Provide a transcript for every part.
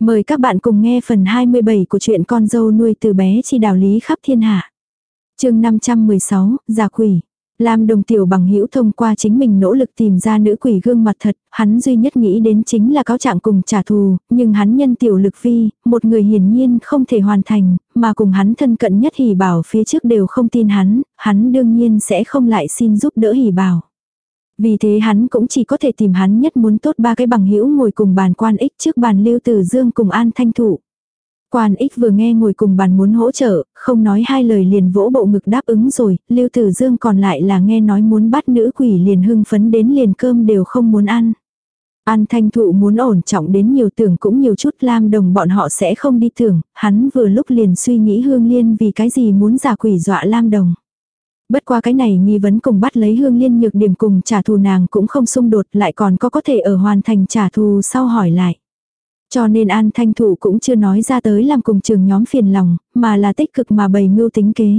Mời các bạn cùng nghe phần 27 của truyện con dâu nuôi từ bé chi đạo lý khắp thiên hạ. chương 516, Già quỷ. Lam đồng tiểu bằng hữu thông qua chính mình nỗ lực tìm ra nữ quỷ gương mặt thật, hắn duy nhất nghĩ đến chính là cáo trạng cùng trả thù, nhưng hắn nhân tiểu lực vi, một người hiển nhiên không thể hoàn thành, mà cùng hắn thân cận nhất hỉ bảo phía trước đều không tin hắn, hắn đương nhiên sẽ không lại xin giúp đỡ hỉ bảo. Vì thế hắn cũng chỉ có thể tìm hắn nhất muốn tốt ba cái bằng hữu ngồi cùng bàn quan ích trước bàn lưu tử dương cùng an thanh thụ. Quan ích vừa nghe ngồi cùng bàn muốn hỗ trợ, không nói hai lời liền vỗ bộ ngực đáp ứng rồi, lưu tử dương còn lại là nghe nói muốn bắt nữ quỷ liền hưng phấn đến liền cơm đều không muốn ăn. An thanh thụ muốn ổn trọng đến nhiều tưởng cũng nhiều chút lam đồng bọn họ sẽ không đi tưởng, hắn vừa lúc liền suy nghĩ hương liên vì cái gì muốn giả quỷ dọa lam đồng. Bất qua cái này nghi vấn cùng bắt lấy hương liên nhược điểm cùng trả thù nàng cũng không xung đột lại còn có có thể ở hoàn thành trả thù sau hỏi lại. Cho nên An Thanh Thụ cũng chưa nói ra tới làm cùng trường nhóm phiền lòng, mà là tích cực mà bày mưu tính kế.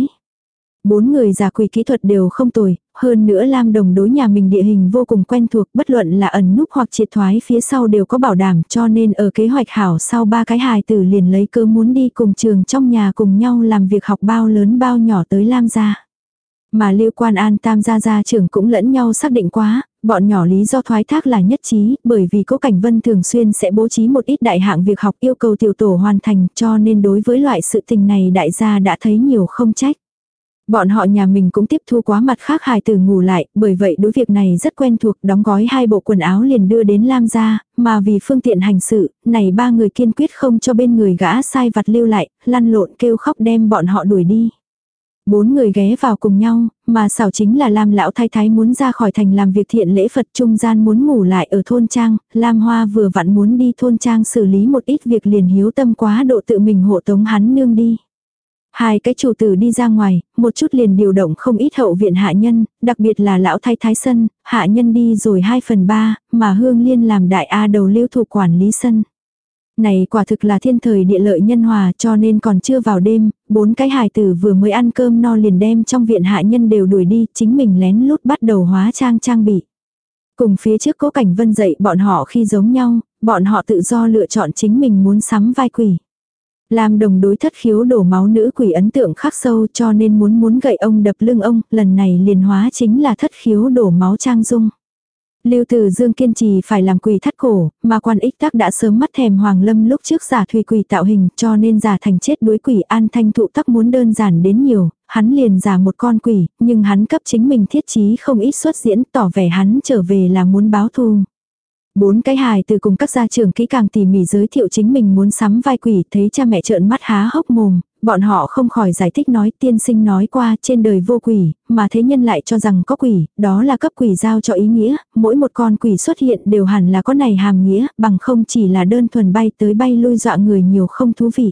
Bốn người giả quỷ kỹ thuật đều không tồi, hơn nữa Lam Đồng đối nhà mình địa hình vô cùng quen thuộc bất luận là ẩn núp hoặc triệt thoái phía sau đều có bảo đảm cho nên ở kế hoạch hảo sau ba cái hài tử liền lấy cơ muốn đi cùng trường trong nhà cùng nhau làm việc học bao lớn bao nhỏ tới Lam gia. Mà Lưu Quan An Tam gia gia trưởng cũng lẫn nhau xác định quá, bọn nhỏ lý do thoái thác là nhất trí, bởi vì Cố Cảnh Vân thường xuyên sẽ bố trí một ít đại hạng việc học yêu cầu tiểu tổ hoàn thành, cho nên đối với loại sự tình này đại gia đã thấy nhiều không trách. Bọn họ nhà mình cũng tiếp thu quá mặt khác hài tử ngủ lại, bởi vậy đối việc này rất quen thuộc, đóng gói hai bộ quần áo liền đưa đến Lam gia, mà vì phương tiện hành sự, này ba người kiên quyết không cho bên người gã sai vặt lưu lại, lăn lộn kêu khóc đem bọn họ đuổi đi. Bốn người ghé vào cùng nhau, mà xảo chính là Lam lão thái thái muốn ra khỏi thành làm việc thiện lễ Phật trung gian muốn ngủ lại ở thôn trang, Lam Hoa vừa vặn muốn đi thôn trang xử lý một ít việc liền hiếu tâm quá độ tự mình hộ tống hắn nương đi. Hai cái chủ tử đi ra ngoài, một chút liền điều động không ít hậu viện hạ nhân, đặc biệt là lão thái thái sân, hạ nhân đi rồi 2 phần 3, mà hương liên làm đại A đầu lưu thủ quản lý sân. Này quả thực là thiên thời địa lợi nhân hòa cho nên còn chưa vào đêm, bốn cái hài tử vừa mới ăn cơm no liền đem trong viện hạ nhân đều đuổi đi, chính mình lén lút bắt đầu hóa trang trang bị. Cùng phía trước cố cảnh vân dạy bọn họ khi giống nhau, bọn họ tự do lựa chọn chính mình muốn sắm vai quỷ. Làm đồng đối thất khiếu đổ máu nữ quỷ ấn tượng khắc sâu cho nên muốn muốn gậy ông đập lưng ông, lần này liền hóa chính là thất khiếu đổ máu trang dung. Lưu Tử Dương kiên trì phải làm quỷ thắt cổ, mà quan ích tắc đã sớm mắt thèm Hoàng Lâm lúc trước giả thủy quỷ tạo hình cho nên giả thành chết đuối quỷ an thanh thụ tắc muốn đơn giản đến nhiều, hắn liền giả một con quỷ, nhưng hắn cấp chính mình thiết trí không ít xuất diễn tỏ vẻ hắn trở về là muốn báo thù. Bốn cái hài từ cùng các gia trưởng kỹ càng tỉ mỉ giới thiệu chính mình muốn sắm vai quỷ thấy cha mẹ trợn mắt há hốc mồm, Bọn họ không khỏi giải thích nói tiên sinh nói qua trên đời vô quỷ, mà thế nhân lại cho rằng có quỷ, đó là cấp quỷ giao cho ý nghĩa, mỗi một con quỷ xuất hiện đều hẳn là có này hàm nghĩa, bằng không chỉ là đơn thuần bay tới bay lui dọa người nhiều không thú vị.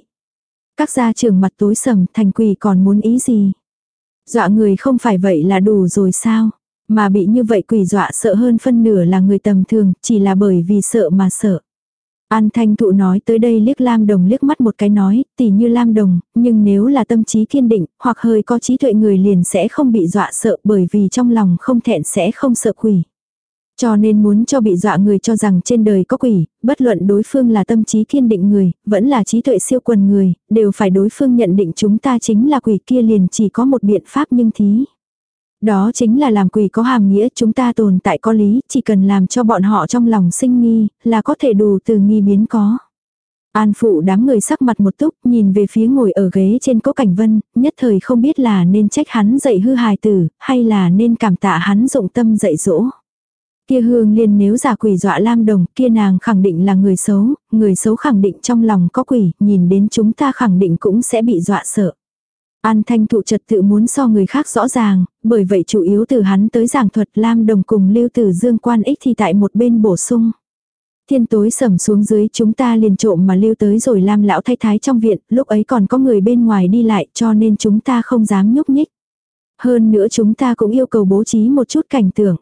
Các gia trưởng mặt tối sầm thành quỷ còn muốn ý gì? Dọa người không phải vậy là đủ rồi sao? Mà bị như vậy quỷ dọa sợ hơn phân nửa là người tầm thường, chỉ là bởi vì sợ mà sợ. An Thanh Thụ nói tới đây liếc Lam Đồng liếc mắt một cái nói, tỷ như Lam Đồng, nhưng nếu là tâm trí kiên định, hoặc hơi có trí tuệ người liền sẽ không bị dọa sợ bởi vì trong lòng không thẹn sẽ không sợ quỷ. Cho nên muốn cho bị dọa người cho rằng trên đời có quỷ, bất luận đối phương là tâm trí kiên định người, vẫn là trí tuệ siêu quần người, đều phải đối phương nhận định chúng ta chính là quỷ kia liền chỉ có một biện pháp nhưng thí. Đó chính là làm quỷ có hàm nghĩa chúng ta tồn tại có lý, chỉ cần làm cho bọn họ trong lòng sinh nghi, là có thể đủ từ nghi biến có. An phụ đám người sắc mặt một túc, nhìn về phía ngồi ở ghế trên cố cảnh vân, nhất thời không biết là nên trách hắn dạy hư hài tử, hay là nên cảm tạ hắn dụng tâm dạy dỗ. Kia hương liên nếu giả quỷ dọa lam đồng, kia nàng khẳng định là người xấu, người xấu khẳng định trong lòng có quỷ, nhìn đến chúng ta khẳng định cũng sẽ bị dọa sợ. An thanh thụ trật tự muốn so người khác rõ ràng, bởi vậy chủ yếu từ hắn tới giảng thuật Lam Đồng cùng lưu tử dương quan ích thì tại một bên bổ sung. Thiên tối sầm xuống dưới chúng ta liền trộm mà lưu tới rồi Lam lão thay thái trong viện, lúc ấy còn có người bên ngoài đi lại cho nên chúng ta không dám nhúc nhích. Hơn nữa chúng ta cũng yêu cầu bố trí một chút cảnh tượng.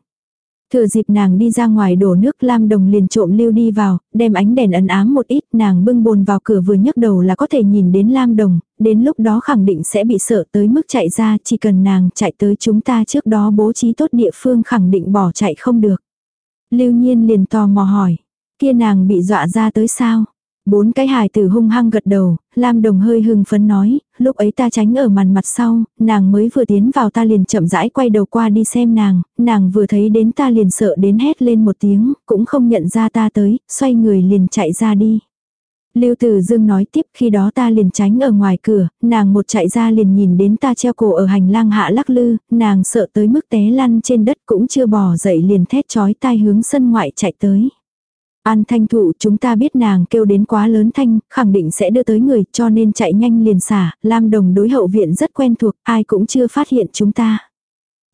Thừa dịp nàng đi ra ngoài đổ nước lam đồng liền trộm lưu đi vào, đem ánh đèn ấn ám một ít nàng bưng bồn vào cửa vừa nhấc đầu là có thể nhìn đến lam đồng, đến lúc đó khẳng định sẽ bị sợ tới mức chạy ra chỉ cần nàng chạy tới chúng ta trước đó bố trí tốt địa phương khẳng định bỏ chạy không được. Lưu nhiên liền tò mò hỏi, kia nàng bị dọa ra tới sao? Bốn cái hài tử hung hăng gật đầu, Lam Đồng hơi hưng phấn nói, lúc ấy ta tránh ở màn mặt sau, nàng mới vừa tiến vào ta liền chậm rãi quay đầu qua đi xem nàng, nàng vừa thấy đến ta liền sợ đến hét lên một tiếng, cũng không nhận ra ta tới, xoay người liền chạy ra đi. Lưu Tử Dương nói tiếp khi đó ta liền tránh ở ngoài cửa, nàng một chạy ra liền nhìn đến ta treo cổ ở hành lang hạ lắc lư, nàng sợ tới mức té lăn trên đất cũng chưa bò dậy liền thét chói tai hướng sân ngoại chạy tới. An thanh thụ chúng ta biết nàng kêu đến quá lớn thanh, khẳng định sẽ đưa tới người cho nên chạy nhanh liền xả, Lam Đồng đối hậu viện rất quen thuộc, ai cũng chưa phát hiện chúng ta.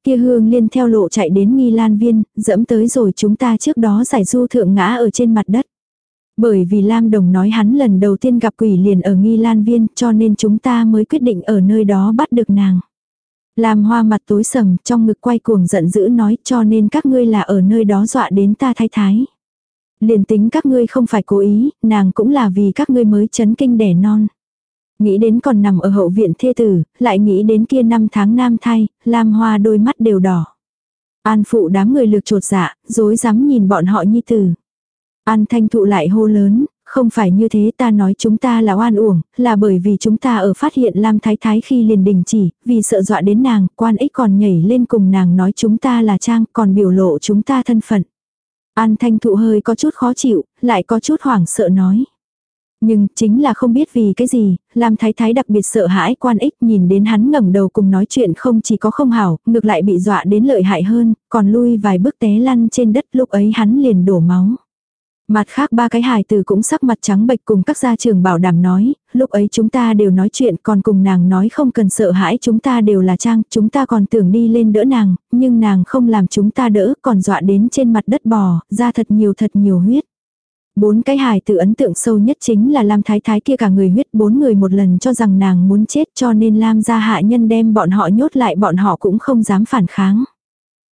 Kia hương liên theo lộ chạy đến nghi lan viên, dẫm tới rồi chúng ta trước đó giải du thượng ngã ở trên mặt đất. Bởi vì Lam Đồng nói hắn lần đầu tiên gặp quỷ liền ở nghi lan viên cho nên chúng ta mới quyết định ở nơi đó bắt được nàng. Lam hoa mặt tối sầm trong ngực quay cuồng giận dữ nói cho nên các ngươi là ở nơi đó dọa đến ta thay thái. Liền tính các ngươi không phải cố ý, nàng cũng là vì các ngươi mới chấn kinh đẻ non. Nghĩ đến còn nằm ở hậu viện thê tử, lại nghĩ đến kia năm tháng nam thai, Lam hoa đôi mắt đều đỏ. An phụ đám người lược trột dạ, dối dám nhìn bọn họ nhi tử. An thanh thụ lại hô lớn, không phải như thế ta nói chúng ta là oan uổng, là bởi vì chúng ta ở phát hiện Lam Thái Thái khi liền đình chỉ, vì sợ dọa đến nàng, quan ích còn nhảy lên cùng nàng nói chúng ta là trang, còn biểu lộ chúng ta thân phận. An thanh thụ hơi có chút khó chịu, lại có chút hoảng sợ nói. Nhưng chính là không biết vì cái gì, Lam Thái Thái đặc biệt sợ hãi quan ích nhìn đến hắn ngẩng đầu cùng nói chuyện không chỉ có không hảo, ngược lại bị dọa đến lợi hại hơn, còn lui vài bước té lăn trên đất lúc ấy hắn liền đổ máu. Mặt khác ba cái hài tử cũng sắc mặt trắng bệch cùng các gia trưởng bảo đảm nói, lúc ấy chúng ta đều nói chuyện còn cùng nàng nói không cần sợ hãi chúng ta đều là trang, chúng ta còn tưởng đi lên đỡ nàng, nhưng nàng không làm chúng ta đỡ còn dọa đến trên mặt đất bò, ra thật nhiều thật nhiều huyết. Bốn cái hài tử ấn tượng sâu nhất chính là Lam Thái Thái kia cả người huyết bốn người một lần cho rằng nàng muốn chết cho nên Lam gia hạ nhân đem bọn họ nhốt lại bọn họ cũng không dám phản kháng.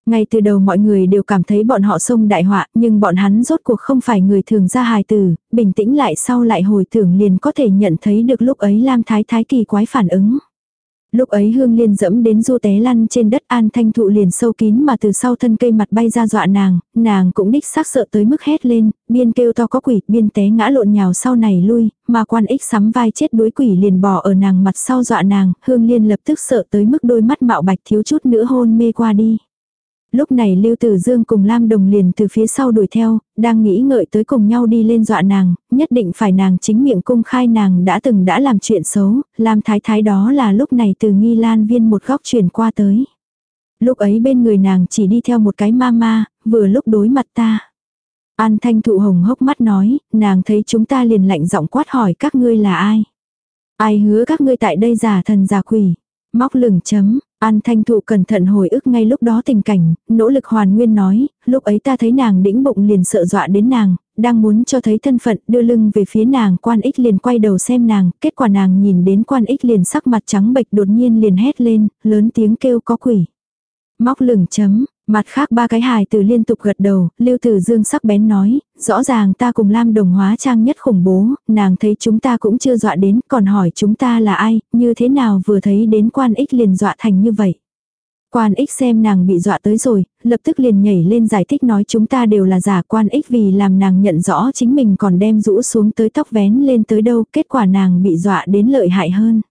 Ngay từ đầu mọi người đều cảm thấy bọn họ xông đại họa, nhưng bọn hắn rốt cuộc không phải người thường ra hài tử, bình tĩnh lại sau lại hồi tưởng liền có thể nhận thấy được lúc ấy Lam Thái Thái kỳ quái phản ứng. Lúc ấy hương liên dẫm đến du té lăn trên đất an thanh thụ liền sâu kín mà từ sau thân cây mặt bay ra dọa nàng, nàng cũng đích xác sợ tới mức hét lên, biên kêu to có quỷ, biên té ngã lộn nhào sau này lui, mà quan ích sắm vai chết đuối quỷ liền bò ở nàng mặt sau dọa nàng, hương liên lập tức sợ tới mức đôi mắt mạo bạch thiếu chút nữa hôn mê qua đi. Lúc này Lưu Tử Dương cùng Lam Đồng liền từ phía sau đuổi theo, đang nghĩ ngợi tới cùng nhau đi lên dọa nàng, nhất định phải nàng chính miệng cung khai nàng đã từng đã làm chuyện xấu, Lam Thái Thái đó là lúc này từ nghi lan viên một góc chuyển qua tới. Lúc ấy bên người nàng chỉ đi theo một cái ma ma, vừa lúc đối mặt ta. An Thanh Thụ Hồng hốc mắt nói, nàng thấy chúng ta liền lạnh giọng quát hỏi các ngươi là ai. Ai hứa các ngươi tại đây giả thần giả quỷ. Móc lửng chấm, An Thanh Thụ cẩn thận hồi ức ngay lúc đó tình cảnh, nỗ lực hoàn nguyên nói, lúc ấy ta thấy nàng đĩnh bụng liền sợ dọa đến nàng, đang muốn cho thấy thân phận đưa lưng về phía nàng quan ích liền quay đầu xem nàng, kết quả nàng nhìn đến quan ích liền sắc mặt trắng bệch đột nhiên liền hét lên, lớn tiếng kêu có quỷ. Móc lửng chấm, Mặt khác ba cái hài từ liên tục gật đầu, Lưu Tử Dương sắc bén nói, rõ ràng ta cùng Lam Đồng hóa trang nhất khủng bố, nàng thấy chúng ta cũng chưa dọa đến, còn hỏi chúng ta là ai, như thế nào vừa thấy đến quan ích liền dọa thành như vậy. Quan ích xem nàng bị dọa tới rồi, lập tức liền nhảy lên giải thích nói chúng ta đều là giả quan ích vì làm nàng nhận rõ chính mình còn đem rũ xuống tới tóc vén lên tới đâu, kết quả nàng bị dọa đến lợi hại hơn.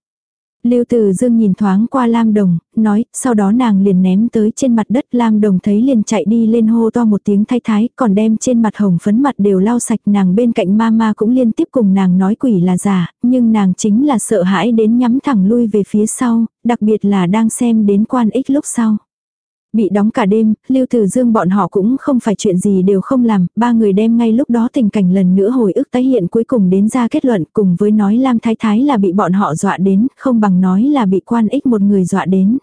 Lưu Tử Dương nhìn thoáng qua Lam Đồng, nói, sau đó nàng liền ném tới trên mặt đất Lam Đồng thấy liền chạy đi lên hô to một tiếng thay thái, còn đem trên mặt hồng phấn mặt đều lau sạch nàng bên cạnh mama cũng liên tiếp cùng nàng nói quỷ là giả, nhưng nàng chính là sợ hãi đến nhắm thẳng lui về phía sau, đặc biệt là đang xem đến quan ích lúc sau. Bị đóng cả đêm, Lưu Tử Dương bọn họ cũng không phải chuyện gì đều không làm, ba người đem ngay lúc đó tình cảnh lần nữa hồi ức tái hiện cuối cùng đến ra kết luận cùng với nói Lam Thái Thái là bị bọn họ dọa đến, không bằng nói là bị quan ích một người dọa đến.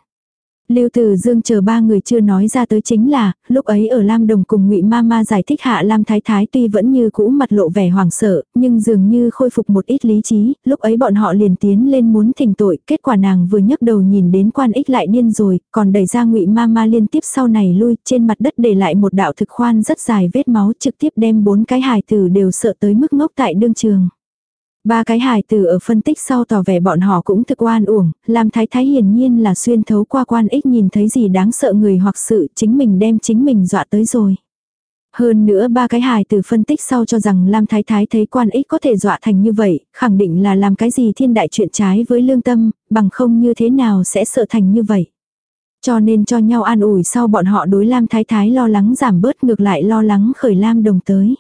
Lưu Từ Dương chờ ba người chưa nói ra tới chính là, lúc ấy ở Lam Đồng cùng Ngụy Mama giải thích hạ Lam Thái Thái tuy vẫn như cũ mặt lộ vẻ hoảng sợ, nhưng dường như khôi phục một ít lý trí, lúc ấy bọn họ liền tiến lên muốn thỉnh tội, kết quả nàng vừa nhấc đầu nhìn đến quan ích lại điên rồi, còn đẩy ra Ngụy Mama liên tiếp sau này lui, trên mặt đất để lại một đạo thực khoan rất dài vết máu, trực tiếp đem bốn cái hài tử đều sợ tới mức ngốc tại đương trường. Ba cái hài tử ở phân tích sau tỏ vẻ bọn họ cũng thực oan uổng, làm thái thái hiển nhiên là xuyên thấu qua quan ích nhìn thấy gì đáng sợ người hoặc sự chính mình đem chính mình dọa tới rồi. Hơn nữa ba cái hài từ phân tích sau cho rằng Lam Thái Thái thấy quan ích có thể dọa thành như vậy, khẳng định là làm cái gì thiên đại chuyện trái với lương tâm, bằng không như thế nào sẽ sợ thành như vậy. Cho nên cho nhau an ủi sau bọn họ đối Lam Thái Thái lo lắng giảm bớt ngược lại lo lắng khởi Lam Đồng tới.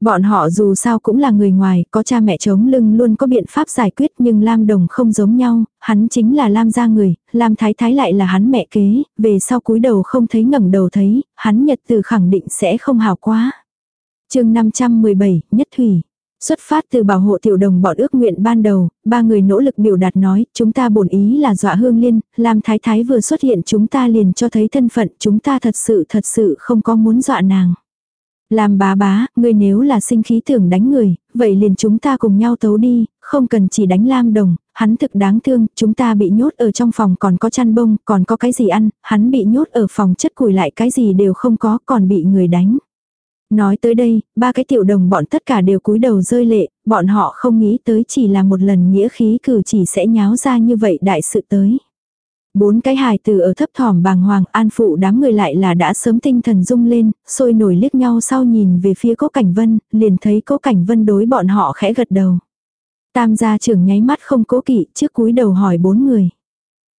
Bọn họ dù sao cũng là người ngoài, có cha mẹ chống lưng luôn có biện pháp giải quyết nhưng Lam Đồng không giống nhau, hắn chính là Lam gia người, Lam Thái Thái lại là hắn mẹ kế, về sau cúi đầu không thấy ngẩng đầu thấy, hắn nhật từ khẳng định sẽ không hào quá. chương 517, Nhất Thủy Xuất phát từ bảo hộ tiểu đồng bọn ước nguyện ban đầu, ba người nỗ lực biểu đạt nói, chúng ta bổn ý là dọa hương liên, Lam Thái Thái vừa xuất hiện chúng ta liền cho thấy thân phận, chúng ta thật sự thật sự không có muốn dọa nàng. Làm bá bá, ngươi nếu là sinh khí tưởng đánh người, vậy liền chúng ta cùng nhau tấu đi, không cần chỉ đánh Lam Đồng, hắn thực đáng thương, chúng ta bị nhốt ở trong phòng còn có chăn bông, còn có cái gì ăn, hắn bị nhốt ở phòng chất củi lại cái gì đều không có, còn bị người đánh. Nói tới đây, ba cái tiểu đồng bọn tất cả đều cúi đầu rơi lệ, bọn họ không nghĩ tới chỉ là một lần nghĩa khí cử chỉ sẽ nháo ra như vậy đại sự tới. Bốn cái hài từ ở thấp thỏm bàng hoàng an phụ đám người lại là đã sớm tinh thần rung lên, sôi nổi liếc nhau sau nhìn về phía cố cảnh vân, liền thấy cố cảnh vân đối bọn họ khẽ gật đầu. Tam gia trưởng nháy mắt không cố kỵ trước cúi đầu hỏi bốn người.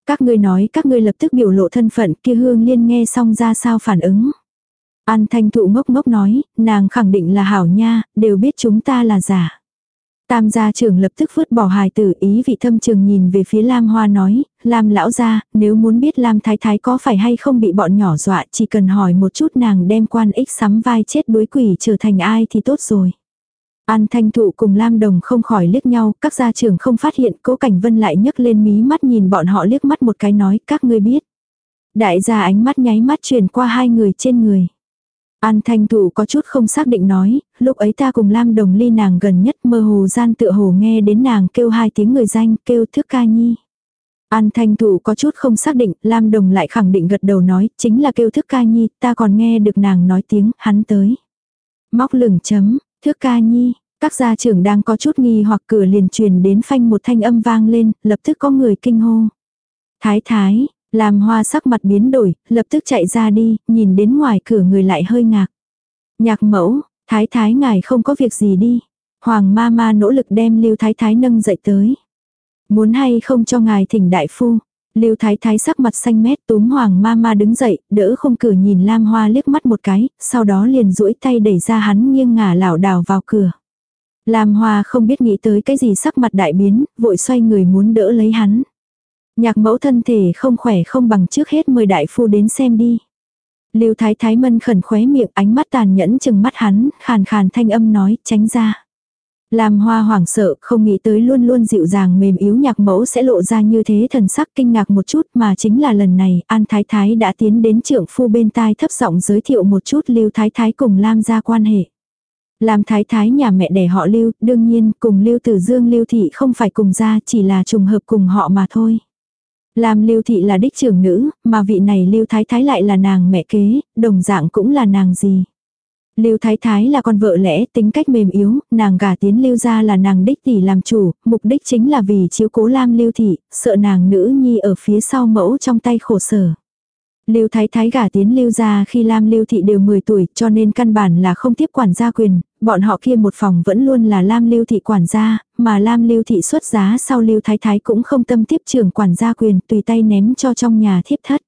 Các ngươi nói các ngươi lập tức biểu lộ thân phận kia hương liên nghe xong ra sao phản ứng. An thanh thụ ngốc ngốc nói, nàng khẳng định là hảo nha, đều biết chúng ta là giả. Tam gia trưởng lập tức vứt bỏ hài tử ý vị thâm trường nhìn về phía Lam Hoa nói, Lam lão gia, nếu muốn biết Lam thái thái có phải hay không bị bọn nhỏ dọa chỉ cần hỏi một chút nàng đem quan ích sắm vai chết đuối quỷ trở thành ai thì tốt rồi. An thanh thụ cùng Lam đồng không khỏi liếc nhau, các gia trưởng không phát hiện cố cảnh vân lại nhấc lên mí mắt nhìn bọn họ liếc mắt một cái nói các ngươi biết. Đại gia ánh mắt nháy mắt truyền qua hai người trên người. An thanh thủ có chút không xác định nói, lúc ấy ta cùng Lam Đồng ly nàng gần nhất mơ hồ gian tựa hồ nghe đến nàng kêu hai tiếng người danh, kêu thức ca nhi. An thanh thủ có chút không xác định, Lam Đồng lại khẳng định gật đầu nói, chính là kêu thức ca nhi, ta còn nghe được nàng nói tiếng, hắn tới. Móc lửng chấm, thức ca nhi, các gia trưởng đang có chút nghi hoặc cửa liền truyền đến phanh một thanh âm vang lên, lập tức có người kinh hô. Thái thái, làm hoa sắc mặt biến đổi, lập tức chạy ra đi, nhìn đến ngoài cửa người lại hơi ngạc. Nhạc mẫu, thái thái ngài không có việc gì đi. Hoàng ma ma nỗ lực đem lưu thái thái nâng dậy tới. Muốn hay không cho ngài thỉnh đại phu. Lưu thái thái sắc mặt xanh mét túm hoàng ma ma đứng dậy, đỡ không cửa nhìn lam hoa liếc mắt một cái, sau đó liền duỗi tay đẩy ra hắn nghiêng ngả lảo đảo vào cửa. Lam hoa không biết nghĩ tới cái gì sắc mặt đại biến, vội xoay người muốn đỡ lấy hắn. Nhạc mẫu thân thể không khỏe không bằng trước hết mời đại phu đến xem đi. Lưu thái thái mân khẩn khóe miệng ánh mắt tàn nhẫn chừng mắt hắn, khàn khàn thanh âm nói, tránh ra. Làm hoa hoảng sợ, không nghĩ tới luôn luôn dịu dàng mềm yếu nhạc mẫu sẽ lộ ra như thế thần sắc kinh ngạc một chút mà chính là lần này, An Thái Thái đã tiến đến trưởng phu bên tai thấp giọng giới thiệu một chút Lưu Thái Thái cùng Lam ra quan hệ. Lam Thái Thái nhà mẹ đẻ họ Lưu, đương nhiên cùng Lưu Tử Dương Lưu Thị không phải cùng ra chỉ là trùng hợp cùng họ mà thôi. Lam Lưu Thị là đích trưởng nữ, mà vị này Lưu Thái Thái lại là nàng mẹ kế, đồng dạng cũng là nàng gì. Lưu Thái Thái là con vợ lẽ, tính cách mềm yếu, nàng gả tiến Lưu ra là nàng đích tỷ làm chủ, mục đích chính là vì chiếu cố Lam Lưu Thị, sợ nàng nữ nhi ở phía sau mẫu trong tay khổ sở. Lưu Thái Thái gả tiến Lưu gia khi Lam Lưu Thị đều 10 tuổi cho nên căn bản là không tiếp quản gia quyền, bọn họ kia một phòng vẫn luôn là Lam Lưu Thị quản gia, mà Lam Lưu Thị xuất giá sau Lưu Thái Thái cũng không tâm tiếp trưởng quản gia quyền tùy tay ném cho trong nhà thiếp thất.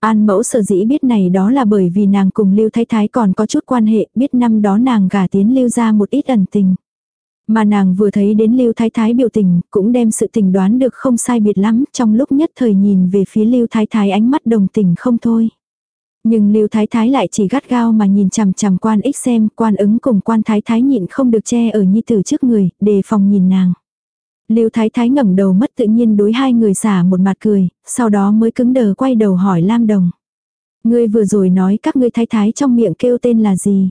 An mẫu sở dĩ biết này đó là bởi vì nàng cùng Lưu Thái Thái còn có chút quan hệ, biết năm đó nàng gả tiến Lưu gia một ít ẩn tình. Mà nàng vừa thấy đến Lưu Thái Thái biểu tình, cũng đem sự tình đoán được không sai biệt lắm, trong lúc nhất thời nhìn về phía Lưu Thái Thái ánh mắt đồng tình không thôi. Nhưng Lưu Thái Thái lại chỉ gắt gao mà nhìn chằm chằm quan ích xem, quan ứng cùng quan Thái Thái nhịn không được che ở nhi tử trước người, đề phòng nhìn nàng. Lưu Thái Thái ngẩng đầu mất tự nhiên đối hai người xả một mặt cười, sau đó mới cứng đờ quay đầu hỏi Lam Đồng. Ngươi vừa rồi nói các ngươi Thái Thái trong miệng kêu tên là gì?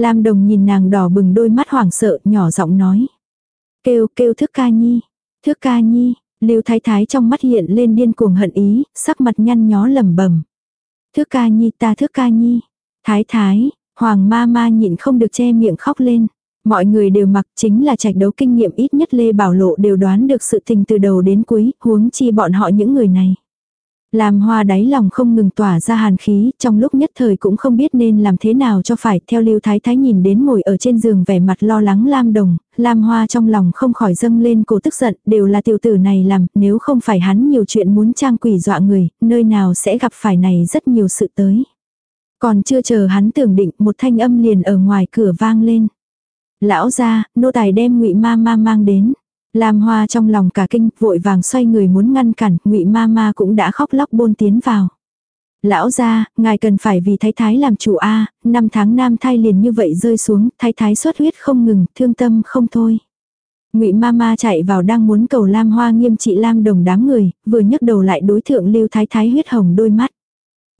Lam Đồng nhìn nàng đỏ bừng đôi mắt hoảng sợ, nhỏ giọng nói. Kêu, kêu thước ca nhi. thước ca nhi, Lưu Thái Thái trong mắt hiện lên điên cuồng hận ý, sắc mặt nhăn nhó lẩm bẩm. Thước ca nhi ta thước ca nhi. Thái thái, hoàng ma ma nhịn không được che miệng khóc lên. Mọi người đều mặc chính là trạch đấu kinh nghiệm ít nhất Lê Bảo Lộ đều đoán được sự tình từ đầu đến cuối, huống chi bọn họ những người này. Làm hoa đáy lòng không ngừng tỏa ra hàn khí, trong lúc nhất thời cũng không biết nên làm thế nào cho phải, theo lưu thái thái nhìn đến ngồi ở trên giường vẻ mặt lo lắng Lam Đồng, Lam Hoa trong lòng không khỏi dâng lên cổ tức giận, đều là tiểu tử này làm, nếu không phải hắn nhiều chuyện muốn trang quỷ dọa người, nơi nào sẽ gặp phải này rất nhiều sự tới. Còn chưa chờ hắn tưởng định, một thanh âm liền ở ngoài cửa vang lên. Lão ra, nô tài đem ngụy ma ma mang đến. Lam Hoa trong lòng cả kinh, vội vàng xoay người muốn ngăn cản, Ngụy Ma Ma cũng đã khóc lóc bôn tiến vào. Lão gia, ngài cần phải vì thái thái làm chủ a, năm tháng nam thai liền như vậy rơi xuống, thái thái xuất huyết không ngừng, thương tâm không thôi. Ngụy Ma Ma chạy vào đang muốn cầu Lam Hoa nghiêm trị Lam Đồng đám người, vừa nhấc đầu lại đối thượng Lưu Thái Thái huyết hồng đôi mắt.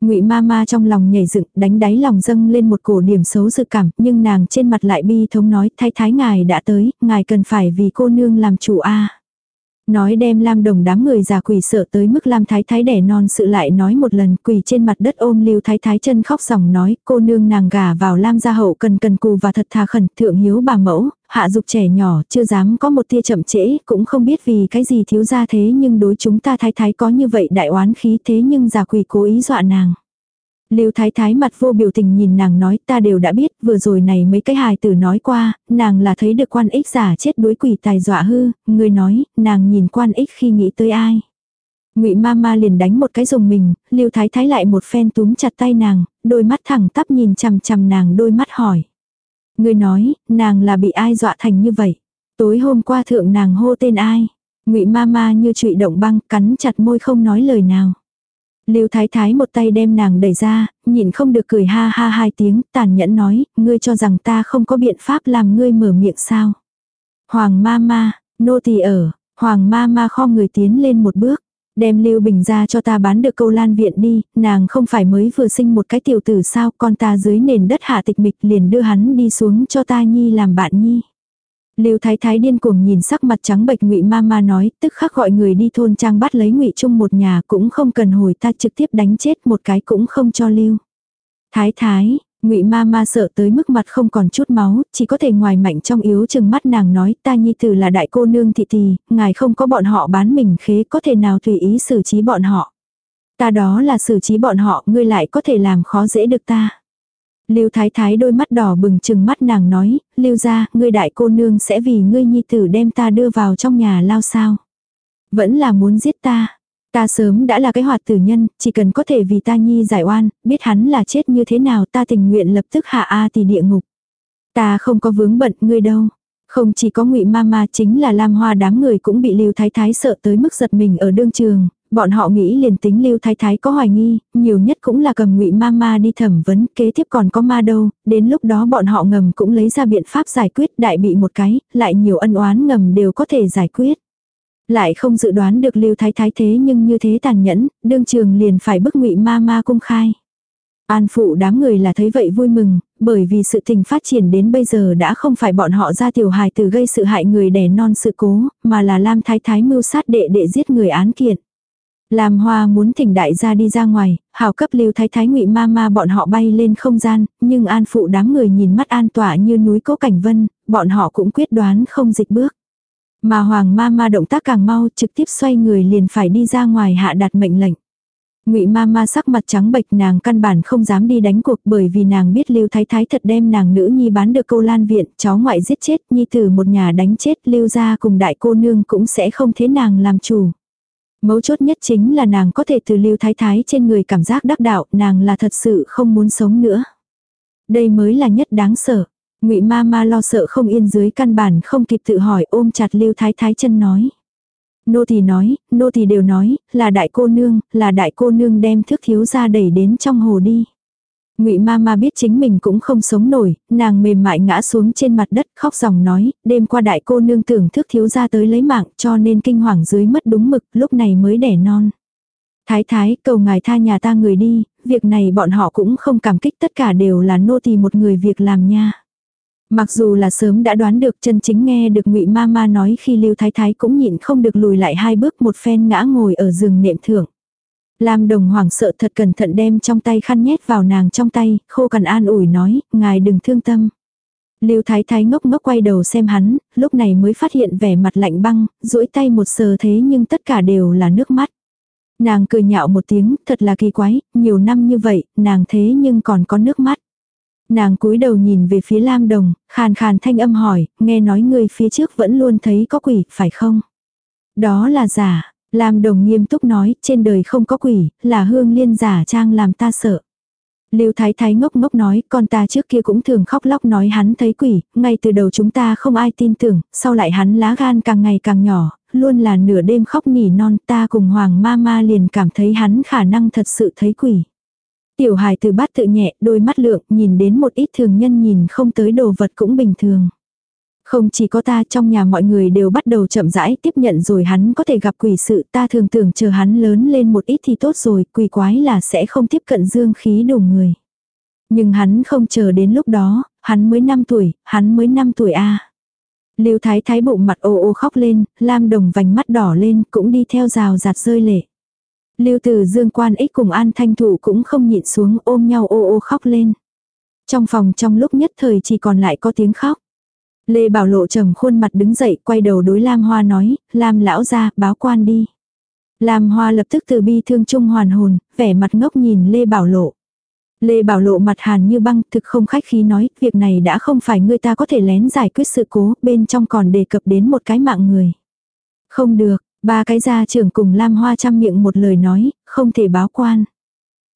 Ngụy ma ma trong lòng nhảy dựng, đánh đáy lòng dâng lên một cổ điểm xấu dự cảm, nhưng nàng trên mặt lại bi thống nói, thái thái ngài đã tới, ngài cần phải vì cô nương làm chủ a. Nói đem Lam Đồng đám người già quỷ sợ tới mức Lam Thái Thái đẻ non sự lại nói một lần quỳ trên mặt đất ôm Lưu Thái Thái chân khóc ròng nói cô nương nàng gả vào Lam gia hậu cần cần cù và thật thà khẩn thượng hiếu bà mẫu, hạ dục trẻ nhỏ chưa dám có một tia chậm trễ cũng không biết vì cái gì thiếu ra thế nhưng đối chúng ta Thái Thái có như vậy đại oán khí thế nhưng già quỷ cố ý dọa nàng. Lưu Thái Thái mặt vô biểu tình nhìn nàng nói ta đều đã biết vừa rồi này mấy cái hài tử nói qua, nàng là thấy được quan ích giả chết đuối quỷ tài dọa hư, người nói, nàng nhìn quan ích khi nghĩ tới ai. Ngụy Ma Ma liền đánh một cái dùng mình, Lưu Thái Thái lại một phen túm chặt tay nàng, đôi mắt thẳng tắp nhìn chằm chằm nàng đôi mắt hỏi. Người nói, nàng là bị ai dọa thành như vậy? Tối hôm qua thượng nàng hô tên ai? Ngụy Ma Ma như trụy động băng, cắn chặt môi không nói lời nào. Lưu Thái Thái một tay đem nàng đẩy ra, nhịn không được cười ha ha hai tiếng, tàn nhẫn nói, ngươi cho rằng ta không có biện pháp làm ngươi mở miệng sao. Hoàng ma ma, nô tỳ ở, hoàng ma ma kho người tiến lên một bước, đem Lưu Bình ra cho ta bán được câu lan viện đi, nàng không phải mới vừa sinh một cái tiểu tử sao, con ta dưới nền đất hạ tịch mịch liền đưa hắn đi xuống cho ta nhi làm bạn nhi. Lưu Thái Thái điên cuồng nhìn sắc mặt trắng bệch Ngụy Mama nói, tức khắc gọi người đi thôn trang bắt lấy Ngụy Trung một nhà, cũng không cần hồi ta trực tiếp đánh chết một cái cũng không cho Lưu. Thái Thái, Ngụy Mama sợ tới mức mặt không còn chút máu, chỉ có thể ngoài mạnh trong yếu chừng mắt nàng nói, ta nhi tử là đại cô nương thị tỳ, ngài không có bọn họ bán mình khế, có thể nào tùy ý xử trí bọn họ. Ta đó là xử trí bọn họ, ngươi lại có thể làm khó dễ được ta. Lưu Thái Thái đôi mắt đỏ bừng chừng mắt nàng nói, Lưu ra, ngươi đại cô nương sẽ vì ngươi nhi tử đem ta đưa vào trong nhà lao sao. Vẫn là muốn giết ta. Ta sớm đã là cái hoạt tử nhân, chỉ cần có thể vì ta nhi giải oan, biết hắn là chết như thế nào ta tình nguyện lập tức hạ A tỷ địa ngục. Ta không có vướng bận ngươi đâu. Không chỉ có ngụy ma ma chính là Lam Hoa đám người cũng bị Lưu Thái Thái sợ tới mức giật mình ở đương trường, bọn họ nghĩ liền tính lưu thái thái có hoài nghi, nhiều nhất cũng là cầm ngụy ma ma đi thẩm vấn, kế tiếp còn có ma đâu, đến lúc đó bọn họ ngầm cũng lấy ra biện pháp giải quyết đại bị một cái, lại nhiều ân oán ngầm đều có thể giải quyết. Lại không dự đoán được lưu thái thái thế nhưng như thế tàn nhẫn, đương trường liền phải bức ngụy ma ma cung khai. An phụ đám người là thấy vậy vui mừng, bởi vì sự tình phát triển đến bây giờ đã không phải bọn họ ra tiểu hài từ gây sự hại người đẻ non sự cố, mà là Lam Thái Thái mưu sát đệ đệ giết người án kiện. Lam Hoa muốn thỉnh đại gia đi ra ngoài, hào cấp lưu thái thái ngụy ma ma bọn họ bay lên không gian, nhưng an phụ đám người nhìn mắt an tỏa như núi cố cảnh vân, bọn họ cũng quyết đoán không dịch bước. Mà hoàng ma ma động tác càng mau trực tiếp xoay người liền phải đi ra ngoài hạ đặt mệnh lệnh. Ngụy ma ma sắc mặt trắng bệch nàng căn bản không dám đi đánh cuộc bởi vì nàng biết Lưu Thái Thái thật đem nàng nữ nhi bán được câu lan viện, cháu ngoại giết chết, nhi tử một nhà đánh chết, Lưu gia cùng đại cô nương cũng sẽ không thế nàng làm chủ. Mấu chốt nhất chính là nàng có thể từ lưu thái thái trên người cảm giác đắc đạo, nàng là thật sự không muốn sống nữa. Đây mới là nhất đáng sợ. ngụy ma ma lo sợ không yên dưới căn bản không kịp tự hỏi ôm chặt lưu thái thái chân nói. Nô tỳ nói, nô tỳ đều nói, là đại cô nương, là đại cô nương đem thước thiếu ra đẩy đến trong hồ đi. Ngụy ma ma biết chính mình cũng không sống nổi, nàng mềm mại ngã xuống trên mặt đất khóc ròng nói, đêm qua đại cô nương tưởng thức thiếu ra tới lấy mạng cho nên kinh hoàng dưới mất đúng mực, lúc này mới đẻ non. Thái thái, cầu ngài tha nhà ta người đi, việc này bọn họ cũng không cảm kích tất cả đều là nô tỳ một người việc làm nha. Mặc dù là sớm đã đoán được chân chính nghe được ngụy ma ma nói khi lưu thái thái cũng nhịn không được lùi lại hai bước một phen ngã ngồi ở giường nệm thượng. Lam đồng hoảng sợ thật cẩn thận đem trong tay khăn nhét vào nàng trong tay, khô cằn an ủi nói, ngài đừng thương tâm. Lưu Thái Thái ngốc ngốc quay đầu xem hắn, lúc này mới phát hiện vẻ mặt lạnh băng, duỗi tay một sờ thế nhưng tất cả đều là nước mắt. Nàng cười nhạo một tiếng, thật là kỳ quái, nhiều năm như vậy, nàng thế nhưng còn có nước mắt. Nàng cúi đầu nhìn về phía Lam Đồng, khàn khàn thanh âm hỏi, nghe nói người phía trước vẫn luôn thấy có quỷ, phải không? Đó là giả, Lam Đồng nghiêm túc nói, trên đời không có quỷ, là hương liên giả trang làm ta sợ. Lưu Thái Thái ngốc ngốc nói, con ta trước kia cũng thường khóc lóc nói hắn thấy quỷ, ngay từ đầu chúng ta không ai tin tưởng, sau lại hắn lá gan càng ngày càng nhỏ, luôn là nửa đêm khóc nỉ non, ta cùng Hoàng ma ma liền cảm thấy hắn khả năng thật sự thấy quỷ. Tiểu hài từ bát tự nhẹ, đôi mắt lượng, nhìn đến một ít thường nhân nhìn không tới đồ vật cũng bình thường. Không chỉ có ta trong nhà mọi người đều bắt đầu chậm rãi tiếp nhận rồi hắn có thể gặp quỷ sự ta thường tưởng chờ hắn lớn lên một ít thì tốt rồi, quỷ quái là sẽ không tiếp cận dương khí đủ người. Nhưng hắn không chờ đến lúc đó, hắn mới 5 tuổi, hắn mới 5 tuổi a Lưu thái thái bụng mặt ô ô khóc lên, lam đồng vành mắt đỏ lên cũng đi theo rào giạt rơi lệ. Lưu từ dương quan ích cùng an thanh thụ cũng không nhịn xuống ôm nhau ô ô khóc lên. Trong phòng trong lúc nhất thời chỉ còn lại có tiếng khóc. Lê Bảo Lộ trầm khuôn mặt đứng dậy quay đầu đối Lam Hoa nói, Lam lão ra, báo quan đi. Lam Hoa lập tức từ bi thương trung hoàn hồn, vẻ mặt ngốc nhìn Lê Bảo Lộ. Lê Bảo Lộ mặt hàn như băng, thực không khách khí nói, việc này đã không phải người ta có thể lén giải quyết sự cố, bên trong còn đề cập đến một cái mạng người. Không được, ba cái gia trưởng cùng Lam Hoa chăm miệng một lời nói, không thể báo quan.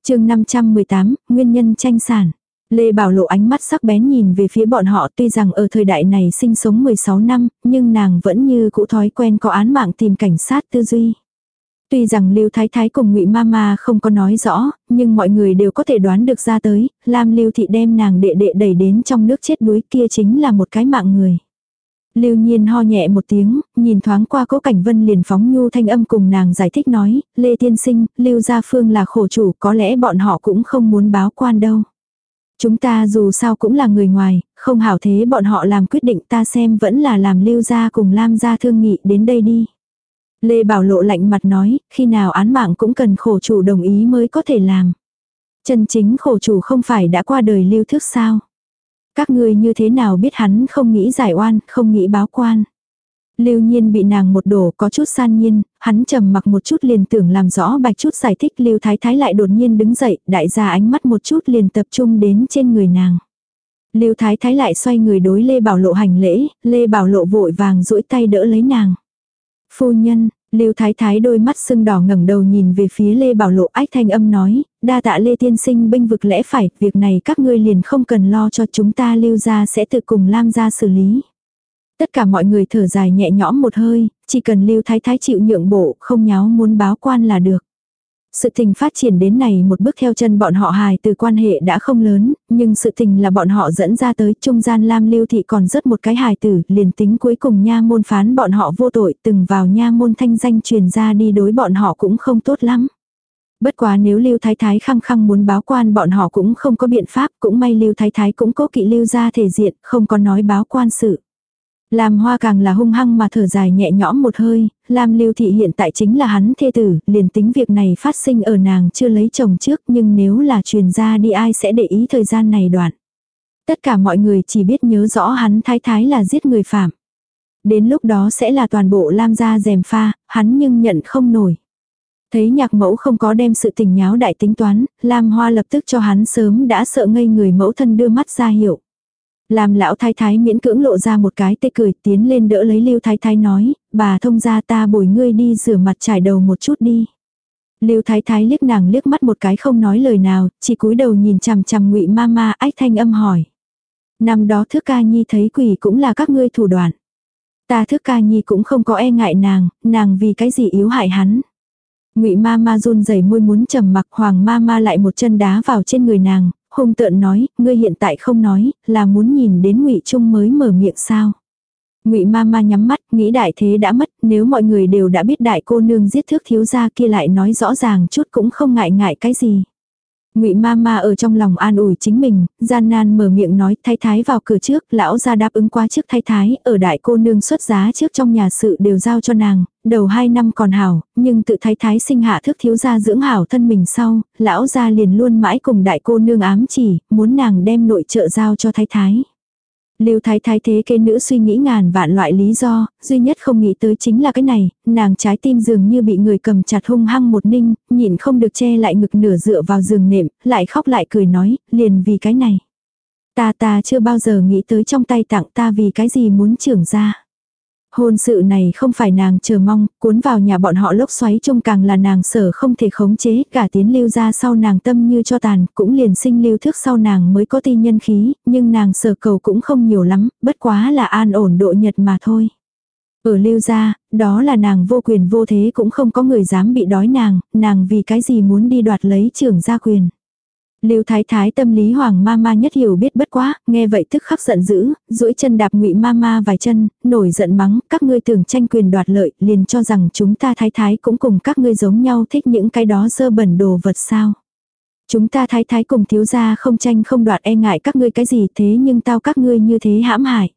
chương 518, Nguyên nhân tranh sản. Lê Bảo Lộ ánh mắt sắc bén nhìn về phía bọn họ tuy rằng ở thời đại này sinh sống 16 năm, nhưng nàng vẫn như cũ thói quen có án mạng tìm cảnh sát tư duy. Tuy rằng Lưu Thái Thái cùng Ngụy Mama không có nói rõ, nhưng mọi người đều có thể đoán được ra tới, Lam Lưu thị đem nàng đệ đệ đẩy đến trong nước chết đuối kia chính là một cái mạng người. Lưu Nhiên ho nhẹ một tiếng, nhìn thoáng qua Cố Cảnh Vân liền phóng nhu thanh âm cùng nàng giải thích nói, Lê Tiên Sinh, Lưu Gia Phương là khổ chủ, có lẽ bọn họ cũng không muốn báo quan đâu. Chúng ta dù sao cũng là người ngoài, không hảo thế bọn họ làm quyết định ta xem vẫn là làm lưu gia cùng Lam gia thương nghị đến đây đi. Lê Bảo Lộ lạnh mặt nói, khi nào án mạng cũng cần khổ chủ đồng ý mới có thể làm. Chân chính khổ chủ không phải đã qua đời lưu thước sao. Các ngươi như thế nào biết hắn không nghĩ giải oan, không nghĩ báo quan. Lưu nhiên bị nàng một đổ có chút san nhiên, hắn trầm mặc một chút liền tưởng làm rõ bạch chút giải thích Lưu Thái Thái lại đột nhiên đứng dậy, đại gia ánh mắt một chút liền tập trung đến trên người nàng. Lưu Thái Thái lại xoay người đối Lê Bảo Lộ hành lễ, Lê Bảo Lộ vội vàng duỗi tay đỡ lấy nàng. Phu nhân, Lưu Thái Thái đôi mắt sưng đỏ ngẩng đầu nhìn về phía Lê Bảo Lộ ách thanh âm nói, đa tạ Lê Tiên Sinh binh vực lẽ phải, việc này các ngươi liền không cần lo cho chúng ta lưu ra sẽ tự cùng Lam ra xử lý. Tất cả mọi người thở dài nhẹ nhõm một hơi, chỉ cần Lưu Thái Thái chịu nhượng bộ, không nháo muốn báo quan là được. Sự tình phát triển đến này một bước theo chân bọn họ hài từ quan hệ đã không lớn, nhưng sự tình là bọn họ dẫn ra tới trung gian Lam Lưu Thị còn rất một cái hài tử, liền tính cuối cùng nha môn phán bọn họ vô tội từng vào nha môn thanh danh truyền ra đi đối bọn họ cũng không tốt lắm. Bất quá nếu Lưu Thái Thái khăng khăng muốn báo quan bọn họ cũng không có biện pháp, cũng may Lưu Thái Thái cũng cố kỵ Lưu ra thể diện, không có nói báo quan sự. Lam Hoa càng là hung hăng mà thở dài nhẹ nhõm một hơi, Lam Lưu Thị hiện tại chính là hắn thê tử, liền tính việc này phát sinh ở nàng chưa lấy chồng trước nhưng nếu là truyền ra đi ai sẽ để ý thời gian này đoạn. Tất cả mọi người chỉ biết nhớ rõ hắn thái thái là giết người phạm. Đến lúc đó sẽ là toàn bộ Lam gia dèm pha, hắn nhưng nhận không nổi. Thấy nhạc mẫu không có đem sự tình nháo đại tính toán, Lam Hoa lập tức cho hắn sớm đã sợ ngây người mẫu thân đưa mắt ra hiệu. Làm lão thái thái miễn cưỡng lộ ra một cái tê cười tiến lên đỡ lấy lưu thái thái nói, bà thông ra ta bồi ngươi đi rửa mặt trải đầu một chút đi. Lưu thái thái liếc nàng liếc mắt một cái không nói lời nào, chỉ cúi đầu nhìn chằm chằm ngụy ma ma ách thanh âm hỏi. Năm đó thước ca nhi thấy quỷ cũng là các ngươi thủ đoạn. Ta thước ca nhi cũng không có e ngại nàng, nàng vì cái gì yếu hại hắn. Ngụy ma ma run rẩy môi muốn trầm mặc hoàng ma ma lại một chân đá vào trên người nàng, hung tợn nói, ngươi hiện tại không nói, là muốn nhìn đến ngụy Trung mới mở miệng sao. Ngụy ma ma nhắm mắt, nghĩ đại thế đã mất, nếu mọi người đều đã biết đại cô nương giết thước thiếu gia kia lại nói rõ ràng chút cũng không ngại ngại cái gì. Ngụy ma ma ở trong lòng an ủi chính mình, gian nan mở miệng nói thái thái vào cửa trước, lão ra đáp ứng qua trước thái thái, ở đại cô nương xuất giá trước trong nhà sự đều giao cho nàng, đầu hai năm còn hảo, nhưng tự thái thái sinh hạ thức thiếu gia dưỡng hảo thân mình sau, lão ra liền luôn mãi cùng đại cô nương ám chỉ, muốn nàng đem nội trợ giao cho thái thái. Lưu thái thái thế kế nữ suy nghĩ ngàn vạn loại lý do, duy nhất không nghĩ tới chính là cái này, nàng trái tim dường như bị người cầm chặt hung hăng một ninh, nhịn không được che lại ngực nửa dựa vào giường nệm, lại khóc lại cười nói, liền vì cái này. Ta ta chưa bao giờ nghĩ tới trong tay tặng ta vì cái gì muốn trưởng ra. Hôn sự này không phải nàng chờ mong, cuốn vào nhà bọn họ lốc xoáy trông càng là nàng sở không thể khống chế, cả tiến lưu ra sau nàng tâm như cho tàn, cũng liền sinh lưu thước sau nàng mới có ti nhân khí, nhưng nàng sở cầu cũng không nhiều lắm, bất quá là an ổn độ nhật mà thôi. Ở lưu gia, đó là nàng vô quyền vô thế cũng không có người dám bị đói nàng, nàng vì cái gì muốn đi đoạt lấy trưởng gia quyền. Lưu Thái Thái tâm lý Hoàng ma ma nhất hiểu biết bất quá, nghe vậy tức khắc giận dữ, duỗi chân đạp Ngụy ma ma vài chân, nổi giận mắng, các ngươi tưởng tranh quyền đoạt lợi, liền cho rằng chúng ta Thái Thái cũng cùng các ngươi giống nhau thích những cái đó dơ bẩn đồ vật sao. Chúng ta Thái Thái cùng thiếu gia không tranh không đoạt e ngại các ngươi cái gì thế nhưng tao các ngươi như thế hãm hại.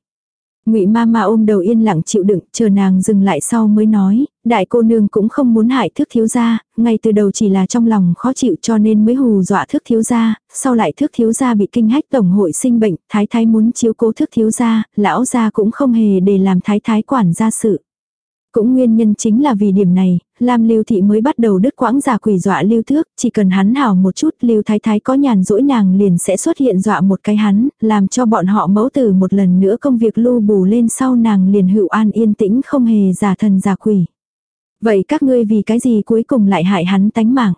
Ngụy ma ma ôm đầu yên lặng chịu đựng, chờ nàng dừng lại sau mới nói, đại cô nương cũng không muốn hại thước thiếu gia, ngay từ đầu chỉ là trong lòng khó chịu cho nên mới hù dọa thước thiếu gia, sau lại thước thiếu gia bị kinh hách tổng hội sinh bệnh, thái thái muốn chiếu cố thước thiếu gia, lão gia cũng không hề để làm thái thái quản gia sự. Cũng nguyên nhân chính là vì điểm này, Lam Lưu Thị mới bắt đầu đứt quãng giả quỷ dọa Lưu Thước, chỉ cần hắn hảo một chút Lưu Thái Thái có nhàn rỗi nàng liền sẽ xuất hiện dọa một cái hắn, làm cho bọn họ mẫu tử một lần nữa công việc lưu bù lên sau nàng liền hữu an yên tĩnh không hề giả thần giả quỷ. Vậy các ngươi vì cái gì cuối cùng lại hại hắn tánh mạng?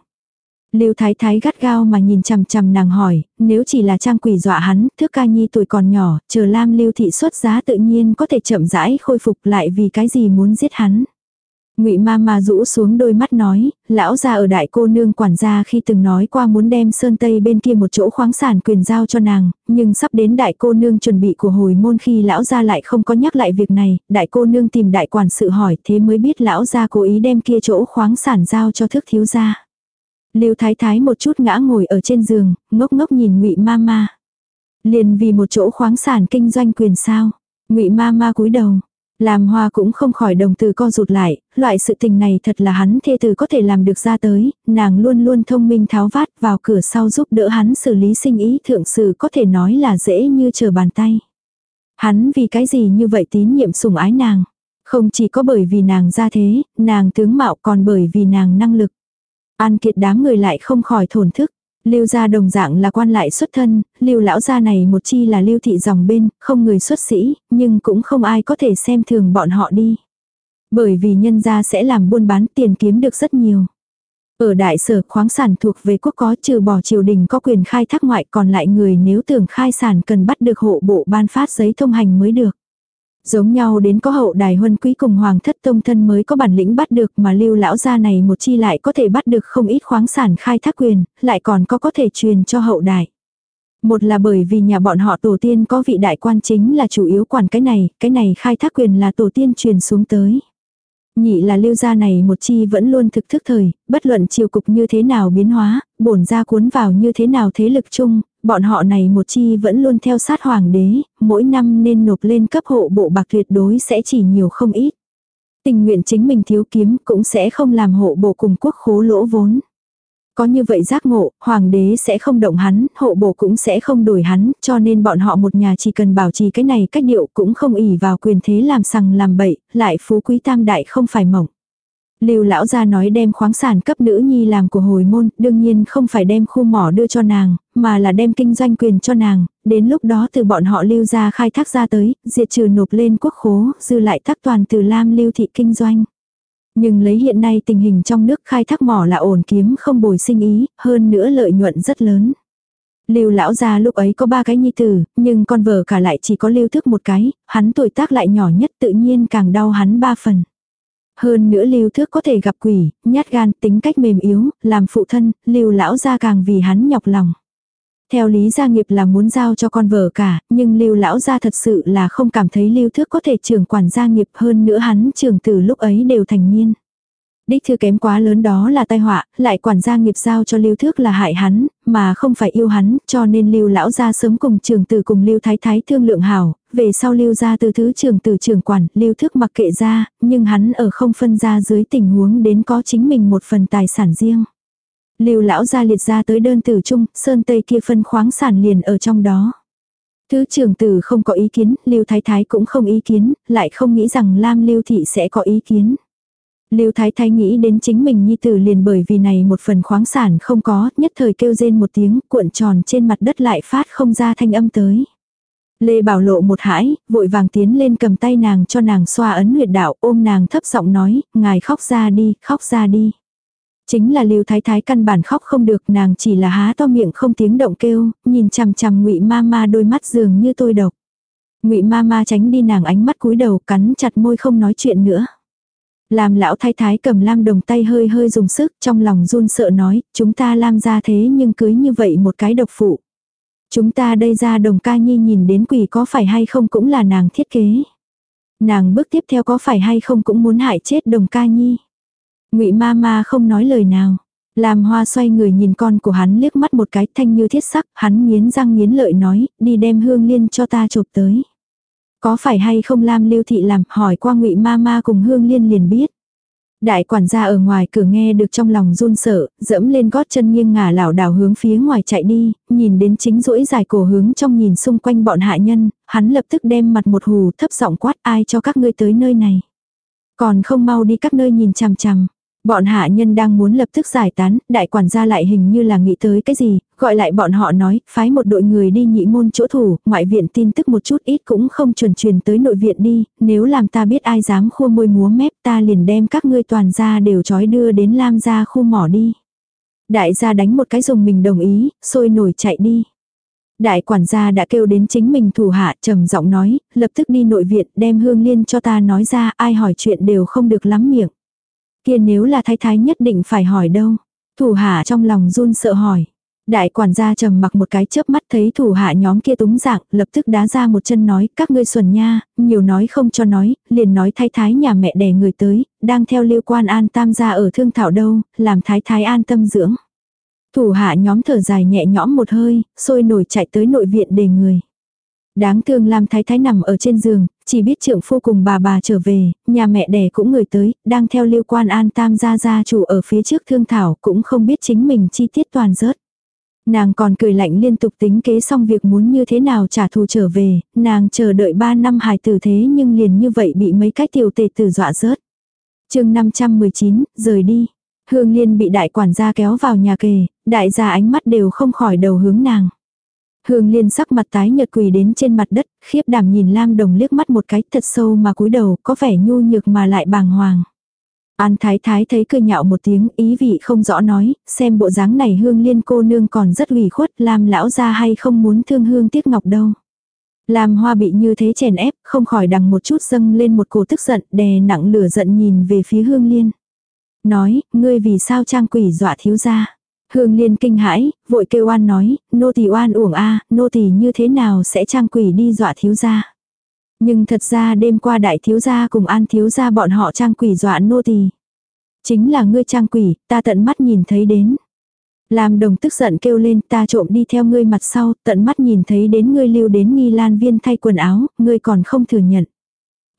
Lưu Thái Thái gắt gao mà nhìn chằm chằm nàng hỏi, nếu chỉ là trang quỷ dọa hắn, thước ca nhi tuổi còn nhỏ, chờ Lam Lưu Thị xuất giá tự nhiên có thể chậm rãi khôi phục lại vì cái gì muốn giết hắn. Ngụy ma ma rũ xuống đôi mắt nói, lão gia ở đại cô nương quản gia khi từng nói qua muốn đem sơn tây bên kia một chỗ khoáng sản quyền giao cho nàng, nhưng sắp đến đại cô nương chuẩn bị của hồi môn khi lão gia lại không có nhắc lại việc này, đại cô nương tìm đại quản sự hỏi thế mới biết lão gia cố ý đem kia chỗ khoáng sản giao cho thức thiếu gia. Lưu Thái Thái một chút ngã ngồi ở trên giường, ngốc ngốc nhìn Ngụy Mama. Liền vì một chỗ khoáng sản kinh doanh quyền sao? Ngụy Mama cúi đầu. Làm hoa cũng không khỏi đồng từ co rụt lại, loại sự tình này thật là hắn thê từ có thể làm được ra tới, nàng luôn luôn thông minh tháo vát vào cửa sau giúp đỡ hắn xử lý sinh ý thượng sự có thể nói là dễ như chờ bàn tay. Hắn vì cái gì như vậy tín nhiệm sủng ái nàng. Không chỉ có bởi vì nàng ra thế, nàng tướng mạo còn bởi vì nàng năng lực. An kiệt đám người lại không khỏi thổn thức. Lưu gia đồng dạng là quan lại xuất thân, lưu lão gia này một chi là lưu thị dòng bên, không người xuất sĩ, nhưng cũng không ai có thể xem thường bọn họ đi. Bởi vì nhân gia sẽ làm buôn bán tiền kiếm được rất nhiều. Ở đại sở khoáng sản thuộc về quốc có trừ bỏ triều đình có quyền khai thác ngoại còn lại người nếu tưởng khai sản cần bắt được hộ bộ ban phát giấy thông hành mới được. Giống nhau đến có hậu đài huân quý cùng hoàng thất tông thân mới có bản lĩnh bắt được mà lưu lão gia này một chi lại có thể bắt được không ít khoáng sản khai thác quyền, lại còn có có thể truyền cho hậu đài. Một là bởi vì nhà bọn họ tổ tiên có vị đại quan chính là chủ yếu quản cái này, cái này khai thác quyền là tổ tiên truyền xuống tới. Nhị là lưu gia này một chi vẫn luôn thực thức thời, bất luận chiều cục như thế nào biến hóa, bổn gia cuốn vào như thế nào thế lực chung, bọn họ này một chi vẫn luôn theo sát hoàng đế, mỗi năm nên nộp lên cấp hộ bộ bạc tuyệt đối sẽ chỉ nhiều không ít. Tình nguyện chính mình thiếu kiếm cũng sẽ không làm hộ bộ cùng quốc khố lỗ vốn. Có như vậy giác ngộ, hoàng đế sẽ không động hắn, hộ bộ cũng sẽ không đổi hắn, cho nên bọn họ một nhà chỉ cần bảo trì cái này cách điệu cũng không ỉ vào quyền thế làm sằng làm bậy, lại phú quý tam đại không phải mỏng. Lưu lão gia nói đem khoáng sản cấp nữ nhi làm của hồi môn, đương nhiên không phải đem khu mỏ đưa cho nàng, mà là đem kinh doanh quyền cho nàng, đến lúc đó từ bọn họ lưu gia khai thác ra tới, diệt trừ nộp lên quốc khố, dư lại tác toàn từ Lam lưu thị kinh doanh. Nhưng lấy hiện nay tình hình trong nước khai thác mỏ là ổn kiếm không bồi sinh ý, hơn nữa lợi nhuận rất lớn. Lưu lão gia lúc ấy có ba cái nhi tử, nhưng con vợ cả lại chỉ có lưu thức một cái, hắn tuổi tác lại nhỏ nhất tự nhiên càng đau hắn ba phần. Hơn nữa lưu thước có thể gặp quỷ, nhát gan, tính cách mềm yếu, làm phụ thân, lưu lão gia càng vì hắn nhọc lòng. Theo lý gia nghiệp là muốn giao cho con vợ cả, nhưng lưu lão gia thật sự là không cảm thấy lưu thước có thể trưởng quản gia nghiệp hơn nữa hắn trưởng từ lúc ấy đều thành niên. Đích thư kém quá lớn đó là tai họa, lại quản gia nghiệp giao cho lưu thước là hại hắn, mà không phải yêu hắn, cho nên lưu lão gia sớm cùng trường tử cùng lưu thái thái thương lượng hảo, về sau lưu gia từ thứ trường tử trường quản, lưu thước mặc kệ ra, nhưng hắn ở không phân ra dưới tình huống đến có chính mình một phần tài sản riêng. Lưu lão gia liệt ra tới đơn tử chung, sơn tây kia phân khoáng sản liền ở trong đó. Thứ trưởng tử không có ý kiến, Lưu Thái Thái cũng không ý kiến, lại không nghĩ rằng Lam Lưu Thị sẽ có ý kiến. Lưu Thái Thái nghĩ đến chính mình nhi tử liền bởi vì này một phần khoáng sản không có, nhất thời kêu rên một tiếng, cuộn tròn trên mặt đất lại phát không ra thanh âm tới. Lê Bảo Lộ một hãi, vội vàng tiến lên cầm tay nàng cho nàng xoa ấn huyệt đạo, ôm nàng thấp giọng nói, ngài khóc ra đi, khóc ra đi. Chính là Lưu Thái Thái căn bản khóc không được, nàng chỉ là há to miệng không tiếng động kêu, nhìn chằm chằm Ngụy Mama đôi mắt dường như tôi độc. Ngụy Mama tránh đi nàng ánh mắt cúi đầu, cắn chặt môi không nói chuyện nữa. Làm lão thái thái cầm lam đồng tay hơi hơi dùng sức, trong lòng run sợ nói, chúng ta lam ra thế nhưng cưới như vậy một cái độc phụ. Chúng ta đây ra đồng ca nhi nhìn đến quỷ có phải hay không cũng là nàng thiết kế. Nàng bước tiếp theo có phải hay không cũng muốn hại chết đồng ca nhi ngụy ma ma không nói lời nào. Làm hoa xoay người nhìn con của hắn liếc mắt một cái thanh như thiết sắc, hắn nghiến răng nghiến lợi nói, đi đem hương liên cho ta chụp tới. Có phải hay không Lam Lưu Thị làm, hỏi qua ngụy ma ma cùng hương liên liền biết. Đại quản gia ở ngoài cửa nghe được trong lòng run sợ, dẫm lên gót chân nghiêng ngả lảo đảo hướng phía ngoài chạy đi, nhìn đến chính rũi dài cổ hướng trong nhìn xung quanh bọn hạ nhân, hắn lập tức đem mặt một hù thấp giọng quát ai cho các ngươi tới nơi này. Còn không mau đi các nơi nhìn chằm chằm. Bọn hạ nhân đang muốn lập tức giải tán, đại quản gia lại hình như là nghĩ tới cái gì, gọi lại bọn họ nói, phái một đội người đi nhị môn chỗ thủ, ngoại viện tin tức một chút ít cũng không chuẩn truyền tới nội viện đi, nếu làm ta biết ai dám khua môi múa mép ta liền đem các ngươi toàn gia đều trói đưa đến Lam gia khu mỏ đi. Đại gia đánh một cái dùng mình đồng ý, sôi nổi chạy đi. Đại quản gia đã kêu đến chính mình thủ hạ trầm giọng nói, lập tức đi nội viện đem hương liên cho ta nói ra ai hỏi chuyện đều không được lắm miệng. Kia nếu là thái thái nhất định phải hỏi đâu. Thủ hạ trong lòng run sợ hỏi. Đại quản gia trầm mặc một cái chớp mắt thấy thủ hạ nhóm kia túng dạng, lập tức đá ra một chân nói, các ngươi xuẩn nha, nhiều nói không cho nói, liền nói thái thái nhà mẹ đẻ người tới, đang theo liêu quan an tam gia ở thương thảo đâu, làm thái thái an tâm dưỡng. Thủ hạ nhóm thở dài nhẹ nhõm một hơi, sôi nổi chạy tới nội viện để người. Đáng thương Lam Thái Thái nằm ở trên giường, chỉ biết trưởng phu cùng bà bà trở về, nhà mẹ đẻ cũng người tới, đang theo lưu quan an tam gia gia chủ ở phía trước thương thảo, cũng không biết chính mình chi tiết toàn rớt. Nàng còn cười lạnh liên tục tính kế xong việc muốn như thế nào trả thù trở về, nàng chờ đợi 3 năm hài tử thế nhưng liền như vậy bị mấy cái tiểu tề tử dọa rớt. chương 519, rời đi. Hương Liên bị đại quản gia kéo vào nhà kề, đại gia ánh mắt đều không khỏi đầu hướng nàng. Hương Liên sắc mặt tái nhợt quỳ đến trên mặt đất, khiếp đảm nhìn Lam Đồng liếc mắt một cái thật sâu mà cúi đầu, có vẻ nhu nhược mà lại bàng hoàng. An Thái Thái thấy cười nhạo một tiếng, ý vị không rõ nói, xem bộ dáng này Hương Liên cô nương còn rất ủy khuất, Lam lão ra hay không muốn thương Hương Tiếc Ngọc đâu. Lam Hoa bị như thế chèn ép, không khỏi đằng một chút dâng lên một cổ tức giận, đè nặng lửa giận nhìn về phía Hương Liên. Nói, ngươi vì sao trang quỷ dọa thiếu gia? Hương Liên kinh hãi, vội kêu oan nói, nô tỳ oan uổng a, nô tỳ như thế nào sẽ trang quỷ đi dọa thiếu gia. Nhưng thật ra đêm qua đại thiếu gia cùng an thiếu gia bọn họ trang quỷ dọa nô tỳ. Chính là ngươi trang quỷ, ta tận mắt nhìn thấy đến. Làm đồng tức giận kêu lên ta trộm đi theo ngươi mặt sau, tận mắt nhìn thấy đến ngươi lưu đến nghi lan viên thay quần áo, ngươi còn không thừa nhận.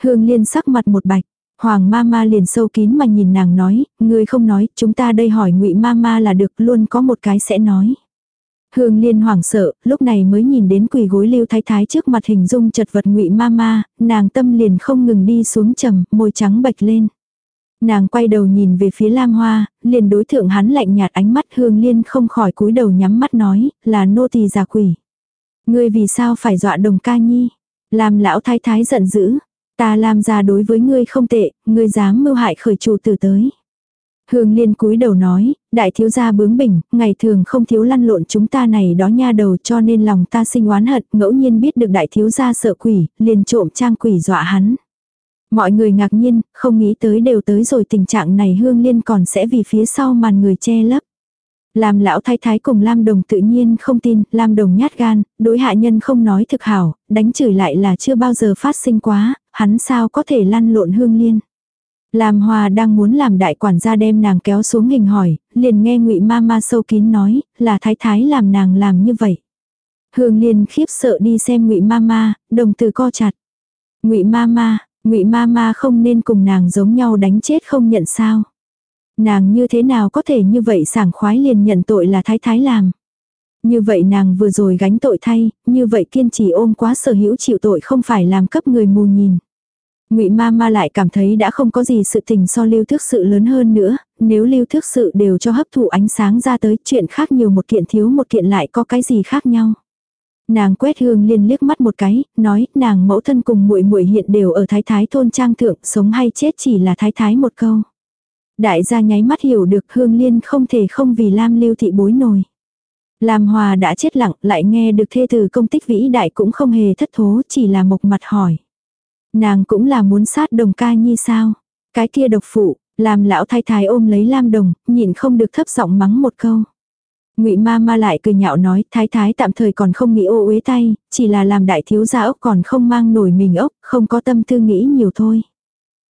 Hương Liên sắc mặt một bạch, Hoàng Mama liền sâu kín mà nhìn nàng nói, ngươi không nói, chúng ta đây hỏi Ngụy Mama là được, luôn có một cái sẽ nói. Hương Liên hoảng sợ, lúc này mới nhìn đến quỳ gối Lưu Thái Thái trước mặt hình dung chật vật Ngụy Mama, nàng tâm liền không ngừng đi xuống trầm, môi trắng bạch lên. Nàng quay đầu nhìn về phía Lam Hoa, liền đối thượng hắn lạnh nhạt ánh mắt Hương Liên không khỏi cúi đầu nhắm mắt nói, là nô tỳ già quỷ. Ngươi vì sao phải dọa đồng ca nhi? Lam lão thái thái giận dữ, Ta làm ra đối với ngươi không tệ, ngươi dám mưu hại khởi chủ tử tới. Hương liên cúi đầu nói, đại thiếu gia bướng bỉnh, ngày thường không thiếu lăn lộn chúng ta này đó nha đầu cho nên lòng ta sinh oán hận, ngẫu nhiên biết được đại thiếu gia sợ quỷ, liền trộm trang quỷ dọa hắn. Mọi người ngạc nhiên, không nghĩ tới đều tới rồi tình trạng này hương liên còn sẽ vì phía sau màn người che lấp. Làm lão thái thái cùng Lam Đồng tự nhiên không tin, Lam Đồng nhát gan, đối hạ nhân không nói thực hảo, đánh chửi lại là chưa bao giờ phát sinh quá, hắn sao có thể lăn lộn hương liên. Lam Hoa đang muốn làm đại quản gia đem nàng kéo xuống hình hỏi, liền nghe ngụy ma ma sâu kín nói, là thái thái làm nàng làm như vậy. Hương liên khiếp sợ đi xem ngụy ma ma, đồng từ co chặt. ngụy ma ma, ngụy ma ma không nên cùng nàng giống nhau đánh chết không nhận sao. Nàng như thế nào có thể như vậy sảng khoái liền nhận tội là thái thái làm. Như vậy nàng vừa rồi gánh tội thay, như vậy kiên trì ôm quá sở hữu chịu tội không phải làm cấp người mù nhìn. Ngụy ma ma lại cảm thấy đã không có gì sự tình so lưu thước sự lớn hơn nữa, nếu lưu thước sự đều cho hấp thụ ánh sáng ra tới chuyện khác nhiều một kiện thiếu một kiện lại có cái gì khác nhau. Nàng quét hương liên liếc mắt một cái, nói nàng mẫu thân cùng muội muội hiện đều ở thái thái thôn trang thượng, sống hay chết chỉ là thái thái một câu. Đại gia nháy mắt hiểu được hương liên không thể không vì lam lưu thị bối nổi. Lam hòa đã chết lặng lại nghe được thê từ công tích vĩ đại cũng không hề thất thố chỉ là mộc mặt hỏi. Nàng cũng là muốn sát đồng ca nhi sao? Cái kia độc phụ, làm lão thái thái ôm lấy lam đồng, nhịn không được thấp giọng mắng một câu. Ngụy ma ma lại cười nhạo nói, thái thái tạm thời còn không nghĩ ô uế tay, chỉ là làm đại thiếu gia ốc còn không mang nổi mình ốc, không có tâm tư nghĩ nhiều thôi.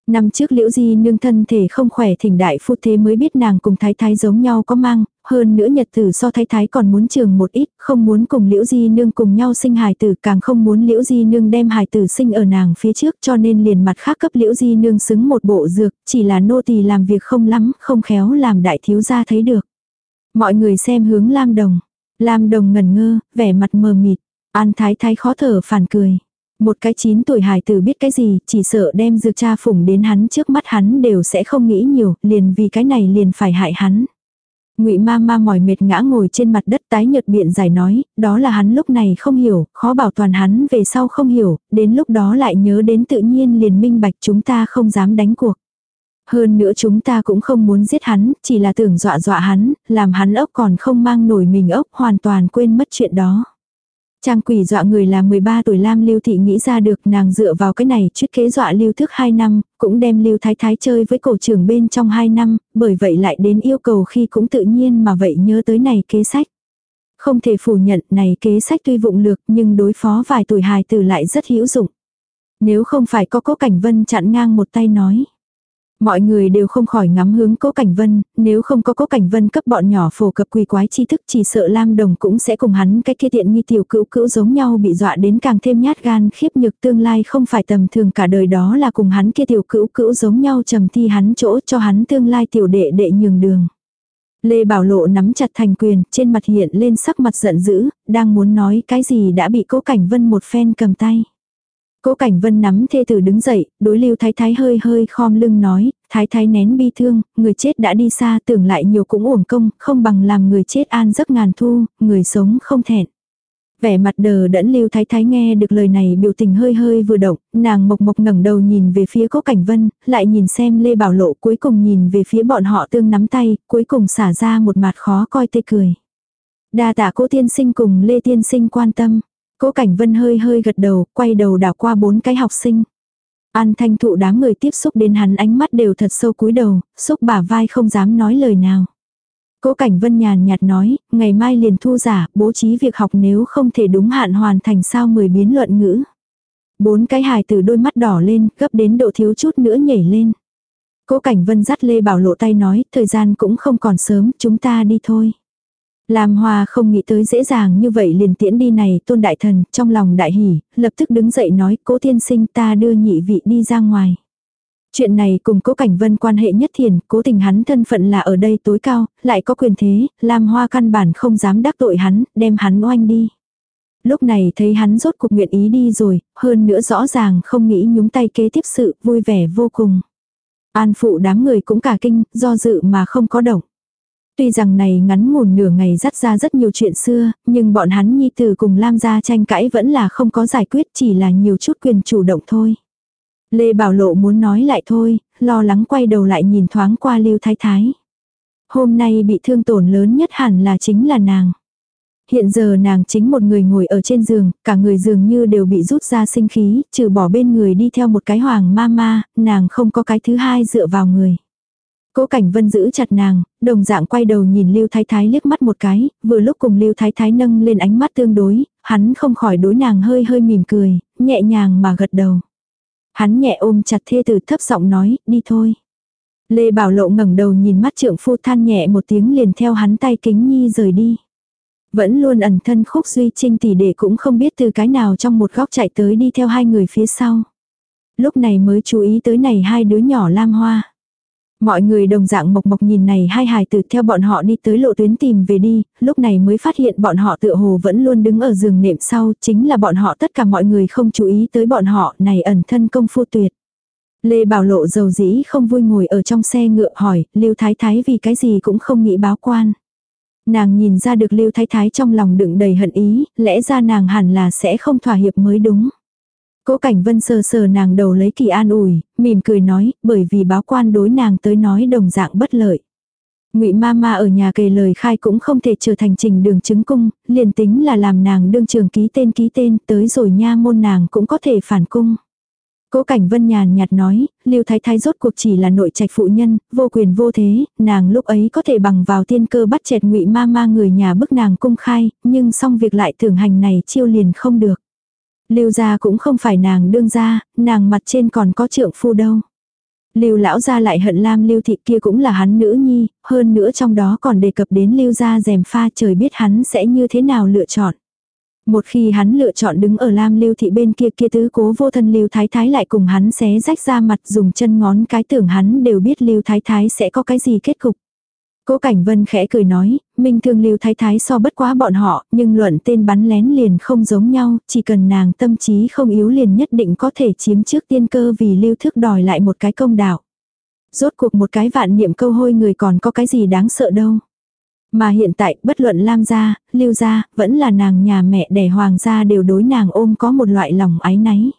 Năm trước liễu di nương thân thể không khỏe thỉnh đại phu thế mới biết nàng cùng thái thái giống nhau có mang, hơn nữa nhật tử so thái thái còn muốn trường một ít, không muốn cùng liễu di nương cùng nhau sinh hài tử càng không muốn liễu di nương đem hài tử sinh ở nàng phía trước cho nên liền mặt khác cấp liễu di nương xứng một bộ dược, chỉ là nô tỳ làm việc không lắm, không khéo làm đại thiếu gia thấy được. Mọi người xem hướng Lam Đồng. Lam Đồng ngẩn ngơ, vẻ mặt mờ mịt. An Thái Thái khó thở phản cười. Một cái chín tuổi hài tử biết cái gì, chỉ sợ đem dược cha phủng đến hắn trước mắt hắn đều sẽ không nghĩ nhiều, liền vì cái này liền phải hại hắn. Ngụy ma ma mỏi mệt ngã ngồi trên mặt đất tái nhợt biện giải nói, đó là hắn lúc này không hiểu, khó bảo toàn hắn về sau không hiểu, đến lúc đó lại nhớ đến tự nhiên liền minh bạch chúng ta không dám đánh cuộc. Hơn nữa chúng ta cũng không muốn giết hắn, chỉ là tưởng dọa dọa hắn, làm hắn ốc còn không mang nổi mình ốc hoàn toàn quên mất chuyện đó. Trang quỷ dọa người là 13 tuổi Lam Lưu Thị nghĩ ra được nàng dựa vào cái này chuyết kế dọa Lưu Thức 2 năm, cũng đem Lưu Thái Thái chơi với cổ trưởng bên trong 2 năm, bởi vậy lại đến yêu cầu khi cũng tự nhiên mà vậy nhớ tới này kế sách. Không thể phủ nhận này kế sách tuy vụng lược nhưng đối phó vài tuổi hài tử lại rất hữu dụng. Nếu không phải có cố cảnh vân chặn ngang một tay nói. Mọi người đều không khỏi ngắm hướng Cố Cảnh Vân, nếu không có Cố Cảnh Vân cấp bọn nhỏ phổ cập quỳ quái tri thức chỉ sợ Lam Đồng cũng sẽ cùng hắn cái kia tiện nghi tiểu cữu cữu giống nhau bị dọa đến càng thêm nhát gan khiếp nhược tương lai không phải tầm thường cả đời đó là cùng hắn kia tiểu cữu cữu giống nhau trầm thi hắn chỗ cho hắn tương lai tiểu đệ đệ nhường đường. Lê Bảo Lộ nắm chặt thành quyền, trên mặt hiện lên sắc mặt giận dữ, đang muốn nói cái gì đã bị Cố Cảnh Vân một phen cầm tay. Cố Cảnh Vân nắm thê tử đứng dậy, đối Lưu Thái Thái hơi hơi khom lưng nói, Thái Thái nén bi thương, người chết đã đi xa tưởng lại nhiều cũng uổng công, không bằng làm người chết an giấc ngàn thu, người sống không thẹn. Vẻ mặt đờ đẫn Lưu Thái Thái nghe được lời này biểu tình hơi hơi vừa động, nàng mộc mộc ngẩng đầu nhìn về phía Cố Cảnh Vân, lại nhìn xem Lê Bảo Lộ cuối cùng nhìn về phía bọn họ tương nắm tay, cuối cùng xả ra một mặt khó coi tê cười. Đa tạ Cố Tiên Sinh cùng Lê Tiên Sinh quan tâm. Cố Cảnh Vân hơi hơi gật đầu, quay đầu đảo qua bốn cái học sinh. An thanh thụ đám người tiếp xúc đến hắn ánh mắt đều thật sâu cúi đầu, xúc bả vai không dám nói lời nào. Cố Cảnh Vân nhàn nhạt nói, ngày mai liền thu giả, bố trí việc học nếu không thể đúng hạn hoàn thành sao mười biến luận ngữ. Bốn cái hài từ đôi mắt đỏ lên, gấp đến độ thiếu chút nữa nhảy lên. Cố Cảnh Vân dắt Lê Bảo lộ tay nói, thời gian cũng không còn sớm, chúng ta đi thôi. Lam Hoa không nghĩ tới dễ dàng như vậy liền tiễn đi này tôn đại thần, trong lòng đại hỉ, lập tức đứng dậy nói cố tiên sinh ta đưa nhị vị đi ra ngoài. Chuyện này cùng cố cảnh vân quan hệ nhất thiền, cố tình hắn thân phận là ở đây tối cao, lại có quyền thế, Lam Hoa căn bản không dám đắc tội hắn, đem hắn oanh đi. Lúc này thấy hắn rốt cuộc nguyện ý đi rồi, hơn nữa rõ ràng không nghĩ nhúng tay kế tiếp sự, vui vẻ vô cùng. An phụ đám người cũng cả kinh, do dự mà không có động. Tuy rằng này ngắn ngủn nửa ngày dắt ra rất nhiều chuyện xưa, nhưng bọn hắn nhi tử cùng Lam gia tranh cãi vẫn là không có giải quyết chỉ là nhiều chút quyền chủ động thôi. Lê Bảo Lộ muốn nói lại thôi, lo lắng quay đầu lại nhìn thoáng qua Lưu Thái Thái. Hôm nay bị thương tổn lớn nhất hẳn là chính là nàng. Hiện giờ nàng chính một người ngồi ở trên giường, cả người dường như đều bị rút ra sinh khí, trừ bỏ bên người đi theo một cái hoàng ma ma, nàng không có cái thứ hai dựa vào người. Cố Cảnh Vân giữ chặt nàng, đồng dạng quay đầu nhìn Lưu Thái Thái liếc mắt một cái, vừa lúc cùng Lưu Thái Thái nâng lên ánh mắt tương đối, hắn không khỏi đối nàng hơi hơi mỉm cười, nhẹ nhàng mà gật đầu. Hắn nhẹ ôm chặt thê tử thấp giọng nói, đi thôi. Lê Bảo Lộ ngẩng đầu nhìn mắt trượng phu than nhẹ một tiếng liền theo hắn tay kính nhi rời đi. Vẫn luôn ẩn thân khúc duy trinh tỷ đệ cũng không biết từ cái nào trong một góc chạy tới đi theo hai người phía sau. Lúc này mới chú ý tới này hai đứa nhỏ lam hoa. Mọi người đồng dạng mộc mộc nhìn này hai hài tử theo bọn họ đi tới lộ tuyến tìm về đi, lúc này mới phát hiện bọn họ tựa hồ vẫn luôn đứng ở giường nệm sau, chính là bọn họ tất cả mọi người không chú ý tới bọn họ, này ẩn thân công phu tuyệt. Lê Bảo Lộ dầu dĩ không vui ngồi ở trong xe ngựa hỏi, Lưu Thái Thái vì cái gì cũng không nghĩ báo quan. Nàng nhìn ra được Lưu Thái Thái trong lòng đựng đầy hận ý, lẽ ra nàng hẳn là sẽ không thỏa hiệp mới đúng. Cố Cảnh Vân sờ sờ nàng đầu lấy kỳ an ủi, mỉm cười nói, bởi vì báo quan đối nàng tới nói đồng dạng bất lợi. Ngụy ma ma ở nhà kề lời khai cũng không thể trở thành trình đường chứng cung, liền tính là làm nàng đương trường ký tên ký tên, tới rồi nha môn nàng cũng có thể phản cung. Cố Cảnh Vân nhàn nhạt nói, Lưu Thái Thái rốt cuộc chỉ là nội trạch phụ nhân, vô quyền vô thế, nàng lúc ấy có thể bằng vào tiên cơ bắt chẹt ngụy ma ma người nhà bức nàng cung khai, nhưng xong việc lại thưởng hành này chiêu liền không được. Lưu gia cũng không phải nàng đương gia, nàng mặt trên còn có trượng phu đâu. Lưu lão gia lại hận Lam Lưu thị kia cũng là hắn nữ nhi, hơn nữa trong đó còn đề cập đến Lưu gia rèm pha trời biết hắn sẽ như thế nào lựa chọn. Một khi hắn lựa chọn đứng ở Lam Lưu thị bên kia kia tứ cố vô thân Lưu Thái Thái lại cùng hắn xé rách ra mặt dùng chân ngón cái tưởng hắn đều biết Lưu Thái Thái sẽ có cái gì kết cục. Cố Cảnh Vân khẽ cười nói, Minh Thương Lưu Thái Thái so bất quá bọn họ, nhưng luận tên bắn lén liền không giống nhau, chỉ cần nàng tâm trí không yếu liền nhất định có thể chiếm trước tiên cơ vì Lưu Thức đòi lại một cái công đạo. Rốt cuộc một cái vạn niệm câu hôi người còn có cái gì đáng sợ đâu. Mà hiện tại, bất luận Lam gia, Lưu gia, vẫn là nàng nhà mẹ đẻ hoàng gia đều đối nàng ôm có một loại lòng ái náy.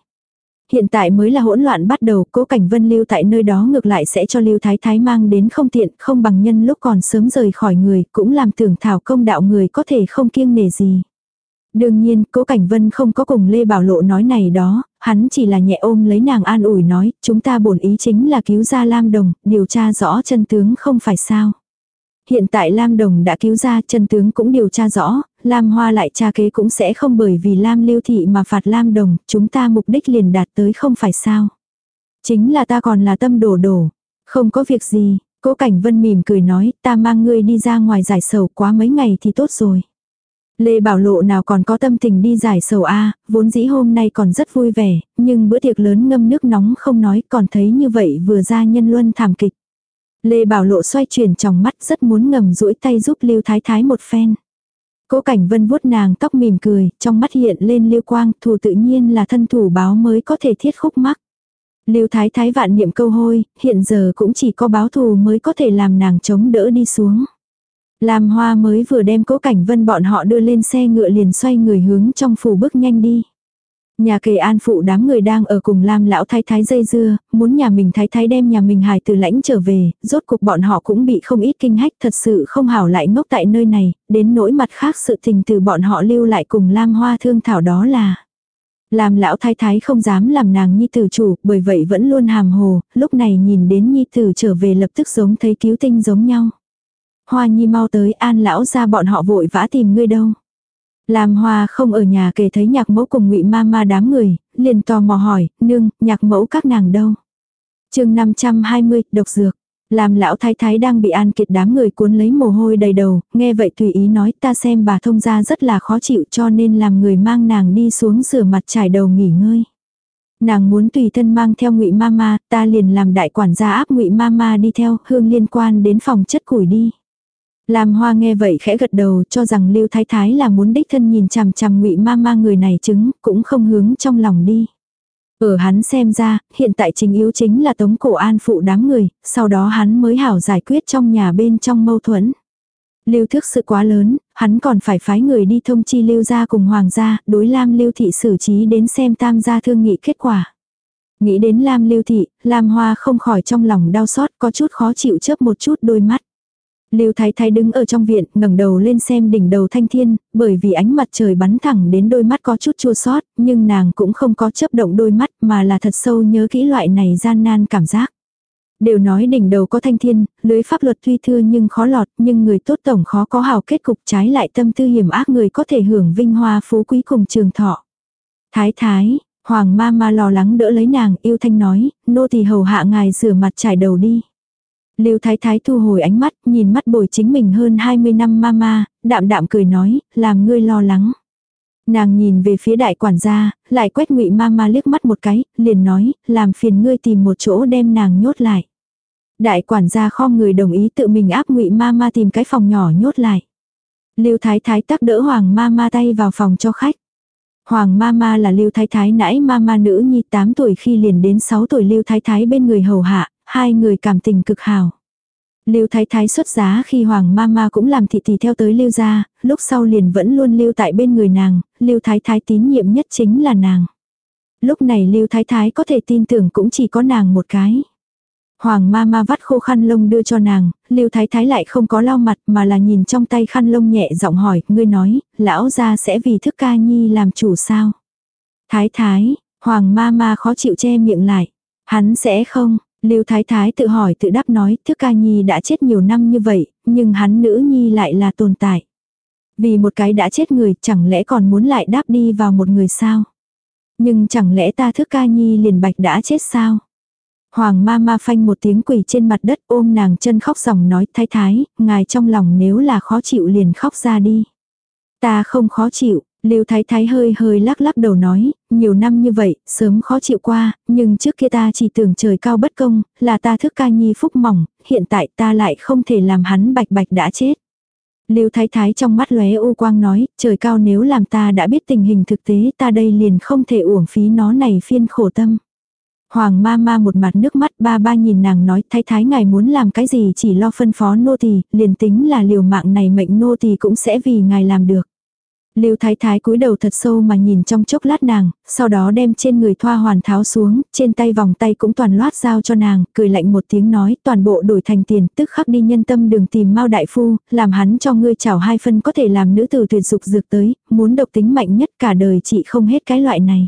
Hiện tại mới là hỗn loạn bắt đầu, cố cảnh vân lưu tại nơi đó ngược lại sẽ cho lưu thái thái mang đến không tiện, không bằng nhân lúc còn sớm rời khỏi người, cũng làm tưởng thảo công đạo người có thể không kiêng nề gì. Đương nhiên, cố cảnh vân không có cùng Lê Bảo Lộ nói này đó, hắn chỉ là nhẹ ôm lấy nàng an ủi nói, chúng ta bổn ý chính là cứu ra Lam Đồng, điều tra rõ chân tướng không phải sao. Hiện tại Lam Đồng đã cứu ra chân tướng cũng điều tra rõ, Lam Hoa lại tra kế cũng sẽ không bởi vì Lam Lưu Thị mà phạt Lam Đồng, chúng ta mục đích liền đạt tới không phải sao. Chính là ta còn là tâm đổ đổ, không có việc gì, cố Cảnh Vân mỉm cười nói, ta mang ngươi đi ra ngoài giải sầu quá mấy ngày thì tốt rồi. Lê Bảo Lộ nào còn có tâm tình đi giải sầu a vốn dĩ hôm nay còn rất vui vẻ, nhưng bữa tiệc lớn ngâm nước nóng không nói còn thấy như vậy vừa ra nhân luân thảm kịch. Lê Bảo Lộ xoay chuyển trong mắt rất muốn ngầm duỗi tay giúp Lưu Thái Thái một phen. Cố Cảnh Vân vuốt nàng tóc mỉm cười, trong mắt hiện lên lưu quang, thủ tự nhiên là thân thủ báo mới có thể thiết khúc mắc. Lưu Thái Thái vạn niệm câu hôi, hiện giờ cũng chỉ có báo thù mới có thể làm nàng chống đỡ đi xuống. Làm hoa mới vừa đem cố cảnh vân bọn họ đưa lên xe ngựa liền xoay người hướng trong phủ bước nhanh đi. Nhà kề an phụ đám người đang ở cùng Lam lão thái thái dây dưa, muốn nhà mình thái thái đem nhà mình hài từ lãnh trở về, rốt cuộc bọn họ cũng bị không ít kinh hách thật sự không hảo lại ngốc tại nơi này, đến nỗi mặt khác sự tình từ bọn họ lưu lại cùng Lam hoa thương thảo đó là. Làm lão thái thái không dám làm nàng nhi tử chủ, bởi vậy vẫn luôn hàm hồ, lúc này nhìn đến nhi tử trở về lập tức giống thấy cứu tinh giống nhau. Hoa nhi mau tới an lão ra bọn họ vội vã tìm ngươi đâu. Lam Hoa không ở nhà kể thấy nhạc mẫu cùng ngụy ma ma đám người, liền tò mò hỏi, nương, nhạc mẫu các nàng đâu? chương 520, độc dược. Làm lão thái thái đang bị an kiệt đám người cuốn lấy mồ hôi đầy đầu, nghe vậy tùy ý nói ta xem bà thông gia rất là khó chịu cho nên làm người mang nàng đi xuống rửa mặt trải đầu nghỉ ngơi. Nàng muốn tùy thân mang theo ngụy mama, ta liền làm đại quản gia áp ngụy mama đi theo, hương liên quan đến phòng chất củi đi. Lam Hoa nghe vậy khẽ gật đầu cho rằng Lưu Thái Thái là muốn đích thân nhìn chằm chằm ngụy ma ma người này chứng, cũng không hướng trong lòng đi. Ở hắn xem ra, hiện tại chính yếu chính là tống cổ an phụ đám người, sau đó hắn mới hảo giải quyết trong nhà bên trong mâu thuẫn. Lưu thức sự quá lớn, hắn còn phải phái người đi thông chi lưu gia cùng hoàng gia, đối Lam lưu thị xử trí đến xem tam gia thương nghị kết quả. Nghĩ đến Lam lưu thị, Lam hoa không khỏi trong lòng đau xót có chút khó chịu chớp một chút đôi mắt. Lưu Thái Thái đứng ở trong viện, ngẩng đầu lên xem đỉnh đầu thanh thiên, bởi vì ánh mặt trời bắn thẳng đến đôi mắt có chút chua xót nhưng nàng cũng không có chấp động đôi mắt mà là thật sâu nhớ kỹ loại này gian nan cảm giác. Đều nói đỉnh đầu có thanh thiên, lưới pháp luật tuy thưa nhưng khó lọt, nhưng người tốt tổng khó có hào kết cục trái lại tâm tư hiểm ác người có thể hưởng vinh hoa phú quý cùng trường thọ. Thái thái, hoàng ma ma lo lắng đỡ lấy nàng yêu thanh nói, nô tỳ hầu hạ ngài rửa mặt trải đầu đi. Lưu Thái Thái thu hồi ánh mắt, nhìn mắt bồi chính mình hơn 20 năm mama, đạm đạm cười nói, làm ngươi lo lắng. Nàng nhìn về phía đại quản gia, lại quét ngụy mama liếc mắt một cái, liền nói, làm phiền ngươi tìm một chỗ đem nàng nhốt lại. Đại quản gia kho người đồng ý tự mình áp ngụy mama tìm cái phòng nhỏ nhốt lại. Lưu Thái Thái tắc đỡ Hoàng mama tay vào phòng cho khách. Hoàng mama là Lưu Thái Thái nãy mama nữ nhi 8 tuổi khi liền đến 6 tuổi Lưu Thái Thái bên người hầu hạ, hai người cảm tình cực hảo, Lưu Thái Thái xuất giá khi Hoàng Mama cũng làm thị tỷ theo tới Lưu gia, lúc sau liền vẫn luôn lưu tại bên người nàng, Lưu Thái Thái tín nhiệm nhất chính là nàng. Lúc này Lưu Thái Thái có thể tin tưởng cũng chỉ có nàng một cái. Hoàng Mama vắt khô khăn lông đưa cho nàng, Lưu Thái Thái lại không có lau mặt mà là nhìn trong tay khăn lông nhẹ giọng hỏi, ngươi nói, lão gia sẽ vì thức ca nhi làm chủ sao? Thái Thái, Hoàng Mama khó chịu che miệng lại. Hắn sẽ không, Lưu Thái Thái tự hỏi tự đáp nói, Thức Ca Nhi đã chết nhiều năm như vậy, nhưng hắn nữ nhi lại là tồn tại. Vì một cái đã chết người, chẳng lẽ còn muốn lại đáp đi vào một người sao? Nhưng chẳng lẽ ta Thức Ca Nhi liền bạch đã chết sao? Hoàng ma ma phanh một tiếng quỳ trên mặt đất ôm nàng chân khóc ròng nói thái thái, ngài trong lòng nếu là khó chịu liền khóc ra đi. Ta không khó chịu, Lưu Thái Thái hơi hơi lắc lắc đầu nói, nhiều năm như vậy, sớm khó chịu qua, nhưng trước kia ta chỉ tưởng trời cao bất công, là ta thức ca nhi phúc mỏng, hiện tại ta lại không thể làm hắn bạch bạch đã chết. Lưu Thái Thái trong mắt lóe u quang nói, trời cao nếu làm ta đã biết tình hình thực tế ta đây liền không thể uổng phí nó này phiên khổ tâm. Hoàng ma ma một mặt nước mắt ba ba nhìn nàng nói thái thái ngài muốn làm cái gì chỉ lo phân phó nô tỳ liền tính là liều mạng này mệnh nô tỳ cũng sẽ vì ngài làm được. Lưu Thái Thái cúi đầu thật sâu mà nhìn trong chốc lát nàng, sau đó đem trên người thoa hoàn tháo xuống, trên tay vòng tay cũng toàn loát giao cho nàng, cười lạnh một tiếng nói, toàn bộ đổi thành tiền, tức khắc đi nhân tâm đường tìm Mao đại phu, làm hắn cho ngươi chảo hai phân có thể làm nữ tử tuyệt dục dược tới, muốn độc tính mạnh nhất cả đời chị không hết cái loại này.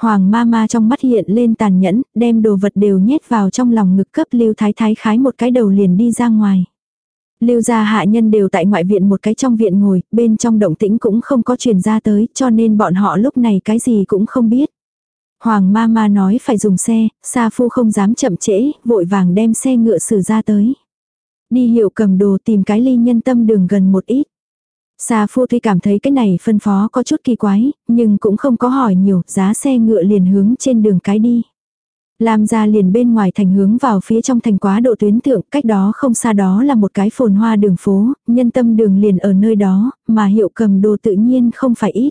Hoàng ma ma trong mắt hiện lên tàn nhẫn, đem đồ vật đều nhét vào trong lòng ngực cấp Lưu Thái Thái khái một cái đầu liền đi ra ngoài. Lưu gia hạ nhân đều tại ngoại viện một cái trong viện ngồi, bên trong động tĩnh cũng không có truyền ra tới, cho nên bọn họ lúc này cái gì cũng không biết. Hoàng ma ma nói phải dùng xe, Sa Phu không dám chậm trễ, vội vàng đem xe ngựa xử ra tới. Đi hiệu cầm đồ tìm cái ly nhân tâm đường gần một ít. Sa Phu tuy cảm thấy cái này phân phó có chút kỳ quái, nhưng cũng không có hỏi nhiều, giá xe ngựa liền hướng trên đường cái đi. Lam gia liền bên ngoài thành hướng vào phía trong thành quá độ tuyến thượng, cách đó không xa đó là một cái phồn hoa đường phố, nhân tâm đường liền ở nơi đó, mà hiệu cầm đồ tự nhiên không phải ít.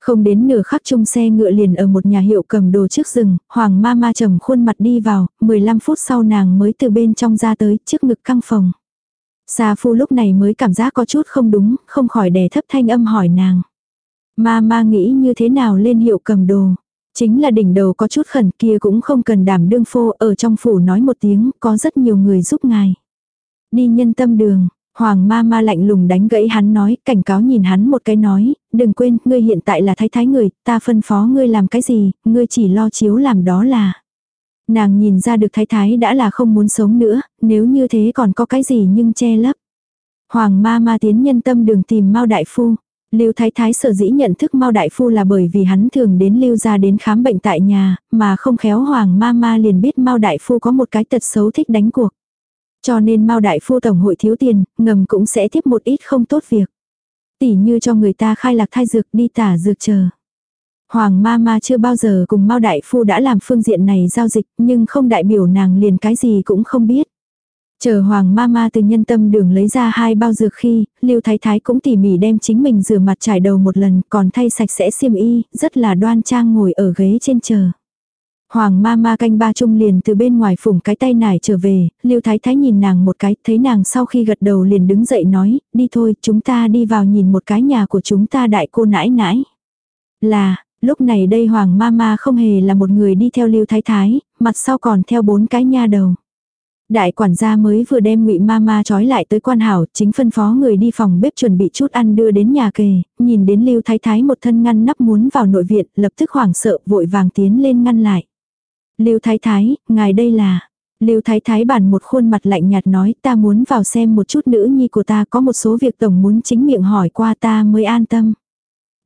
Không đến nửa khắc chung xe ngựa liền ở một nhà hiệu cầm đồ trước rừng, hoàng ma ma trầm khuôn mặt đi vào, 15 phút sau nàng mới từ bên trong ra tới trước ngực căng phòng. Sa phu lúc này mới cảm giác có chút không đúng, không khỏi đè thấp thanh âm hỏi nàng. Ma ma nghĩ như thế nào lên hiệu cầm đồ. Chính là đỉnh đầu có chút khẩn kia cũng không cần đảm đương phô ở trong phủ nói một tiếng, có rất nhiều người giúp ngài. Đi nhân tâm đường, Hoàng ma ma lạnh lùng đánh gãy hắn nói, cảnh cáo nhìn hắn một cái nói, đừng quên, ngươi hiện tại là thái thái người, ta phân phó ngươi làm cái gì, ngươi chỉ lo chiếu làm đó là. Nàng nhìn ra được thái thái đã là không muốn sống nữa, nếu như thế còn có cái gì nhưng che lấp. Hoàng ma ma tiến nhân tâm đường tìm mau đại phu. Lưu Thái Thái sở dĩ nhận thức Mao Đại Phu là bởi vì hắn thường đến Lưu ra đến khám bệnh tại nhà, mà không khéo Hoàng Ma Ma liền biết Mao Đại Phu có một cái tật xấu thích đánh cuộc. Cho nên Mao Đại Phu Tổng hội thiếu tiền, ngầm cũng sẽ tiếp một ít không tốt việc. Tỉ như cho người ta khai lạc thai dược đi tả dược chờ. Hoàng Ma Ma chưa bao giờ cùng Mao Đại Phu đã làm phương diện này giao dịch, nhưng không đại biểu nàng liền cái gì cũng không biết. Chờ Hoàng Mama từ nhân tâm đường lấy ra hai bao dược khi, Lưu Thái Thái cũng tỉ mỉ đem chính mình rửa mặt trải đầu một lần, còn thay sạch sẽ xiêm y, rất là đoan trang ngồi ở ghế trên chờ. Hoàng Mama canh ba chung liền từ bên ngoài phủng cái tay nải trở về, Lưu Thái Thái nhìn nàng một cái, thấy nàng sau khi gật đầu liền đứng dậy nói, đi thôi, chúng ta đi vào nhìn một cái nhà của chúng ta đại cô nãi nãi. Là, lúc này đây Hoàng Mama không hề là một người đi theo Lưu Thái Thái, mặt sau còn theo bốn cái nha đầu. Đại quản gia mới vừa đem ngụy ma ma trói lại tới quan hảo, chính phân phó người đi phòng bếp chuẩn bị chút ăn đưa đến nhà kề, nhìn đến lưu thái thái một thân ngăn nắp muốn vào nội viện, lập tức hoảng sợ vội vàng tiến lên ngăn lại. lưu thái thái, ngài đây là... lưu thái thái bản một khuôn mặt lạnh nhạt nói ta muốn vào xem một chút nữ nhi của ta có một số việc tổng muốn chính miệng hỏi qua ta mới an tâm.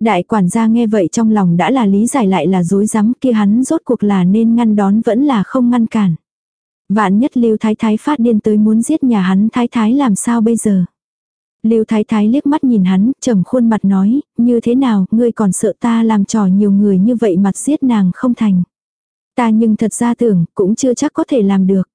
Đại quản gia nghe vậy trong lòng đã là lý giải lại là dối rắm kia hắn rốt cuộc là nên ngăn đón vẫn là không ngăn cản. Vạn nhất Lưu Thái Thái phát điên tới muốn giết nhà hắn Thái Thái làm sao bây giờ? Lưu Thái Thái liếc mắt nhìn hắn, trầm khuôn mặt nói, như thế nào, ngươi còn sợ ta làm trò nhiều người như vậy mặt giết nàng không thành. Ta nhưng thật ra tưởng, cũng chưa chắc có thể làm được.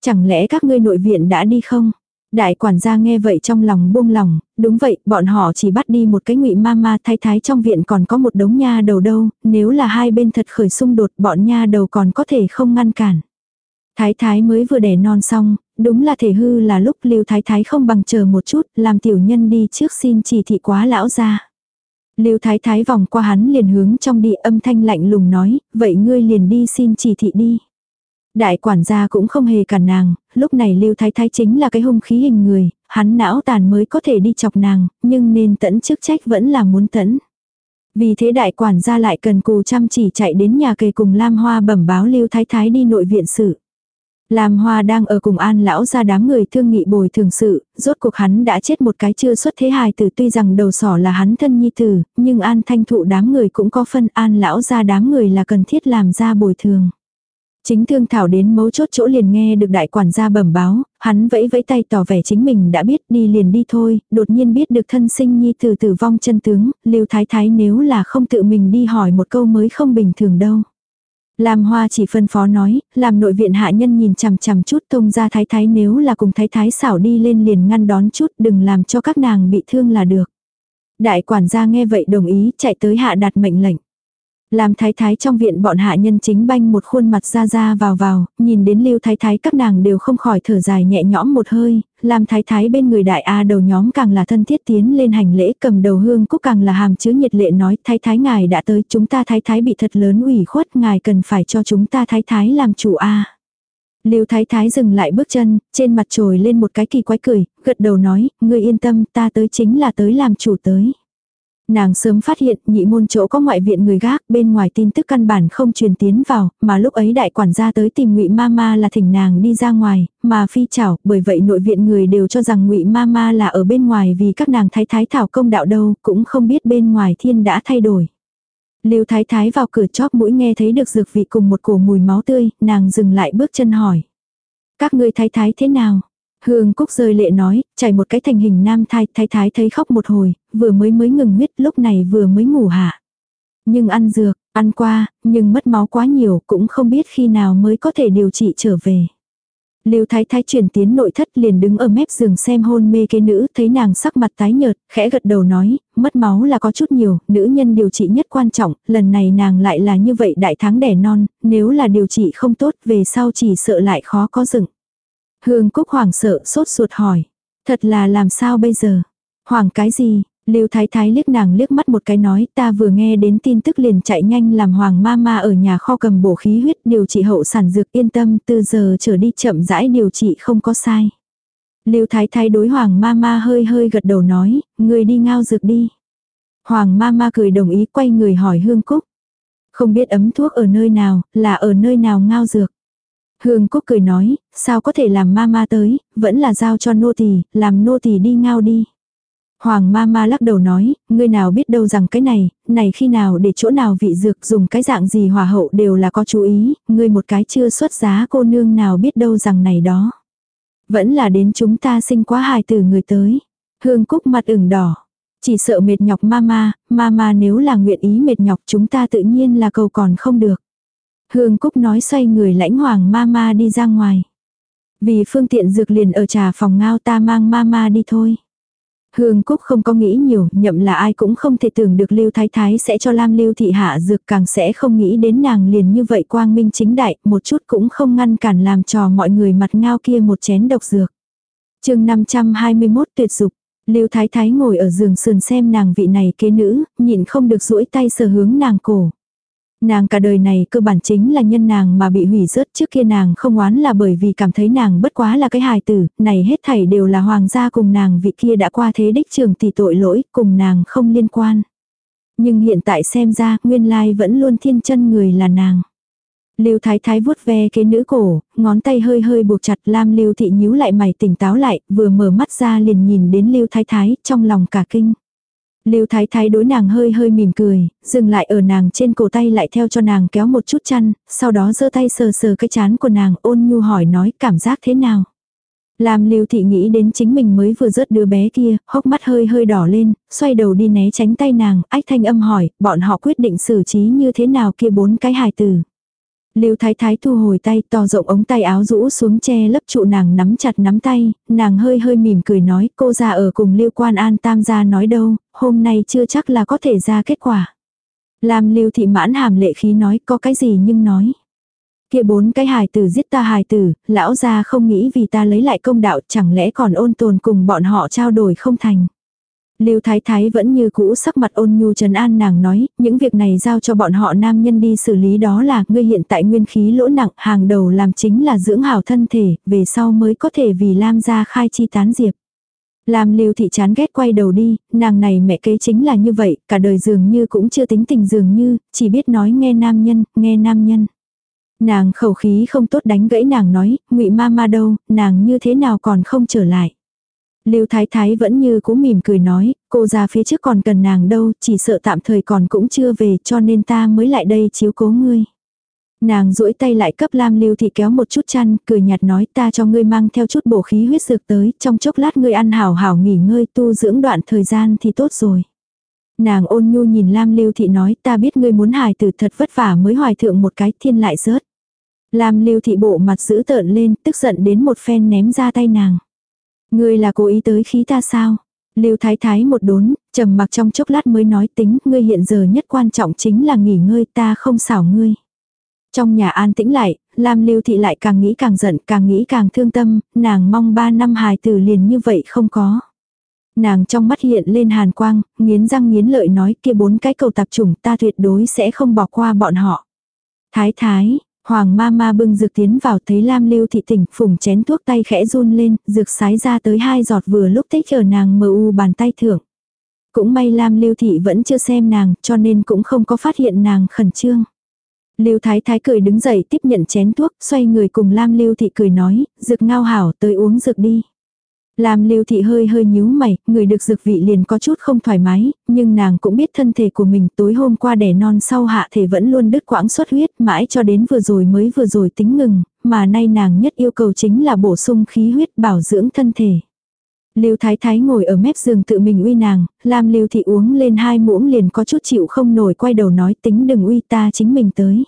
Chẳng lẽ các ngươi nội viện đã đi không? Đại quản gia nghe vậy trong lòng buông lòng, đúng vậy, bọn họ chỉ bắt đi một cái ngụy ma ma thái thái trong viện còn có một đống nha đầu đâu, nếu là hai bên thật khởi xung đột bọn nha đầu còn có thể không ngăn cản. Thái thái mới vừa đẻ non xong, đúng là thể hư là lúc lưu thái thái không bằng chờ một chút, làm tiểu nhân đi trước xin chỉ thị quá lão ra. Lưu thái thái vòng qua hắn liền hướng trong đi âm thanh lạnh lùng nói, vậy ngươi liền đi xin chỉ thị đi. Đại quản gia cũng không hề cản nàng, lúc này Lưu Thái Thái chính là cái hung khí hình người, hắn não tàn mới có thể đi chọc nàng, nhưng nên tẫn chức trách vẫn là muốn tẫn. Vì thế đại quản gia lại cần cù chăm chỉ chạy đến nhà kề cùng Lam Hoa bẩm báo Lưu Thái Thái đi nội viện sự làm Hoa đang ở cùng An lão ra đám người thương nghị bồi thường sự, rốt cuộc hắn đã chết một cái chưa xuất thế hài tử tuy rằng đầu sỏ là hắn thân nhi tử, nhưng An thanh thụ đám người cũng có phân An lão ra đám người là cần thiết làm ra bồi thường. Chính thương thảo đến mấu chốt chỗ liền nghe được đại quản gia bẩm báo, hắn vẫy vẫy tay tỏ vẻ chính mình đã biết đi liền đi thôi, đột nhiên biết được thân sinh nhi tử tử vong chân tướng, lưu thái thái nếu là không tự mình đi hỏi một câu mới không bình thường đâu. Lam Hoa chỉ phân phó nói, làm nội viện hạ nhân nhìn chằm chằm chút tông ra thái thái nếu là cùng thái thái xảo đi lên liền ngăn đón chút đừng làm cho các nàng bị thương là được. Đại quản gia nghe vậy đồng ý chạy tới hạ đặt mệnh lệnh. Làm thái thái trong viện bọn hạ nhân chính banh một khuôn mặt ra ra vào vào, nhìn đến lưu thái thái các nàng đều không khỏi thở dài nhẹ nhõm một hơi, làm thái thái bên người đại A đầu nhóm càng là thân thiết tiến lên hành lễ cầm đầu hương cúc càng là hàm chứa nhiệt lệ nói thái thái ngài đã tới chúng ta thái thái bị thật lớn ủy khuất ngài cần phải cho chúng ta thái thái làm chủ A. Lưu thái thái dừng lại bước chân, trên mặt trồi lên một cái kỳ quái cười, gật đầu nói, ngươi yên tâm ta tới chính là tới làm chủ tới. Nàng sớm phát hiện nhị môn chỗ có ngoại viện người gác, bên ngoài tin tức căn bản không truyền tiến vào, mà lúc ấy đại quản gia tới tìm ngụy Mama là thỉnh nàng đi ra ngoài, mà phi chảo, bởi vậy nội viện người đều cho rằng ngụy Mama là ở bên ngoài vì các nàng thái thái thảo công đạo đâu, cũng không biết bên ngoài thiên đã thay đổi. Lưu thái thái vào cửa chóp mũi nghe thấy được dược vị cùng một cổ mùi máu tươi, nàng dừng lại bước chân hỏi. Các ngươi thái thái thế nào? Hương Cúc rơi lệ nói, chảy một cái thành hình nam thai, thái thái thấy khóc một hồi, vừa mới mới ngừng huyết, lúc này vừa mới ngủ hạ. Nhưng ăn dược, ăn qua, nhưng mất máu quá nhiều, cũng không biết khi nào mới có thể điều trị trở về. Lưu Thái Thái chuyển tiến nội thất liền đứng ở mép giường xem hôn mê cái nữ, thấy nàng sắc mặt tái nhợt, khẽ gật đầu nói, mất máu là có chút nhiều, nữ nhân điều trị nhất quan trọng, lần này nàng lại là như vậy đại tháng đẻ non, nếu là điều trị không tốt về sau chỉ sợ lại khó có dựng. Hương Cúc hoảng sợ sốt ruột hỏi. Thật là làm sao bây giờ? Hoảng cái gì? Lưu Thái Thái liếc nàng liếc mắt một cái nói ta vừa nghe đến tin tức liền chạy nhanh làm Hoàng ma ma ở nhà kho cầm bổ khí huyết điều trị hậu sản dược yên tâm từ giờ trở đi chậm rãi điều trị không có sai. Lưu Thái Thái đối Hoàng ma ma hơi hơi gật đầu nói, người đi ngao dược đi. Hoàng ma ma cười đồng ý quay người hỏi Hương Cúc. Không biết ấm thuốc ở nơi nào, là ở nơi nào ngao dược. Hương Cúc cười nói, sao có thể làm ma tới, vẫn là giao cho nô tỳ, làm nô tỳ đi ngao đi. Hoàng ma ma lắc đầu nói, ngươi nào biết đâu rằng cái này, này khi nào để chỗ nào vị dược dùng cái dạng gì hòa hậu đều là có chú ý, ngươi một cái chưa xuất giá cô nương nào biết đâu rằng này đó. Vẫn là đến chúng ta sinh quá hài từ người tới. Hương Cúc mặt ửng đỏ. Chỉ sợ mệt nhọc mama, mama nếu là nguyện ý mệt nhọc chúng ta tự nhiên là cầu còn không được. Hương Cúc nói xoay người lãnh hoàng mama đi ra ngoài. Vì phương tiện dược liền ở trà phòng ngao ta mang mama đi thôi. Hương Cúc không có nghĩ nhiều, nhậm là ai cũng không thể tưởng được Lưu Thái Thái sẽ cho Lam Lưu Thị hạ dược càng sẽ không nghĩ đến nàng liền như vậy quang minh chính đại, một chút cũng không ngăn cản làm trò mọi người mặt ngao kia một chén độc dược. chương 521 tuyệt dục, Lưu Thái Thái ngồi ở giường sườn xem nàng vị này kế nữ, nhịn không được duỗi tay sờ hướng nàng cổ. Nàng cả đời này cơ bản chính là nhân nàng mà bị hủy rớt trước kia nàng không oán là bởi vì cảm thấy nàng bất quá là cái hài tử, này hết thảy đều là hoàng gia cùng nàng vị kia đã qua thế đích trường tỷ tội lỗi, cùng nàng không liên quan. Nhưng hiện tại xem ra, nguyên lai vẫn luôn thiên chân người là nàng. Lưu Thái Thái vuốt ve cái nữ cổ, ngón tay hơi hơi buộc chặt Lam Lưu Thị nhíu lại mày tỉnh táo lại, vừa mở mắt ra liền nhìn đến Lưu Thái Thái, trong lòng cả kinh. Lưu Thái Thái đối nàng hơi hơi mỉm cười, dừng lại ở nàng trên cổ tay lại theo cho nàng kéo một chút chăn, sau đó giơ tay sờ sờ cái chán của nàng ôn nhu hỏi nói cảm giác thế nào. Làm Lưu Thị nghĩ đến chính mình mới vừa rớt đứa bé kia, hốc mắt hơi hơi đỏ lên, xoay đầu đi né tránh tay nàng, ách thanh âm hỏi, bọn họ quyết định xử trí như thế nào kia bốn cái hài tử. Lưu Thái Thái thu hồi tay, to rộng ống tay áo rũ xuống che lấp trụ nàng nắm chặt nắm tay, nàng hơi hơi mỉm cười nói, cô ra ở cùng Lưu Quan An Tam gia nói đâu, hôm nay chưa chắc là có thể ra kết quả. Làm Lưu Thị mãn hàm lệ khí nói, có cái gì nhưng nói. Kia bốn cái hài tử giết ta hài tử, lão gia không nghĩ vì ta lấy lại công đạo, chẳng lẽ còn ôn tồn cùng bọn họ trao đổi không thành. Lưu Thái Thái vẫn như cũ sắc mặt ôn nhu trấn an nàng nói, những việc này giao cho bọn họ nam nhân đi xử lý đó là ngươi hiện tại nguyên khí lỗ nặng, hàng đầu làm chính là dưỡng hảo thân thể, về sau mới có thể vì Lam gia khai chi tán diệp. Lam Lưu thị chán ghét quay đầu đi, nàng này mẹ kế chính là như vậy, cả đời dường như cũng chưa tính tình dường như, chỉ biết nói nghe nam nhân, nghe nam nhân. Nàng khẩu khí không tốt đánh gãy nàng nói, ngụy ma ma đâu, nàng như thế nào còn không trở lại. Lưu Thái Thái vẫn như cũ mỉm cười nói, cô ra phía trước còn cần nàng đâu, chỉ sợ tạm thời còn cũng chưa về cho nên ta mới lại đây chiếu cố ngươi. Nàng duỗi tay lại cấp Lam Lưu Thị kéo một chút chăn, cười nhạt nói ta cho ngươi mang theo chút bổ khí huyết dược tới, trong chốc lát ngươi ăn hảo hảo nghỉ ngơi tu dưỡng đoạn thời gian thì tốt rồi. Nàng ôn nhu nhìn Lam Lưu Thị nói ta biết ngươi muốn hài tử thật vất vả mới hoài thượng một cái thiên lại rớt. Lam Lưu Thị bộ mặt giữ tợn lên tức giận đến một phen ném ra tay nàng. Ngươi là cố ý tới khí ta sao? Lưu Thái Thái một đốn, trầm mặc trong chốc lát mới nói tính, ngươi hiện giờ nhất quan trọng chính là nghỉ ngơi ta không xảo ngươi. Trong nhà an tĩnh lại, Lam Lưu Thị lại càng nghĩ càng giận, càng nghĩ càng thương tâm, nàng mong ba năm hài tử liền như vậy không có. Nàng trong mắt hiện lên hàn quang, nghiến răng nghiến lợi nói kia bốn cái cầu tạp chủng ta tuyệt đối sẽ không bỏ qua bọn họ. Thái thái, Hoàng ma ma bưng dược tiến vào thấy Lam Lưu thị tỉnh phùng chén thuốc tay khẽ run lên, dược sái ra tới hai giọt vừa lúc tích chờ nàng mờ u bàn tay thưởng. Cũng may Lam Lưu thị vẫn chưa xem nàng cho nên cũng không có phát hiện nàng khẩn trương. Lưu Thái Thái cười đứng dậy tiếp nhận chén thuốc, xoay người cùng Lam Lưu Thị cười nói, dược ngao hảo tới uống dược đi. Lam Lưu Thị hơi hơi nhíu mày, người được dược vị liền có chút không thoải mái, nhưng nàng cũng biết thân thể của mình tối hôm qua đẻ non sau hạ thể vẫn luôn đứt quãng xuất huyết mãi cho đến vừa rồi mới vừa rồi tính ngừng, mà nay nàng nhất yêu cầu chính là bổ sung khí huyết bảo dưỡng thân thể. Lưu Thái Thái ngồi ở mép giường tự mình uy nàng, Lam Lưu Thị uống lên hai muỗng liền có chút chịu không nổi quay đầu nói tính đừng uy ta chính mình tới.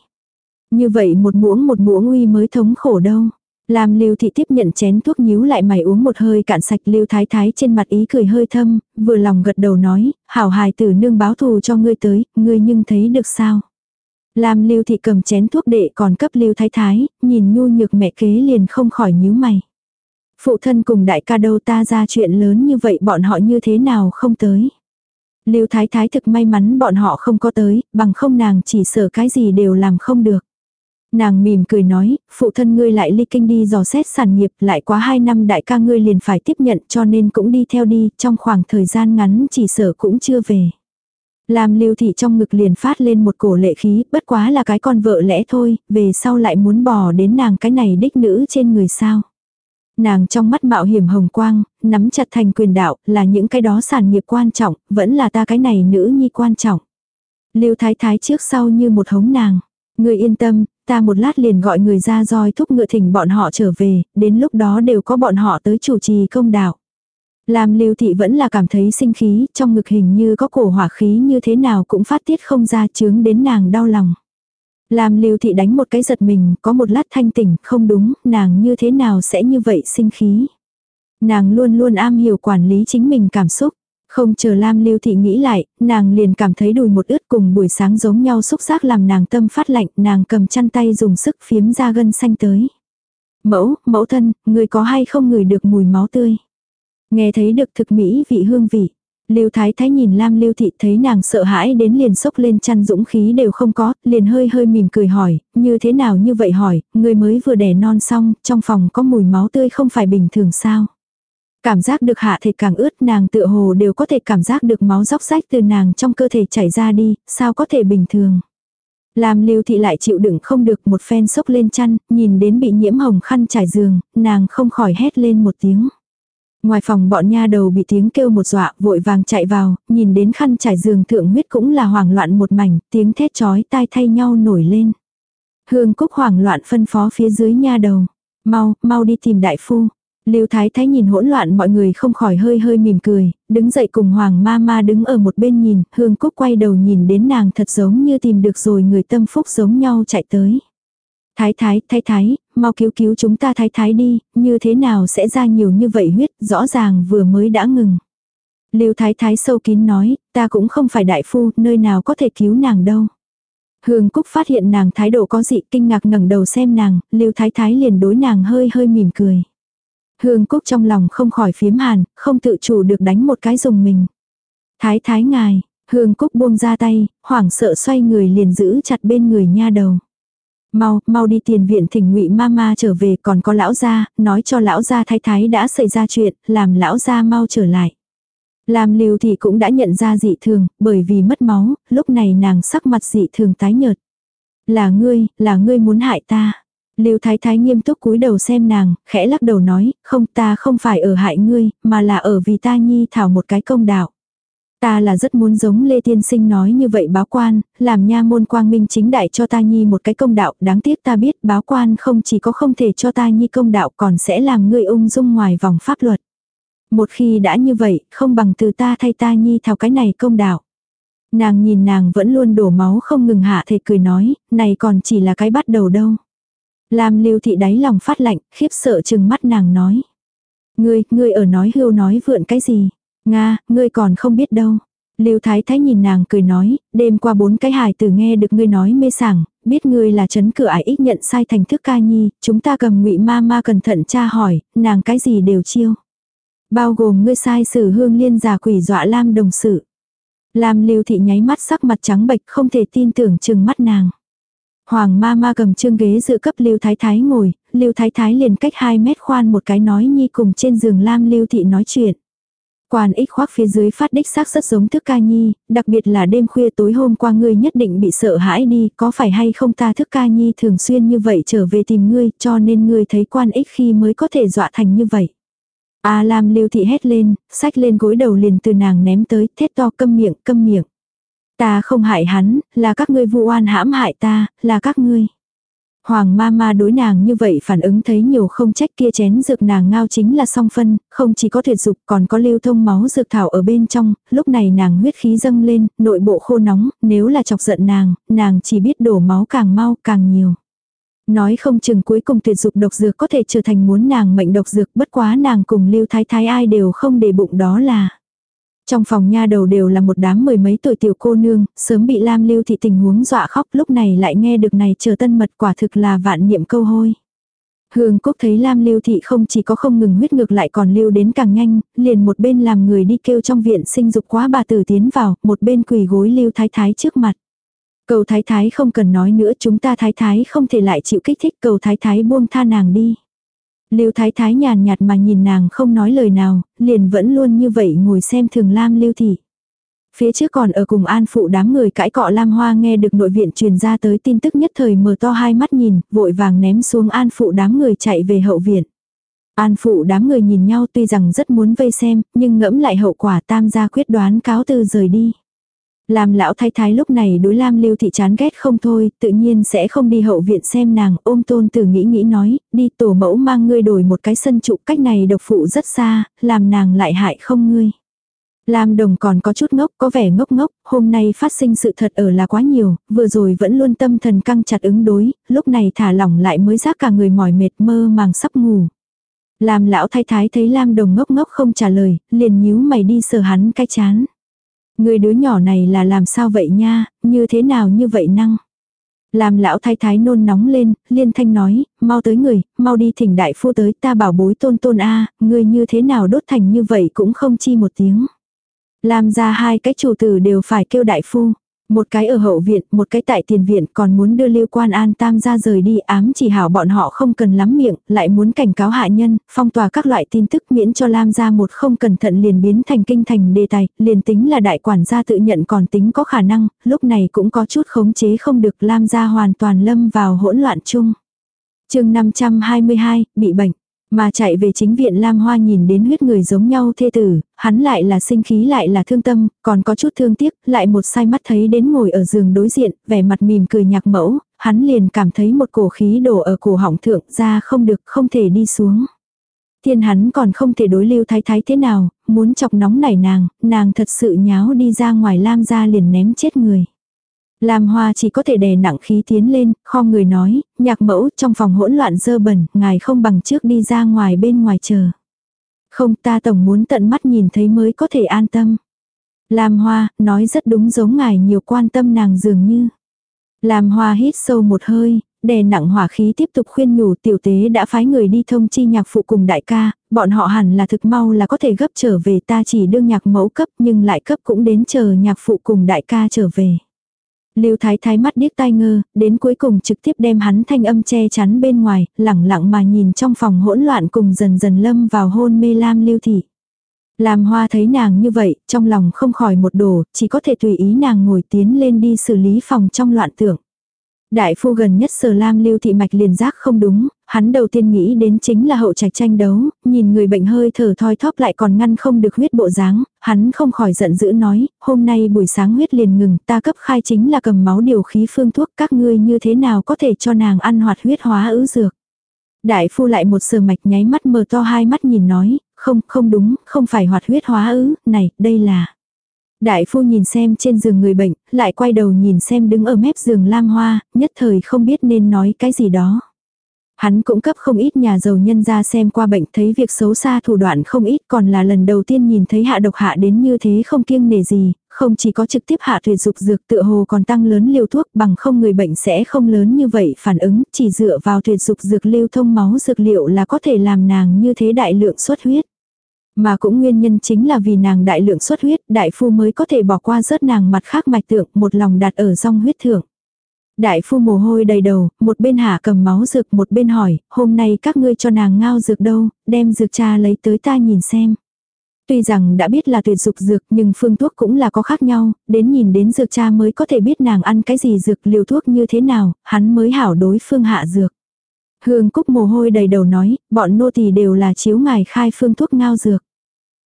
Như vậy một muỗng một muỗng uy mới thống khổ đâu. Lam Lưu Thị tiếp nhận chén thuốc nhíu lại mày uống một hơi cạn sạch Lưu Thái Thái trên mặt ý cười hơi thâm, vừa lòng gật đầu nói, hảo hài tử nương báo thù cho ngươi tới, ngươi nhưng thấy được sao. Lam Lưu Thị cầm chén thuốc đệ còn cấp Lưu Thái Thái, nhìn nhu nhược mẹ kế liền không khỏi nhíu mày. Phụ thân cùng đại ca đâu ta ra chuyện lớn như vậy bọn họ như thế nào không tới. Lưu Thái Thái thực may mắn bọn họ không có tới, bằng không nàng chỉ sợ cái gì đều làm không được. Nàng mỉm cười nói, phụ thân ngươi lại ly kinh đi dò xét sản nghiệp lại quá hai năm đại ca ngươi liền phải tiếp nhận cho nên cũng đi theo đi, trong khoảng thời gian ngắn chỉ sở cũng chưa về. Làm lưu thị trong ngực liền phát lên một cổ lệ khí, bất quá là cái con vợ lẽ thôi, về sau lại muốn bỏ đến nàng cái này đích nữ trên người sao. Nàng trong mắt mạo hiểm hồng quang, nắm chặt thành quyền đạo, là những cái đó sản nghiệp quan trọng, vẫn là ta cái này nữ nhi quan trọng. Lưu thái thái trước sau như một hống nàng. Người yên tâm, ta một lát liền gọi người ra roi thúc ngựa thỉnh bọn họ trở về, đến lúc đó đều có bọn họ tới chủ trì công đạo. Làm lưu thị vẫn là cảm thấy sinh khí, trong ngực hình như có cổ hỏa khí như thế nào cũng phát tiết không ra chướng đến nàng đau lòng. Làm lưu thị đánh một cái giật mình, có một lát thanh tỉnh, không đúng, nàng như thế nào sẽ như vậy sinh khí. Nàng luôn luôn am hiểu quản lý chính mình cảm xúc. Không chờ Lam Lưu Thị nghĩ lại, nàng liền cảm thấy đùi một ướt cùng buổi sáng giống nhau xúc giác làm nàng tâm phát lạnh, nàng cầm chăn tay dùng sức phiếm ra gân xanh tới. Mẫu, mẫu thân, người có hay không ngửi được mùi máu tươi? Nghe thấy được thực mỹ vị hương vị. Lưu Thái Thái nhìn Lam Lưu Thị thấy nàng sợ hãi đến liền sốc lên chăn dũng khí đều không có, liền hơi hơi mỉm cười hỏi, như thế nào như vậy hỏi, người mới vừa đẻ non xong, trong phòng có mùi máu tươi không phải bình thường sao? Cảm giác được hạ thể càng ướt nàng tựa hồ đều có thể cảm giác được máu róc rách từ nàng trong cơ thể chảy ra đi, sao có thể bình thường. Làm lưu thị lại chịu đựng không được một phen sốc lên chăn, nhìn đến bị nhiễm hồng khăn trải giường, nàng không khỏi hét lên một tiếng. Ngoài phòng bọn nha đầu bị tiếng kêu một dọa, vội vàng chạy vào, nhìn đến khăn trải giường thượng huyết cũng là hoảng loạn một mảnh, tiếng thét chói tai thay nhau nổi lên. Hương Cúc hoảng loạn phân phó phía dưới nha đầu. Mau, mau đi tìm đại phu. Lưu Thái Thái nhìn hỗn loạn mọi người không khỏi hơi hơi mỉm cười, đứng dậy cùng Hoàng ma ma đứng ở một bên nhìn, Hương Cúc quay đầu nhìn đến nàng thật giống như tìm được rồi người tâm phúc giống nhau chạy tới. Thái thái, thái thái, mau cứu cứu chúng ta thái thái đi, như thế nào sẽ ra nhiều như vậy huyết, rõ ràng vừa mới đã ngừng. Lưu thái thái sâu kín nói, ta cũng không phải đại phu, nơi nào có thể cứu nàng đâu. Hương Cúc phát hiện nàng thái độ có dị kinh ngạc ngẩng đầu xem nàng, Lưu Thái Thái liền đối nàng hơi hơi mỉm cười. Hương Cúc trong lòng không khỏi phiếm hàn, không tự chủ được đánh một cái dùng mình. Thái Thái ngài, Hương Cúc buông ra tay, hoảng sợ xoay người liền giữ chặt bên người nha đầu. Mau, mau đi tiền viện thỉnh ngụy mama trở về còn có lão gia, nói cho lão gia thái thái đã xảy ra chuyện, làm lão gia mau trở lại. Làm liều thì cũng đã nhận ra dị thường, bởi vì mất máu, lúc này nàng sắc mặt dị thường tái nhợt. Là ngươi, là ngươi muốn hại ta. Lưu Thái Thái nghiêm túc cúi đầu xem nàng, khẽ lắc đầu nói, không ta không phải ở hại ngươi, mà là ở vì ta nhi thảo một cái công đạo. Ta là rất muốn giống Lê Tiên Sinh nói như vậy báo quan, làm nha môn quang minh chính đại cho ta nhi một cái công đạo, đáng tiếc ta biết báo quan không chỉ có không thể cho ta nhi công đạo còn sẽ làm ngươi ung dung ngoài vòng pháp luật. Một khi đã như vậy, không bằng từ ta thay ta nhi thảo cái này công đạo. Nàng nhìn nàng vẫn luôn đổ máu không ngừng hạ thể cười nói, này còn chỉ là cái bắt đầu đâu. Lam lưu thị đáy lòng phát lạnh, khiếp sợ chừng mắt nàng nói. Ngươi, ngươi ở nói hưu nói vượn cái gì? Nga, ngươi còn không biết đâu. Lưu Thái Thái nhìn nàng cười nói, đêm qua bốn cái hài tử nghe được ngươi nói mê sảng, biết ngươi là chấn cửa ải ích nhận sai thành thức ca nhi, chúng ta cầm ngụy ma ma cẩn thận tra hỏi, nàng cái gì đều chiêu. Bao gồm ngươi sai sử hương liên giả quỷ dọa Lam đồng sự. Lam lưu thị nháy mắt sắc mặt trắng bệch không thể tin tưởng chừng mắt nàng. Hoàng ma ma cầm chương ghế dự cấp lưu thái thái ngồi, lưu thái thái liền cách 2 mét khoan một cái nói nhi cùng trên giường Lam lưu thị nói chuyện. Quan ích khoác phía dưới phát đích xác rất giống thức ca nhi, đặc biệt là đêm khuya tối hôm qua ngươi nhất định bị sợ hãi đi, có phải hay không ta thức ca nhi thường xuyên như vậy trở về tìm ngươi, cho nên ngươi thấy quan ích khi mới có thể dọa thành như vậy. A Lam lưu thị hét lên, sách lên gối đầu liền từ nàng ném tới, thét to câm miệng, câm miệng. Ta không hại hắn, là các ngươi vu oan hãm hại ta, là các ngươi. Hoàng ma ma đối nàng như vậy phản ứng thấy nhiều không trách kia chén dược nàng ngao chính là song phân, không chỉ có tuyệt dục còn có lưu thông máu dược thảo ở bên trong, lúc này nàng huyết khí dâng lên, nội bộ khô nóng, nếu là chọc giận nàng, nàng chỉ biết đổ máu càng mau càng nhiều. Nói không chừng cuối cùng tuyệt dục độc dược có thể trở thành muốn nàng mệnh độc dược bất quá nàng cùng lưu thái thái ai đều không để bụng đó là. Trong phòng nha đầu đều là một đám mười mấy tuổi tiểu cô nương, sớm bị Lam Lưu thị tình huống dọa khóc lúc này lại nghe được này chờ tân mật quả thực là vạn niệm câu hôi. Hương Cúc thấy Lam Lưu thị không chỉ có không ngừng huyết ngược lại còn lưu đến càng nhanh, liền một bên làm người đi kêu trong viện sinh dục quá bà tử tiến vào, một bên quỳ gối Lưu Thái Thái trước mặt. Cầu Thái Thái không cần nói nữa chúng ta Thái Thái không thể lại chịu kích thích cầu Thái Thái buông tha nàng đi. Lưu Thái Thái nhàn nhạt mà nhìn nàng không nói lời nào, liền vẫn luôn như vậy ngồi xem thường Lam Lưu Thị. Phía trước còn ở cùng an phụ đám người cãi cọ Lam Hoa nghe được nội viện truyền ra tới tin tức nhất thời mở to hai mắt nhìn, vội vàng ném xuống an phụ đám người chạy về hậu viện. An phụ đám người nhìn nhau tuy rằng rất muốn vây xem, nhưng ngẫm lại hậu quả tam gia quyết đoán cáo từ rời đi. Làm lão thái thái lúc này đối Lam Lưu thị chán ghét không thôi, tự nhiên sẽ không đi hậu viện xem nàng, ôm tôn tử nghĩ nghĩ nói, đi tổ mẫu mang ngươi đổi một cái sân trụ cách này độc phụ rất xa, làm nàng lại hại không ngươi. Lam đồng còn có chút ngốc, có vẻ ngốc ngốc, hôm nay phát sinh sự thật ở là quá nhiều, vừa rồi vẫn luôn tâm thần căng chặt ứng đối, lúc này thả lỏng lại mới giác cả người mỏi mệt mơ màng sắp ngủ. Làm lão thái thái thấy Lam đồng ngốc ngốc không trả lời, liền nhíu mày đi sờ hắn cái chán. Người đứa nhỏ này là làm sao vậy nha, như thế nào như vậy năng. Làm lão thái thái nôn nóng lên, liên thanh nói, mau tới người, mau đi thỉnh đại phu tới ta bảo bối tôn tôn a người như thế nào đốt thành như vậy cũng không chi một tiếng. Làm ra hai cái chủ tử đều phải kêu đại phu. Một cái ở hậu viện, một cái tại tiền viện còn muốn đưa lưu quan an tam ra rời đi ám chỉ hảo bọn họ không cần lắm miệng, lại muốn cảnh cáo hạ nhân, phong tỏa các loại tin tức miễn cho Lam ra một không cẩn thận liền biến thành kinh thành đề tài, liền tính là đại quản gia tự nhận còn tính có khả năng, lúc này cũng có chút khống chế không được Lam ra hoàn toàn lâm vào hỗn loạn chung. chương 522, bị bệnh. Mà chạy về chính viện Lam Hoa nhìn đến huyết người giống nhau thê tử, hắn lại là sinh khí lại là thương tâm, còn có chút thương tiếc, lại một sai mắt thấy đến ngồi ở giường đối diện, vẻ mặt mỉm cười nhạc mẫu, hắn liền cảm thấy một cổ khí đổ ở cổ họng thượng ra không được, không thể đi xuống. Thiên hắn còn không thể đối lưu thái thái thế nào, muốn chọc nóng nảy nàng, nàng thật sự nháo đi ra ngoài Lam ra liền ném chết người. Lam Hoa chỉ có thể đè nặng khí tiến lên, kho người nói, nhạc mẫu trong phòng hỗn loạn dơ bẩn, ngài không bằng trước đi ra ngoài bên ngoài chờ. Không ta tổng muốn tận mắt nhìn thấy mới có thể an tâm. Lam Hoa, nói rất đúng giống ngài nhiều quan tâm nàng dường như. Lam Hoa hít sâu một hơi, đè nặng hỏa khí tiếp tục khuyên nhủ tiểu tế đã phái người đi thông chi nhạc phụ cùng đại ca, bọn họ hẳn là thực mau là có thể gấp trở về ta chỉ đương nhạc mẫu cấp nhưng lại cấp cũng đến chờ nhạc phụ cùng đại ca trở về. Lưu Thái Thái mắt điếc tai ngơ, đến cuối cùng trực tiếp đem hắn thanh âm che chắn bên ngoài, lẳng lặng mà nhìn trong phòng hỗn loạn cùng dần dần lâm vào hôn mê lam lưu thị. Làm hoa thấy nàng như vậy, trong lòng không khỏi một đổ, chỉ có thể tùy ý nàng ngồi tiến lên đi xử lý phòng trong loạn tưởng. Đại phu gần nhất sở lam lưu thị mạch liền giác không đúng, hắn đầu tiên nghĩ đến chính là hậu trạch tranh đấu, nhìn người bệnh hơi thở thoi thóp lại còn ngăn không được huyết bộ dáng, hắn không khỏi giận dữ nói, hôm nay buổi sáng huyết liền ngừng, ta cấp khai chính là cầm máu điều khí phương thuốc, các ngươi như thế nào có thể cho nàng ăn hoạt huyết hóa ứ dược. Đại phu lại một sờ mạch nháy mắt mở to hai mắt nhìn nói, không, không đúng, không phải hoạt huyết hóa ứ, này, đây là... Đại phu nhìn xem trên giường người bệnh, lại quay đầu nhìn xem đứng ở mép giường lam hoa, nhất thời không biết nên nói cái gì đó. Hắn cũng cấp không ít nhà giàu nhân ra xem qua bệnh thấy việc xấu xa thủ đoạn không ít còn là lần đầu tiên nhìn thấy hạ độc hạ đến như thế không kiêng nề gì, không chỉ có trực tiếp hạ tuyệt dục dược tựa hồ còn tăng lớn liều thuốc bằng không người bệnh sẽ không lớn như vậy phản ứng, chỉ dựa vào tuyệt dục dược lưu thông máu dược liệu là có thể làm nàng như thế đại lượng xuất huyết. Mà cũng nguyên nhân chính là vì nàng đại lượng xuất huyết, đại phu mới có thể bỏ qua rớt nàng mặt khác mạch tượng, một lòng đặt ở rong huyết thượng. Đại phu mồ hôi đầy đầu, một bên hạ cầm máu dược một bên hỏi, hôm nay các ngươi cho nàng ngao dược đâu, đem dược cha lấy tới ta nhìn xem. Tuy rằng đã biết là tuyệt dục dược nhưng phương thuốc cũng là có khác nhau, đến nhìn đến dược cha mới có thể biết nàng ăn cái gì dược liều thuốc như thế nào, hắn mới hảo đối phương hạ dược. Hương Cúc mồ hôi đầy đầu nói, bọn nô tỳ đều là chiếu ngài khai phương thuốc ngao dược.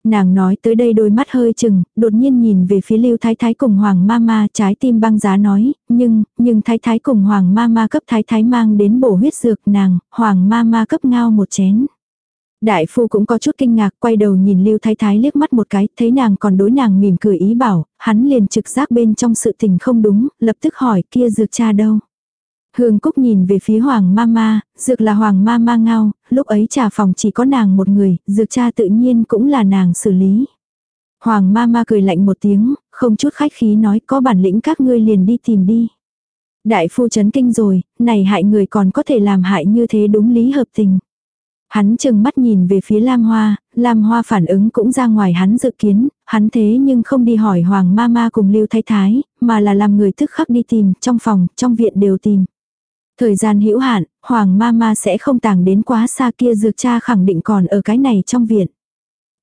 Nàng nói tới đây đôi mắt hơi chừng, đột nhiên nhìn về phía Lưu Thái Thái cùng Hoàng Mama trái tim băng giá nói, nhưng, nhưng Thái Thái cùng Hoàng Mama cấp Thái Thái mang đến bổ huyết dược nàng, Hoàng Mama cấp ngao một chén. Đại phu cũng có chút kinh ngạc quay đầu nhìn Lưu Thái Thái liếc mắt một cái, thấy nàng còn đối nàng mỉm cười ý bảo, hắn liền trực giác bên trong sự tình không đúng, lập tức hỏi kia dược cha đâu. Hương Cúc nhìn về phía Hoàng Mama, dược là Hoàng Mama ngao, lúc ấy trà phòng chỉ có nàng một người, dược cha tự nhiên cũng là nàng xử lý. Hoàng Mama cười lạnh một tiếng, không chút khách khí nói có bản lĩnh các ngươi liền đi tìm đi. Đại phu chấn kinh rồi, này hại người còn có thể làm hại như thế đúng lý hợp tình. Hắn chừng mắt nhìn về phía Lam Hoa, Lam Hoa phản ứng cũng ra ngoài hắn dự kiến, hắn thế nhưng không đi hỏi Hoàng Mama cùng Lưu Thái Thái, mà là làm người thức khắc đi tìm, trong phòng, trong viện đều tìm. Thời gian hữu hạn, Hoàng Mama sẽ không tàng đến quá xa kia dược cha khẳng định còn ở cái này trong viện.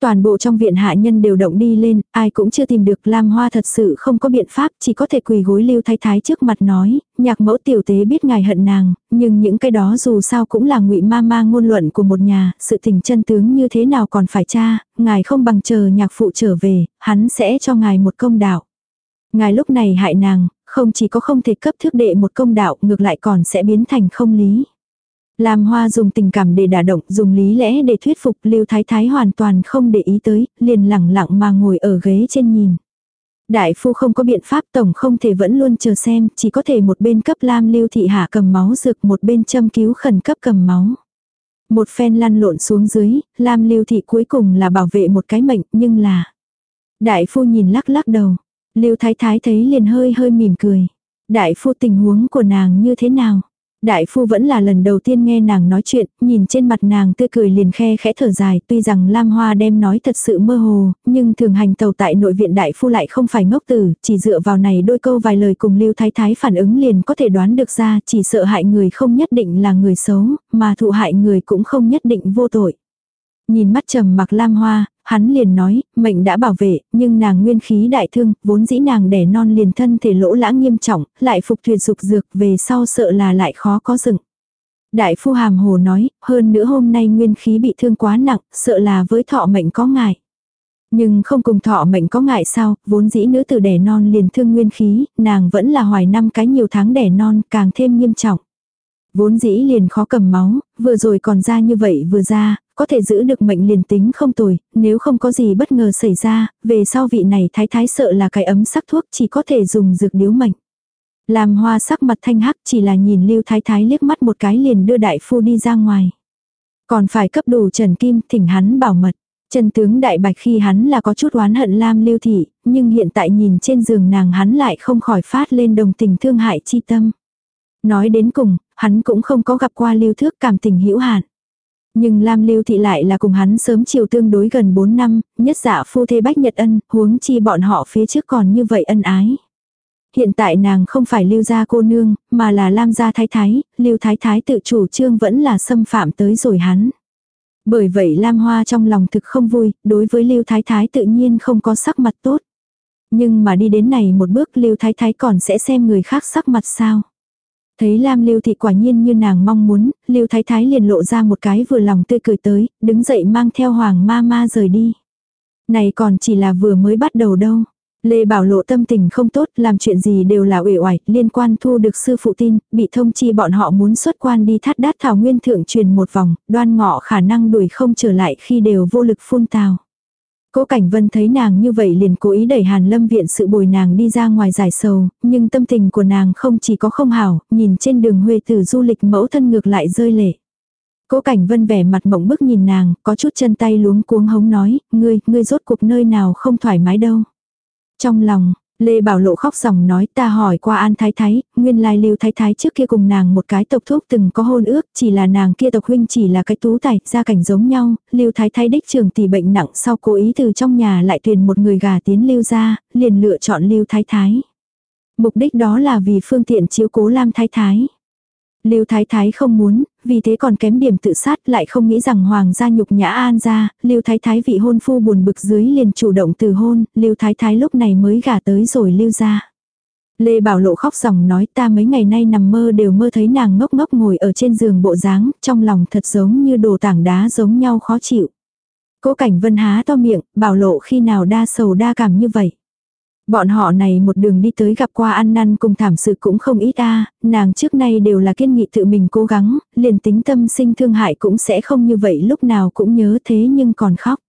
Toàn bộ trong viện hạ nhân đều động đi lên, ai cũng chưa tìm được Lam Hoa thật sự không có biện pháp, chỉ có thể quỳ gối lưu thái thái trước mặt nói, nhạc mẫu tiểu tế biết ngài hận nàng, nhưng những cái đó dù sao cũng là ngụy ma ma ngôn luận của một nhà, sự tình chân tướng như thế nào còn phải tra, ngài không bằng chờ nhạc phụ trở về, hắn sẽ cho ngài một công đạo. Ngài lúc này hại nàng, không chỉ có không thể cấp thước đệ một công đạo ngược lại còn sẽ biến thành không lý. Lam Hoa dùng tình cảm để đả động, dùng lý lẽ để thuyết phục Lưu Thái Thái hoàn toàn không để ý tới, liền lẳng lặng mà ngồi ở ghế trên nhìn. Đại phu không có biện pháp tổng không thể vẫn luôn chờ xem, chỉ có thể một bên cấp Lam Lưu Thị Hạ cầm máu dược một bên châm cứu khẩn cấp cầm máu. Một phen lăn lộn xuống dưới, Lam Lưu Thị cuối cùng là bảo vệ một cái mệnh, nhưng là... Đại phu nhìn lắc lắc đầu, Lưu Thái Thái thấy liền hơi hơi mỉm cười. Đại phu tình huống của nàng như thế nào? Đại phu vẫn là lần đầu tiên nghe nàng nói chuyện, nhìn trên mặt nàng tươi cười liền khe khẽ thở dài, tuy rằng Lam Hoa đem nói thật sự mơ hồ, nhưng thường hành tàu tại nội viện đại phu lại không phải ngốc tử, chỉ dựa vào này đôi câu vài lời cùng Lưu Thái Thái phản ứng liền có thể đoán được ra, chỉ sợ hại người không nhất định là người xấu, mà thụ hại người cũng không nhất định vô tội. Nhìn mắt trầm mặc Lam Hoa, hắn liền nói, mệnh đã bảo vệ, nhưng nàng nguyên khí đại thương, vốn dĩ nàng đẻ non liền thân thể lỗ lãng nghiêm trọng, lại phục thuyền dục dược về sau sợ là lại khó có dựng. Đại phu hàm hồ nói, hơn nữa hôm nay nguyên khí bị thương quá nặng, sợ là với thọ mệnh có ngại. Nhưng không cùng thọ mệnh có ngại sao, vốn dĩ nữ tử đẻ non liền thương nguyên khí, nàng vẫn là hoài năm cái nhiều tháng đẻ non, càng thêm nghiêm trọng. Vốn dĩ liền khó cầm máu, vừa rồi còn ra như vậy vừa ra, có thể giữ được mệnh liền tính không tồi, nếu không có gì bất ngờ xảy ra, về sau vị này thái thái sợ là cái ấm sắc thuốc chỉ có thể dùng dược điếu mệnh. Làm hoa sắc mặt thanh hắc chỉ là nhìn Lưu Thái Thái liếc mắt một cái liền đưa đại phu đi ra ngoài. Còn phải cấp đủ Trần Kim thỉnh hắn bảo mật. Trần tướng đại bạch khi hắn là có chút oán hận Lam Lưu Thị, nhưng hiện tại nhìn trên giường nàng hắn lại không khỏi phát lên đồng tình thương hại chi tâm. Nói đến cùng, hắn cũng không có gặp qua Lưu Thước cảm tình hữu hạn. Nhưng Lam Lưu Thị lại là cùng hắn sớm chiều tương đối gần 4 năm, nhất dạ phu thê bách nhật ân, huống chi bọn họ phía trước còn như vậy ân ái. Hiện tại nàng không phải lưu gia cô nương, mà là Lam gia thái thái, lưu thái thái tự chủ trương vẫn là xâm phạm tới rồi hắn. Bởi vậy Lam Hoa trong lòng thực không vui, đối với Lưu Thái Thái tự nhiên không có sắc mặt tốt. Nhưng mà đi đến này một bước Lưu Thái Thái còn sẽ xem người khác sắc mặt sao. Thấy Lam Lưu Thị quả nhiên như nàng mong muốn, Lưu Thái Thái liền lộ ra một cái vừa lòng tươi cười tới, đứng dậy mang theo Hoàng ma ma rời đi. Này còn chỉ là vừa mới bắt đầu đâu. Lê Bảo Lộ tâm tình không tốt, làm chuyện gì đều là uể oải, liên quan thu được sư phụ tin, bị thông chi bọn họ muốn xuất quan đi thắt đát thảo nguyên thượng truyền một vòng, đoan ngọ khả năng đuổi không trở lại khi đều vô lực phun tào. Cố Cảnh Vân thấy nàng như vậy liền cố ý đẩy Hàn Lâm viện sự bồi nàng đi ra ngoài giải sầu, nhưng tâm tình của nàng không chỉ có không hảo, nhìn trên đường Huê tử du lịch mẫu thân ngược lại rơi lệ. Cố Cảnh Vân vẻ mặt mộng bức nhìn nàng, có chút chân tay luống cuống hống nói, ngươi, ngươi rốt cuộc nơi nào không thoải mái đâu. Trong lòng, Lê Bảo Lộ khóc ròng nói ta hỏi qua An Thái Thái, nguyên lai Lưu Thái Thái trước kia cùng nàng một cái tộc thúc từng có hôn ước, chỉ là nàng kia tộc huynh chỉ là cái tú tài, gia cảnh giống nhau, Lưu Thái Thái đích trường tỷ bệnh nặng sau cố ý từ trong nhà lại tuyển một người gà tiến Lưu ra, liền lựa chọn Lưu Thái Thái. Mục đích đó là vì phương tiện chiếu cố Lam Thái Thái. Lưu Thái Thái không muốn, vì thế còn kém điểm tự sát lại không nghĩ rằng hoàng gia nhục nhã an ra, Lưu Thái Thái vị hôn phu buồn bực dưới liền chủ động từ hôn, Lưu Thái Thái lúc này mới gả tới rồi Lưu gia. Lê Bảo Lộ khóc ròng nói ta mấy ngày nay nằm mơ đều mơ thấy nàng ngốc ngốc ngồi ở trên giường bộ dáng, trong lòng thật giống như đồ tảng đá giống nhau khó chịu. Cố cảnh vân há to miệng, Bảo Lộ khi nào đa sầu đa cảm như vậy. Bọn họ này một đường đi tới gặp qua ăn năn cùng thảm sự cũng không ít a nàng trước nay đều là kiên nghị tự mình cố gắng, liền tính tâm sinh thương hại cũng sẽ không như vậy lúc nào cũng nhớ thế nhưng còn khóc.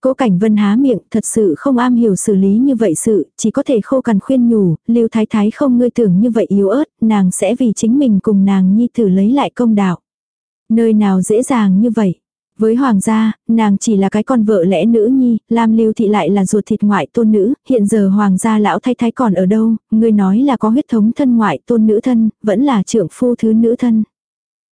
Cố Cảnh Vân há miệng, thật sự không am hiểu xử lý như vậy sự, chỉ có thể khô cằn khuyên nhủ, Lưu Thái Thái không ngươi tưởng như vậy yếu ớt, nàng sẽ vì chính mình cùng nàng nhi tử lấy lại công đạo. Nơi nào dễ dàng như vậy. Với hoàng gia, nàng chỉ là cái con vợ lẽ nữ nhi, Lam Lưu Thị lại là ruột thịt ngoại tôn nữ, hiện giờ hoàng gia lão thay thái còn ở đâu, người nói là có huyết thống thân ngoại tôn nữ thân, vẫn là trưởng phu thứ nữ thân.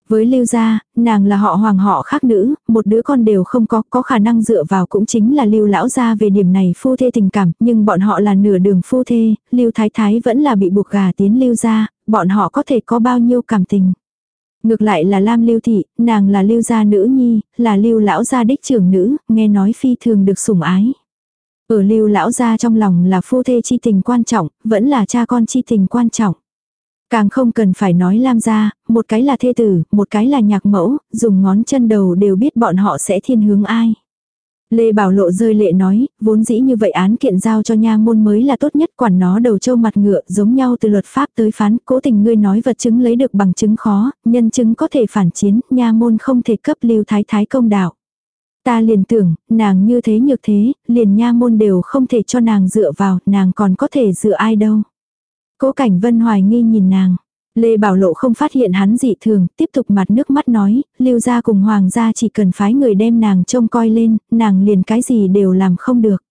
Với Lưu gia, nàng là họ hoàng họ khác nữ, một đứa con đều không có, có khả năng dựa vào cũng chính là Lưu lão gia về điểm này phu thê tình cảm, nhưng bọn họ là nửa đường phu thê, Lưu thái thái vẫn là bị buộc gà tiến Lưu gia, bọn họ có thể có bao nhiêu cảm tình. Ngược lại là Lam Lưu Thị, nàng là Lưu gia nữ nhi, là Lưu lão gia đích trưởng nữ, nghe nói phi thường được sủng ái. Ở Lưu lão gia trong lòng là phu thê chi tình quan trọng, vẫn là cha con chi tình quan trọng. Càng không cần phải nói Lam gia, một cái là thê tử, một cái là nhạc mẫu, dùng ngón chân đầu đều biết bọn họ sẽ thiên hướng ai. Lê Bảo Lộ rơi lệ nói, vốn dĩ như vậy án kiện giao cho nha môn mới là tốt nhất quản nó đầu châu mặt ngựa giống nhau từ luật pháp tới phán, cố tình ngươi nói vật chứng lấy được bằng chứng khó, nhân chứng có thể phản chiến, nha môn không thể cấp lưu thái thái công đạo. Ta liền tưởng, nàng như thế nhược thế, liền nha môn đều không thể cho nàng dựa vào, nàng còn có thể dựa ai đâu. Cố cảnh vân hoài nghi nhìn nàng. Lê Bảo Lộ không phát hiện hắn dị thường, tiếp tục mặt nước mắt nói, lưu gia cùng hoàng gia chỉ cần phái người đem nàng trông coi lên, nàng liền cái gì đều làm không được.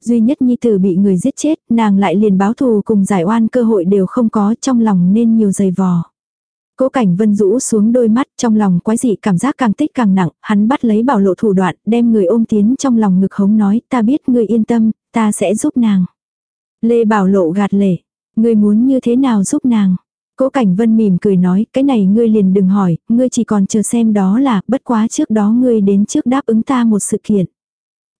Duy nhất nhi tử bị người giết chết, nàng lại liền báo thù cùng giải oan cơ hội đều không có trong lòng nên nhiều dày vò. Cố cảnh vân rũ xuống đôi mắt trong lòng quái dị cảm giác càng tích càng nặng, hắn bắt lấy bảo lộ thủ đoạn, đem người ôm tiến trong lòng ngực hống nói, ta biết người yên tâm, ta sẽ giúp nàng. Lê bảo lộ gạt lệ, người muốn như thế nào giúp nàng. Cố Cảnh Vân mỉm cười nói, cái này ngươi liền đừng hỏi, ngươi chỉ còn chờ xem đó là, bất quá trước đó ngươi đến trước đáp ứng ta một sự kiện.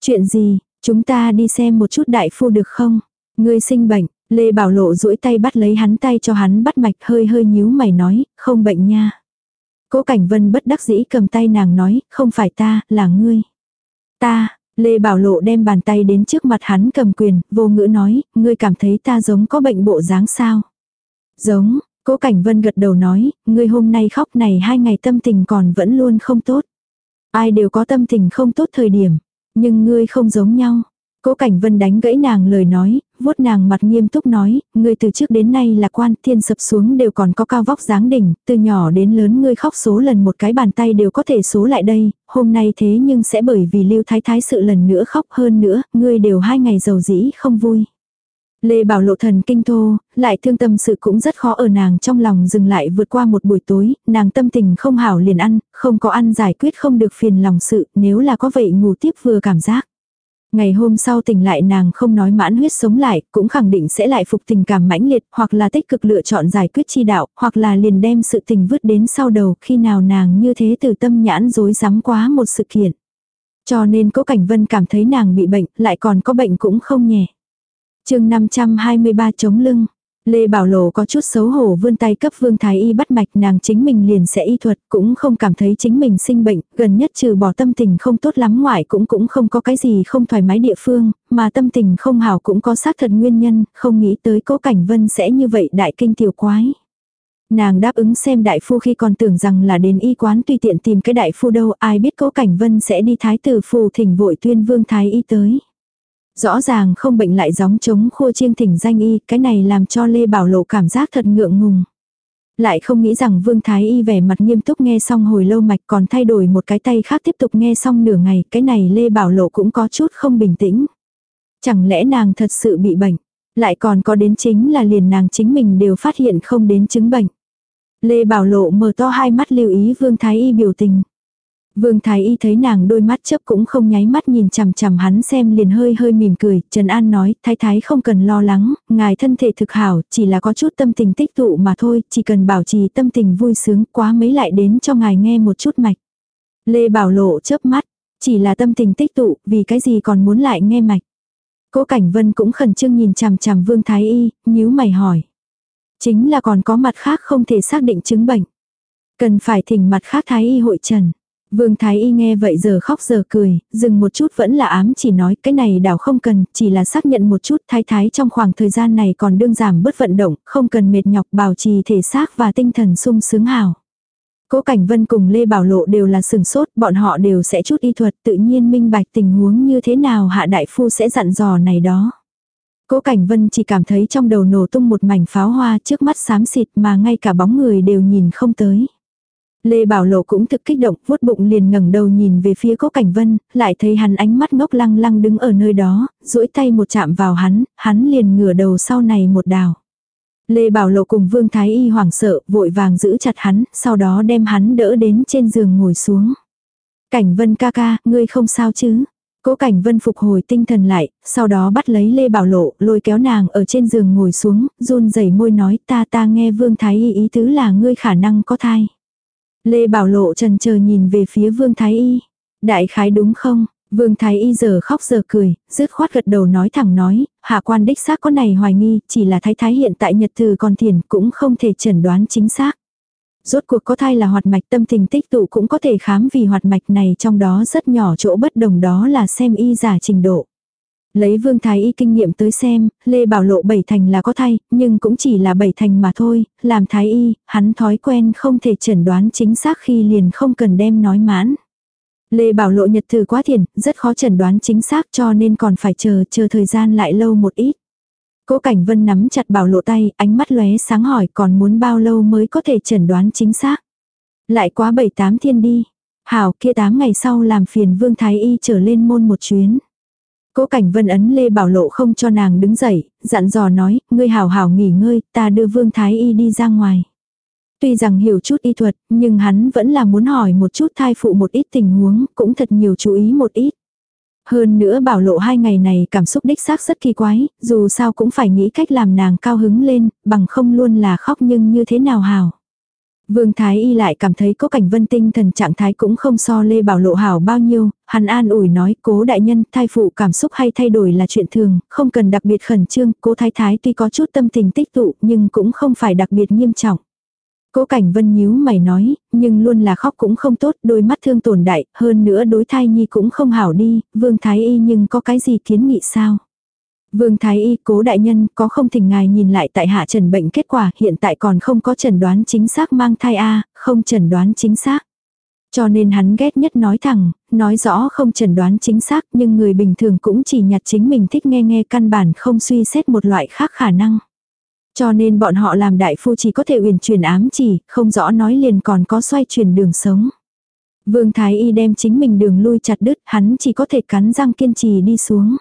Chuyện gì, chúng ta đi xem một chút đại phu được không? Ngươi sinh bệnh, Lê Bảo Lộ duỗi tay bắt lấy hắn tay cho hắn bắt mạch hơi hơi nhíu mày nói, không bệnh nha. Cố Cảnh Vân bất đắc dĩ cầm tay nàng nói, không phải ta, là ngươi. Ta, Lê Bảo Lộ đem bàn tay đến trước mặt hắn cầm quyền, vô ngữ nói, ngươi cảm thấy ta giống có bệnh bộ dáng sao? Giống, Cố Cảnh Vân gật đầu nói, ngươi hôm nay khóc này hai ngày tâm tình còn vẫn luôn không tốt. Ai đều có tâm tình không tốt thời điểm, nhưng ngươi không giống nhau. Cố Cảnh Vân đánh gãy nàng lời nói, vuốt nàng mặt nghiêm túc nói, ngươi từ trước đến nay là quan thiên sập xuống đều còn có cao vóc dáng đỉnh, từ nhỏ đến lớn ngươi khóc số lần một cái bàn tay đều có thể số lại đây, hôm nay thế nhưng sẽ bởi vì lưu thái thái sự lần nữa khóc hơn nữa, ngươi đều hai ngày giàu dĩ không vui. Lê Bảo Lộ thần kinh thô, lại thương tâm sự cũng rất khó ở nàng trong lòng dừng lại vượt qua một buổi tối, nàng tâm tình không hảo liền ăn, không có ăn giải quyết không được phiền lòng sự, nếu là có vậy ngủ tiếp vừa cảm giác. Ngày hôm sau tỉnh lại nàng không nói mãn huyết sống lại, cũng khẳng định sẽ lại phục tình cảm mãnh liệt, hoặc là tích cực lựa chọn giải quyết chi đạo, hoặc là liền đem sự tình vứt đến sau đầu khi nào nàng như thế từ tâm nhãn dối rắm quá một sự kiện. Cho nên cố Cảnh Vân cảm thấy nàng bị bệnh, lại còn có bệnh cũng không nhẹ chương 523 chống lưng. Lê Bảo Lộ có chút xấu hổ vươn tay cấp Vương Thái Y bắt mạch nàng chính mình liền sẽ y thuật cũng không cảm thấy chính mình sinh bệnh, gần nhất trừ bỏ tâm tình không tốt lắm ngoại cũng cũng không có cái gì không thoải mái địa phương, mà tâm tình không hảo cũng có xác thật nguyên nhân, không nghĩ tới cố cảnh vân sẽ như vậy đại kinh tiểu quái. Nàng đáp ứng xem đại phu khi còn tưởng rằng là đến y quán tùy tiện tìm cái đại phu đâu ai biết cố cảnh vân sẽ đi thái tử phù thỉnh vội tuyên Vương Thái Y tới. Rõ ràng không bệnh lại gióng chống khua chiêng thỉnh danh y, cái này làm cho Lê Bảo Lộ cảm giác thật ngượng ngùng. Lại không nghĩ rằng Vương Thái Y vẻ mặt nghiêm túc nghe xong hồi lâu mạch còn thay đổi một cái tay khác tiếp tục nghe xong nửa ngày, cái này Lê Bảo Lộ cũng có chút không bình tĩnh. Chẳng lẽ nàng thật sự bị bệnh, lại còn có đến chính là liền nàng chính mình đều phát hiện không đến chứng bệnh. Lê Bảo Lộ mở to hai mắt lưu ý Vương Thái Y biểu tình. Vương Thái Y thấy nàng đôi mắt chớp cũng không nháy mắt nhìn chằm chằm hắn xem liền hơi hơi mỉm cười, Trần An nói, Thái Thái không cần lo lắng, ngài thân thể thực hảo, chỉ là có chút tâm tình tích tụ mà thôi, chỉ cần bảo trì tâm tình vui sướng quá mấy lại đến cho ngài nghe một chút mạch. Lê Bảo Lộ chớp mắt, chỉ là tâm tình tích tụ, vì cái gì còn muốn lại nghe mạch. Cố Cảnh Vân cũng khẩn trương nhìn chằm chằm Vương Thái Y, nhíu mày hỏi. Chính là còn có mặt khác không thể xác định chứng bệnh. Cần phải thỉnh mặt khác Thái Y hội trần. Vương Thái Y nghe vậy giờ khóc giờ cười, dừng một chút vẫn là ám chỉ nói cái này đảo không cần, chỉ là xác nhận một chút thái thái trong khoảng thời gian này còn đương giảm bớt vận động, không cần mệt nhọc bảo trì thể xác và tinh thần sung sướng hào. Cố Cảnh Vân cùng Lê Bảo Lộ đều là sừng sốt, bọn họ đều sẽ chút y thuật tự nhiên minh bạch tình huống như thế nào hạ đại phu sẽ dặn dò này đó. Cố Cảnh Vân chỉ cảm thấy trong đầu nổ tung một mảnh pháo hoa trước mắt xám xịt mà ngay cả bóng người đều nhìn không tới. Lê Bảo Lộ cũng thực kích động, vuốt bụng liền ngẩng đầu nhìn về phía Cố Cảnh Vân, lại thấy hắn ánh mắt ngốc lăng lăng đứng ở nơi đó, duỗi tay một chạm vào hắn, hắn liền ngửa đầu sau này một đào. Lê Bảo Lộ cùng Vương Thái Y hoảng sợ, vội vàng giữ chặt hắn, sau đó đem hắn đỡ đến trên giường ngồi xuống. Cảnh Vân ca ca, ngươi không sao chứ? Cố Cảnh Vân phục hồi tinh thần lại, sau đó bắt lấy Lê Bảo Lộ, lôi kéo nàng ở trên giường ngồi xuống, run rẩy môi nói ta ta nghe Vương Thái Y ý tứ là ngươi khả năng có thai. Lê Bảo Lộ trần chờ nhìn về phía Vương Thái Y. Đại khái đúng không? Vương Thái Y giờ khóc giờ cười, dứt khoát gật đầu nói thẳng nói, hạ quan đích xác có này hoài nghi, chỉ là thái thái hiện tại nhật từ còn thiền cũng không thể chẩn đoán chính xác. Rốt cuộc có thai là hoạt mạch tâm tình tích tụ cũng có thể khám vì hoạt mạch này trong đó rất nhỏ chỗ bất đồng đó là xem y giả trình độ. Lấy Vương Thái Y kinh nghiệm tới xem, Lê Bảo Lộ bảy thành là có thay, nhưng cũng chỉ là bảy thành mà thôi, làm Thái Y, hắn thói quen không thể chẩn đoán chính xác khi liền không cần đem nói mãn. Lê Bảo Lộ nhật thử quá thiền, rất khó chẩn đoán chính xác cho nên còn phải chờ, chờ thời gian lại lâu một ít. Cố Cảnh Vân nắm chặt Bảo Lộ tay, ánh mắt lóe sáng hỏi còn muốn bao lâu mới có thể chẩn đoán chính xác. Lại quá bảy tám thiên đi. Hảo kia tám ngày sau làm phiền Vương Thái Y trở lên môn một chuyến. Cố cảnh vân ấn Lê Bảo Lộ không cho nàng đứng dậy, dặn dò nói, ngươi hảo hảo nghỉ ngơi, ta đưa Vương Thái Y đi ra ngoài. Tuy rằng hiểu chút y thuật, nhưng hắn vẫn là muốn hỏi một chút thai phụ một ít tình huống, cũng thật nhiều chú ý một ít. Hơn nữa bảo lộ hai ngày này cảm xúc đích xác rất kỳ quái, dù sao cũng phải nghĩ cách làm nàng cao hứng lên, bằng không luôn là khóc nhưng như thế nào hảo. Vương Thái Y lại cảm thấy có cảnh vân tinh thần trạng thái cũng không so Lê Bảo Lộ hảo bao nhiêu, hắn an ủi nói cố đại nhân thai phụ cảm xúc hay thay đổi là chuyện thường, không cần đặc biệt khẩn trương, cố thái thái tuy có chút tâm tình tích tụ nhưng cũng không phải đặc biệt nghiêm trọng. Cố cảnh vân nhíu mày nói, nhưng luôn là khóc cũng không tốt, đôi mắt thương tổn đại, hơn nữa đối thai nhi cũng không hảo đi, vương thái y nhưng có cái gì kiến nghị sao? Vương Thái Y cố đại nhân có không thỉnh ngài nhìn lại tại hạ trần bệnh kết quả hiện tại còn không có trần đoán chính xác mang thai A, không trần đoán chính xác. Cho nên hắn ghét nhất nói thẳng, nói rõ không trần đoán chính xác nhưng người bình thường cũng chỉ nhặt chính mình thích nghe nghe căn bản không suy xét một loại khác khả năng. Cho nên bọn họ làm đại phu chỉ có thể uyển chuyển ám chỉ, không rõ nói liền còn có xoay chuyển đường sống. Vương Thái Y đem chính mình đường lui chặt đứt, hắn chỉ có thể cắn răng kiên trì đi xuống.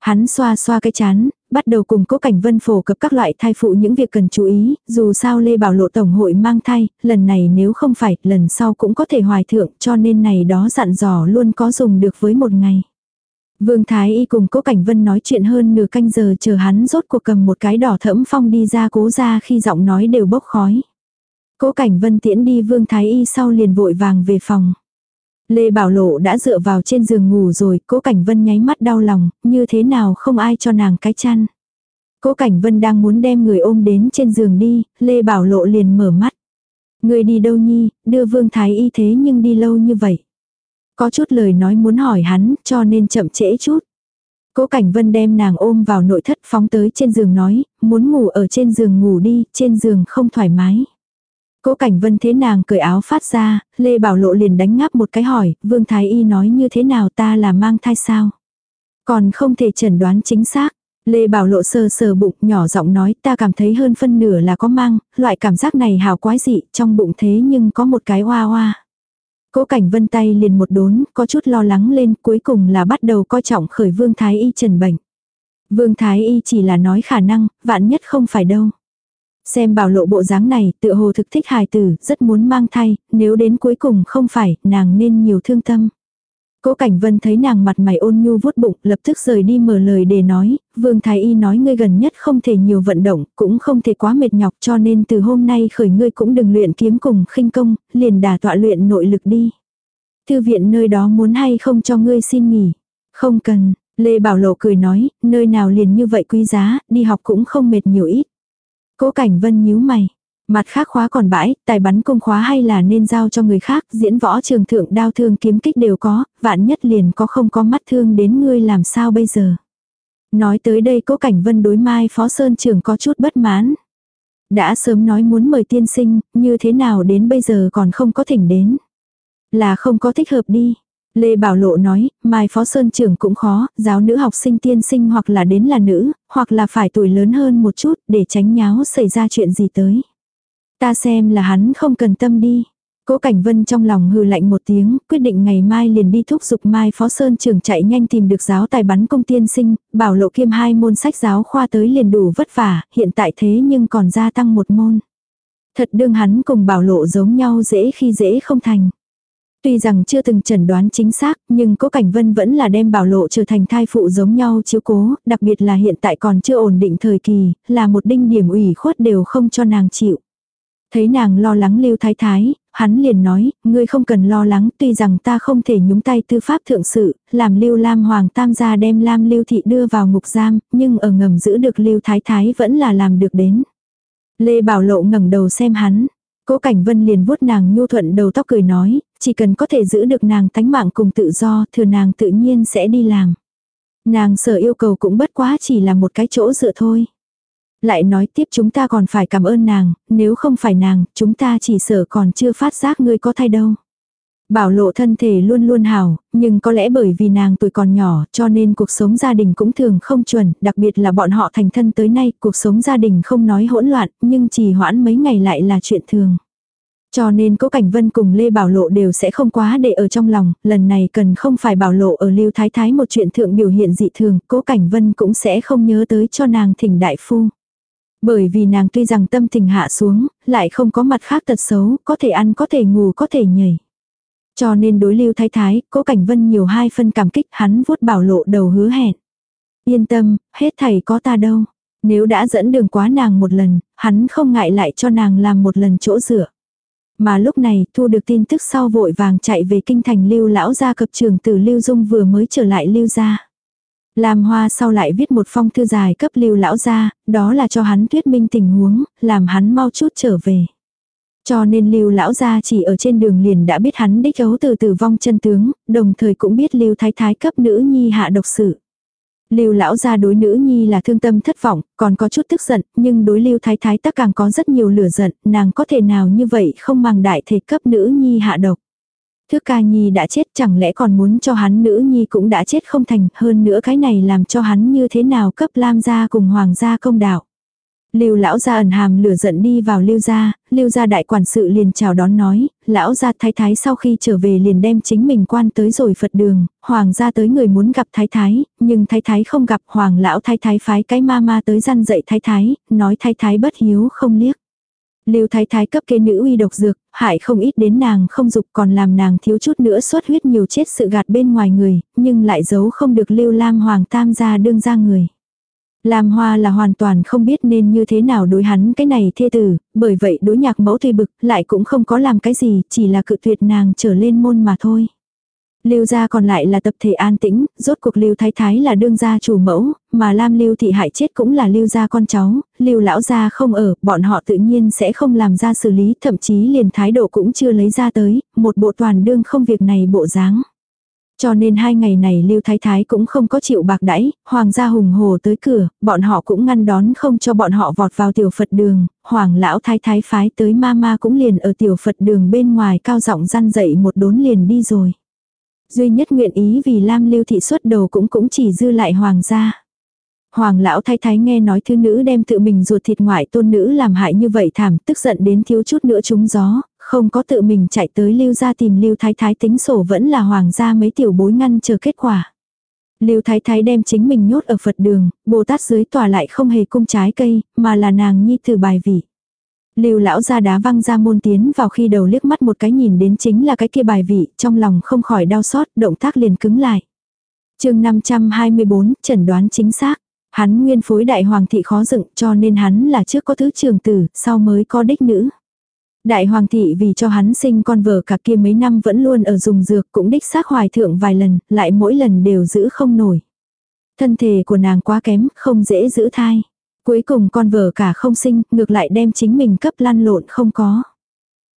Hắn xoa xoa cái chán, bắt đầu cùng cố cảnh vân phổ cập các loại thai phụ những việc cần chú ý, dù sao Lê Bảo Lộ Tổng hội mang thai, lần này nếu không phải, lần sau cũng có thể hoài thượng, cho nên này đó dặn dò luôn có dùng được với một ngày. Vương Thái Y cùng cố cảnh vân nói chuyện hơn nửa canh giờ chờ hắn rốt cuộc cầm một cái đỏ thẫm phong đi ra cố ra khi giọng nói đều bốc khói. Cố cảnh vân tiễn đi Vương Thái Y sau liền vội vàng về phòng. Lê Bảo Lộ đã dựa vào trên giường ngủ rồi, cố Cảnh Vân nháy mắt đau lòng, như thế nào không ai cho nàng cái chăn. Cố Cảnh Vân đang muốn đem người ôm đến trên giường đi, Lê Bảo Lộ liền mở mắt. Người đi đâu nhi, đưa Vương Thái Y thế nhưng đi lâu như vậy. Có chút lời nói muốn hỏi hắn, cho nên chậm trễ chút. Cố Cảnh Vân đem nàng ôm vào nội thất phóng tới trên giường nói, muốn ngủ ở trên giường ngủ đi, trên giường không thoải mái. Cố Cảnh Vân thế nàng cởi áo phát ra, Lê Bảo Lộ liền đánh ngáp một cái hỏi, Vương Thái Y nói như thế nào ta là mang thai sao? Còn không thể chẩn đoán chính xác. Lê Bảo Lộ sờ sờ bụng nhỏ giọng nói ta cảm thấy hơn phân nửa là có mang, loại cảm giác này hào quái dị, trong bụng thế nhưng có một cái hoa hoa. Cố Cảnh Vân tay liền một đốn, có chút lo lắng lên, cuối cùng là bắt đầu coi trọng khởi Vương Thái Y trần bệnh. Vương Thái Y chỉ là nói khả năng, vạn nhất không phải đâu. Xem bảo lộ bộ dáng này, tựa hồ thực thích hài tử, rất muốn mang thai, nếu đến cuối cùng không phải, nàng nên nhiều thương tâm. Cố Cảnh Vân thấy nàng mặt mày ôn nhu vuốt bụng, lập tức rời đi mở lời để nói, Vương Thái Y nói ngươi gần nhất không thể nhiều vận động, cũng không thể quá mệt nhọc cho nên từ hôm nay khởi ngươi cũng đừng luyện kiếm cùng khinh công, liền đả tọa luyện nội lực đi. Thư viện nơi đó muốn hay không cho ngươi xin nghỉ. Không cần, Lê Bảo Lộ cười nói, nơi nào liền như vậy quý giá, đi học cũng không mệt nhiều ít. Cố Cảnh Vân nhíu mày. Mặt khác khóa còn bãi, tài bắn công khóa hay là nên giao cho người khác, diễn võ trường thượng đao thương kiếm kích đều có, vạn nhất liền có không có mắt thương đến ngươi làm sao bây giờ. Nói tới đây cố cảnh vân đối mai phó sơn trưởng có chút bất mãn. Đã sớm nói muốn mời tiên sinh, như thế nào đến bây giờ còn không có thỉnh đến. Là không có thích hợp đi. Lê Bảo Lộ nói, Mai Phó Sơn trưởng cũng khó, giáo nữ học sinh tiên sinh hoặc là đến là nữ, hoặc là phải tuổi lớn hơn một chút để tránh nháo xảy ra chuyện gì tới. Ta xem là hắn không cần tâm đi. Cố Cảnh Vân trong lòng hừ lạnh một tiếng, quyết định ngày mai liền đi thúc giục Mai Phó Sơn trưởng chạy nhanh tìm được giáo tài bắn công tiên sinh, bảo lộ kiêm hai môn sách giáo khoa tới liền đủ vất vả, hiện tại thế nhưng còn gia tăng một môn. Thật đương hắn cùng bảo lộ giống nhau dễ khi dễ không thành. Tuy rằng chưa từng chẩn đoán chính xác, nhưng Cố Cảnh Vân vẫn là đem bảo lộ trở thành thai phụ giống nhau chiếu cố, đặc biệt là hiện tại còn chưa ổn định thời kỳ, là một đinh điểm ủy khuất đều không cho nàng chịu. Thấy nàng lo lắng lưu thái thái, hắn liền nói, ngươi không cần lo lắng tuy rằng ta không thể nhúng tay tư pháp thượng sự, làm lưu lam hoàng tam gia đem lam lưu thị đưa vào ngục giam, nhưng ở ngầm giữ được lưu thái thái vẫn là làm được đến. Lê Bảo Lộ ngẩng đầu xem hắn, Cố Cảnh Vân liền vuốt nàng nhu thuận đầu tóc cười nói, chỉ cần có thể giữ được nàng tánh mạng cùng tự do, thừa nàng tự nhiên sẽ đi làm. Nàng sở yêu cầu cũng bất quá chỉ là một cái chỗ dựa thôi. Lại nói tiếp chúng ta còn phải cảm ơn nàng, nếu không phải nàng, chúng ta chỉ sợ còn chưa phát giác ngươi có thai đâu. Bảo lộ thân thể luôn luôn hảo, nhưng có lẽ bởi vì nàng tuổi còn nhỏ cho nên cuộc sống gia đình cũng thường không chuẩn, đặc biệt là bọn họ thành thân tới nay, cuộc sống gia đình không nói hỗn loạn, nhưng chỉ hoãn mấy ngày lại là chuyện thường. Cho nên cố Cảnh Vân cùng Lê Bảo Lộ đều sẽ không quá để ở trong lòng, lần này cần không phải Bảo Lộ ở Lưu Thái Thái một chuyện thượng biểu hiện dị thường, cố Cảnh Vân cũng sẽ không nhớ tới cho nàng thỉnh đại phu. Bởi vì nàng tuy rằng tâm tình hạ xuống, lại không có mặt khác tật xấu, có thể ăn có thể ngủ có thể nhảy. Cho nên đối lưu thái thái, cố cảnh vân nhiều hai phân cảm kích hắn vuốt bảo lộ đầu hứa hẹn. Yên tâm, hết thầy có ta đâu. Nếu đã dẫn đường quá nàng một lần, hắn không ngại lại cho nàng làm một lần chỗ dựa. Mà lúc này thu được tin tức sau vội vàng chạy về kinh thành lưu lão gia cập trường từ lưu dung vừa mới trở lại lưu gia. Làm hoa sau lại viết một phong thư dài cấp lưu lão gia, đó là cho hắn thuyết minh tình huống, làm hắn mau chút trở về. Cho nên lưu lão gia chỉ ở trên đường liền đã biết hắn đích ấu từ tử vong chân tướng, đồng thời cũng biết lưu thái thái cấp nữ nhi hạ độc sự. Lưu lão gia đối nữ nhi là thương tâm thất vọng, còn có chút tức giận, nhưng đối Lưu thái thái tắc càng có rất nhiều lửa giận, nàng có thể nào như vậy không mang đại thể cấp nữ nhi hạ độc. Thước ca nhi đã chết chẳng lẽ còn muốn cho hắn nữ nhi cũng đã chết không thành, hơn nữa cái này làm cho hắn như thế nào cấp lam gia cùng hoàng gia công đạo. Lưu lão gia ẩn hàm lửa giận đi vào Lưu gia, Lưu gia đại quản sự liền chào đón nói, lão gia thái thái sau khi trở về liền đem chính mình quan tới rồi Phật đường, hoàng gia tới người muốn gặp thái thái, nhưng thái thái không gặp hoàng lão thái thái phái cái ma ma tới răn dạy thái thái, nói thái thái bất hiếu không liếc. Lưu thái thái cấp kế nữ uy độc dược, hại không ít đến nàng không dục còn làm nàng thiếu chút nữa xuất huyết nhiều chết sự gạt bên ngoài người, nhưng lại giấu không được lưu lam hoàng tam gia đương ra người. Lam Hoa là hoàn toàn không biết nên như thế nào đối hắn cái này thê tử, bởi vậy đối nhạc mẫu tuy bực lại cũng không có làm cái gì, chỉ là cự tuyệt nàng trở lên môn mà thôi. Lưu gia còn lại là tập thể an tĩnh, rốt cuộc Lưu Thái Thái là đương gia chủ mẫu, mà Lam Lưu thị hại chết cũng là Lưu gia con cháu, Lưu lão gia không ở, bọn họ tự nhiên sẽ không làm ra xử lý, thậm chí liền thái độ cũng chưa lấy ra tới, một bộ toàn đương không việc này bộ dáng. Cho nên hai ngày này Lưu Thái Thái cũng không có chịu bạc đãi, Hoàng gia hùng hồ tới cửa, bọn họ cũng ngăn đón không cho bọn họ vọt vào tiểu Phật đường, Hoàng lão Thái Thái phái tới ma ma cũng liền ở tiểu Phật đường bên ngoài cao giọng răn dậy một đốn liền đi rồi. Duy nhất nguyện ý vì Lam Lưu thị xuất đầu cũng cũng chỉ dư lại Hoàng gia. Hoàng lão thái thái nghe nói thứ nữ đem tự mình ruột thịt ngoại tôn nữ làm hại như vậy thảm, tức giận đến thiếu chút nữa trúng gió, không có tự mình chạy tới lưu ra tìm lưu thái thái tính sổ vẫn là hoàng gia mấy tiểu bối ngăn chờ kết quả. Lưu thái thái đem chính mình nhốt ở Phật đường, Bồ Tát dưới tòa lại không hề cung trái cây, mà là nàng nhi từ bài vị. Lưu lão ra đá văng ra môn tiến vào khi đầu liếc mắt một cái nhìn đến chính là cái kia bài vị, trong lòng không khỏi đau xót, động tác liền cứng lại. chương 524, chẩn đoán chính xác. Hắn nguyên phối đại hoàng thị khó dựng cho nên hắn là trước có thứ trường tử, sau mới có đích nữ. Đại hoàng thị vì cho hắn sinh con vợ cả kia mấy năm vẫn luôn ở dùng dược cũng đích xác hoài thượng vài lần, lại mỗi lần đều giữ không nổi. Thân thể của nàng quá kém, không dễ giữ thai. Cuối cùng con vợ cả không sinh, ngược lại đem chính mình cấp lăn lộn không có.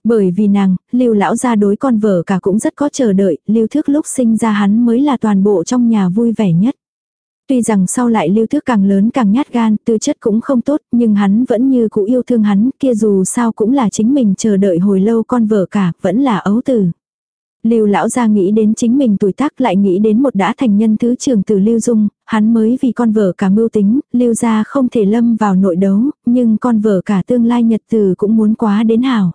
Bởi vì nàng, lưu lão gia đối con vợ cả cũng rất có chờ đợi, lưu thước lúc sinh ra hắn mới là toàn bộ trong nhà vui vẻ nhất. Tuy rằng sau lại lưu thước càng lớn càng nhát gan, tư chất cũng không tốt, nhưng hắn vẫn như cũ yêu thương hắn, kia dù sao cũng là chính mình chờ đợi hồi lâu con vợ cả, vẫn là ấu tử. Lưu lão gia nghĩ đến chính mình tuổi tác lại nghĩ đến một đã thành nhân thứ trưởng từ Lưu Dung, hắn mới vì con vợ cả mưu tính, Lưu gia không thể lâm vào nội đấu, nhưng con vợ cả tương lai nhật từ cũng muốn quá đến hảo.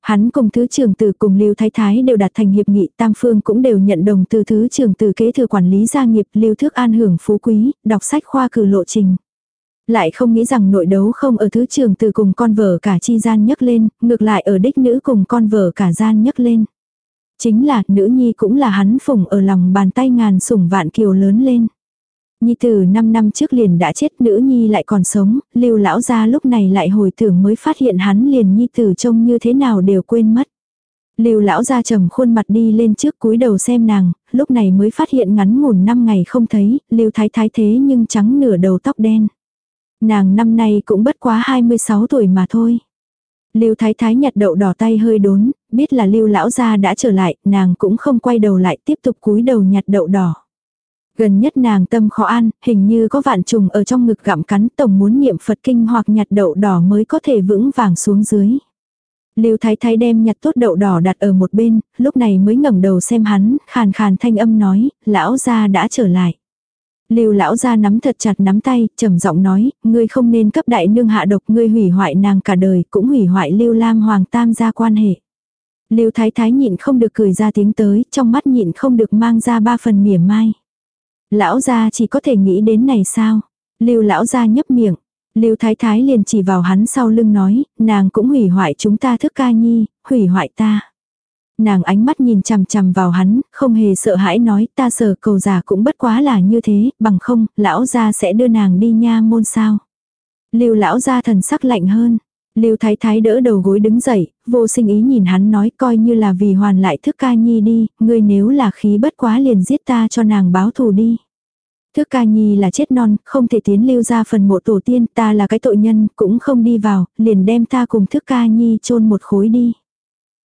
Hắn cùng thứ trưởng tử cùng Lưu Thái Thái đều đạt thành hiệp nghị, Tam Phương cũng đều nhận đồng từ thứ trưởng tử kế thừa quản lý gia nghiệp Lưu Thước An hưởng phú quý, đọc sách khoa cử lộ trình. Lại không nghĩ rằng nội đấu không ở thứ trưởng tử cùng con vợ cả chi gian nhấc lên, ngược lại ở đích nữ cùng con vợ cả gian nhấc lên. Chính là nữ nhi cũng là hắn phụng ở lòng bàn tay ngàn sủng vạn kiều lớn lên. Nhi tử 5 năm trước liền đã chết nữ nhi lại còn sống, lưu lão gia lúc này lại hồi tưởng mới phát hiện hắn liền nhi tử trông như thế nào đều quên mất. Lưu lão gia trầm khuôn mặt đi lên trước cúi đầu xem nàng, lúc này mới phát hiện ngắn ngủn 5 ngày không thấy, Lưu thái thái thế nhưng trắng nửa đầu tóc đen. Nàng năm nay cũng bất quá 26 tuổi mà thôi. Lưu thái thái nhặt đậu đỏ tay hơi đốn, biết là Lưu lão gia đã trở lại, nàng cũng không quay đầu lại tiếp tục cúi đầu nhặt đậu đỏ. Gần nhất nàng tâm khó an, hình như có vạn trùng ở trong ngực gặm cắn tổng muốn niệm Phật kinh hoặc nhặt đậu đỏ mới có thể vững vàng xuống dưới. Lưu Thái Thái đem nhặt tốt đậu đỏ đặt ở một bên, lúc này mới ngẩng đầu xem hắn, khàn khàn thanh âm nói, lão gia đã trở lại. Lưu lão gia nắm thật chặt nắm tay, trầm giọng nói, ngươi không nên cấp đại nương hạ độc, ngươi hủy hoại nàng cả đời, cũng hủy hoại Lưu Lam Hoàng Tam gia quan hệ. Lưu Thái Thái nhịn không được cười ra tiếng tới, trong mắt nhịn không được mang ra ba phần mỉa mai. Lão gia chỉ có thể nghĩ đến này sao? Lưu lão gia nhấp miệng. Lưu thái thái liền chỉ vào hắn sau lưng nói, nàng cũng hủy hoại chúng ta thức ca nhi, hủy hoại ta. Nàng ánh mắt nhìn chằm chằm vào hắn, không hề sợ hãi nói ta sợ cầu già cũng bất quá là như thế, bằng không, lão gia sẽ đưa nàng đi nha môn sao. Lưu lão gia thần sắc lạnh hơn. Lưu thái thái đỡ đầu gối đứng dậy, vô sinh ý nhìn hắn nói coi như là vì hoàn lại thức ca nhi đi, ngươi nếu là khí bất quá liền giết ta cho nàng báo thù đi. Thức ca nhi là chết non, không thể tiến lưu ra phần mộ tổ tiên, ta là cái tội nhân, cũng không đi vào, liền đem ta cùng thức ca nhi chôn một khối đi.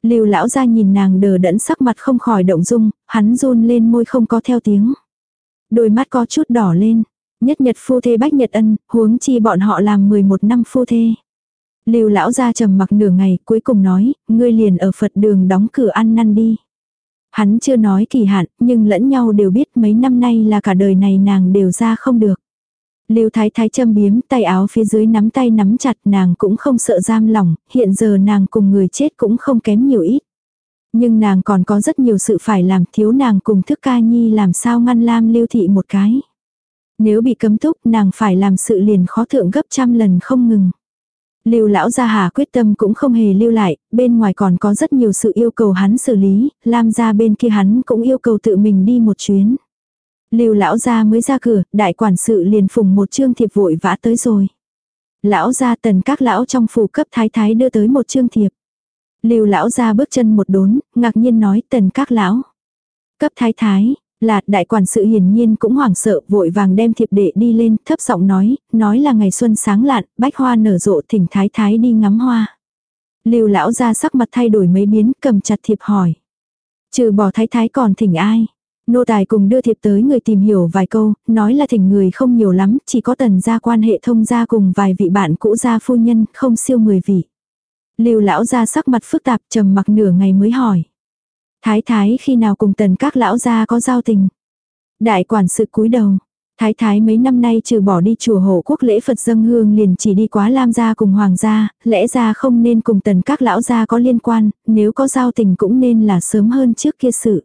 Lưu lão ra nhìn nàng đờ đẫn sắc mặt không khỏi động dung, hắn run lên môi không có theo tiếng. Đôi mắt có chút đỏ lên, nhất nhật phu thê bách nhật ân, huống chi bọn họ làm 11 năm phu thê. Lưu lão ra trầm mặc nửa ngày, cuối cùng nói, ngươi liền ở Phật đường đóng cửa ăn năn đi. Hắn chưa nói kỳ hạn, nhưng lẫn nhau đều biết mấy năm nay là cả đời này nàng đều ra không được. Lưu Thái Thái châm biếm tay áo phía dưới nắm tay nắm chặt nàng cũng không sợ giam lòng, hiện giờ nàng cùng người chết cũng không kém nhiều ít. Nhưng nàng còn có rất nhiều sự phải làm thiếu nàng cùng thức ca nhi làm sao ngăn lam lưu thị một cái. Nếu bị cấm túc nàng phải làm sự liền khó thượng gấp trăm lần không ngừng. Lưu lão gia hà quyết tâm cũng không hề lưu lại, bên ngoài còn có rất nhiều sự yêu cầu hắn xử lý, Lam gia bên kia hắn cũng yêu cầu tự mình đi một chuyến. Lưu lão gia mới ra cửa, đại quản sự liền phùng một chương thiệp vội vã tới rồi. Lão gia tần các lão trong phủ cấp thái thái đưa tới một chương thiệp. Lưu lão gia bước chân một đốn, ngạc nhiên nói tần các lão. Cấp thái thái, là đại quản sự hiển nhiên cũng hoảng sợ vội vàng đem thiệp đệ đi lên thấp giọng nói, nói là ngày xuân sáng lạn, bách hoa nở rộ thỉnh thái thái đi ngắm hoa. Lưu lão gia sắc mặt thay đổi mấy biến cầm chặt thiệp hỏi. Trừ bỏ thái thái còn thỉnh ai? Nô tài cùng đưa thiệp tới người tìm hiểu vài câu, nói là thỉnh người không nhiều lắm, chỉ có tần gia quan hệ thông gia cùng vài vị bạn cũ gia phu nhân, không siêu 10 vị. Lưu lão gia sắc mặt phức tạp trầm mặc nửa ngày mới hỏi. Thái thái khi nào cùng tần các lão gia có giao tình. Đại quản sự cúi đầu. Thái thái mấy năm nay trừ bỏ đi chùa hộ quốc lễ Phật dâng hương liền chỉ đi quá lam gia cùng hoàng gia, lẽ ra không nên cùng tần các lão gia có liên quan, nếu có giao tình cũng nên là sớm hơn trước kia sự.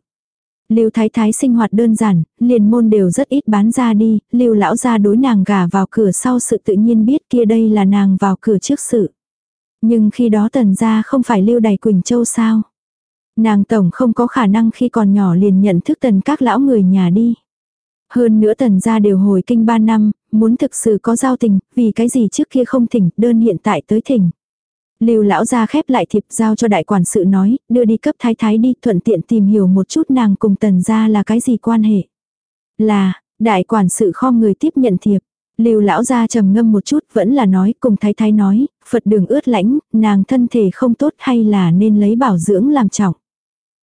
Lưu Thái Thái sinh hoạt đơn giản, liền môn đều rất ít bán ra đi, Lưu lão gia đối nàng gả vào cửa sau sự tự nhiên biết kia đây là nàng vào cửa trước sự. Nhưng khi đó tần gia không phải Lưu Đài Quỳnh Châu sao? Nàng tổng không có khả năng khi còn nhỏ liền nhận thức tần các lão người nhà đi. Hơn nữa tần gia đều hồi kinh ba năm, muốn thực sự có giao tình, vì cái gì trước kia không thỉnh, đơn hiện tại tới thỉnh. Lưu lão gia khép lại thiệp giao cho đại quản sự nói, đưa đi cấp thái thái đi, thuận tiện tìm hiểu một chút nàng cùng tần gia là cái gì quan hệ. Là, đại quản sự kho người tiếp nhận thiệp. Lưu lão gia trầm ngâm một chút, vẫn là nói, cùng thái thái nói, Phật đường ướt lãnh, nàng thân thể không tốt hay là nên lấy bảo dưỡng làm trọng.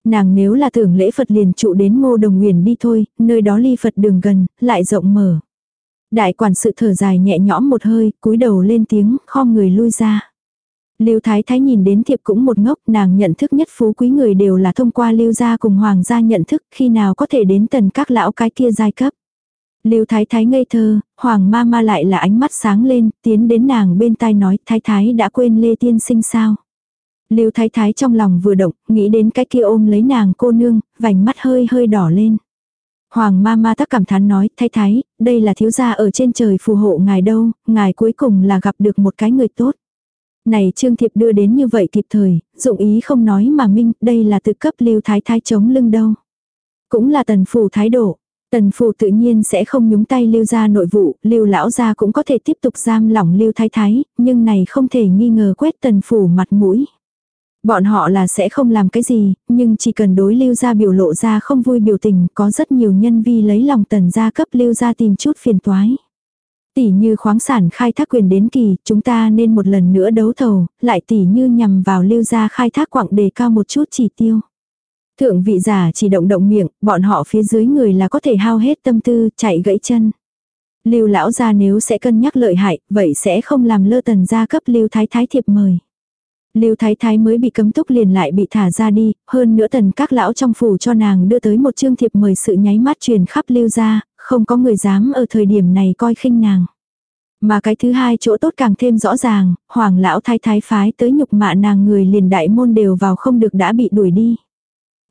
Nàng nếu là tưởng lễ Phật liền trụ đến ngô đồng nguyền đi thôi, nơi đó ly Phật đường gần, lại rộng mở. Đại quản sự thở dài nhẹ nhõm một hơi, cúi đầu lên tiếng, khom người lui ra. Lưu Thái Thái nhìn đến thiệp cũng một ngốc, nàng nhận thức nhất phú quý người đều là thông qua Lưu gia cùng Hoàng gia nhận thức, khi nào có thể đến tần các lão cái kia giai cấp. Lưu Thái Thái ngây thơ, Hoàng ma ma lại là ánh mắt sáng lên, tiến đến nàng bên tai nói, Thái Thái đã quên Lê Tiên sinh sao. Lưu Thái Thái trong lòng vừa động, nghĩ đến cái kia ôm lấy nàng cô nương, vành mắt hơi hơi đỏ lên. Hoàng ma ma tắc cảm thán nói, Thái Thái, đây là thiếu gia ở trên trời phù hộ ngài đâu, ngài cuối cùng là gặp được một cái người tốt. Này Trương Thiệp đưa đến như vậy kịp thời, dụng ý không nói mà minh, đây là tự cấp Lưu Thái Thái chống lưng đâu. Cũng là tần phủ thái độ. Tần phủ tự nhiên sẽ không nhúng tay lưu gia nội vụ, lưu lão gia cũng có thể tiếp tục giam lỏng lưu thái thái, nhưng này không thể nghi ngờ quét tần phủ mặt mũi. Bọn họ là sẽ không làm cái gì, nhưng chỉ cần đối lưu gia biểu lộ ra không vui biểu tình, có rất nhiều nhân vi lấy lòng tần gia cấp lưu gia tìm chút phiền toái. Tỷ như khoáng sản khai thác quyền đến kỳ, chúng ta nên một lần nữa đấu thầu, lại tỷ như nhằm vào lưu gia khai thác quặng đề cao một chút chỉ tiêu. Thượng vị giả chỉ động động miệng, bọn họ phía dưới người là có thể hao hết tâm tư, chạy gãy chân. Lưu lão gia nếu sẽ cân nhắc lợi hại, vậy sẽ không làm lơ tần gia cấp lưu thái thái thiệp mời. Lưu Thái Thái mới bị cấm túc liền lại bị thả ra đi, hơn nữa tần các lão trong phủ cho nàng đưa tới một chương thiệp mời sự nháy mắt truyền khắp Lưu gia, không có người dám ở thời điểm này coi khinh nàng. Mà cái thứ hai chỗ tốt càng thêm rõ ràng, hoàng lão thái thái phái tới nhục mạ nàng người liền đại môn đều vào không được đã bị đuổi đi.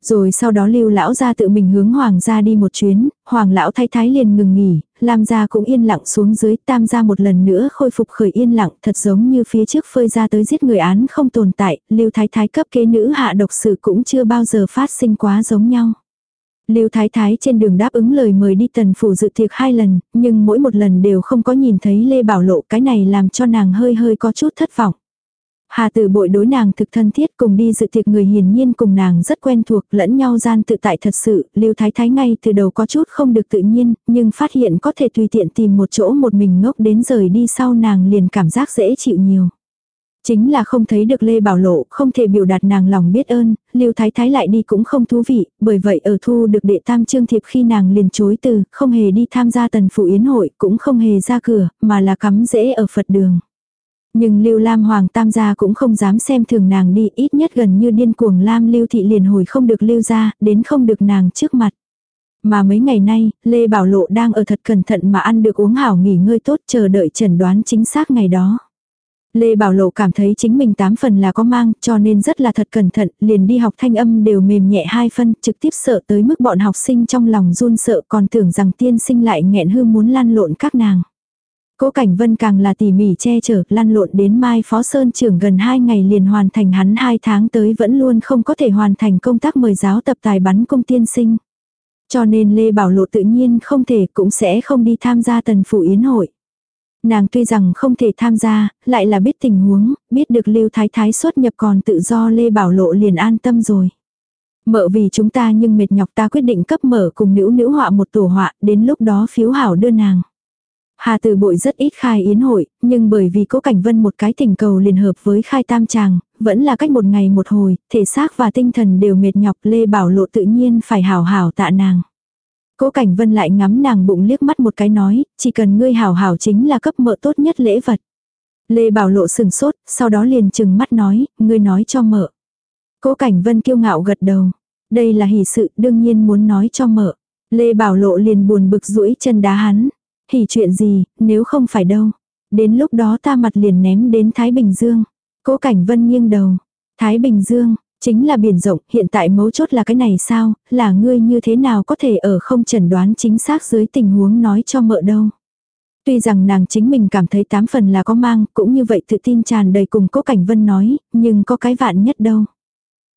Rồi sau đó lưu lão ra tự mình hướng hoàng gia đi một chuyến, hoàng lão thái thái liền ngừng nghỉ, lam gia cũng yên lặng xuống dưới, tam gia một lần nữa khôi phục khởi yên lặng, thật giống như phía trước phơi ra tới giết người án không tồn tại, lưu thái thái cấp kế nữ hạ độc sự cũng chưa bao giờ phát sinh quá giống nhau. Lưu Thái Thái trên đường đáp ứng lời mời đi tần phủ dự tiệc hai lần, nhưng mỗi một lần đều không có nhìn thấy Lê Bảo Lộ cái này làm cho nàng hơi hơi có chút thất vọng. Hà tử bội đối nàng thực thân thiết cùng đi dự tiệc người hiển nhiên cùng nàng rất quen thuộc lẫn nhau gian tự tại thật sự, Lưu Thái Thái ngay từ đầu có chút không được tự nhiên, nhưng phát hiện có thể tùy tiện tìm một chỗ một mình ngốc đến rời đi sau nàng liền cảm giác dễ chịu nhiều. Chính là không thấy được Lê Bảo Lộ, không thể biểu đạt nàng lòng biết ơn, Lưu Thái Thái lại đi cũng không thú vị, bởi vậy ở thu được đệ tam trương thiệp khi nàng liền chối từ, không hề đi tham gia tần phụ yến hội, cũng không hề ra cửa, mà là cắm rễ ở Phật đường. Nhưng Lưu Lam Hoàng Tam gia cũng không dám xem thường nàng đi, ít nhất gần như điên cuồng Lam Lưu thị liền hồi không được lưu gia đến không được nàng trước mặt. Mà mấy ngày nay, Lê Bảo Lộ đang ở thật cẩn thận mà ăn được uống hảo nghỉ ngơi tốt chờ đợi chẩn đoán chính xác ngày đó. Lê Bảo Lộ cảm thấy chính mình tám phần là có mang cho nên rất là thật cẩn thận, liền đi học thanh âm đều mềm nhẹ hai phân, trực tiếp sợ tới mức bọn học sinh trong lòng run sợ còn tưởng rằng tiên sinh lại nghẹn hư muốn lan lộn các nàng. Cố Cảnh Vân càng là tỉ mỉ che chở, lăn lộn đến Mai Phó Sơn trưởng gần 2 ngày liền hoàn thành hắn 2 tháng tới vẫn luôn không có thể hoàn thành công tác mời giáo tập tài bắn công tiên sinh. Cho nên Lê Bảo Lộ tự nhiên không thể cũng sẽ không đi tham gia tần phủ yến hội. Nàng tuy rằng không thể tham gia, lại là biết tình huống, biết được Lưu Thái Thái xuất nhập còn tự do Lê Bảo Lộ liền an tâm rồi. Mợ vì chúng ta nhưng mệt nhọc ta quyết định cấp mở cùng nữ nữ họa một tổ họa, đến lúc đó phiếu hảo đưa nàng. Hà Từ Bội rất ít khai yến hội, nhưng bởi vì Cố Cảnh Vân một cái tình cầu liền hợp với khai tam tràng, vẫn là cách một ngày một hồi, thể xác và tinh thần đều mệt nhọc Lê Bảo Lộ tự nhiên phải hảo hảo tạ nàng. Cố Cảnh Vân lại ngắm nàng bụng liếc mắt một cái nói, chỉ cần ngươi hảo hảo chính là cấp mợ tốt nhất lễ vật. Lê Bảo Lộ sừng sốt, sau đó liền chừng mắt nói, ngươi nói cho mợ. Cố Cảnh Vân kiêu ngạo gật đầu. Đây là hỷ sự, đương nhiên muốn nói cho mợ. Lê Bảo Lộ liền buồn bực duỗi chân đá hắn. Hỉ chuyện gì, nếu không phải đâu. Đến lúc đó ta mặt liền ném đến Thái Bình Dương. Cố Cảnh Vân nghiêng đầu. Thái Bình Dương, chính là biển rộng, hiện tại mấu chốt là cái này sao, là ngươi như thế nào có thể ở không chẩn đoán chính xác dưới tình huống nói cho mợ đâu. Tuy rằng nàng chính mình cảm thấy tám phần là có mang, cũng như vậy tự tin tràn đầy cùng cố cảnh vân nói, nhưng có cái vạn nhất đâu.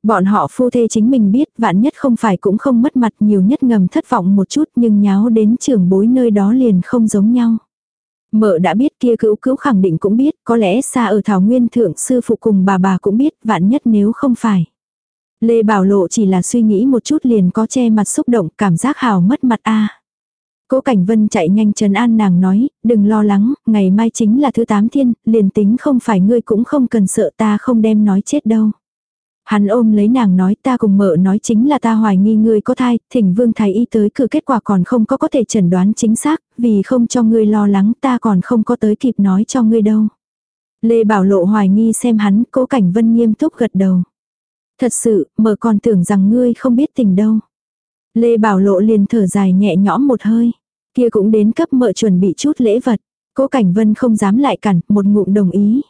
Bọn họ phu thê chính mình biết vạn nhất không phải cũng không mất mặt nhiều nhất ngầm thất vọng một chút nhưng nháo đến trưởng bối nơi đó liền không giống nhau. Mợ đã biết kia cữu cữu khẳng định cũng biết, có lẽ xa ở Thảo Nguyên Thượng sư phụ cùng bà bà cũng biết, vạn nhất nếu không phải. Lê Bảo Lộ chỉ là suy nghĩ một chút liền có che mặt xúc động, cảm giác hào mất mặt a. Cố Cảnh Vân chạy nhanh trấn an nàng nói, đừng lo lắng, ngày mai chính là thứ tám thiên, liền tính không phải ngươi cũng không cần sợ ta không đem nói chết đâu. Hắn ôm lấy nàng nói ta cùng mợ nói chính là ta hoài nghi ngươi có thai, thỉnh vương thái y tới cử kết quả còn không có có thể chẩn đoán chính xác, vì không cho ngươi lo lắng ta còn không có tới kịp nói cho ngươi đâu. Lê Bảo Lộ hoài nghi xem hắn, cố cảnh vân nghiêm túc gật đầu. Thật sự, mợ còn tưởng rằng ngươi không biết tình đâu. Lê Bảo Lộ liền thở dài nhẹ nhõm một hơi. Kia cũng đến cấp mợ chuẩn bị chút lễ vật. Cố Cảnh Vân không dám lại cản, một ngụm đồng ý.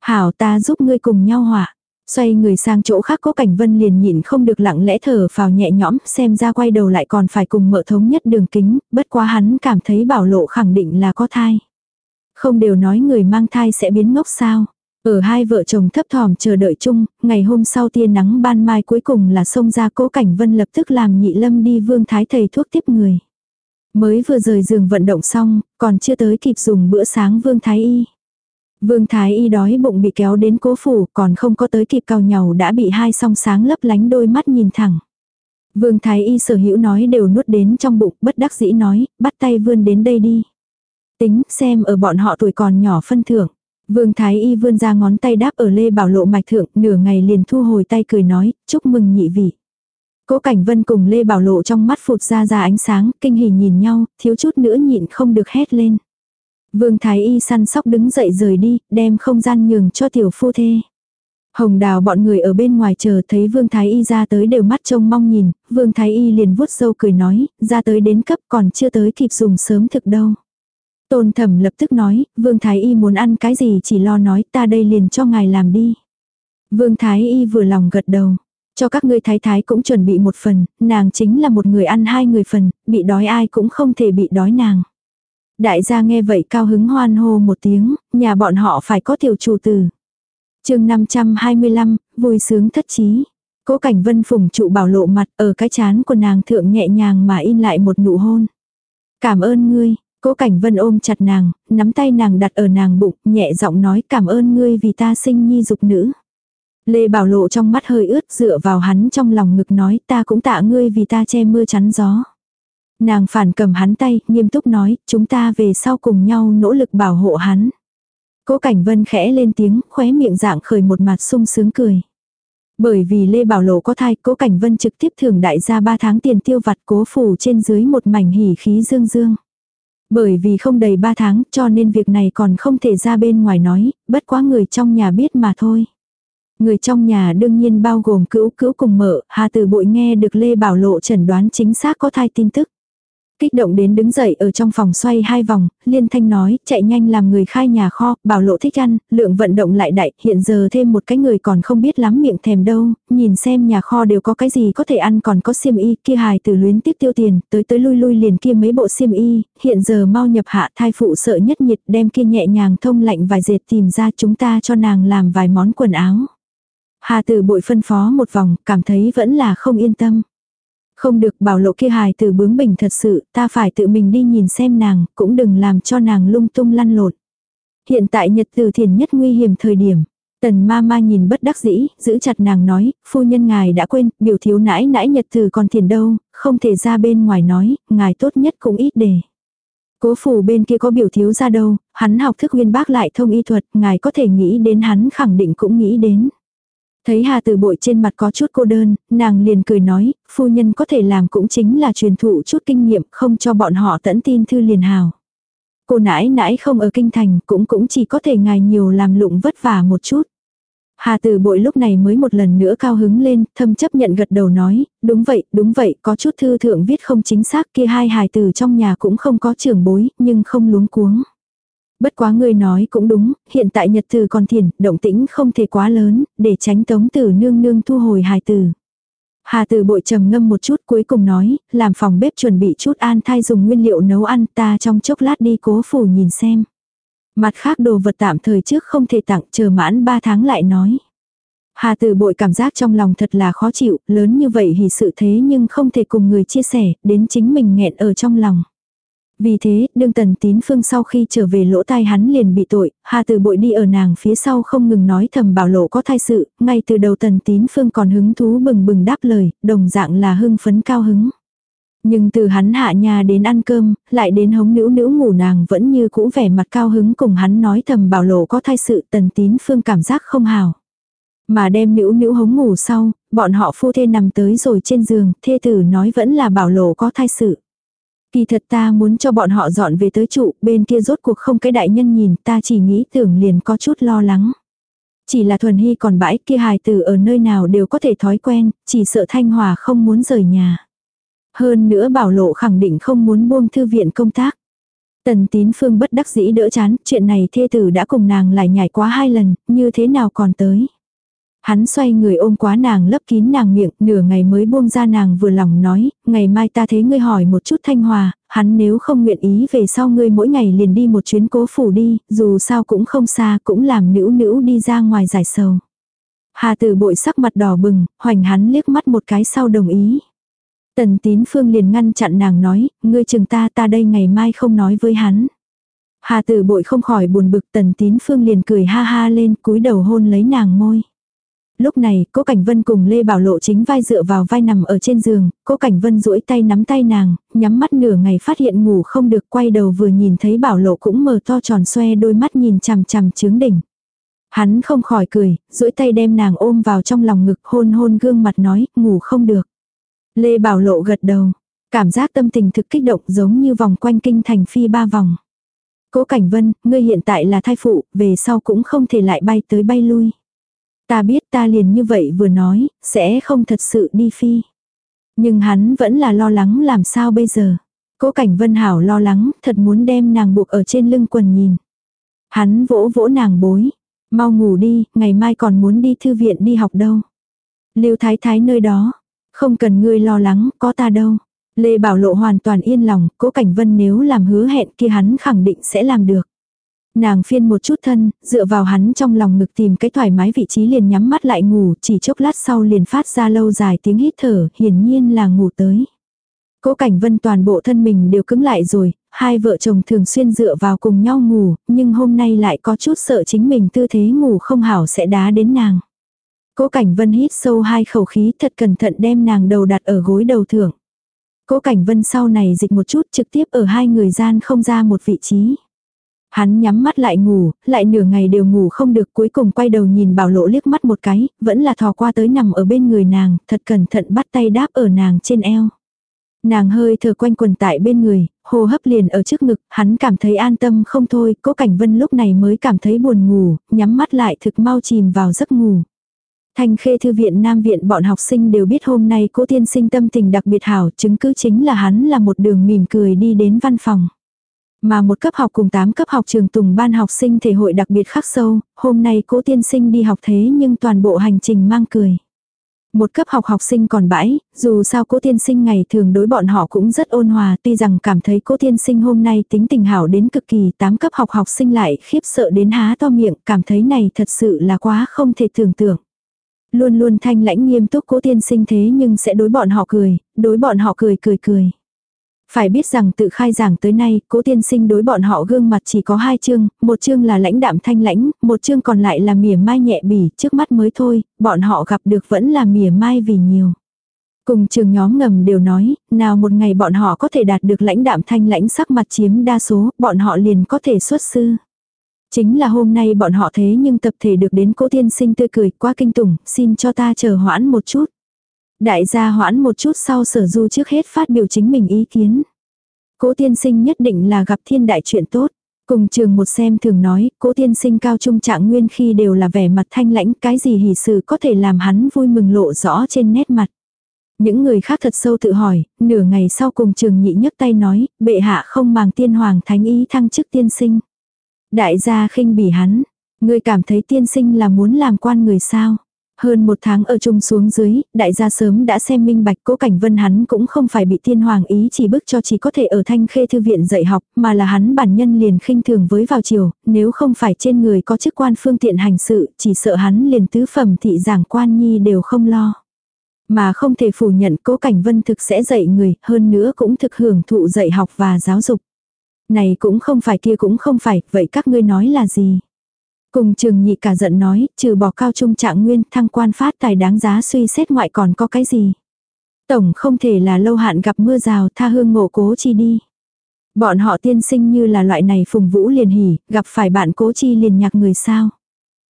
Hảo ta giúp ngươi cùng nhau họa. Xoay người sang chỗ khác cố cảnh vân liền nhịn không được lặng lẽ thở vào nhẹ nhõm, xem ra quay đầu lại còn phải cùng mợ thống nhất đường kính, bất quá hắn cảm thấy bảo lộ khẳng định là có thai. Không đều nói người mang thai sẽ biến ngốc sao. Ở hai vợ chồng thấp thỏm chờ đợi chung, ngày hôm sau tia nắng ban mai cuối cùng là xông ra cố cảnh vân lập tức làm nhị lâm đi vương thái thầy thuốc tiếp người. Mới vừa rời giường vận động xong, còn chưa tới kịp dùng bữa sáng vương thái y. Vương Thái Y đói bụng bị kéo đến cố phủ, còn không có tới kịp cao nhàu đã bị hai song sáng lấp lánh đôi mắt nhìn thẳng. Vương Thái Y sở hữu nói đều nuốt đến trong bụng, bất đắc dĩ nói, bắt tay vươn đến đây đi. Tính, xem ở bọn họ tuổi còn nhỏ phân thưởng. Vương Thái Y vươn ra ngón tay đáp ở Lê Bảo Lộ mạch thượng, nửa ngày liền thu hồi tay cười nói, chúc mừng nhị vị. Cố Cảnh Vân cùng Lê Bảo Lộ trong mắt phụt ra ra ánh sáng, kinh hỉ nhìn nhau, thiếu chút nữa nhịn không được hét lên. Vương Thái Y săn sóc đứng dậy rời đi, đem không gian nhường cho tiểu phu thê. Hồng đào bọn người ở bên ngoài chờ thấy Vương Thái Y ra tới đều mắt trông mong nhìn, Vương Thái Y liền vuốt sâu cười nói, ra tới đến cấp còn chưa tới kịp dùng sớm thực đâu. Tôn thẩm lập tức nói, Vương Thái Y muốn ăn cái gì chỉ lo nói ta đây liền cho ngài làm đi. Vương Thái Y vừa lòng gật đầu. Cho các ngươi thái thái cũng chuẩn bị một phần, nàng chính là một người ăn hai người phần, bị đói ai cũng không thể bị đói nàng. Đại gia nghe vậy cao hứng hoan hô một tiếng, nhà bọn họ phải có tiểu chủ tử. chương 525, vui sướng thất chí. Cố cảnh vân phùng trụ bảo lộ mặt ở cái chán của nàng thượng nhẹ nhàng mà in lại một nụ hôn. Cảm ơn ngươi, cố cảnh vân ôm chặt nàng, nắm tay nàng đặt ở nàng bụng, nhẹ giọng nói cảm ơn ngươi vì ta sinh nhi dục nữ. Lê Bảo Lộ trong mắt hơi ướt dựa vào hắn trong lòng ngực nói ta cũng tạ ngươi vì ta che mưa chắn gió. Nàng phản cầm hắn tay, nghiêm túc nói, chúng ta về sau cùng nhau nỗ lực bảo hộ hắn. Cố Cảnh Vân khẽ lên tiếng, khóe miệng dạng khởi một mặt sung sướng cười. Bởi vì Lê Bảo Lộ có thai, Cố Cảnh Vân trực tiếp thưởng đại gia 3 tháng tiền tiêu vặt cố phủ trên dưới một mảnh hỉ khí dương dương. Bởi vì không đầy 3 tháng cho nên việc này còn không thể ra bên ngoài nói, bất quá người trong nhà biết mà thôi. Người trong nhà đương nhiên bao gồm cữu cữu cùng mợ Hà Từ Bội nghe được Lê Bảo Lộ chẩn đoán chính xác có thai tin tức. Kích động đến đứng dậy ở trong phòng xoay hai vòng, liên thanh nói, chạy nhanh làm người khai nhà kho, bảo lộ thích ăn, lượng vận động lại đại, hiện giờ thêm một cái người còn không biết lắm miệng thèm đâu, nhìn xem nhà kho đều có cái gì có thể ăn còn có xiêm y, kia hài từ luyến tiếp tiêu tiền, tới tới lui lui liền kia mấy bộ xiêm y, hiện giờ mau nhập hạ thai phụ sợ nhất nhiệt đem kia nhẹ nhàng thông lạnh vài dệt tìm ra chúng ta cho nàng làm vài món quần áo. Hà tử bội phân phó một vòng, cảm thấy vẫn là không yên tâm. Không được bảo lộ kia hài từ bướng bỉnh thật sự, ta phải tự mình đi nhìn xem nàng, cũng đừng làm cho nàng lung tung lăn lộn. Hiện tại nhật từ thiền nhất nguy hiểm thời điểm. Tần ma ma nhìn bất đắc dĩ, giữ chặt nàng nói, phu nhân ngài đã quên, biểu thiếu nãi nãi nhật từ còn thiền đâu, không thể ra bên ngoài nói, ngài tốt nhất cũng ít để. Cố phủ bên kia có biểu thiếu ra đâu, hắn học thức uyên bác lại thông y thuật, ngài có thể nghĩ đến hắn khẳng định cũng nghĩ đến. Thấy Hà Tử Bội trên mặt có chút cô đơn, nàng liền cười nói, phu nhân có thể làm cũng chính là truyền thụ chút kinh nghiệm không cho bọn họ tẫn tin thư liền hào. Cô nãi nãi không ở kinh thành cũng cũng chỉ có thể ngài nhiều làm lụng vất vả một chút. Hà Tử Bội lúc này mới một lần nữa cao hứng lên, thâm chấp nhận gật đầu nói, đúng vậy, đúng vậy, có chút thư thượng viết không chính xác kia hai hài tử trong nhà cũng không có trưởng bối, nhưng không luống cuống. Bất quá ngươi nói cũng đúng, hiện tại nhật từ còn thiền, động tĩnh không thể quá lớn, để tránh tống tử nương nương thu hồi hài tử. Hà tử bội trầm ngâm một chút cuối cùng nói, làm phòng bếp chuẩn bị chút an thai dùng nguyên liệu nấu ăn ta trong chốc lát đi cố phủ nhìn xem. Mặt khác đồ vật tạm thời trước không thể tặng chờ mãn 3 tháng lại nói. Hà tử bội cảm giác trong lòng thật là khó chịu, lớn như vậy hỉ sự thế nhưng không thể cùng người chia sẻ, đến chính mình nghẹn ở trong lòng. Vì thế, đương tần tín phương sau khi trở về lỗ tai hắn liền bị tội, hà từ bội đi ở nàng phía sau không ngừng nói thầm bảo lộ có thai sự, ngay từ đầu tần tín phương còn hứng thú bừng bừng đáp lời, đồng dạng là hưng phấn cao hứng. Nhưng từ hắn hạ nhà đến ăn cơm, lại đến hống nữ nữ ngủ nàng vẫn như cũ vẻ mặt cao hứng cùng hắn nói thầm bảo lộ có thai sự tần tín phương cảm giác không hào. Mà đem nữ nữ hống ngủ sau, bọn họ phu thê nằm tới rồi trên giường, thê tử nói vẫn là bảo lộ có thai sự. Kỳ thật ta muốn cho bọn họ dọn về tới trụ, bên kia rốt cuộc không cái đại nhân nhìn, ta chỉ nghĩ tưởng liền có chút lo lắng. Chỉ là thuần hy còn bãi kia hài tử ở nơi nào đều có thể thói quen, chỉ sợ Thanh Hòa không muốn rời nhà. Hơn nữa bảo lộ khẳng định không muốn buông thư viện công tác. Tần tín phương bất đắc dĩ đỡ chán, chuyện này thê tử đã cùng nàng lại nhảy quá hai lần, như thế nào còn tới. Hắn xoay người ôm quá nàng lấp kín nàng miệng, nửa ngày mới buông ra nàng vừa lòng nói, ngày mai ta thấy ngươi hỏi một chút thanh hòa, hắn nếu không nguyện ý về sau ngươi mỗi ngày liền đi một chuyến cố phủ đi, dù sao cũng không xa, cũng làm nữ nữ đi ra ngoài giải sầu. Hà tử bội sắc mặt đỏ bừng, hoành hắn liếc mắt một cái sau đồng ý. Tần tín phương liền ngăn chặn nàng nói, ngươi chừng ta ta đây ngày mai không nói với hắn. Hà tử bội không khỏi buồn bực tần tín phương liền cười ha ha lên cúi đầu hôn lấy nàng môi. Lúc này, Cố Cảnh Vân cùng Lê Bảo Lộ chính vai dựa vào vai nằm ở trên giường, Cố Cảnh Vân duỗi tay nắm tay nàng, nhắm mắt nửa ngày phát hiện ngủ không được quay đầu vừa nhìn thấy Bảo Lộ cũng mở to tròn xoe đôi mắt nhìn chằm chằm trướng đỉnh. Hắn không khỏi cười, duỗi tay đem nàng ôm vào trong lòng ngực hôn hôn gương mặt nói, ngủ không được. Lê Bảo Lộ gật đầu, cảm giác tâm tình thực kích động giống như vòng quanh kinh thành phi ba vòng. Cố Cảnh Vân, ngươi hiện tại là thai phụ, về sau cũng không thể lại bay tới bay lui. Ta biết ta liền như vậy vừa nói, sẽ không thật sự đi phi. Nhưng hắn vẫn là lo lắng làm sao bây giờ. Cố cảnh Vân Hảo lo lắng, thật muốn đem nàng buộc ở trên lưng quần nhìn. Hắn vỗ vỗ nàng bối. Mau ngủ đi, ngày mai còn muốn đi thư viện đi học đâu. Lưu Thái Thái nơi đó. Không cần ngươi lo lắng, có ta đâu. Lê Bảo Lộ hoàn toàn yên lòng, cố cảnh vân nếu làm hứa hẹn kia hắn khẳng định sẽ làm được. Nàng phiên một chút thân, dựa vào hắn trong lòng ngực tìm cái thoải mái vị trí liền nhắm mắt lại ngủ, chỉ chốc lát sau liền phát ra lâu dài tiếng hít thở, hiển nhiên là ngủ tới. Cố Cảnh Vân toàn bộ thân mình đều cứng lại rồi, hai vợ chồng thường xuyên dựa vào cùng nhau ngủ, nhưng hôm nay lại có chút sợ chính mình tư thế ngủ không hảo sẽ đá đến nàng. Cố Cảnh Vân hít sâu hai khẩu khí thật cẩn thận đem nàng đầu đặt ở gối đầu thưởng. Cố Cảnh Vân sau này dịch một chút trực tiếp ở hai người gian không ra một vị trí. Hắn nhắm mắt lại ngủ, lại nửa ngày đều ngủ không được cuối cùng quay đầu nhìn bảo lộ liếc mắt một cái, vẫn là thò qua tới nằm ở bên người nàng, thật cẩn thận bắt tay đáp ở nàng trên eo. Nàng hơi thở quanh quần tại bên người, hô hấp liền ở trước ngực, hắn cảm thấy an tâm không thôi, cố cảnh vân lúc này mới cảm thấy buồn ngủ, nhắm mắt lại thực mau chìm vào giấc ngủ. Thanh khê thư viện Nam viện bọn học sinh đều biết hôm nay cố tiên sinh tâm tình đặc biệt hảo, chứng cứ chính là hắn là một đường mỉm cười đi đến văn phòng. Mà một cấp học cùng 8 cấp học trường tùng ban học sinh thể hội đặc biệt khắc sâu, hôm nay cố tiên sinh đi học thế nhưng toàn bộ hành trình mang cười. Một cấp học học sinh còn bãi, dù sao cố tiên sinh ngày thường đối bọn họ cũng rất ôn hòa tuy rằng cảm thấy cố tiên sinh hôm nay tính tình hảo đến cực kỳ tám cấp học học sinh lại khiếp sợ đến há to miệng cảm thấy này thật sự là quá không thể tưởng tượng. Luôn luôn thanh lãnh nghiêm túc cố tiên sinh thế nhưng sẽ đối bọn họ cười, đối bọn họ cười cười cười. Phải biết rằng tự khai giảng tới nay, cố tiên sinh đối bọn họ gương mặt chỉ có hai chương, một chương là lãnh đạm thanh lãnh, một chương còn lại là mỉa mai nhẹ bỉ, trước mắt mới thôi, bọn họ gặp được vẫn là mỉa mai vì nhiều. Cùng trường nhóm ngầm đều nói, nào một ngày bọn họ có thể đạt được lãnh đạm thanh lãnh sắc mặt chiếm đa số, bọn họ liền có thể xuất sư. Chính là hôm nay bọn họ thế nhưng tập thể được đến cố tiên sinh tươi cười quá kinh tủng, xin cho ta chờ hoãn một chút. Đại gia hoãn một chút sau sở du trước hết phát biểu chính mình ý kiến. Cố tiên sinh nhất định là gặp thiên đại chuyện tốt. Cùng trường một xem thường nói, cố tiên sinh cao trung trạng nguyên khi đều là vẻ mặt thanh lãnh, cái gì hỉ sự có thể làm hắn vui mừng lộ rõ trên nét mặt. Những người khác thật sâu tự hỏi, nửa ngày sau cùng trường nhị nhấc tay nói, bệ hạ không màng tiên hoàng thánh ý thăng chức tiên sinh. Đại gia khinh bỉ hắn, người cảm thấy tiên sinh là muốn làm quan người sao. Hơn một tháng ở chung xuống dưới, đại gia sớm đã xem minh bạch cố cảnh vân hắn cũng không phải bị tiên hoàng ý chỉ bức cho chỉ có thể ở thanh khê thư viện dạy học, mà là hắn bản nhân liền khinh thường với vào chiều, nếu không phải trên người có chức quan phương tiện hành sự, chỉ sợ hắn liền tứ phẩm thị giảng quan nhi đều không lo. Mà không thể phủ nhận cố cảnh vân thực sẽ dạy người, hơn nữa cũng thực hưởng thụ dạy học và giáo dục. Này cũng không phải kia cũng không phải, vậy các ngươi nói là gì? Cùng trường nhị cả giận nói, trừ bỏ cao trung trạng nguyên thăng quan phát tài đáng giá suy xét ngoại còn có cái gì. Tổng không thể là lâu hạn gặp mưa rào tha hương ngộ cố chi đi. Bọn họ tiên sinh như là loại này phùng vũ liền hỉ, gặp phải bạn cố chi liền nhạc người sao.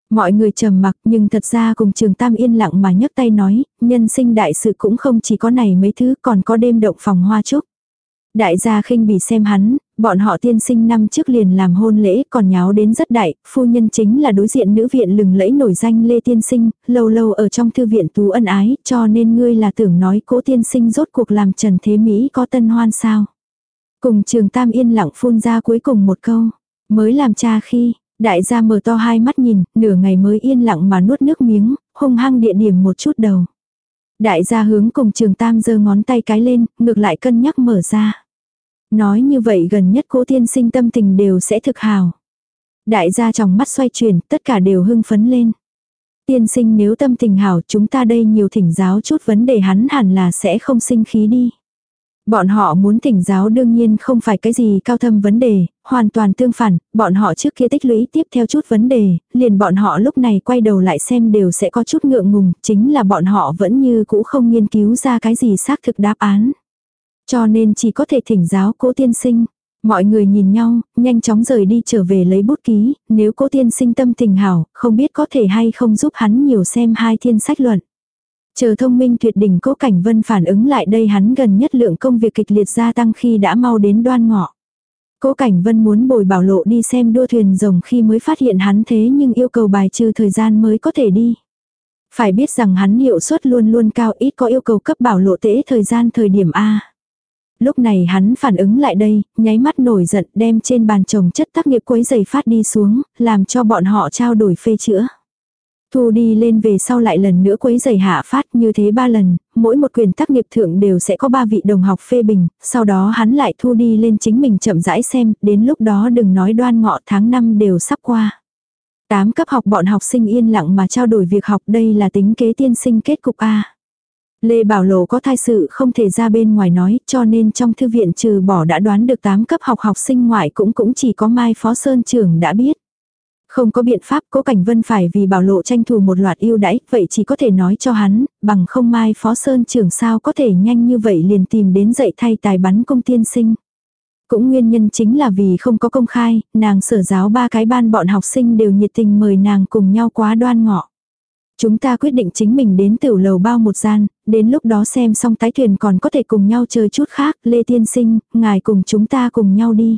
Mọi người trầm mặc nhưng thật ra cùng trường tam yên lặng mà nhấc tay nói, nhân sinh đại sự cũng không chỉ có này mấy thứ còn có đêm động phòng hoa trúc. Đại gia khinh bỉ xem hắn, bọn họ tiên sinh năm trước liền làm hôn lễ còn nháo đến rất đại, phu nhân chính là đối diện nữ viện lừng lẫy nổi danh Lê Tiên Sinh, lâu lâu ở trong thư viện tú ân ái, cho nên ngươi là tưởng nói cố tiên sinh rốt cuộc làm Trần Thế Mỹ có tân hoan sao. Cùng trường tam yên lặng phun ra cuối cùng một câu, mới làm cha khi, đại gia mở to hai mắt nhìn, nửa ngày mới yên lặng mà nuốt nước miếng, hung hăng địa điểm một chút đầu. Đại gia hướng cùng trường tam giơ ngón tay cái lên, ngược lại cân nhắc mở ra. Nói như vậy gần nhất cố tiên sinh tâm tình đều sẽ thực hào. Đại gia trong mắt xoay chuyển, tất cả đều hưng phấn lên. Tiên sinh nếu tâm tình hảo chúng ta đây nhiều thỉnh giáo chút vấn đề hắn hẳn là sẽ không sinh khí đi. Bọn họ muốn thỉnh giáo đương nhiên không phải cái gì cao thâm vấn đề, hoàn toàn tương phản, bọn họ trước kia tích lũy tiếp theo chút vấn đề, liền bọn họ lúc này quay đầu lại xem đều sẽ có chút ngượng ngùng, chính là bọn họ vẫn như cũ không nghiên cứu ra cái gì xác thực đáp án. Cho nên chỉ có thể thỉnh giáo cố tiên sinh. Mọi người nhìn nhau, nhanh chóng rời đi trở về lấy bút ký, nếu cố tiên sinh tâm tình hảo, không biết có thể hay không giúp hắn nhiều xem hai thiên sách luận. Chờ thông minh tuyệt đỉnh cố cảnh vân phản ứng lại đây hắn gần nhất lượng công việc kịch liệt gia tăng khi đã mau đến đoan ngọ. Cố Cảnh Vân muốn bồi bảo lộ đi xem đua thuyền rồng khi mới phát hiện hắn thế nhưng yêu cầu bài trừ thời gian mới có thể đi. Phải biết rằng hắn hiệu suất luôn luôn cao ít có yêu cầu cấp bảo lộ tễ thời gian thời điểm A. Lúc này hắn phản ứng lại đây, nháy mắt nổi giận đem trên bàn chồng chất tác nghiệp quấy giày phát đi xuống, làm cho bọn họ trao đổi phê chữa. Thu đi lên về sau lại lần nữa quấy giày hạ phát như thế ba lần, mỗi một quyền tác nghiệp thượng đều sẽ có ba vị đồng học phê bình, sau đó hắn lại thu đi lên chính mình chậm rãi xem, đến lúc đó đừng nói đoan ngọ tháng năm đều sắp qua. Tám cấp học bọn học sinh yên lặng mà trao đổi việc học đây là tính kế tiên sinh kết cục A. Lê Bảo Lộ có thai sự không thể ra bên ngoài nói, cho nên trong thư viện trừ bỏ đã đoán được 8 cấp học học sinh ngoại cũng cũng chỉ có Mai Phó Sơn trưởng đã biết. Không có biện pháp cố cảnh vân phải vì bảo lộ tranh thủ một loạt yêu đãi, vậy chỉ có thể nói cho hắn, bằng không mai phó sơn trưởng sao có thể nhanh như vậy liền tìm đến dạy thay tài bắn công tiên sinh. Cũng nguyên nhân chính là vì không có công khai, nàng sở giáo ba cái ban bọn học sinh đều nhiệt tình mời nàng cùng nhau quá đoan ngọ. Chúng ta quyết định chính mình đến tiểu lầu bao một gian, đến lúc đó xem xong tái thuyền còn có thể cùng nhau chơi chút khác, Lê Tiên Sinh, ngài cùng chúng ta cùng nhau đi.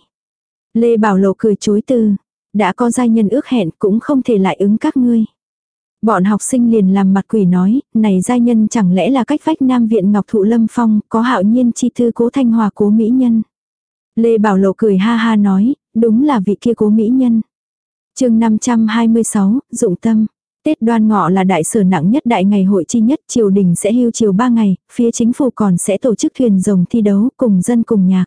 Lê Bảo Lộ cười chối từ, đã có giai nhân ước hẹn cũng không thể lại ứng các ngươi. Bọn học sinh liền làm mặt quỷ nói, này giai nhân chẳng lẽ là cách vách Nam Viện Ngọc Thụ Lâm Phong, có hạo nhiên chi thư cố thanh hòa cố mỹ nhân. Lê Bảo Lộ cười ha ha nói, đúng là vị kia cố mỹ nhân. chương 526, dụng tâm. Tết đoan ngọ là đại sở nặng nhất đại ngày hội chi nhất, triều đình sẽ hưu chiều 3 ngày, phía chính phủ còn sẽ tổ chức thuyền rồng thi đấu cùng dân cùng nhạc.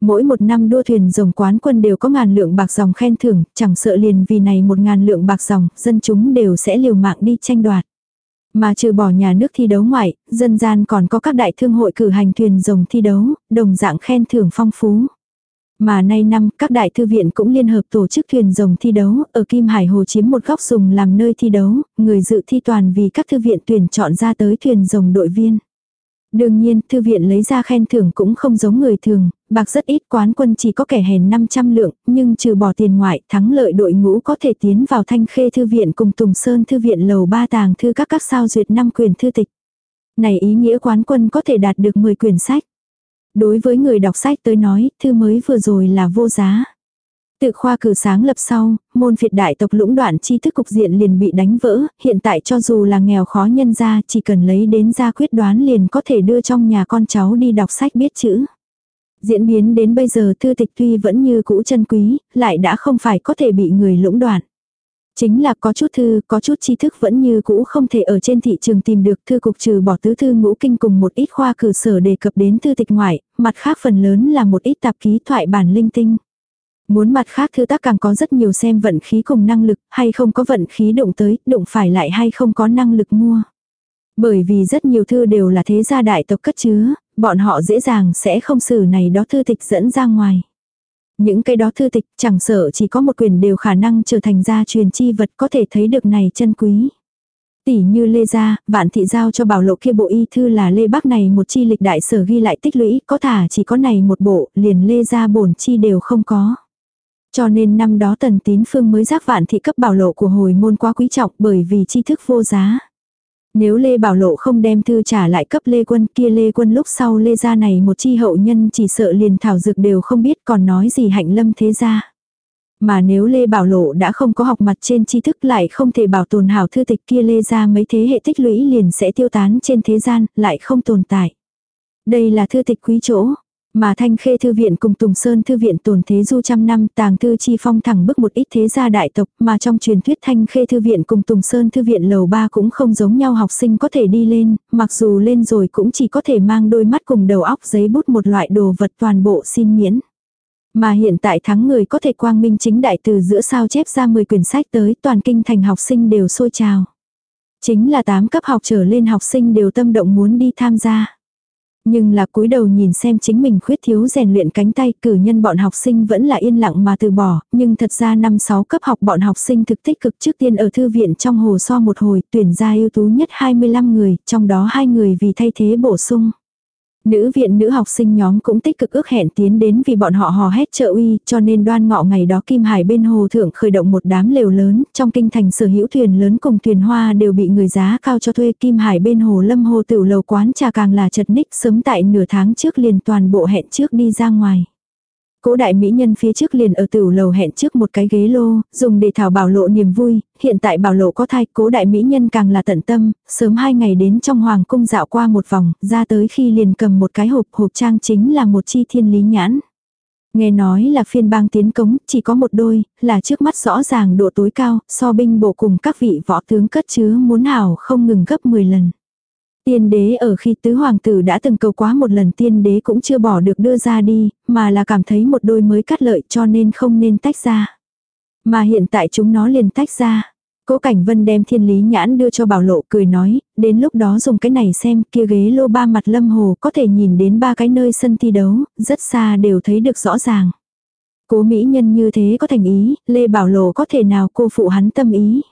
Mỗi một năm đua thuyền rồng quán quân đều có ngàn lượng bạc dòng khen thưởng, chẳng sợ liền vì này một ngàn lượng bạc dòng, dân chúng đều sẽ liều mạng đi tranh đoạt. Mà trừ bỏ nhà nước thi đấu ngoại, dân gian còn có các đại thương hội cử hành thuyền rồng thi đấu, đồng dạng khen thưởng phong phú. Mà nay năm, các đại thư viện cũng liên hợp tổ chức thuyền rồng thi đấu, ở Kim Hải Hồ chiếm một góc dùng làm nơi thi đấu, người dự thi toàn vì các thư viện tuyển chọn ra tới thuyền rồng đội viên. Đương nhiên, thư viện lấy ra khen thưởng cũng không giống người thường, bạc rất ít quán quân chỉ có kẻ hèn 500 lượng, nhưng trừ bỏ tiền ngoại, thắng lợi đội ngũ có thể tiến vào thanh khê thư viện cùng Tùng Sơn thư viện lầu ba tàng thư các các sao duyệt năm quyền thư tịch. Này ý nghĩa quán quân có thể đạt được 10 quyển sách. Đối với người đọc sách tới nói, thư mới vừa rồi là vô giá. Tự khoa cử sáng lập sau, môn phiệt đại tộc lũng đoạn tri thức cục diện liền bị đánh vỡ, hiện tại cho dù là nghèo khó nhân ra chỉ cần lấy đến ra quyết đoán liền có thể đưa trong nhà con cháu đi đọc sách biết chữ. Diễn biến đến bây giờ thư tịch tuy vẫn như cũ chân quý, lại đã không phải có thể bị người lũng đoạn. Chính là có chút thư, có chút tri thức vẫn như cũ không thể ở trên thị trường tìm được thư cục trừ bỏ tứ thư ngũ kinh cùng một ít khoa cử sở đề cập đến thư tịch ngoại, mặt khác phần lớn là một ít tạp ký thoại bản linh tinh. Muốn mặt khác thư tác càng có rất nhiều xem vận khí cùng năng lực, hay không có vận khí đụng tới, đụng phải lại hay không có năng lực mua. Bởi vì rất nhiều thư đều là thế gia đại tộc cất chứa, bọn họ dễ dàng sẽ không xử này đó thư tịch dẫn ra ngoài. Những cái đó thư tịch chẳng sợ chỉ có một quyền đều khả năng trở thành gia truyền chi vật có thể thấy được này chân quý. Tỷ như Lê Gia, vạn thị giao cho bảo lộ kia bộ y thư là Lê Bắc này một chi lịch đại sở ghi lại tích lũy, có thả chỉ có này một bộ, liền Lê Gia bổn chi đều không có. Cho nên năm đó tần tín phương mới giác vạn thị cấp bảo lộ của hồi môn quá quý trọng bởi vì tri thức vô giá. Nếu Lê Bảo Lộ không đem thư trả lại cấp Lê Quân kia Lê Quân lúc sau Lê gia này một chi hậu nhân chỉ sợ liền thảo dược đều không biết còn nói gì hạnh lâm thế gia. Mà nếu Lê Bảo Lộ đã không có học mặt trên tri thức lại không thể bảo tồn hảo thư tịch kia Lê gia mấy thế hệ tích lũy liền sẽ tiêu tán trên thế gian, lại không tồn tại. Đây là thư tịch quý chỗ, mà Thanh Khê Thư Viện cùng Tùng Sơn Thư Viện tồn thế du trăm năm tàng thư chi phong thẳng bước một ít thế gia đại tộc mà trong truyền thuyết Thanh Khê Thư Viện cùng Tùng Sơn Thư Viện lầu ba cũng không giống nhau học sinh có thể đi lên, mặc dù lên rồi cũng chỉ có thể mang đôi mắt cùng đầu óc giấy bút một loại đồ vật toàn bộ xin miễn. Mà hiện tại thắng người có thể quang minh chính đại từ giữa sao chép ra 10 quyển sách tới toàn kinh thành học sinh đều sôi trào. Chính là 8 cấp học trở lên học sinh đều tâm động muốn đi tham gia. Nhưng là cúi đầu nhìn xem chính mình khuyết thiếu rèn luyện cánh tay cử nhân bọn học sinh vẫn là yên lặng mà từ bỏ, nhưng thật ra năm sáu cấp học bọn học sinh thực tích cực trước tiên ở thư viện trong hồ so một hồi tuyển ra ưu tú nhất 25 người, trong đó hai người vì thay thế bổ sung. Nữ viện nữ học sinh nhóm cũng tích cực ước hẹn tiến đến vì bọn họ hò hét trợ uy, cho nên đoan ngọ ngày đó Kim Hải bên hồ thượng khởi động một đám lều lớn, trong kinh thành sở hữu thuyền lớn cùng thuyền hoa đều bị người giá cao cho thuê Kim Hải bên hồ lâm hồ tiểu lầu quán trà càng là chật ních sớm tại nửa tháng trước liền toàn bộ hẹn trước đi ra ngoài. Cố đại mỹ nhân phía trước liền ở tửu lầu hẹn trước một cái ghế lô, dùng để thảo bảo lộ niềm vui, hiện tại bảo lộ có thai, cố đại mỹ nhân càng là tận tâm, sớm hai ngày đến trong hoàng cung dạo qua một vòng, ra tới khi liền cầm một cái hộp, hộp trang chính là một chi thiên lý nhãn. Nghe nói là phiên bang tiến cống, chỉ có một đôi, là trước mắt rõ ràng độ tối cao, so binh bộ cùng các vị võ tướng cất chứa muốn hảo không ngừng gấp 10 lần. Tiên đế ở khi tứ hoàng tử đã từng cầu quá một lần tiên đế cũng chưa bỏ được đưa ra đi, mà là cảm thấy một đôi mới cắt lợi cho nên không nên tách ra. Mà hiện tại chúng nó liền tách ra. Cố Cảnh Vân đem thiên lý nhãn đưa cho bảo lộ cười nói, đến lúc đó dùng cái này xem kia ghế lô ba mặt lâm hồ có thể nhìn đến ba cái nơi sân thi đấu, rất xa đều thấy được rõ ràng. Cố mỹ nhân như thế có thành ý, Lê Bảo Lộ có thể nào cô phụ hắn tâm ý.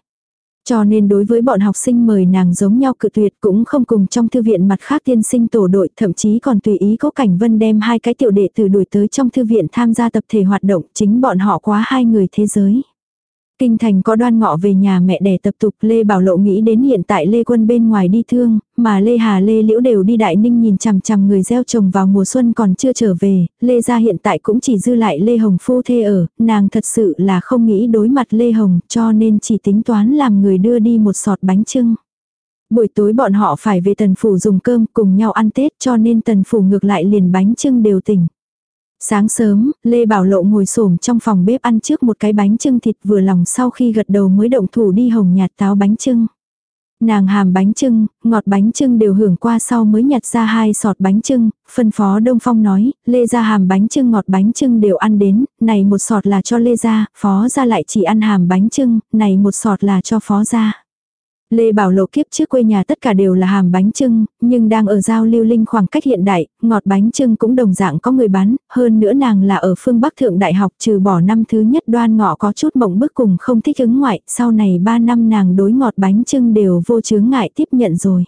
Cho nên đối với bọn học sinh mời nàng giống nhau cự tuyệt cũng không cùng trong thư viện mặt khác tiên sinh tổ đội, thậm chí còn tùy ý có cảnh vân đem hai cái tiểu đệ từ đuổi tới trong thư viện tham gia tập thể hoạt động, chính bọn họ quá hai người thế giới. Kinh thành có đoan ngọ về nhà mẹ đẻ tập tục Lê Bảo Lộ nghĩ đến hiện tại Lê Quân bên ngoài đi thương, mà Lê Hà Lê Liễu đều đi Đại Ninh nhìn chằm chằm người gieo trồng vào mùa xuân còn chưa trở về, Lê gia hiện tại cũng chỉ dư lại Lê Hồng phu thê ở, nàng thật sự là không nghĩ đối mặt Lê Hồng cho nên chỉ tính toán làm người đưa đi một sọt bánh trưng. Buổi tối bọn họ phải về tần phủ dùng cơm cùng nhau ăn Tết cho nên tần phủ ngược lại liền bánh trưng đều tỉnh. Sáng sớm, Lê Bảo Lộ ngồi xổm trong phòng bếp ăn trước một cái bánh trưng thịt vừa lòng sau khi gật đầu mới động thủ đi hồng nhạt táo bánh trưng. Nàng hàm bánh trưng, ngọt bánh trưng đều hưởng qua sau mới nhặt ra hai sọt bánh trưng, phân phó Đông Phong nói, Lê ra hàm bánh trưng ngọt bánh trưng đều ăn đến, này một sọt là cho Lê ra, phó ra lại chỉ ăn hàm bánh trưng, này một sọt là cho phó ra. Lê Bảo Lộ kiếp trước quê nhà tất cả đều là hàm bánh trưng, nhưng đang ở giao lưu linh khoảng cách hiện đại, ngọt bánh trưng cũng đồng dạng có người bán, hơn nữa nàng là ở phương Bắc Thượng Đại học trừ bỏ năm thứ nhất đoan ngọ có chút mộng bức cùng không thích ứng ngoại, sau này 3 năm nàng đối ngọt bánh trưng đều vô chướng ngại tiếp nhận rồi.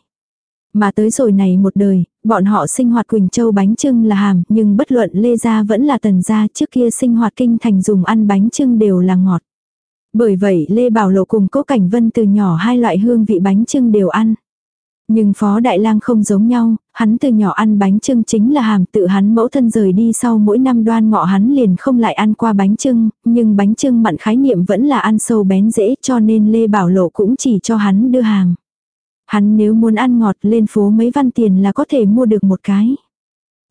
Mà tới rồi này một đời, bọn họ sinh hoạt Quỳnh Châu bánh trưng là hàm, nhưng bất luận Lê Gia vẫn là tần gia trước kia sinh hoạt kinh thành dùng ăn bánh trưng đều là ngọt. Bởi vậy Lê Bảo Lộ cùng Cố Cảnh Vân từ nhỏ hai loại hương vị bánh trưng đều ăn. Nhưng Phó Đại Lang không giống nhau, hắn từ nhỏ ăn bánh trưng chính là hàm tự hắn mẫu thân rời đi sau mỗi năm đoan ngọ hắn liền không lại ăn qua bánh trưng, nhưng bánh trưng mặn khái niệm vẫn là ăn sâu bén dễ cho nên Lê Bảo Lộ cũng chỉ cho hắn đưa hàm. Hắn nếu muốn ăn ngọt lên phố mấy văn tiền là có thể mua được một cái.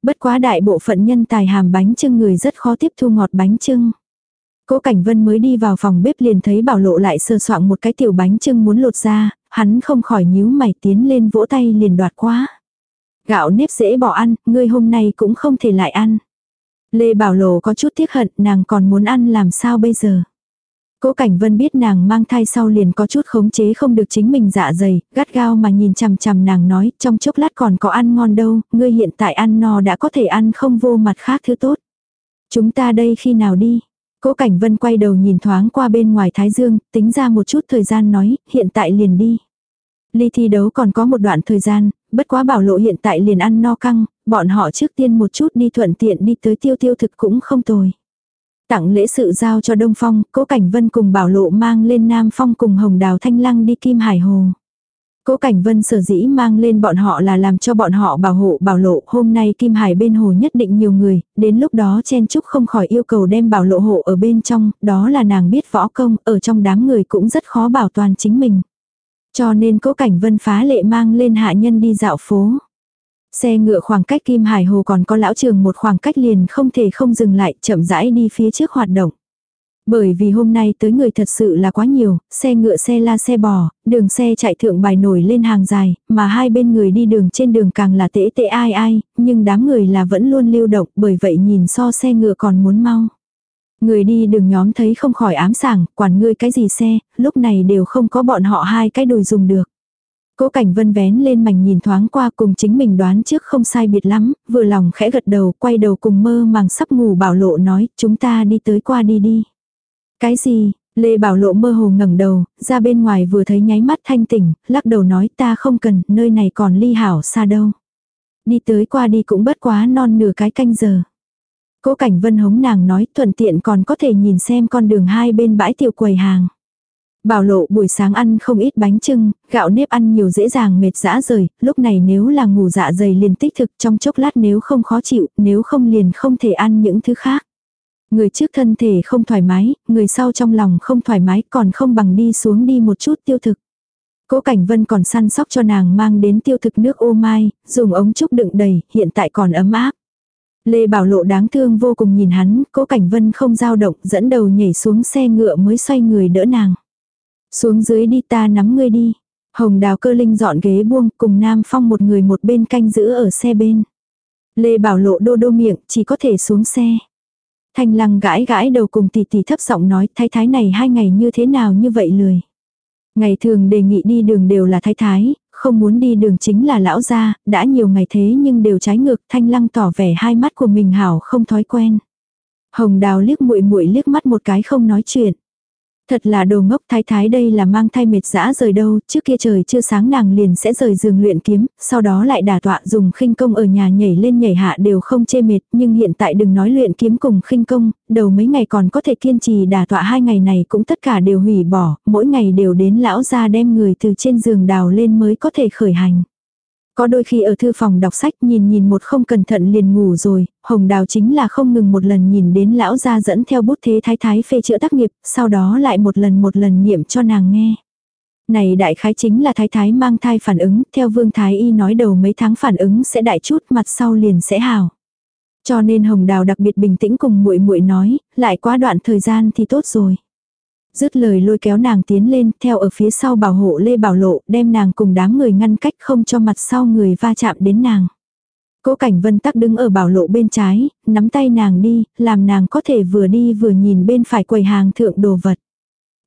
Bất quá đại bộ phận nhân tài hàm bánh trưng người rất khó tiếp thu ngọt bánh trưng. Cố Cảnh Vân mới đi vào phòng bếp liền thấy Bảo Lộ lại sơ soạn một cái tiểu bánh trưng muốn lột ra, hắn không khỏi nhíu mày tiến lên vỗ tay liền đoạt quá. Gạo nếp dễ bỏ ăn, ngươi hôm nay cũng không thể lại ăn. Lê Bảo Lộ có chút tiếc hận, nàng còn muốn ăn làm sao bây giờ. Cố Cảnh Vân biết nàng mang thai sau liền có chút khống chế không được chính mình dạ dày, gắt gao mà nhìn chằm chằm nàng nói, trong chốc lát còn có ăn ngon đâu, ngươi hiện tại ăn no đã có thể ăn không vô mặt khác thứ tốt. Chúng ta đây khi nào đi? Cố Cảnh Vân quay đầu nhìn thoáng qua bên ngoài Thái Dương, tính ra một chút thời gian nói, hiện tại liền đi. Ly thi đấu còn có một đoạn thời gian, bất quá bảo lộ hiện tại liền ăn no căng, bọn họ trước tiên một chút đi thuận tiện đi tới tiêu tiêu thực cũng không tồi. Tặng lễ sự giao cho Đông Phong, Cố Cảnh Vân cùng bảo lộ mang lên Nam Phong cùng Hồng Đào Thanh Lăng đi Kim Hải Hồ. Cố Cảnh Vân sở dĩ mang lên bọn họ là làm cho bọn họ bảo hộ bảo lộ, hôm nay Kim Hải bên hồ nhất định nhiều người, đến lúc đó chen chúc không khỏi yêu cầu đem bảo lộ hộ ở bên trong, đó là nàng biết võ công, ở trong đám người cũng rất khó bảo toàn chính mình. Cho nên Cố Cảnh Vân phá lệ mang lên hạ nhân đi dạo phố. Xe ngựa khoảng cách Kim Hải Hồ còn có lão trường một khoảng cách liền không thể không dừng lại, chậm rãi đi phía trước hoạt động. Bởi vì hôm nay tới người thật sự là quá nhiều, xe ngựa xe la xe bò, đường xe chạy thượng bài nổi lên hàng dài, mà hai bên người đi đường trên đường càng là tễ tệ ai ai, nhưng đám người là vẫn luôn lưu động bởi vậy nhìn so xe ngựa còn muốn mau. Người đi đường nhóm thấy không khỏi ám sảng, quản ngươi cái gì xe, lúc này đều không có bọn họ hai cái đùi dùng được. Cố cảnh vân vén lên mảnh nhìn thoáng qua cùng chính mình đoán trước không sai biệt lắm, vừa lòng khẽ gật đầu, quay đầu cùng mơ màng sắp ngủ bảo lộ nói, chúng ta đi tới qua đi đi. Cái gì? Lê Bảo Lộ mơ hồ ngẩng đầu, ra bên ngoài vừa thấy nháy mắt thanh tỉnh, lắc đầu nói ta không cần, nơi này còn ly hảo xa đâu. Đi tới qua đi cũng bất quá non nửa cái canh giờ. Cố Cảnh Vân hống nàng nói thuận tiện còn có thể nhìn xem con đường hai bên bãi tiểu quầy hàng. Bảo lộ buổi sáng ăn không ít bánh trưng, gạo nếp ăn nhiều dễ dàng mệt dã rời, lúc này nếu là ngủ dạ dày liền tích thực trong chốc lát nếu không khó chịu, nếu không liền không thể ăn những thứ khác. Người trước thân thể không thoải mái, người sau trong lòng không thoải mái còn không bằng đi xuống đi một chút tiêu thực. Cố Cảnh Vân còn săn sóc cho nàng mang đến tiêu thực nước ô mai, dùng ống trúc đựng đầy, hiện tại còn ấm áp. Lê Bảo Lộ đáng thương vô cùng nhìn hắn, Cố Cảnh Vân không dao động, dẫn đầu nhảy xuống xe ngựa mới xoay người đỡ nàng. Xuống dưới đi ta nắm ngươi đi. Hồng Đào Cơ Linh dọn ghế buông, cùng Nam Phong một người một bên canh giữ ở xe bên. Lê Bảo Lộ đô đô miệng, chỉ có thể xuống xe. Thanh lăng gãi gãi đầu cùng tỷ tỷ thấp giọng nói thái thái này hai ngày như thế nào như vậy lười. Ngày thường đề nghị đi đường đều là thái thái, không muốn đi đường chính là lão gia, đã nhiều ngày thế nhưng đều trái ngược thanh lăng tỏ vẻ hai mắt của mình hảo không thói quen. Hồng đào liếc muội muội liếc mắt một cái không nói chuyện. Thật là đồ ngốc thái thái đây là mang thai mệt dã rời đâu, trước kia trời chưa sáng nàng liền sẽ rời giường luyện kiếm, sau đó lại đả tọa dùng khinh công ở nhà nhảy lên nhảy hạ đều không chê mệt, nhưng hiện tại đừng nói luyện kiếm cùng khinh công, đầu mấy ngày còn có thể kiên trì đả tọa hai ngày này cũng tất cả đều hủy bỏ, mỗi ngày đều đến lão ra đem người từ trên giường đào lên mới có thể khởi hành. Có đôi khi ở thư phòng đọc sách nhìn nhìn một không cẩn thận liền ngủ rồi, hồng đào chính là không ngừng một lần nhìn đến lão gia dẫn theo bút thế thái thái phê chữa tác nghiệp, sau đó lại một lần một lần niệm cho nàng nghe. Này đại khái chính là thái thái mang thai phản ứng, theo vương thái y nói đầu mấy tháng phản ứng sẽ đại chút mặt sau liền sẽ hào. Cho nên hồng đào đặc biệt bình tĩnh cùng muội muội nói, lại quá đoạn thời gian thì tốt rồi. Dứt lời lôi kéo nàng tiến lên, theo ở phía sau bảo hộ Lê Bảo Lộ, đem nàng cùng đám người ngăn cách không cho mặt sau người va chạm đến nàng. Cố Cảnh Vân tắc đứng ở bảo lộ bên trái, nắm tay nàng đi, làm nàng có thể vừa đi vừa nhìn bên phải quầy hàng thượng đồ vật.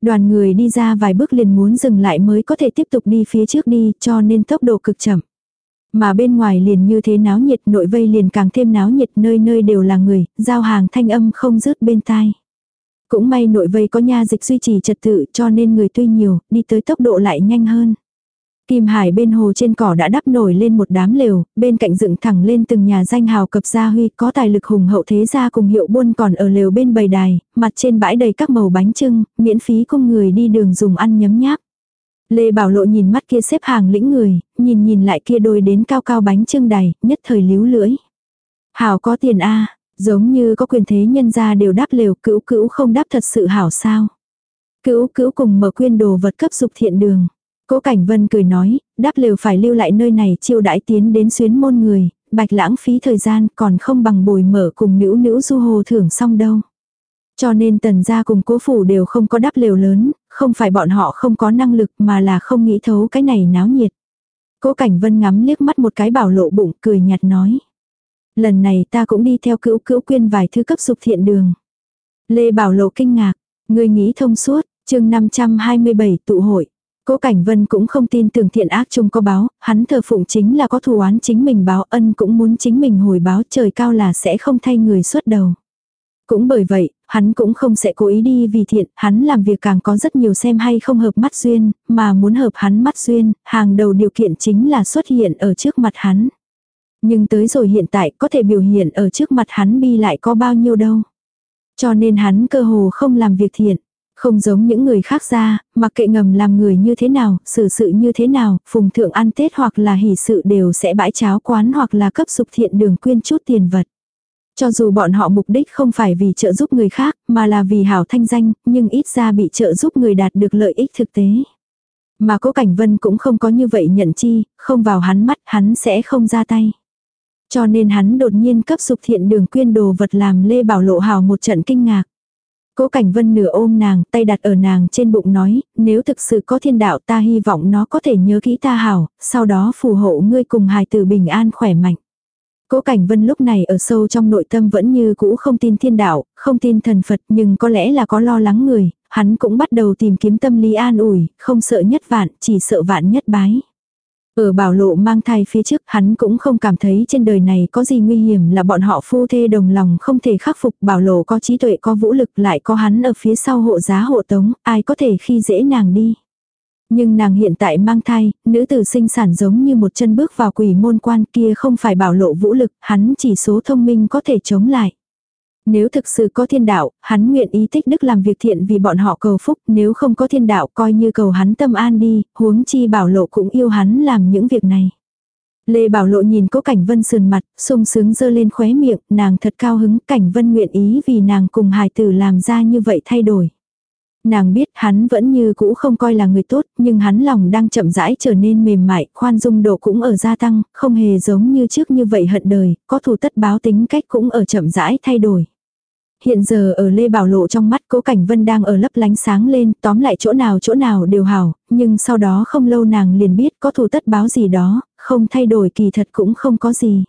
Đoàn người đi ra vài bước liền muốn dừng lại mới có thể tiếp tục đi phía trước đi, cho nên tốc độ cực chậm. Mà bên ngoài liền như thế náo nhiệt nội vây liền càng thêm náo nhiệt nơi nơi đều là người, giao hàng thanh âm không dứt bên tai. Cũng may nội vây có nha dịch duy trì trật tự cho nên người tuy nhiều, đi tới tốc độ lại nhanh hơn. Kim Hải bên hồ trên cỏ đã đắp nổi lên một đám lều, bên cạnh dựng thẳng lên từng nhà danh hào cập gia huy có tài lực hùng hậu thế gia cùng hiệu buôn còn ở lều bên bầy đài, mặt trên bãi đầy các màu bánh trưng, miễn phí cung người đi đường dùng ăn nhấm nháp. Lê Bảo Lộ nhìn mắt kia xếp hàng lĩnh người, nhìn nhìn lại kia đôi đến cao cao bánh trưng đầy, nhất thời líu lưỡi. Hảo có tiền a Giống như có quyền thế nhân gia đều đáp lều cữu cữu không đáp thật sự hảo sao. Cữu cữu cùng mở quyên đồ vật cấp dục thiện đường. Cố Cảnh Vân cười nói, đáp lều phải lưu lại nơi này chiêu đãi tiến đến xuyến môn người, bạch lãng phí thời gian còn không bằng bồi mở cùng nữ nữ du hồ thưởng xong đâu. Cho nên tần gia cùng cố phủ đều không có đáp lều lớn, không phải bọn họ không có năng lực mà là không nghĩ thấu cái này náo nhiệt. Cố Cảnh Vân ngắm liếc mắt một cái bảo lộ bụng cười nhạt nói. Lần này ta cũng đi theo cữu cữu quyên vài thứ cấp dục thiện đường. Lê Bảo Lộ kinh ngạc, người nghĩ thông suốt, chương 527 tụ hội. Cố Cảnh Vân cũng không tin tưởng thiện ác chung có báo, hắn thờ phụng chính là có thù oán chính mình báo ân cũng muốn chính mình hồi báo trời cao là sẽ không thay người suốt đầu. Cũng bởi vậy, hắn cũng không sẽ cố ý đi vì thiện, hắn làm việc càng có rất nhiều xem hay không hợp mắt duyên, mà muốn hợp hắn mắt duyên, hàng đầu điều kiện chính là xuất hiện ở trước mặt hắn. Nhưng tới rồi hiện tại có thể biểu hiện ở trước mặt hắn bi lại có bao nhiêu đâu. Cho nên hắn cơ hồ không làm việc thiện. Không giống những người khác ra, mặc kệ ngầm làm người như thế nào, xử sự như thế nào, phùng thượng ăn Tết hoặc là hỷ sự đều sẽ bãi cháo quán hoặc là cấp sục thiện đường quyên chút tiền vật. Cho dù bọn họ mục đích không phải vì trợ giúp người khác, mà là vì hảo thanh danh, nhưng ít ra bị trợ giúp người đạt được lợi ích thực tế. Mà cố Cảnh Vân cũng không có như vậy nhận chi, không vào hắn mắt hắn sẽ không ra tay. Cho nên hắn đột nhiên cấp sục thiện đường quyên đồ vật làm Lê Bảo Lộ hào một trận kinh ngạc. Cố Cảnh Vân nửa ôm nàng, tay đặt ở nàng trên bụng nói, nếu thực sự có thiên đạo ta hy vọng nó có thể nhớ kỹ ta hảo, sau đó phù hộ ngươi cùng hài tử bình an khỏe mạnh. Cố Cảnh Vân lúc này ở sâu trong nội tâm vẫn như cũ không tin thiên đạo, không tin thần Phật nhưng có lẽ là có lo lắng người, hắn cũng bắt đầu tìm kiếm tâm lý an ủi, không sợ nhất vạn, chỉ sợ vạn nhất bái. Ở bảo lộ mang thai phía trước hắn cũng không cảm thấy trên đời này có gì nguy hiểm là bọn họ phu thê đồng lòng không thể khắc phục bảo lộ có trí tuệ có vũ lực lại có hắn ở phía sau hộ giá hộ tống, ai có thể khi dễ nàng đi. Nhưng nàng hiện tại mang thai, nữ tử sinh sản giống như một chân bước vào quỷ môn quan kia không phải bảo lộ vũ lực, hắn chỉ số thông minh có thể chống lại. Nếu thực sự có thiên đạo, hắn nguyện ý tích đức làm việc thiện vì bọn họ cầu phúc, nếu không có thiên đạo coi như cầu hắn tâm an đi, huống chi bảo lộ cũng yêu hắn làm những việc này. Lê Bảo Lộ nhìn cố Cảnh Vân sườn mặt, sung sướng dơ lên khóe miệng, nàng thật cao hứng, Cảnh Vân nguyện ý vì nàng cùng hài tử làm ra như vậy thay đổi. Nàng biết hắn vẫn như cũ không coi là người tốt, nhưng hắn lòng đang chậm rãi trở nên mềm mại, khoan dung độ cũng ở gia tăng, không hề giống như trước như vậy hận đời, có thù tất báo tính cách cũng ở chậm rãi thay đổi. Hiện giờ ở Lê Bảo Lộ trong mắt cố Cảnh Vân đang ở lấp lánh sáng lên, tóm lại chỗ nào chỗ nào đều hảo, nhưng sau đó không lâu nàng liền biết có thù tất báo gì đó, không thay đổi kỳ thật cũng không có gì.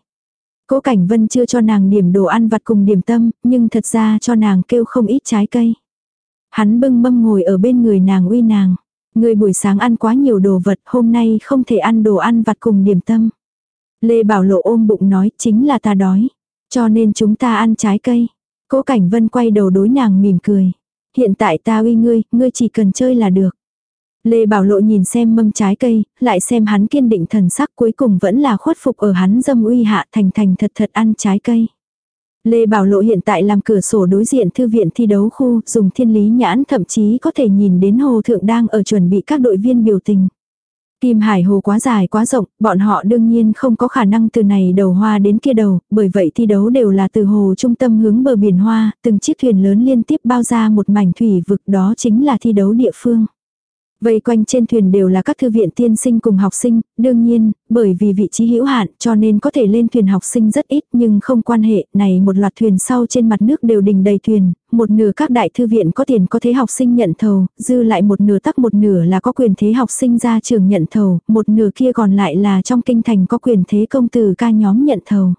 Cố Cảnh Vân chưa cho nàng điểm đồ ăn vặt cùng điểm tâm, nhưng thật ra cho nàng kêu không ít trái cây. Hắn bưng mâm ngồi ở bên người nàng uy nàng. Người buổi sáng ăn quá nhiều đồ vật, hôm nay không thể ăn đồ ăn vặt cùng điểm tâm. Lê Bảo Lộ ôm bụng nói chính là ta đói. Cho nên chúng ta ăn trái cây. Cố Cảnh Vân quay đầu đối nàng mỉm cười. Hiện tại ta uy ngươi, ngươi chỉ cần chơi là được. Lê Bảo Lộ nhìn xem mâm trái cây, lại xem hắn kiên định thần sắc cuối cùng vẫn là khuất phục ở hắn dâm uy hạ thành thành thật thật ăn trái cây. Lê Bảo Lộ hiện tại làm cửa sổ đối diện thư viện thi đấu khu, dùng thiên lý nhãn thậm chí có thể nhìn đến hồ thượng đang ở chuẩn bị các đội viên biểu tình. Kim Hải Hồ quá dài quá rộng, bọn họ đương nhiên không có khả năng từ này đầu hoa đến kia đầu, bởi vậy thi đấu đều là từ hồ trung tâm hướng bờ biển hoa, từng chiếc thuyền lớn liên tiếp bao ra một mảnh thủy vực đó chính là thi đấu địa phương. Vây quanh trên thuyền đều là các thư viện tiên sinh cùng học sinh, đương nhiên, bởi vì vị trí hữu hạn cho nên có thể lên thuyền học sinh rất ít nhưng không quan hệ, này một loạt thuyền sau trên mặt nước đều đình đầy thuyền, một nửa các đại thư viện có tiền có thế học sinh nhận thầu, dư lại một nửa tắc một nửa là có quyền thế học sinh ra trường nhận thầu, một nửa kia còn lại là trong kinh thành có quyền thế công tử ca nhóm nhận thầu.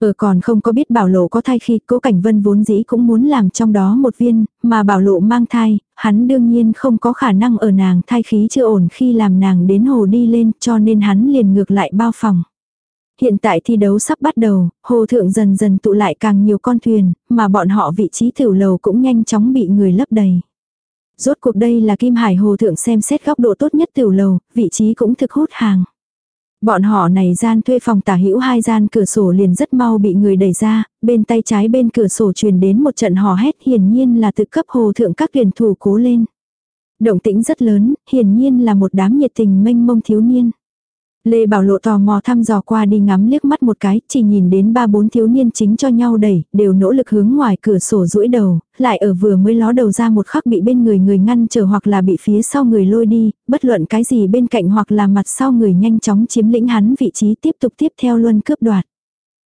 Ở còn không có biết bảo lộ có thai khi cố cảnh vân vốn dĩ cũng muốn làm trong đó một viên, mà bảo lộ mang thai, hắn đương nhiên không có khả năng ở nàng thai khí chưa ổn khi làm nàng đến hồ đi lên cho nên hắn liền ngược lại bao phòng. Hiện tại thi đấu sắp bắt đầu, hồ thượng dần dần tụ lại càng nhiều con thuyền, mà bọn họ vị trí tiểu lầu cũng nhanh chóng bị người lấp đầy. Rốt cuộc đây là Kim Hải Hồ Thượng xem xét góc độ tốt nhất tiểu lầu, vị trí cũng thực hút hàng. Bọn họ này gian thuê phòng tả hữu hai gian cửa sổ liền rất mau bị người đẩy ra, bên tay trái bên cửa sổ truyền đến một trận hò hét hiển nhiên là tự cấp hồ thượng các tuyển thủ cố lên. Động tĩnh rất lớn, hiển nhiên là một đám nhiệt tình mênh mông thiếu niên. Lê Bảo Lộ tò mò thăm dò qua đi ngắm liếc mắt một cái, chỉ nhìn đến ba bốn thiếu niên chính cho nhau đẩy, đều nỗ lực hướng ngoài cửa sổ rũi đầu, lại ở vừa mới ló đầu ra một khắc bị bên người người ngăn trở hoặc là bị phía sau người lôi đi, bất luận cái gì bên cạnh hoặc là mặt sau người nhanh chóng chiếm lĩnh hắn vị trí tiếp tục tiếp theo luân cướp đoạt.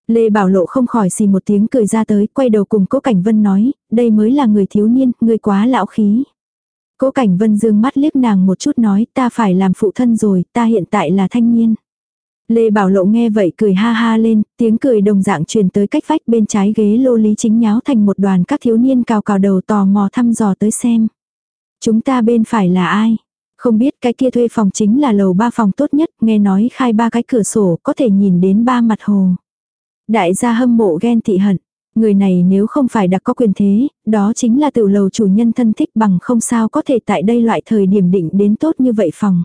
Lê Bảo Lộ không khỏi xì một tiếng cười ra tới, quay đầu cùng Cố Cảnh Vân nói, đây mới là người thiếu niên, người quá lão khí. Cố Cảnh Vân dương mắt liếc nàng một chút nói ta phải làm phụ thân rồi, ta hiện tại là thanh niên. Lê Bảo Lộ nghe vậy cười ha ha lên, tiếng cười đồng dạng truyền tới cách vách bên trái ghế lô lý chính nháo thành một đoàn các thiếu niên cào cào đầu tò mò thăm dò tới xem. Chúng ta bên phải là ai? Không biết cái kia thuê phòng chính là lầu ba phòng tốt nhất, nghe nói khai ba cái cửa sổ có thể nhìn đến ba mặt hồ. Đại gia hâm mộ ghen tị hận. Người này nếu không phải đặc có quyền thế, đó chính là tiểu lầu chủ nhân thân thích bằng không sao có thể tại đây loại thời điểm định đến tốt như vậy phòng.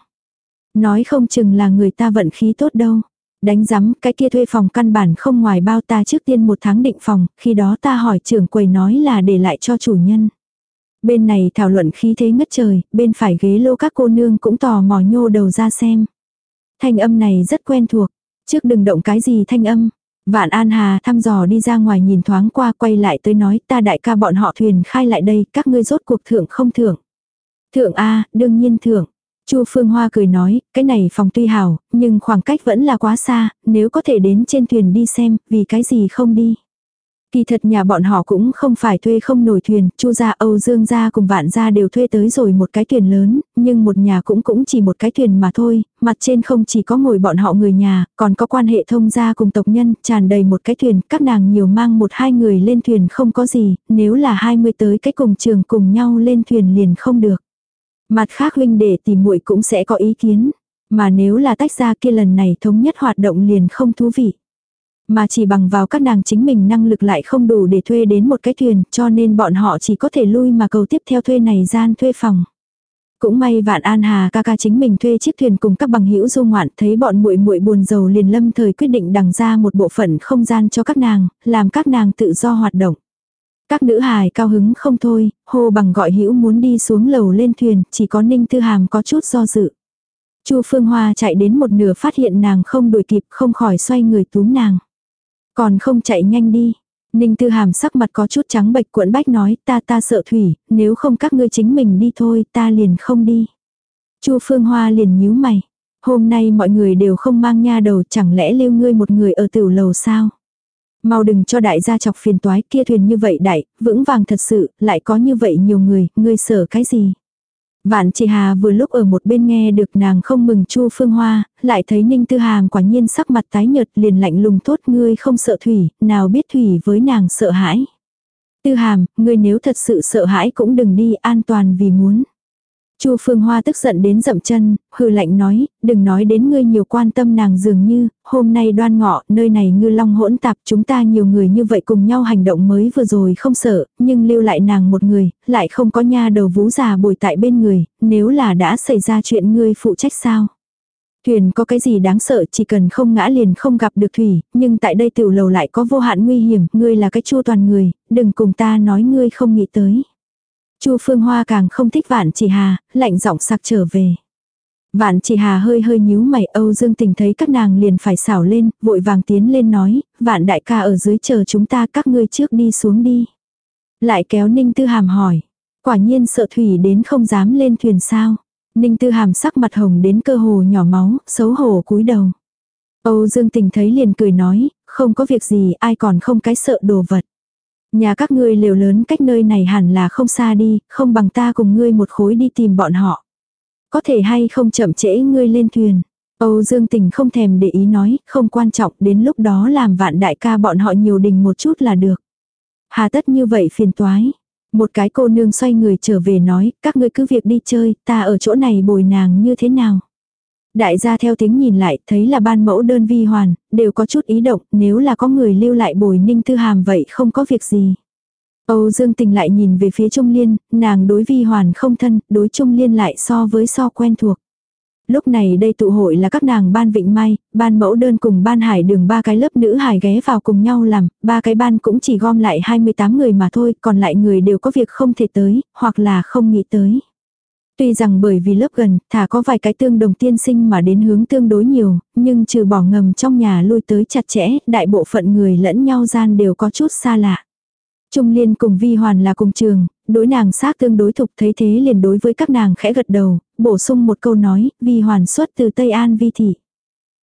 Nói không chừng là người ta vận khí tốt đâu. Đánh giám, cái kia thuê phòng căn bản không ngoài bao ta trước tiên một tháng định phòng, khi đó ta hỏi trưởng quầy nói là để lại cho chủ nhân. Bên này thảo luận khí thế ngất trời, bên phải ghế lô các cô nương cũng tò mò nhô đầu ra xem. Thanh âm này rất quen thuộc, trước đừng động cái gì thanh âm, Vạn An Hà thăm dò đi ra ngoài nhìn thoáng qua quay lại tới nói ta đại ca bọn họ thuyền khai lại đây, các ngươi rốt cuộc thưởng không thưởng. Thưởng A, đương nhiên thưởng. Chu Phương Hoa cười nói, cái này phòng tuy hào nhưng khoảng cách vẫn là quá xa, nếu có thể đến trên thuyền đi xem, vì cái gì không đi. Kỳ thật nhà bọn họ cũng không phải thuê không nổi thuyền, Chu gia Âu Dương gia cùng Vạn gia đều thuê tới rồi một cái thuyền lớn, nhưng một nhà cũng cũng chỉ một cái thuyền mà thôi, mặt trên không chỉ có ngồi bọn họ người nhà, còn có quan hệ thông gia cùng tộc nhân, tràn đầy một cái thuyền, các nàng nhiều mang một hai người lên thuyền không có gì, nếu là hai mươi tới cái cùng trường cùng nhau lên thuyền liền không được. Mặt khác huynh đệ tìm muội cũng sẽ có ý kiến, mà nếu là tách ra kia lần này thống nhất hoạt động liền không thú vị. Mà chỉ bằng vào các nàng chính mình năng lực lại không đủ để thuê đến một cái thuyền, cho nên bọn họ chỉ có thể lui mà cầu tiếp theo thuê này gian thuê phòng. Cũng may Vạn An Hà ca ca chính mình thuê chiếc thuyền cùng các bằng hữu du ngoạn, thấy bọn muội muội buồn giàu liền lâm thời quyết định đằng ra một bộ phận không gian cho các nàng, làm các nàng tự do hoạt động. Các nữ hài cao hứng không thôi, hô bằng gọi hữu muốn đi xuống lầu lên thuyền, chỉ có Ninh Tư Hàm có chút do dự. Chu Phương Hoa chạy đến một nửa phát hiện nàng không đuổi kịp, không khỏi xoay người túm nàng. Còn không chạy nhanh đi. Ninh Tư Hàm sắc mặt có chút trắng bệch cuộn bách nói ta ta sợ thủy, nếu không các ngươi chính mình đi thôi ta liền không đi. Chu Phương Hoa liền nhíu mày. Hôm nay mọi người đều không mang nha đầu chẳng lẽ lưu ngươi một người ở tiểu lầu sao? Mau đừng cho đại gia chọc phiền toái kia thuyền như vậy đại, vững vàng thật sự, lại có như vậy nhiều người, ngươi sợ cái gì? Vạn chị Hà vừa lúc ở một bên nghe được nàng không mừng Chu Phương Hoa, lại thấy Ninh Tư Hàm quả nhiên sắc mặt tái nhợt liền lạnh lùng thốt ngươi không sợ thủy, nào biết thủy với nàng sợ hãi. Tư Hàm, ngươi nếu thật sự sợ hãi cũng đừng đi an toàn vì muốn. Chu Phương Hoa tức giận đến dậm chân, hừ lạnh nói, đừng nói đến ngươi nhiều quan tâm nàng dường như, hôm nay đoan ngọ, nơi này ngư long hỗn tạp, chúng ta nhiều người như vậy cùng nhau hành động mới vừa rồi không sợ, nhưng lưu lại nàng một người, lại không có nha đầu vú già bồi tại bên người, nếu là đã xảy ra chuyện ngươi phụ trách sao? Thuyền có cái gì đáng sợ chỉ cần không ngã liền không gặp được thủy, nhưng tại đây tiểu lầu lại có vô hạn nguy hiểm, ngươi là cái chua toàn người, đừng cùng ta nói ngươi không nghĩ tới. Chu Phương Hoa càng không thích Vạn Chỉ Hà, lạnh giọng sặc trở về. Vạn Chỉ Hà hơi hơi nhíu mày, Âu Dương Tình thấy các nàng liền phải xảo lên, vội vàng tiến lên nói, "Vạn đại ca ở dưới chờ chúng ta, các ngươi trước đi xuống đi." Lại kéo Ninh Tư Hàm hỏi, quả nhiên sợ thủy đến không dám lên thuyền sao? Ninh Tư Hàm sắc mặt hồng đến cơ hồ nhỏ máu, xấu hổ cúi đầu. Âu Dương Tình thấy liền cười nói, không có việc gì, ai còn không cái sợ đồ vật. Nhà các ngươi liều lớn cách nơi này hẳn là không xa đi, không bằng ta cùng ngươi một khối đi tìm bọn họ. Có thể hay không chậm trễ ngươi lên thuyền. Âu Dương Tình không thèm để ý nói, không quan trọng đến lúc đó làm vạn đại ca bọn họ nhiều đình một chút là được. Hà tất như vậy phiền toái. Một cái cô nương xoay người trở về nói, các ngươi cứ việc đi chơi, ta ở chỗ này bồi nàng như thế nào. Đại gia theo tiếng nhìn lại, thấy là ban mẫu đơn vi hoàn, đều có chút ý động, nếu là có người lưu lại bồi ninh tư hàm vậy không có việc gì. Âu Dương Tình lại nhìn về phía Trung Liên, nàng đối vi hoàn không thân, đối Trung Liên lại so với so quen thuộc. Lúc này đây tụ hội là các nàng ban vịnh mai, ban mẫu đơn cùng ban hải đường ba cái lớp nữ hải ghé vào cùng nhau làm, ba cái ban cũng chỉ gom lại 28 người mà thôi, còn lại người đều có việc không thể tới, hoặc là không nghĩ tới. Tuy rằng bởi vì lớp gần, thả có vài cái tương đồng tiên sinh mà đến hướng tương đối nhiều, nhưng trừ bỏ ngầm trong nhà lui tới chặt chẽ, đại bộ phận người lẫn nhau gian đều có chút xa lạ. Trung Liên cùng Vi Hoàn là cùng trường, đối nàng xác tương đối thục thấy thế liền đối với các nàng khẽ gật đầu, bổ sung một câu nói, Vi Hoàn xuất từ Tây An Vi Thị.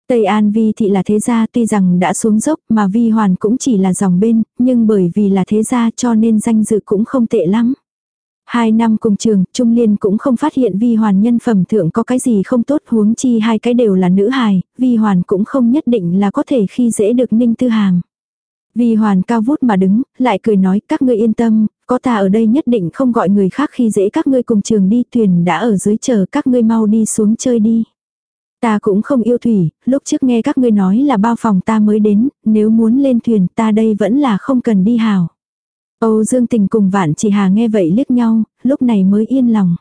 Tây An Vi Thị là thế gia tuy rằng đã xuống dốc mà Vi Hoàn cũng chỉ là dòng bên, nhưng bởi vì là thế gia cho nên danh dự cũng không tệ lắm. Hai năm cùng trường, Trung Liên cũng không phát hiện Vi Hoàn nhân phẩm thượng có cái gì không tốt huống chi hai cái đều là nữ hài, Vi Hoàn cũng không nhất định là có thể khi dễ được Ninh Tư hàng Vi Hoàn cao vút mà đứng, lại cười nói các ngươi yên tâm, có ta ở đây nhất định không gọi người khác khi dễ các ngươi cùng trường đi thuyền đã ở dưới chờ các ngươi mau đi xuống chơi đi. Ta cũng không yêu thủy, lúc trước nghe các ngươi nói là bao phòng ta mới đến, nếu muốn lên thuyền ta đây vẫn là không cần đi hào. Âu Dương Tình cùng Vạn Chỉ Hà nghe vậy liếc nhau, lúc này mới yên lòng.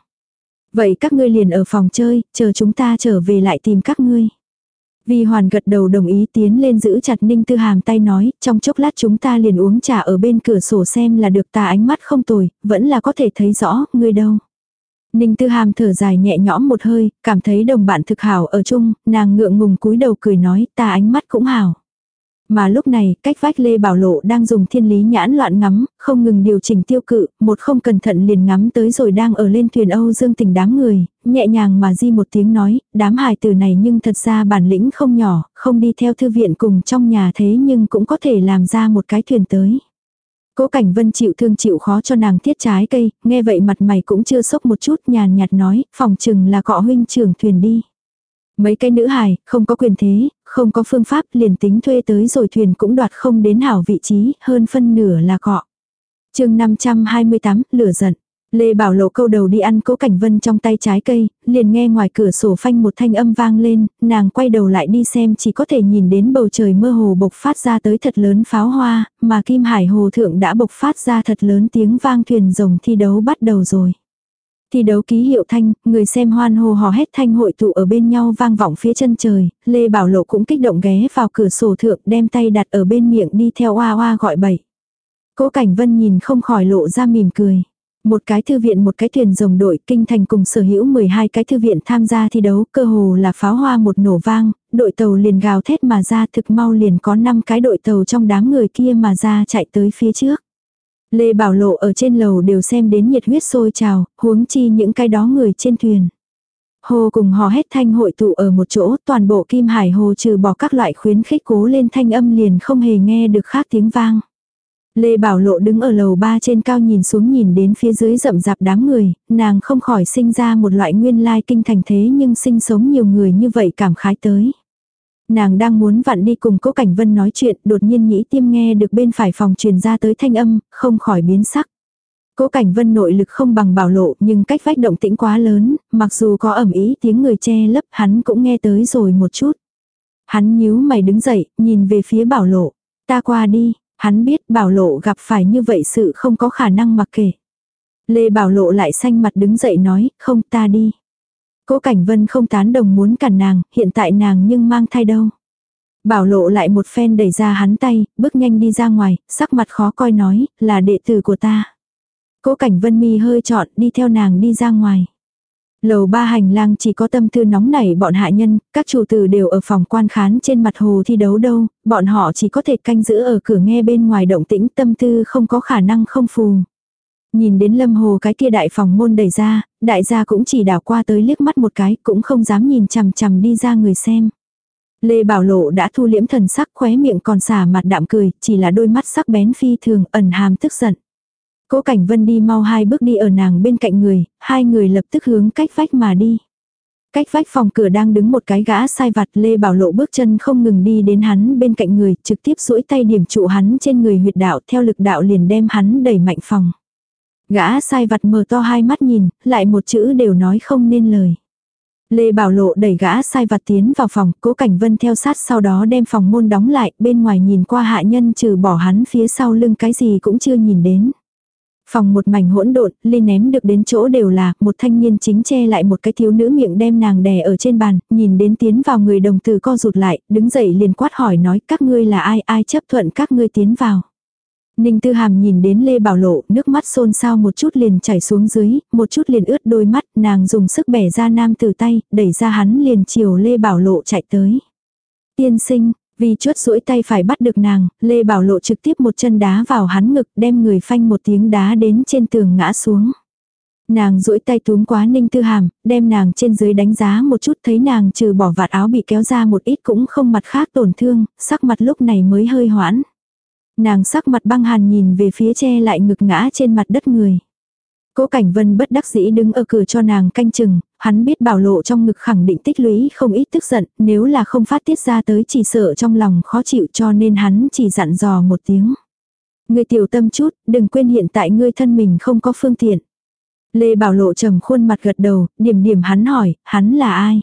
Vậy các ngươi liền ở phòng chơi, chờ chúng ta trở về lại tìm các ngươi. Vi Hoàn gật đầu đồng ý tiến lên giữ chặt Ninh Tư Hàm tay nói, trong chốc lát chúng ta liền uống trà ở bên cửa sổ xem là được ta ánh mắt không tồi, vẫn là có thể thấy rõ, ngươi đâu. Ninh Tư Hàm thở dài nhẹ nhõm một hơi, cảm thấy đồng bạn thực hảo ở chung, nàng ngượng ngùng cúi đầu cười nói, ta ánh mắt cũng hảo. Mà lúc này, cách vách Lê Bảo Lộ đang dùng thiên lý nhãn loạn ngắm, không ngừng điều chỉnh tiêu cự, một không cẩn thận liền ngắm tới rồi đang ở lên thuyền Âu Dương tình đám người, nhẹ nhàng mà di một tiếng nói, đám hài từ này nhưng thật ra bản lĩnh không nhỏ, không đi theo thư viện cùng trong nhà thế nhưng cũng có thể làm ra một cái thuyền tới. Cố Cảnh Vân chịu thương chịu khó cho nàng thiết trái cây, nghe vậy mặt mày cũng chưa sốc một chút nhàn nhạt nói, phòng chừng là cọ huynh trưởng thuyền đi. Mấy cái nữ hài, không có quyền thế, không có phương pháp liền tính thuê tới rồi thuyền cũng đoạt không đến hảo vị trí, hơn phân nửa là cọ. chương 528, lửa giận. Lê Bảo Lộ câu đầu đi ăn cố cảnh vân trong tay trái cây, liền nghe ngoài cửa sổ phanh một thanh âm vang lên, nàng quay đầu lại đi xem chỉ có thể nhìn đến bầu trời mơ hồ bộc phát ra tới thật lớn pháo hoa, mà Kim Hải Hồ Thượng đã bộc phát ra thật lớn tiếng vang thuyền rồng thi đấu bắt đầu rồi. Thi đấu ký hiệu thanh, người xem hoan hô hò hét thanh hội tụ ở bên nhau vang vọng phía chân trời, Lê Bảo Lộ cũng kích động ghé vào cửa sổ thượng đem tay đặt ở bên miệng đi theo oa oa gọi bậy. Cố Cảnh Vân nhìn không khỏi lộ ra mỉm cười. Một cái thư viện một cái thuyền rồng đội kinh thành cùng sở hữu 12 cái thư viện tham gia thi đấu cơ hồ là pháo hoa một nổ vang, đội tàu liền gào thét mà ra thực mau liền có 5 cái đội tàu trong đám người kia mà ra chạy tới phía trước. Lê Bảo Lộ ở trên lầu đều xem đến nhiệt huyết sôi trào, huống chi những cái đó người trên thuyền. Hồ cùng hò hét thanh hội tụ ở một chỗ, toàn bộ kim hải hồ trừ bỏ các loại khuyến khích cố lên thanh âm liền không hề nghe được khác tiếng vang. Lê Bảo Lộ đứng ở lầu ba trên cao nhìn xuống nhìn đến phía dưới rậm rạp đám người, nàng không khỏi sinh ra một loại nguyên lai kinh thành thế nhưng sinh sống nhiều người như vậy cảm khái tới. Nàng đang muốn vặn đi cùng cố Cảnh Vân nói chuyện, đột nhiên nhĩ tiêm nghe được bên phải phòng truyền ra tới thanh âm, không khỏi biến sắc. Cố Cảnh Vân nội lực không bằng bảo lộ nhưng cách vách động tĩnh quá lớn, mặc dù có ẩm ý tiếng người che lấp hắn cũng nghe tới rồi một chút. Hắn nhíu mày đứng dậy, nhìn về phía bảo lộ. Ta qua đi, hắn biết bảo lộ gặp phải như vậy sự không có khả năng mặc kệ. Lê bảo lộ lại xanh mặt đứng dậy nói, không ta đi. Cố Cảnh Vân không tán đồng muốn cản nàng, hiện tại nàng nhưng mang thai đâu. Bảo lộ lại một phen đẩy ra hắn tay, bước nhanh đi ra ngoài, sắc mặt khó coi nói, là đệ tử của ta. Cố cảnh vân mi hơi trọn đi theo nàng đi ra ngoài. Lầu ba hành lang chỉ có tâm tư nóng nảy bọn hạ nhân, các chủ tử đều ở phòng quan khán trên mặt hồ thi đấu đâu, bọn họ chỉ có thể canh giữ ở cửa nghe bên ngoài động tĩnh tâm tư không có khả năng không phù. Nhìn đến lâm hồ cái kia đại phòng môn đẩy ra, đại gia cũng chỉ đảo qua tới liếc mắt một cái, cũng không dám nhìn chằm chằm đi ra người xem. Lê Bảo Lộ đã thu liễm thần sắc khóe miệng còn xả mặt đạm cười, chỉ là đôi mắt sắc bén phi thường ẩn hàm tức giận. Cố Cảnh Vân đi mau hai bước đi ở nàng bên cạnh người, hai người lập tức hướng cách vách mà đi. Cách vách phòng cửa đang đứng một cái gã sai vặt Lê Bảo Lộ bước chân không ngừng đi đến hắn bên cạnh người, trực tiếp duỗi tay điểm trụ hắn trên người huyệt đạo theo lực đạo liền đem hắn đẩy mạnh phòng. Gã sai vặt mở to hai mắt nhìn, lại một chữ đều nói không nên lời. Lê Bảo Lộ đẩy gã sai vặt tiến vào phòng, cố cảnh vân theo sát sau đó đem phòng môn đóng lại, bên ngoài nhìn qua hạ nhân trừ bỏ hắn phía sau lưng cái gì cũng chưa nhìn đến. Phòng một mảnh hỗn độn, Lê ném được đến chỗ đều là, một thanh niên chính che lại một cái thiếu nữ miệng đem nàng đè ở trên bàn, nhìn đến tiến vào người đồng tử co rụt lại, đứng dậy liền quát hỏi nói các ngươi là ai, ai chấp thuận các ngươi tiến vào. Ninh Tư Hàm nhìn đến Lê Bảo Lộ, nước mắt xôn xao một chút liền chảy xuống dưới, một chút liền ướt đôi mắt, nàng dùng sức bẻ ra nam từ tay, đẩy ra hắn liền chiều Lê Bảo Lộ chạy tới. Tiên sinh, vì chuốt rũi tay phải bắt được nàng, Lê Bảo Lộ trực tiếp một chân đá vào hắn ngực đem người phanh một tiếng đá đến trên tường ngã xuống. Nàng duỗi tay túm quá ninh tư hàm, đem nàng trên dưới đánh giá một chút thấy nàng trừ bỏ vạt áo bị kéo ra một ít cũng không mặt khác tổn thương, sắc mặt lúc này mới hơi hoãn. Nàng sắc mặt băng hàn nhìn về phía che lại ngực ngã trên mặt đất người. Cố Cảnh Vân bất đắc dĩ đứng ở cửa cho nàng canh chừng, hắn biết bảo lộ trong ngực khẳng định tích lũy không ít tức giận, nếu là không phát tiết ra tới chỉ sợ trong lòng khó chịu cho nên hắn chỉ dặn dò một tiếng. Ngươi tiểu tâm chút, đừng quên hiện tại ngươi thân mình không có phương tiện. Lê Bảo Lộ trầm khuôn mặt gật đầu, điểm điểm hắn hỏi, hắn là ai?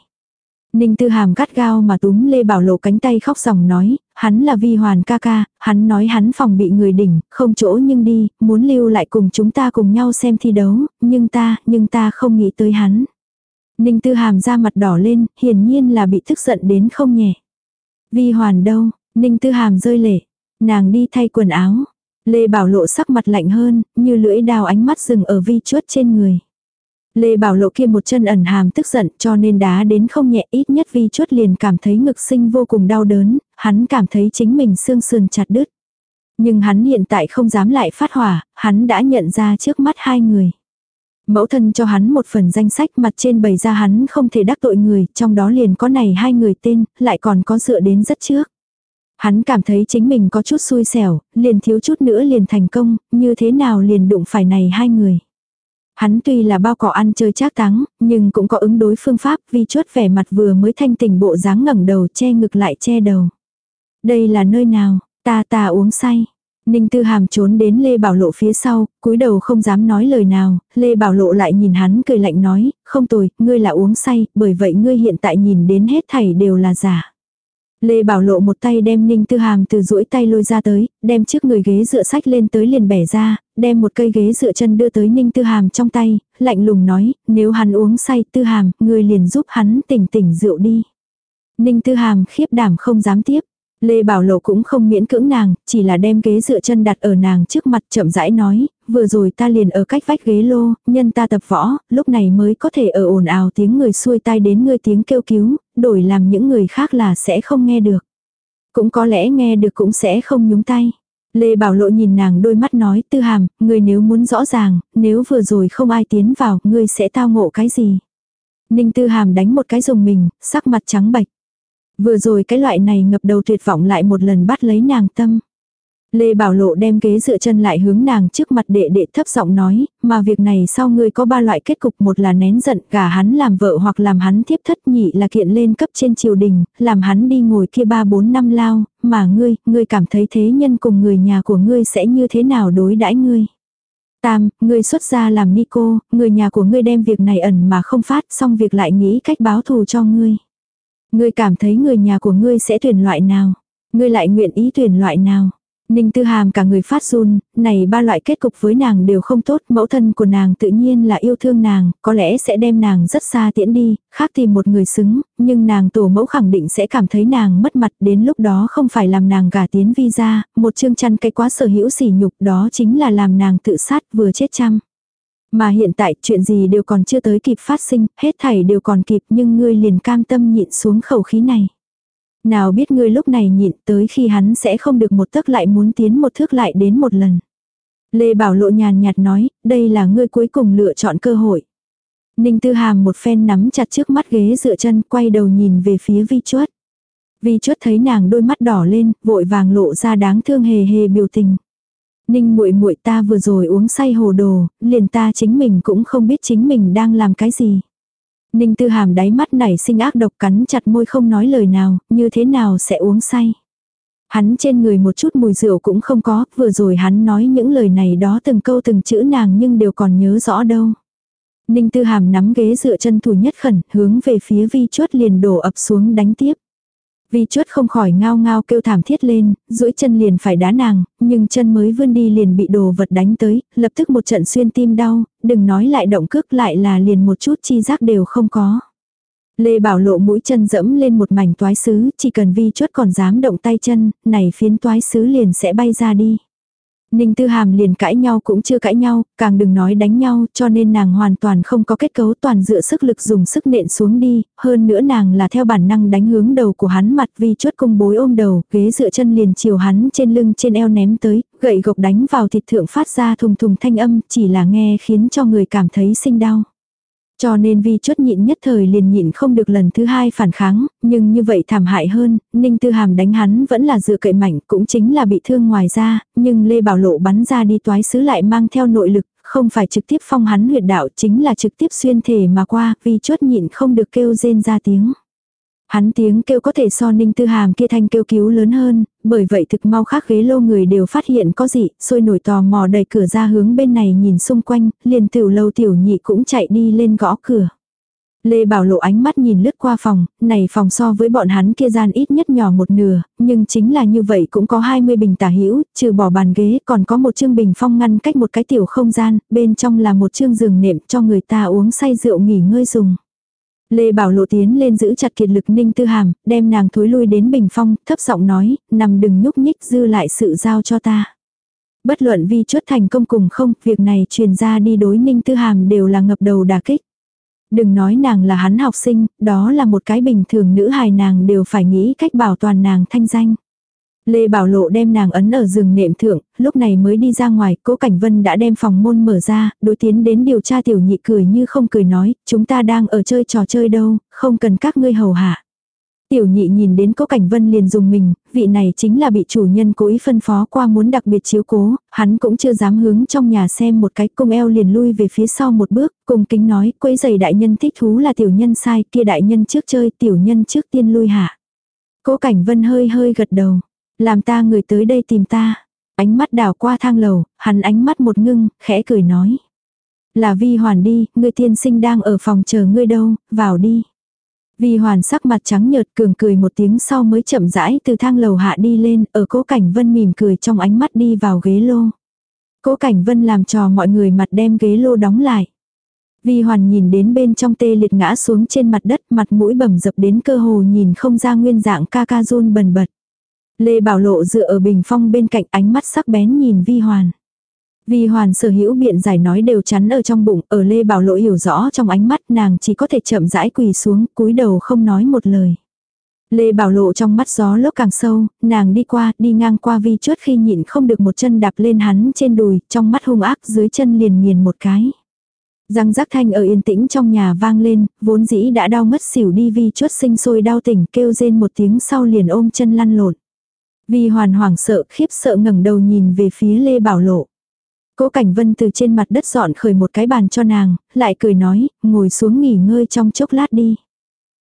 Ninh Tư Hàm gắt gao mà túm Lê Bảo Lộ cánh tay khóc ròng nói, hắn là vi hoàn ca ca, hắn nói hắn phòng bị người đỉnh, không chỗ nhưng đi, muốn lưu lại cùng chúng ta cùng nhau xem thi đấu, nhưng ta, nhưng ta không nghĩ tới hắn. Ninh Tư Hàm ra mặt đỏ lên, hiển nhiên là bị tức giận đến không nhẹ. Vi hoàn đâu, Ninh Tư Hàm rơi lệ, nàng đi thay quần áo. Lê Bảo Lộ sắc mặt lạnh hơn, như lưỡi đào ánh mắt dừng ở vi chuốt trên người. Lê Bảo Lộ kia một chân ẩn hàm tức giận cho nên đá đến không nhẹ ít nhất vi chuốt liền cảm thấy ngực sinh vô cùng đau đớn, hắn cảm thấy chính mình xương sườn chặt đứt. Nhưng hắn hiện tại không dám lại phát hỏa, hắn đã nhận ra trước mắt hai người. Mẫu thân cho hắn một phần danh sách mặt trên bày ra hắn không thể đắc tội người, trong đó liền có này hai người tên, lại còn có dựa đến rất trước. Hắn cảm thấy chính mình có chút xui xẻo, liền thiếu chút nữa liền thành công, như thế nào liền đụng phải này hai người. Hắn tuy là bao cỏ ăn chơi trác táng, nhưng cũng có ứng đối phương pháp vì chốt vẻ mặt vừa mới thanh tỉnh bộ dáng ngẩng đầu che ngực lại che đầu. Đây là nơi nào, ta ta uống say. Ninh Tư Hàm trốn đến Lê Bảo Lộ phía sau, cúi đầu không dám nói lời nào, Lê Bảo Lộ lại nhìn hắn cười lạnh nói, không tồi, ngươi là uống say, bởi vậy ngươi hiện tại nhìn đến hết thảy đều là giả. Lê Bảo Lộ một tay đem Ninh Tư Hàm từ duỗi tay lôi ra tới, đem trước người ghế dựa sách lên tới liền bẻ ra, đem một cây ghế dựa chân đưa tới Ninh Tư Hàm trong tay, lạnh lùng nói, nếu hắn uống say Tư Hàm, người liền giúp hắn tỉnh tỉnh rượu đi. Ninh Tư Hàm khiếp đảm không dám tiếp. Lê Bảo Lộ cũng không miễn cưỡng nàng, chỉ là đem ghế dựa chân đặt ở nàng trước mặt chậm rãi nói, vừa rồi ta liền ở cách vách ghế lô, nhân ta tập võ, lúc này mới có thể ở ồn ào tiếng người xuôi tai đến ngươi tiếng kêu cứu, đổi làm những người khác là sẽ không nghe được. Cũng có lẽ nghe được cũng sẽ không nhúng tay. Lê Bảo Lộ nhìn nàng đôi mắt nói tư hàm, ngươi nếu muốn rõ ràng, nếu vừa rồi không ai tiến vào, ngươi sẽ tao ngộ cái gì. Ninh tư hàm đánh một cái dùng mình, sắc mặt trắng bạch. Vừa rồi cái loại này ngập đầu tuyệt vọng lại một lần bắt lấy nàng tâm. Lê Bảo Lộ đem ghế dựa chân lại hướng nàng trước mặt đệ đệ thấp giọng nói, mà việc này sau ngươi có ba loại kết cục một là nén giận gả hắn làm vợ hoặc làm hắn thiếp thất nhị là kiện lên cấp trên triều đình, làm hắn đi ngồi kia ba bốn năm lao, mà ngươi, ngươi cảm thấy thế nhân cùng người nhà của ngươi sẽ như thế nào đối đãi ngươi. Tam, ngươi xuất gia làm ni cô, người nhà của ngươi đem việc này ẩn mà không phát, xong việc lại nghĩ cách báo thù cho ngươi. Ngươi cảm thấy người nhà của ngươi sẽ tuyển loại nào? Ngươi lại nguyện ý tuyển loại nào? Ninh Tư Hàm cả người phát run, này ba loại kết cục với nàng đều không tốt, mẫu thân của nàng tự nhiên là yêu thương nàng, có lẽ sẽ đem nàng rất xa tiễn đi, khác tìm một người xứng, nhưng nàng tổ mẫu khẳng định sẽ cảm thấy nàng mất mặt đến lúc đó không phải làm nàng gả tiến vi ra, một chương chăn cái quá sở hữu sỉ nhục đó chính là làm nàng tự sát vừa chết chăm. Mà hiện tại chuyện gì đều còn chưa tới kịp phát sinh, hết thảy đều còn kịp nhưng ngươi liền cam tâm nhịn xuống khẩu khí này. Nào biết ngươi lúc này nhịn tới khi hắn sẽ không được một tấc lại muốn tiến một thước lại đến một lần. Lê Bảo Lộ nhàn nhạt nói, đây là ngươi cuối cùng lựa chọn cơ hội. Ninh Tư Hàm một phen nắm chặt trước mắt ghế dựa chân quay đầu nhìn về phía vi chuất. Vi chuất thấy nàng đôi mắt đỏ lên, vội vàng lộ ra đáng thương hề hề biểu tình. Ninh muội muội ta vừa rồi uống say hồ đồ, liền ta chính mình cũng không biết chính mình đang làm cái gì. Ninh tư hàm đáy mắt nảy sinh ác độc cắn chặt môi không nói lời nào, như thế nào sẽ uống say. Hắn trên người một chút mùi rượu cũng không có, vừa rồi hắn nói những lời này đó từng câu từng chữ nàng nhưng đều còn nhớ rõ đâu. Ninh tư hàm nắm ghế dựa chân thủ nhất khẩn, hướng về phía vi chuốt liền đổ ập xuống đánh tiếp. Vi chuốt không khỏi ngao ngao kêu thảm thiết lên, duỗi chân liền phải đá nàng, nhưng chân mới vươn đi liền bị đồ vật đánh tới, lập tức một trận xuyên tim đau, đừng nói lại động cước lại là liền một chút chi giác đều không có. Lê Bảo lộ mũi chân dẫm lên một mảnh toái sứ, chỉ cần vi chuốt còn dám động tay chân, này phiến toái sứ liền sẽ bay ra đi. Ninh Tư Hàm liền cãi nhau cũng chưa cãi nhau, càng đừng nói đánh nhau, cho nên nàng hoàn toàn không có kết cấu toàn dựa sức lực dùng sức nện xuống đi, hơn nữa nàng là theo bản năng đánh hướng đầu của hắn mặt vì chốt cung bối ôm đầu, ghế dựa chân liền chiều hắn trên lưng trên eo ném tới, gậy gộc đánh vào thịt thượng phát ra thùng thùng thanh âm, chỉ là nghe khiến cho người cảm thấy sinh đau. Cho nên vi chốt nhịn nhất thời liền nhịn không được lần thứ hai phản kháng, nhưng như vậy thảm hại hơn, Ninh Tư Hàm đánh hắn vẫn là dựa cậy mảnh, cũng chính là bị thương ngoài ra, nhưng Lê Bảo Lộ bắn ra đi toái sứ lại mang theo nội lực, không phải trực tiếp phong hắn huyệt đạo chính là trực tiếp xuyên thể mà qua, vi chốt nhịn không được kêu rên ra tiếng. Hắn tiếng kêu có thể so ninh tư hàm kia thanh kêu cứu lớn hơn, bởi vậy thực mau khác ghế lô người đều phát hiện có gì, sôi nổi tò mò đẩy cửa ra hướng bên này nhìn xung quanh, liền tiểu lâu tiểu nhị cũng chạy đi lên gõ cửa. Lê Bảo Lộ ánh mắt nhìn lướt qua phòng, này phòng so với bọn hắn kia gian ít nhất nhỏ một nửa, nhưng chính là như vậy cũng có 20 bình tả hữu trừ bỏ bàn ghế còn có một chương bình phong ngăn cách một cái tiểu không gian, bên trong là một chương giường nệm cho người ta uống say rượu nghỉ ngơi dùng. Lê Bảo Lộ tiến lên giữ chặt kiệt lực ninh tư hàm, đem nàng thối lui đến bình phong, thấp giọng nói, nằm đừng nhúc nhích dư lại sự giao cho ta. Bất luận vi chuất thành công cùng không, việc này truyền ra đi đối ninh tư hàm đều là ngập đầu đà kích. Đừng nói nàng là hắn học sinh, đó là một cái bình thường nữ hài nàng đều phải nghĩ cách bảo toàn nàng thanh danh. Lê Bảo Lộ đem nàng ấn ở giường nệm thượng, lúc này mới đi ra ngoài, cố Cảnh Vân đã đem phòng môn mở ra, đối tiến đến điều tra tiểu nhị cười như không cười nói, chúng ta đang ở chơi trò chơi đâu, không cần các ngươi hầu hạ. Tiểu nhị nhìn đến cố Cảnh Vân liền dùng mình, vị này chính là bị chủ nhân cố ý phân phó qua muốn đặc biệt chiếu cố, hắn cũng chưa dám hướng trong nhà xem một cái cung eo liền lui về phía sau một bước, cùng kính nói, quấy giày đại nhân thích thú là tiểu nhân sai, kia đại nhân trước chơi, tiểu nhân trước tiên lui hạ. Cố Cảnh Vân hơi hơi gật đầu. Làm ta người tới đây tìm ta. Ánh mắt đảo qua thang lầu, hắn ánh mắt một ngưng, khẽ cười nói. Là vi hoàn đi, ngươi tiên sinh đang ở phòng chờ ngươi đâu, vào đi. Vi hoàn sắc mặt trắng nhợt cường cười một tiếng sau mới chậm rãi từ thang lầu hạ đi lên, ở cố cảnh vân mỉm cười trong ánh mắt đi vào ghế lô. Cố cảnh vân làm trò mọi người mặt đem ghế lô đóng lại. Vi hoàn nhìn đến bên trong tê liệt ngã xuống trên mặt đất mặt mũi bầm dập đến cơ hồ nhìn không ra nguyên dạng ca ca run bần bật. Lê Bảo Lộ dựa ở bình phong bên cạnh ánh mắt sắc bén nhìn Vi Hoàn. Vi Hoàn sở hữu biện giải nói đều chắn ở trong bụng, ở Lê Bảo Lộ hiểu rõ trong ánh mắt nàng chỉ có thể chậm rãi quỳ xuống, cúi đầu không nói một lời. Lê Bảo Lộ trong mắt gió lốc càng sâu, nàng đi qua, đi ngang qua vi chuốt khi nhịn không được một chân đạp lên hắn trên đùi, trong mắt hung ác dưới chân liền nghiền một cái. Răng rắc thanh ở yên tĩnh trong nhà vang lên, vốn dĩ đã đau mất xỉu đi vi chuốt sinh sôi đau tỉnh kêu rên một tiếng sau liền ôm chân lăn lộn. Vi hoàn hoảng sợ khiếp sợ ngẩng đầu nhìn về phía Lê Bảo Lộ. Cố Cảnh Vân từ trên mặt đất dọn khởi một cái bàn cho nàng, lại cười nói, ngồi xuống nghỉ ngơi trong chốc lát đi.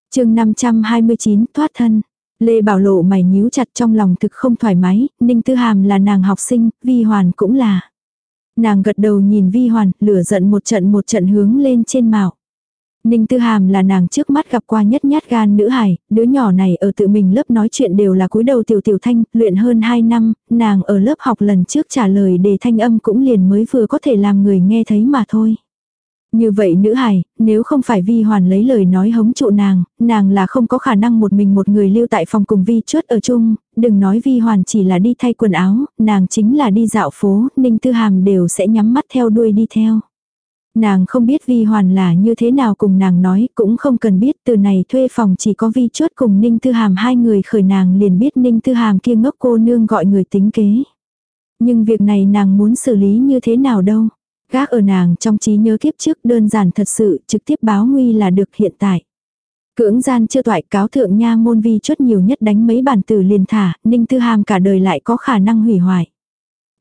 chương 529 thoát thân. Lê Bảo Lộ mày nhíu chặt trong lòng thực không thoải mái, Ninh Tư Hàm là nàng học sinh, Vi Hoàn cũng là. Nàng gật đầu nhìn vi hoàn, lửa giận một trận một trận hướng lên trên mạo. Ninh Tư Hàm là nàng trước mắt gặp qua nhất nhát gan nữ hài, đứa nhỏ này ở tự mình lớp nói chuyện đều là cúi đầu tiểu tiểu thanh, luyện hơn 2 năm, nàng ở lớp học lần trước trả lời đề thanh âm cũng liền mới vừa có thể làm người nghe thấy mà thôi. Như vậy nữ hài, nếu không phải vi hoàn lấy lời nói hống trụ nàng, nàng là không có khả năng một mình một người lưu tại phòng cùng vi chuất ở chung, đừng nói vi hoàn chỉ là đi thay quần áo, nàng chính là đi dạo phố, ninh tư hàm đều sẽ nhắm mắt theo đuôi đi theo. Nàng không biết vi hoàn là như thế nào cùng nàng nói, cũng không cần biết từ này thuê phòng chỉ có vi chuất cùng ninh tư hàm hai người khởi nàng liền biết ninh tư hàm kia ngốc cô nương gọi người tính kế. Nhưng việc này nàng muốn xử lý như thế nào đâu. Gác ở nàng trong trí nhớ kiếp trước đơn giản thật sự trực tiếp báo nguy là được hiện tại. Cưỡng gian chưa toại cáo thượng nha môn vi chuất nhiều nhất đánh mấy bản tử liền thả, ninh tư hàm cả đời lại có khả năng hủy hoại.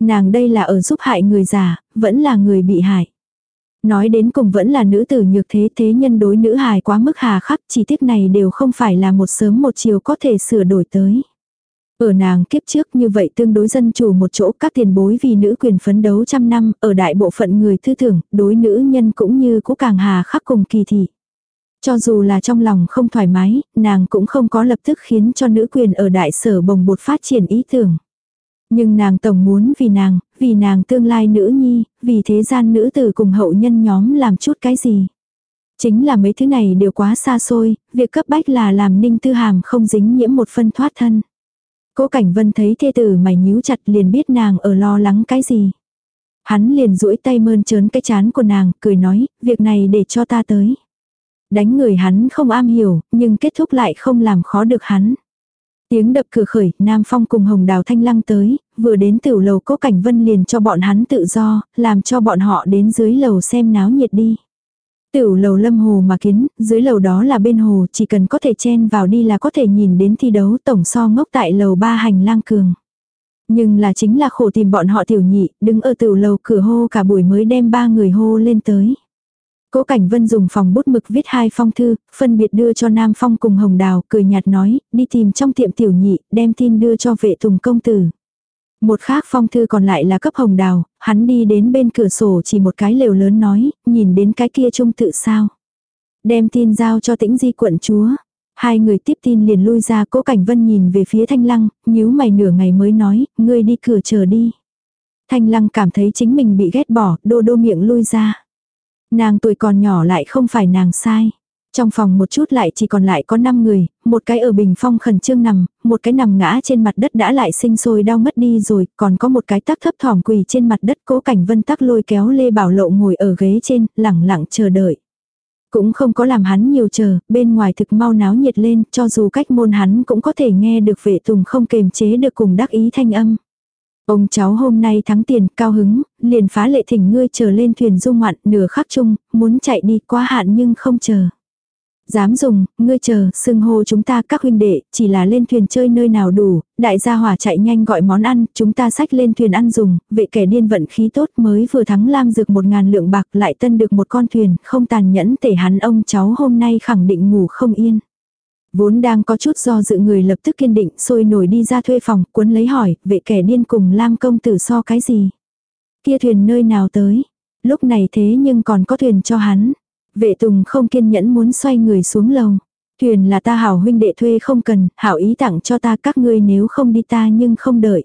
Nàng đây là ở giúp hại người già, vẫn là người bị hại. Nói đến cùng vẫn là nữ tử nhược thế thế nhân đối nữ hài quá mức hà khắc chi tiết này đều không phải là một sớm một chiều có thể sửa đổi tới. Ở nàng kiếp trước như vậy tương đối dân chủ một chỗ các tiền bối vì nữ quyền phấn đấu trăm năm, ở đại bộ phận người thư thưởng, đối nữ nhân cũng như cũ càng hà khắc cùng kỳ thị. Cho dù là trong lòng không thoải mái, nàng cũng không có lập tức khiến cho nữ quyền ở đại sở bồng bột phát triển ý tưởng. Nhưng nàng tổng muốn vì nàng, vì nàng tương lai nữ nhi, vì thế gian nữ tử cùng hậu nhân nhóm làm chút cái gì. Chính là mấy thứ này đều quá xa xôi, việc cấp bách là làm ninh tư hàm không dính nhiễm một phân thoát thân. Cố Cảnh Vân thấy thê tử mày nhíu chặt liền biết nàng ở lo lắng cái gì. Hắn liền duỗi tay mơn trớn cái chán của nàng, cười nói, việc này để cho ta tới. Đánh người hắn không am hiểu, nhưng kết thúc lại không làm khó được hắn. Tiếng đập cửa khởi, Nam Phong cùng Hồng Đào Thanh Lăng tới, vừa đến tiểu lầu Cố Cảnh Vân liền cho bọn hắn tự do, làm cho bọn họ đến dưới lầu xem náo nhiệt đi. Tiểu lầu lâm hồ mà kiến, dưới lầu đó là bên hồ, chỉ cần có thể chen vào đi là có thể nhìn đến thi đấu tổng so ngốc tại lầu ba hành lang cường. Nhưng là chính là khổ tìm bọn họ tiểu nhị, đứng ở tiểu lầu cửa hô cả buổi mới đem ba người hô lên tới. Cố Cảnh Vân dùng phòng bút mực viết hai phong thư, phân biệt đưa cho Nam Phong cùng Hồng Đào, cười nhạt nói, đi tìm trong tiệm tiểu nhị, đem tin đưa cho vệ tùng công tử. Một khác phong thư còn lại là cấp hồng đào, hắn đi đến bên cửa sổ chỉ một cái lều lớn nói, nhìn đến cái kia trung tự sao. Đem tin giao cho tĩnh di quận chúa. Hai người tiếp tin liền lui ra cố cảnh vân nhìn về phía thanh lăng, nhíu mày nửa ngày mới nói, ngươi đi cửa chờ đi. Thanh lăng cảm thấy chính mình bị ghét bỏ, đô đô miệng lui ra. Nàng tuổi còn nhỏ lại không phải nàng sai. Trong phòng một chút lại chỉ còn lại có 5 người, một cái ở bình phong khẩn trương nằm, một cái nằm ngã trên mặt đất đã lại sinh sôi đau mất đi rồi, còn có một cái tắc thấp thỏm quỳ trên mặt đất cố cảnh vân tắc lôi kéo Lê Bảo Lộ ngồi ở ghế trên, lẳng lặng chờ đợi. Cũng không có làm hắn nhiều chờ, bên ngoài thực mau náo nhiệt lên, cho dù cách môn hắn cũng có thể nghe được vệ tùng không kềm chế được cùng đắc ý thanh âm. Ông cháu hôm nay thắng tiền, cao hứng, liền phá lệ thỉnh ngươi chờ lên thuyền du ngoạn, nửa khắc chung, muốn chạy đi quá hạn nhưng không chờ. Dám dùng, ngươi chờ, xưng hô chúng ta các huynh đệ, chỉ là lên thuyền chơi nơi nào đủ, đại gia hỏa chạy nhanh gọi món ăn, chúng ta sách lên thuyền ăn dùng, vệ kẻ điên vận khí tốt mới vừa thắng lam dược một ngàn lượng bạc lại tân được một con thuyền, không tàn nhẫn tể hắn ông cháu hôm nay khẳng định ngủ không yên. Vốn đang có chút do dự người lập tức kiên định, sôi nổi đi ra thuê phòng, cuốn lấy hỏi, vệ kẻ điên cùng lam công tử so cái gì? Kia thuyền nơi nào tới? Lúc này thế nhưng còn có thuyền cho hắn. Vệ tùng không kiên nhẫn muốn xoay người xuống lầu. Thuyền là ta hảo huynh đệ thuê không cần, hảo ý tặng cho ta các ngươi nếu không đi ta nhưng không đợi.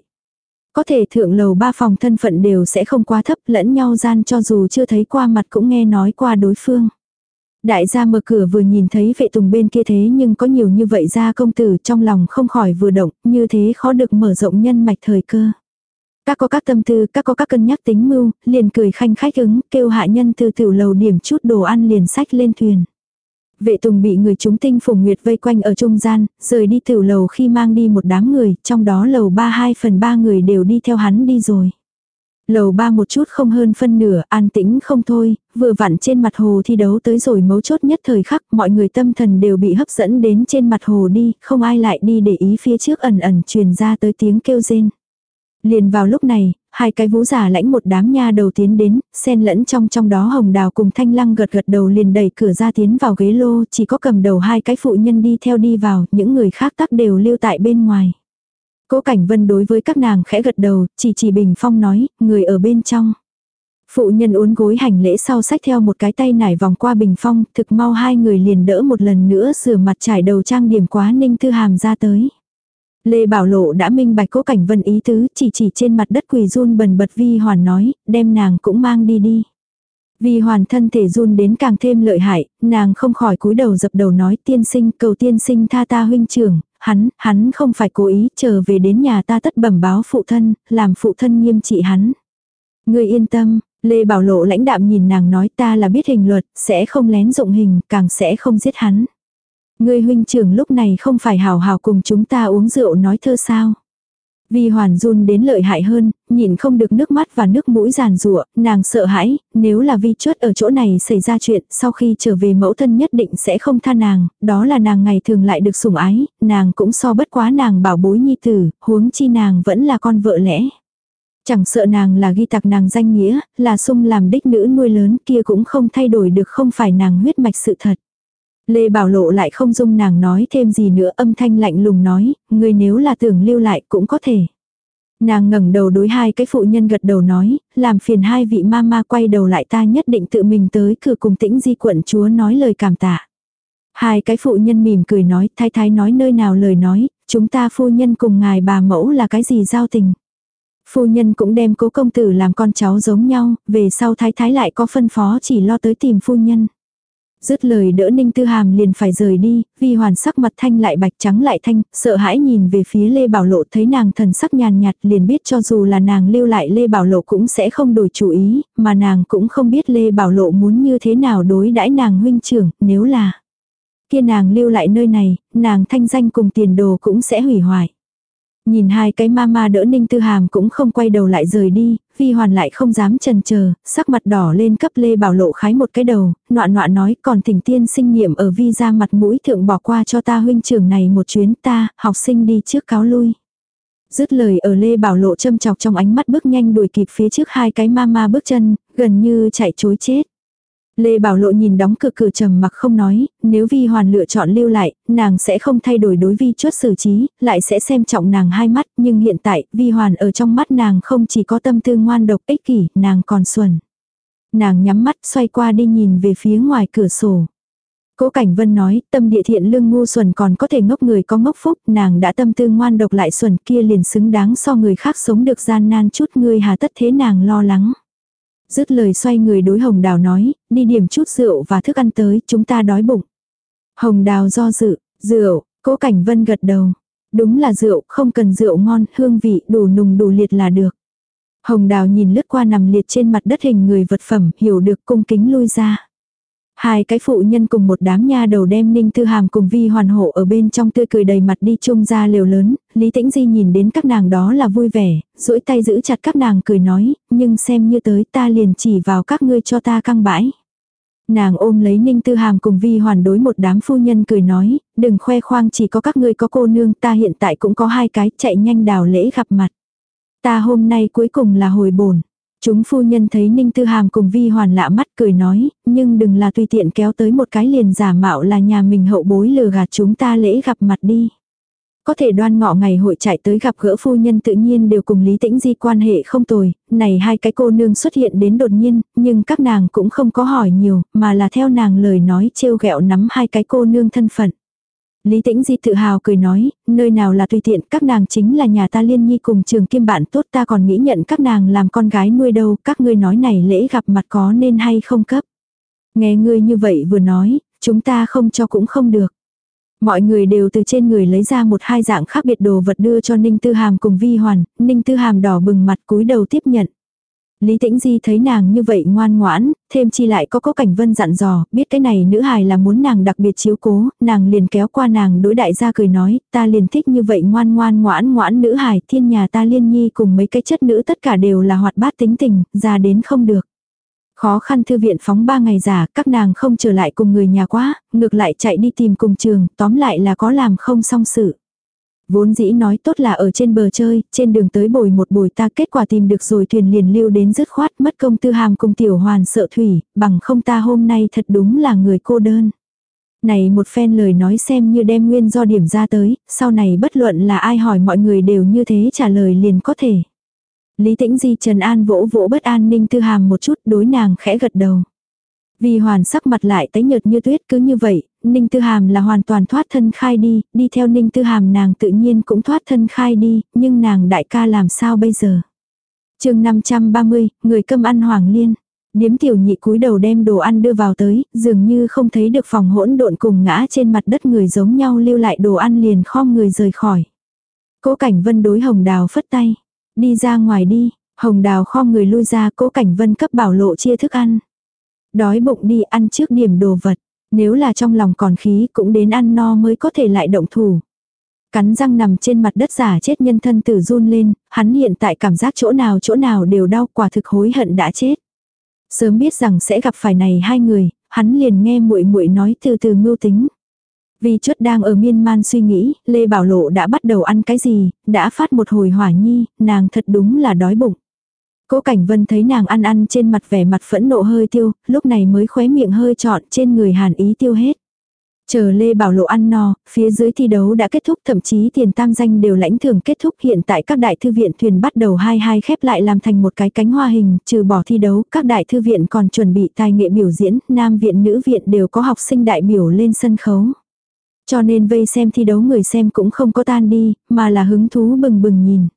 Có thể thượng lầu ba phòng thân phận đều sẽ không quá thấp lẫn nhau gian cho dù chưa thấy qua mặt cũng nghe nói qua đối phương. Đại gia mở cửa vừa nhìn thấy vệ tùng bên kia thế nhưng có nhiều như vậy ra công tử trong lòng không khỏi vừa động, như thế khó được mở rộng nhân mạch thời cơ. Các có các tâm tư, các có các cân nhắc tính mưu, liền cười khanh khách ứng, kêu hạ nhân từ tiểu lầu điểm chút đồ ăn liền sách lên thuyền. Vệ tùng bị người chúng tinh phùng nguyệt vây quanh ở trung gian, rời đi tiểu lầu khi mang đi một đám người, trong đó lầu ba hai phần ba người đều đi theo hắn đi rồi. Lầu ba một chút không hơn phân nửa, an tĩnh không thôi, vừa vặn trên mặt hồ thi đấu tới rồi mấu chốt nhất thời khắc, mọi người tâm thần đều bị hấp dẫn đến trên mặt hồ đi, không ai lại đi để ý phía trước ẩn ẩn truyền ra tới tiếng kêu rên. Liền vào lúc này, hai cái vũ giả lãnh một đám nha đầu tiến đến, xen lẫn trong trong đó hồng đào cùng thanh lăng gật gật đầu liền đẩy cửa ra tiến vào ghế lô, chỉ có cầm đầu hai cái phụ nhân đi theo đi vào, những người khác tắc đều lưu tại bên ngoài. Cố Cảnh Vân đối với các nàng khẽ gật đầu, chỉ chỉ bình phong nói, người ở bên trong. Phụ nhân uốn gối hành lễ sau sách theo một cái tay nải vòng qua bình phong, thực mau hai người liền đỡ một lần nữa rửa mặt trải đầu trang điểm quá ninh thư hàm ra tới. Lê Bảo Lộ đã minh bạch cố cảnh vân ý tứ, chỉ chỉ trên mặt đất quỳ run bần bật vi hoàn nói, đem nàng cũng mang đi đi. Vi hoàn thân thể run đến càng thêm lợi hại, nàng không khỏi cúi đầu dập đầu nói tiên sinh cầu tiên sinh tha ta huynh trưởng, hắn, hắn không phải cố ý trở về đến nhà ta tất bẩm báo phụ thân, làm phụ thân nghiêm trị hắn. Người yên tâm, Lê Bảo Lộ lãnh đạm nhìn nàng nói ta là biết hình luật, sẽ không lén dụng hình, càng sẽ không giết hắn. Người huynh trưởng lúc này không phải hào hào cùng chúng ta uống rượu nói thơ sao. Vi hoàn run đến lợi hại hơn, nhìn không được nước mắt và nước mũi giàn rụa, nàng sợ hãi, nếu là vi chuất ở chỗ này xảy ra chuyện, sau khi trở về mẫu thân nhất định sẽ không tha nàng, đó là nàng ngày thường lại được sủng ái, nàng cũng so bất quá nàng bảo bối nhi tử, huống chi nàng vẫn là con vợ lẽ. Chẳng sợ nàng là ghi tặc nàng danh nghĩa, là sung làm đích nữ nuôi lớn kia cũng không thay đổi được không phải nàng huyết mạch sự thật. Lê Bảo Lộ lại không dung nàng nói thêm gì nữa âm thanh lạnh lùng nói, người nếu là tưởng lưu lại cũng có thể. Nàng ngẩng đầu đối hai cái phụ nhân gật đầu nói, làm phiền hai vị ma ma quay đầu lại ta nhất định tự mình tới cửa cùng tĩnh di quận chúa nói lời cảm tạ. Hai cái phụ nhân mỉm cười nói, thái thái nói nơi nào lời nói, chúng ta phu nhân cùng ngài bà mẫu là cái gì giao tình. Phu nhân cũng đem cố công tử làm con cháu giống nhau, về sau thái thái lại có phân phó chỉ lo tới tìm phu nhân. Dứt lời đỡ Ninh Tư Hàm liền phải rời đi, vi hoàn sắc mặt thanh lại bạch trắng lại thanh, sợ hãi nhìn về phía Lê Bảo Lộ thấy nàng thần sắc nhàn nhạt liền biết cho dù là nàng lưu lại Lê Bảo Lộ cũng sẽ không đổi chủ ý, mà nàng cũng không biết Lê Bảo Lộ muốn như thế nào đối đãi nàng huynh trưởng, nếu là kia nàng lưu lại nơi này, nàng thanh danh cùng tiền đồ cũng sẽ hủy hoại. Nhìn hai cái ma ma đỡ Ninh Tư Hàm cũng không quay đầu lại rời đi, Vi Hoàn lại không dám chần chờ, sắc mặt đỏ lên cấp Lê Bảo Lộ khái một cái đầu, nọa nọa nói còn thỉnh tiên sinh niệm ở Vi ra mặt mũi thượng bỏ qua cho ta huynh trưởng này một chuyến ta, học sinh đi trước cáo lui. Dứt lời ở Lê Bảo Lộ châm chọc trong ánh mắt bước nhanh đuổi kịp phía trước hai cái ma ma bước chân, gần như chạy chối chết. Lê Bảo Lộ nhìn đóng cửa cửa trầm mặc không nói, nếu Vi Hoàn lựa chọn lưu lại, nàng sẽ không thay đổi đối Vi chuất xử trí, lại sẽ xem trọng nàng hai mắt, nhưng hiện tại, Vi Hoàn ở trong mắt nàng không chỉ có tâm tư ngoan độc ích kỷ, nàng còn xuẩn. Nàng nhắm mắt xoay qua đi nhìn về phía ngoài cửa sổ. Cố Cảnh Vân nói, tâm địa thiện lương ngu xuẩn còn có thể ngốc người có ngốc phúc, nàng đã tâm tư ngoan độc lại xuẩn kia liền xứng đáng so người khác sống được gian nan chút ngươi hà tất thế nàng lo lắng. Dứt lời xoay người đối hồng đào nói, đi điểm chút rượu và thức ăn tới, chúng ta đói bụng. Hồng đào do dự, rượu, cố cảnh vân gật đầu. Đúng là rượu, không cần rượu ngon, hương vị đủ nùng đủ liệt là được. Hồng đào nhìn lướt qua nằm liệt trên mặt đất hình người vật phẩm, hiểu được cung kính lui ra. Hai cái phụ nhân cùng một đám nha đầu đem Ninh Tư Hàm cùng Vi Hoàn Hộ ở bên trong tươi cười đầy mặt đi chung ra liều lớn, Lý Tĩnh Di nhìn đến các nàng đó là vui vẻ, duỗi tay giữ chặt các nàng cười nói, nhưng xem như tới ta liền chỉ vào các ngươi cho ta căng bãi. Nàng ôm lấy Ninh Tư Hàm cùng Vi Hoàn đối một đám phu nhân cười nói, đừng khoe khoang chỉ có các ngươi có cô nương ta hiện tại cũng có hai cái chạy nhanh đào lễ gặp mặt. Ta hôm nay cuối cùng là hồi bổn. Chúng phu nhân thấy Ninh Tư Hàm cùng Vi Hoàn lạ mắt cười nói, nhưng đừng là tùy tiện kéo tới một cái liền giả mạo là nhà mình hậu bối lừa gạt chúng ta lễ gặp mặt đi. Có thể đoan ngọ ngày hội chạy tới gặp gỡ phu nhân tự nhiên đều cùng Lý Tĩnh Di quan hệ không tồi, này hai cái cô nương xuất hiện đến đột nhiên, nhưng các nàng cũng không có hỏi nhiều, mà là theo nàng lời nói trêu ghẹo nắm hai cái cô nương thân phận. Lý Tĩnh Di tự hào cười nói, nơi nào là tùy tiện, các nàng chính là nhà ta liên nhi cùng trường kim bạn tốt ta còn nghĩ nhận các nàng làm con gái nuôi đâu, các ngươi nói này lễ gặp mặt có nên hay không cấp. Nghe ngươi như vậy vừa nói, chúng ta không cho cũng không được. Mọi người đều từ trên người lấy ra một hai dạng khác biệt đồ vật đưa cho Ninh Tư Hàm cùng Vi Hoàn, Ninh Tư Hàm đỏ bừng mặt cúi đầu tiếp nhận. Lý Tĩnh Di thấy nàng như vậy ngoan ngoãn, thêm chi lại có có cảnh vân dặn dò, biết cái này nữ hài là muốn nàng đặc biệt chiếu cố, nàng liền kéo qua nàng đối đại gia cười nói, ta liền thích như vậy ngoan ngoan ngoãn ngoãn nữ hài, thiên nhà ta liên nhi cùng mấy cái chất nữ tất cả đều là hoạt bát tính tình, ra đến không được. Khó khăn thư viện phóng ba ngày giả, các nàng không trở lại cùng người nhà quá, ngược lại chạy đi tìm cùng trường, tóm lại là có làm không xong sự. Vốn dĩ nói tốt là ở trên bờ chơi, trên đường tới bồi một bồi ta kết quả tìm được rồi thuyền liền lưu đến dứt khoát mất công tư hàm cùng tiểu hoàn sợ thủy, bằng không ta hôm nay thật đúng là người cô đơn. Này một phen lời nói xem như đem nguyên do điểm ra tới, sau này bất luận là ai hỏi mọi người đều như thế trả lời liền có thể. Lý Tĩnh Di Trần An vỗ vỗ bất an Ninh Tư Hàm một chút đối nàng khẽ gật đầu. Vì hoàn sắc mặt lại tái nhợt như tuyết cứ như vậy, Ninh Tư Hàm là hoàn toàn thoát thân khai đi, đi theo Ninh Tư Hàm nàng tự nhiên cũng thoát thân khai đi, nhưng nàng đại ca làm sao bây giờ. chương 530, người câm ăn hoàng liên. Điếm tiểu nhị cúi đầu đem đồ ăn đưa vào tới, dường như không thấy được phòng hỗn độn cùng ngã trên mặt đất người giống nhau lưu lại đồ ăn liền khom người rời khỏi. Cố cảnh vân đối hồng đào phất tay. Đi ra ngoài đi, hồng đào khom người lui ra cố cảnh vân cấp bảo lộ chia thức ăn. Đói bụng đi ăn trước điểm đồ vật. Nếu là trong lòng còn khí cũng đến ăn no mới có thể lại động thủ. Cắn răng nằm trên mặt đất giả chết nhân thân tử run lên, hắn hiện tại cảm giác chỗ nào chỗ nào đều đau quả thực hối hận đã chết. Sớm biết rằng sẽ gặp phải này hai người, hắn liền nghe muội muội nói từ từ mưu tính. Vì chút đang ở miên man suy nghĩ, Lê Bảo Lộ đã bắt đầu ăn cái gì, đã phát một hồi hỏa nhi, nàng thật đúng là đói bụng. Cố Cảnh Vân thấy nàng ăn ăn trên mặt vẻ mặt phẫn nộ hơi tiêu, lúc này mới khóe miệng hơi trọn trên người hàn ý tiêu hết. Chờ Lê Bảo Lộ ăn no, phía dưới thi đấu đã kết thúc thậm chí tiền tam danh đều lãnh thưởng kết thúc hiện tại các đại thư viện thuyền bắt đầu hai hai khép lại làm thành một cái cánh hoa hình, trừ bỏ thi đấu, các đại thư viện còn chuẩn bị tài nghệ biểu diễn, nam viện nữ viện đều có học sinh đại biểu lên sân khấu. Cho nên vây xem thi đấu người xem cũng không có tan đi, mà là hứng thú bừng bừng nhìn.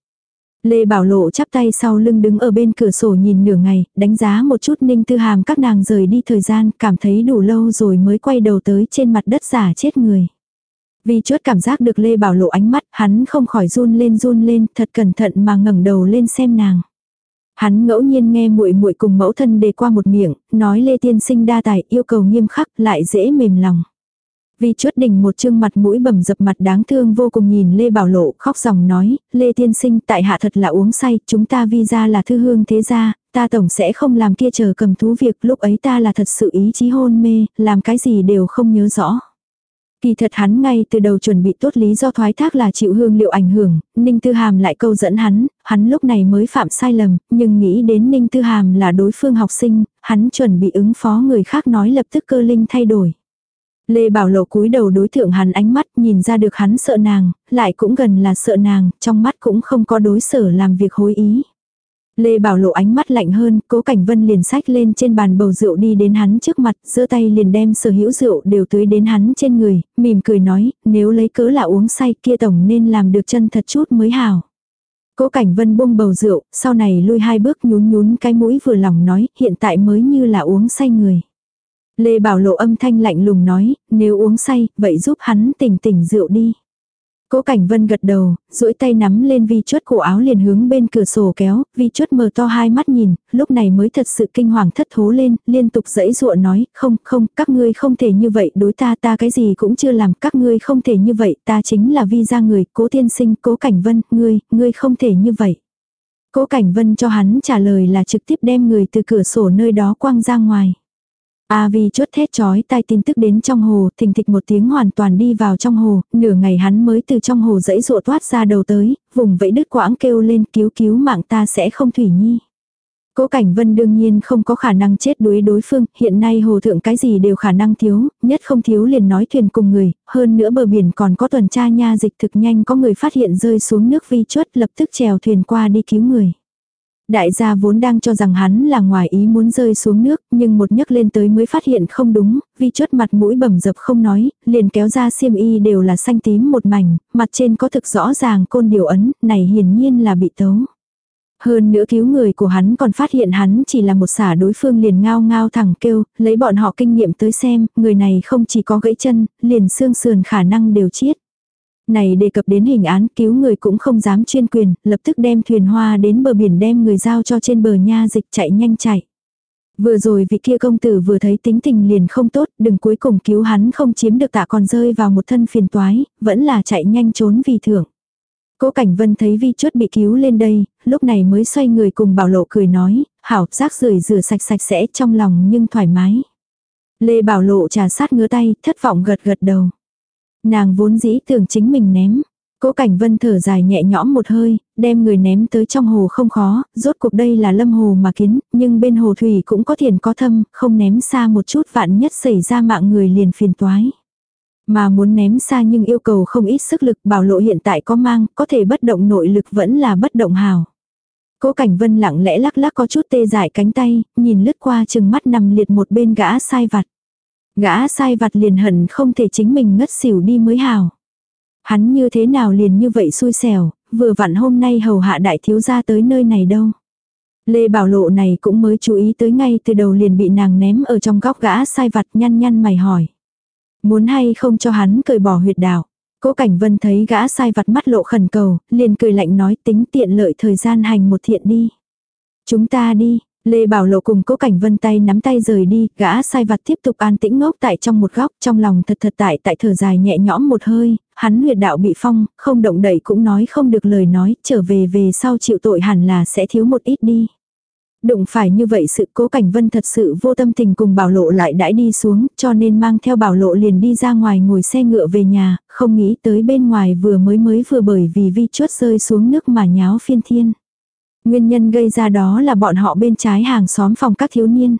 Lê Bảo Lộ chắp tay sau lưng đứng ở bên cửa sổ nhìn nửa ngày, đánh giá một chút ninh tư hàm các nàng rời đi thời gian, cảm thấy đủ lâu rồi mới quay đầu tới trên mặt đất giả chết người. Vì chút cảm giác được Lê Bảo Lộ ánh mắt, hắn không khỏi run lên run lên, thật cẩn thận mà ngẩng đầu lên xem nàng. Hắn ngẫu nhiên nghe muội muội cùng mẫu thân đề qua một miệng, nói Lê Tiên Sinh đa tài, yêu cầu nghiêm khắc, lại dễ mềm lòng. Vi chuốt đỉnh một chương mặt mũi bầm dập mặt đáng thương vô cùng nhìn Lê Bảo Lộ khóc dòng nói, Lê Tiên Sinh tại hạ thật là uống say, chúng ta vi ra là thư hương thế gia, ta tổng sẽ không làm kia chờ cầm thú việc, lúc ấy ta là thật sự ý chí hôn mê, làm cái gì đều không nhớ rõ. Kỳ thật hắn ngay từ đầu chuẩn bị tốt lý do thoái thác là chịu hương liệu ảnh hưởng, Ninh Tư Hàm lại câu dẫn hắn, hắn lúc này mới phạm sai lầm, nhưng nghĩ đến Ninh Tư Hàm là đối phương học sinh, hắn chuẩn bị ứng phó người khác nói lập tức cơ linh thay đổi. Lê Bảo Lộ cúi đầu đối thượng hắn ánh mắt nhìn ra được hắn sợ nàng, lại cũng gần là sợ nàng, trong mắt cũng không có đối sở làm việc hối ý. Lê Bảo Lộ ánh mắt lạnh hơn, cố cảnh vân liền sách lên trên bàn bầu rượu đi đến hắn trước mặt, giơ tay liền đem sở hữu rượu đều tưới đến hắn trên người, mỉm cười nói, nếu lấy cớ là uống say kia tổng nên làm được chân thật chút mới hào. Cố cảnh vân buông bầu rượu, sau này lui hai bước nhún nhún cái mũi vừa lòng nói, hiện tại mới như là uống say người. Lê Bảo Lộ âm thanh lạnh lùng nói, nếu uống say, vậy giúp hắn tỉnh tỉnh rượu đi. Cố Cảnh Vân gật đầu, duỗi tay nắm lên vi chốt cổ áo liền hướng bên cửa sổ kéo, vi chốt mở to hai mắt nhìn, lúc này mới thật sự kinh hoàng thất thố lên, liên tục giãy dụa nói, không, không, các ngươi không thể như vậy, đối ta ta cái gì cũng chưa làm, các ngươi không thể như vậy, ta chính là vi ra người, cố tiên sinh, cố Cảnh Vân, ngươi, ngươi không thể như vậy. Cố Cảnh Vân cho hắn trả lời là trực tiếp đem người từ cửa sổ nơi đó quăng ra ngoài. A Vi chốt thét chói tai tin tức đến trong hồ, thình thịch một tiếng hoàn toàn đi vào trong hồ, nửa ngày hắn mới từ trong hồ dãy rụa thoát ra đầu tới, vùng vẫy đứt quãng kêu lên cứu cứu mạng ta sẽ không thủy nhi. Cố Cảnh Vân đương nhiên không có khả năng chết đuối đối phương, hiện nay hồ thượng cái gì đều khả năng thiếu, nhất không thiếu liền nói thuyền cùng người, hơn nữa bờ biển còn có tuần tra nha dịch thực nhanh có người phát hiện rơi xuống nước vi chuất lập tức chèo thuyền qua đi cứu người. Đại gia vốn đang cho rằng hắn là ngoài ý muốn rơi xuống nước, nhưng một nhấc lên tới mới phát hiện không đúng, vì chốt mặt mũi bầm dập không nói, liền kéo ra xiêm y đều là xanh tím một mảnh, mặt trên có thực rõ ràng côn điều ấn, này hiển nhiên là bị tấu. Hơn nữa cứu người của hắn còn phát hiện hắn chỉ là một xả đối phương liền ngao ngao thẳng kêu, lấy bọn họ kinh nghiệm tới xem, người này không chỉ có gãy chân, liền xương sườn khả năng đều chiết. Này đề cập đến hình án cứu người cũng không dám chuyên quyền, lập tức đem thuyền hoa đến bờ biển đem người giao cho trên bờ nha dịch chạy nhanh chạy. Vừa rồi vị kia công tử vừa thấy tính tình liền không tốt, đừng cuối cùng cứu hắn không chiếm được tạ còn rơi vào một thân phiền toái, vẫn là chạy nhanh trốn vì thưởng. Cố Cảnh Vân thấy vi Chuất bị cứu lên đây, lúc này mới xoay người cùng bảo lộ cười nói, hảo rác rưởi rửa sạch sạch sẽ trong lòng nhưng thoải mái. Lê bảo lộ trà sát ngứa tay, thất vọng gật gật đầu. Nàng vốn dĩ tưởng chính mình ném. Cố Cảnh Vân thở dài nhẹ nhõm một hơi, đem người ném tới trong hồ không khó, rốt cuộc đây là lâm hồ mà kiến, nhưng bên hồ thủy cũng có thiền có thâm, không ném xa một chút vạn nhất xảy ra mạng người liền phiền toái. Mà muốn ném xa nhưng yêu cầu không ít sức lực bảo lộ hiện tại có mang, có thể bất động nội lực vẫn là bất động hào. Cố Cảnh Vân lặng lẽ lắc lắc có chút tê dại cánh tay, nhìn lướt qua chừng mắt nằm liệt một bên gã sai vặt. Gã sai vặt liền hận không thể chính mình ngất xỉu đi mới hào. Hắn như thế nào liền như vậy xui xẻo, vừa vặn hôm nay hầu hạ đại thiếu gia tới nơi này đâu. Lê Bảo Lộ này cũng mới chú ý tới ngay từ đầu liền bị nàng ném ở trong góc gã sai vặt nhăn nhăn mày hỏi. Muốn hay không cho hắn cởi bỏ huyệt đạo. Cố Cảnh Vân thấy gã sai vặt mắt lộ khẩn cầu, liền cười lạnh nói tính tiện lợi thời gian hành một thiện đi. Chúng ta đi, Lê Bảo Lộ cùng Cố Cảnh Vân tay nắm tay rời đi, gã sai vặt tiếp tục an tĩnh ngốc tại trong một góc, trong lòng thật thật tại tại thở dài nhẹ nhõm một hơi, hắn huyệt đạo bị phong, không động đậy cũng nói không được lời nói, trở về về sau chịu tội hẳn là sẽ thiếu một ít đi. Đụng phải như vậy sự cố cảnh vân thật sự vô tâm tình cùng bảo lộ lại đãi đi xuống, cho nên mang theo bảo lộ liền đi ra ngoài ngồi xe ngựa về nhà, không nghĩ tới bên ngoài vừa mới mới vừa bởi vì vi chuốt rơi xuống nước mà nháo phiên thiên. Nguyên nhân gây ra đó là bọn họ bên trái hàng xóm phòng các thiếu niên.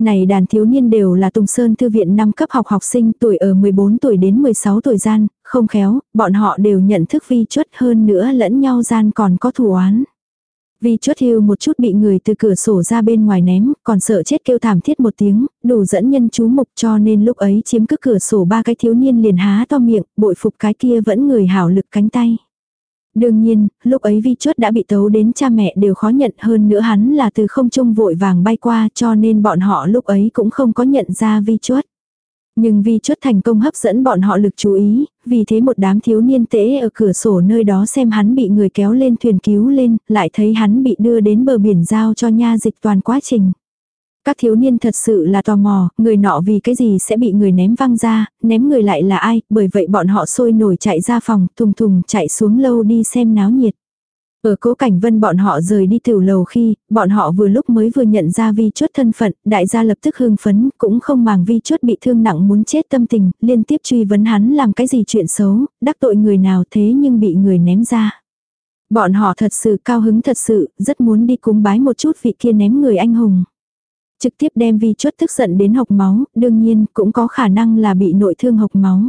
Này đàn thiếu niên đều là Tùng Sơn Thư viện năm cấp học học sinh tuổi ở 14 tuổi đến 16 tuổi gian, không khéo, bọn họ đều nhận thức vi chuất hơn nữa lẫn nhau gian còn có thủ oán. Vi chuất hưu một chút bị người từ cửa sổ ra bên ngoài ném, còn sợ chết kêu thảm thiết một tiếng, đủ dẫn nhân chú mục cho nên lúc ấy chiếm cứ cửa sổ ba cái thiếu niên liền há to miệng, bội phục cái kia vẫn người hảo lực cánh tay. Đương nhiên, lúc ấy vi chuất đã bị tấu đến cha mẹ đều khó nhận hơn nữa hắn là từ không trung vội vàng bay qua cho nên bọn họ lúc ấy cũng không có nhận ra vi chuất. Nhưng vi chuất thành công hấp dẫn bọn họ lực chú ý, vì thế một đám thiếu niên tễ ở cửa sổ nơi đó xem hắn bị người kéo lên thuyền cứu lên, lại thấy hắn bị đưa đến bờ biển giao cho nha dịch toàn quá trình. Các thiếu niên thật sự là tò mò, người nọ vì cái gì sẽ bị người ném văng ra, ném người lại là ai, bởi vậy bọn họ sôi nổi chạy ra phòng, thùng thùng chạy xuống lâu đi xem náo nhiệt. Ở cố cảnh vân bọn họ rời đi tiểu lầu khi, bọn họ vừa lúc mới vừa nhận ra vi chốt thân phận, đại gia lập tức hưng phấn, cũng không màng vi chốt bị thương nặng muốn chết tâm tình, liên tiếp truy vấn hắn làm cái gì chuyện xấu, đắc tội người nào thế nhưng bị người ném ra. Bọn họ thật sự cao hứng thật sự, rất muốn đi cúng bái một chút vị kia ném người anh hùng. Trực tiếp đem vi chuất tức giận đến hộc máu, đương nhiên cũng có khả năng là bị nội thương hộc máu.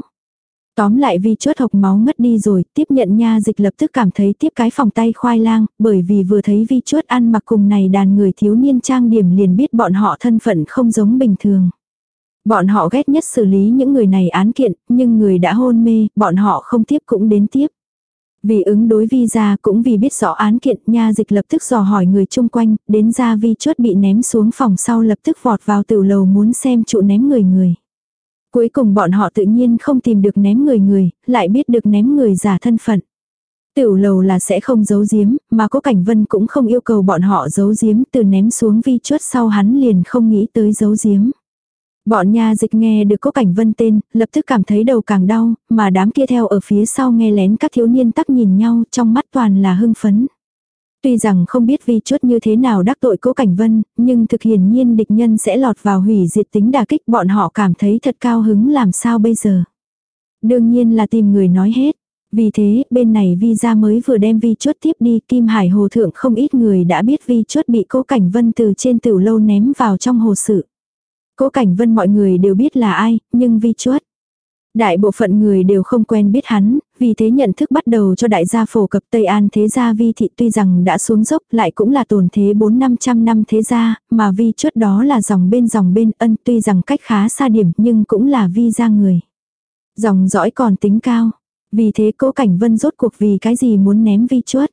Tóm lại vi chuất hộc máu ngất đi rồi, tiếp nhận nha dịch lập tức cảm thấy tiếp cái phòng tay khoai lang, bởi vì vừa thấy vi chuất ăn mặc cùng này đàn người thiếu niên trang điểm liền biết bọn họ thân phận không giống bình thường. Bọn họ ghét nhất xử lý những người này án kiện, nhưng người đã hôn mê, bọn họ không tiếp cũng đến tiếp. Vì ứng đối vi ra cũng vì biết rõ án kiện, nha dịch lập tức dò hỏi người chung quanh, đến ra vi chốt bị ném xuống phòng sau lập tức vọt vào tiểu lầu muốn xem trụ ném người người. Cuối cùng bọn họ tự nhiên không tìm được ném người người, lại biết được ném người giả thân phận. Tiểu lầu là sẽ không giấu giếm, mà có cảnh vân cũng không yêu cầu bọn họ giấu giếm từ ném xuống vi chuốt sau hắn liền không nghĩ tới giấu giếm. Bọn nha dịch nghe được có cảnh vân tên, lập tức cảm thấy đầu càng đau, mà đám kia theo ở phía sau nghe lén các thiếu niên tắc nhìn nhau trong mắt toàn là hưng phấn. Tuy rằng không biết vi chuốt như thế nào đắc tội cố cảnh vân, nhưng thực hiển nhiên địch nhân sẽ lọt vào hủy diệt tính đà kích bọn họ cảm thấy thật cao hứng làm sao bây giờ. Đương nhiên là tìm người nói hết. Vì thế, bên này vi ra mới vừa đem vi chốt tiếp đi, Kim Hải Hồ Thượng không ít người đã biết vi chốt bị cố cảnh vân từ trên tử lâu ném vào trong hồ sự. Cố cảnh vân mọi người đều biết là ai, nhưng vi chuất Đại bộ phận người đều không quen biết hắn, vì thế nhận thức bắt đầu cho đại gia phổ cập Tây An thế gia vi thị tuy rằng đã xuống dốc lại cũng là tồn thế 4-500 năm thế gia, mà vi chốt đó là dòng bên dòng bên ân tuy rằng cách khá xa điểm nhưng cũng là vi gia người. Dòng dõi còn tính cao, vì thế cố cảnh vân rốt cuộc vì cái gì muốn ném vi chuốt.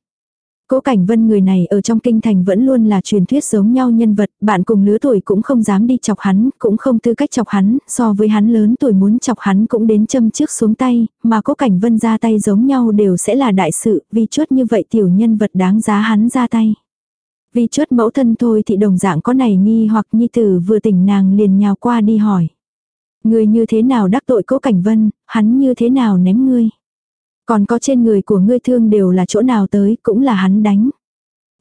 Cố Cảnh Vân người này ở trong kinh thành vẫn luôn là truyền thuyết giống nhau nhân vật, bạn cùng lứa tuổi cũng không dám đi chọc hắn, cũng không tư cách chọc hắn, so với hắn lớn tuổi muốn chọc hắn cũng đến châm trước xuống tay, mà Cố Cảnh Vân ra tay giống nhau đều sẽ là đại sự, vì chút như vậy tiểu nhân vật đáng giá hắn ra tay. Vì chút mẫu thân thôi thì đồng dạng có này nghi hoặc nhi tử vừa tỉnh nàng liền nhào qua đi hỏi. Người như thế nào đắc tội Cố Cảnh Vân, hắn như thế nào ném ngươi. Còn có trên người của ngươi thương đều là chỗ nào tới, cũng là hắn đánh.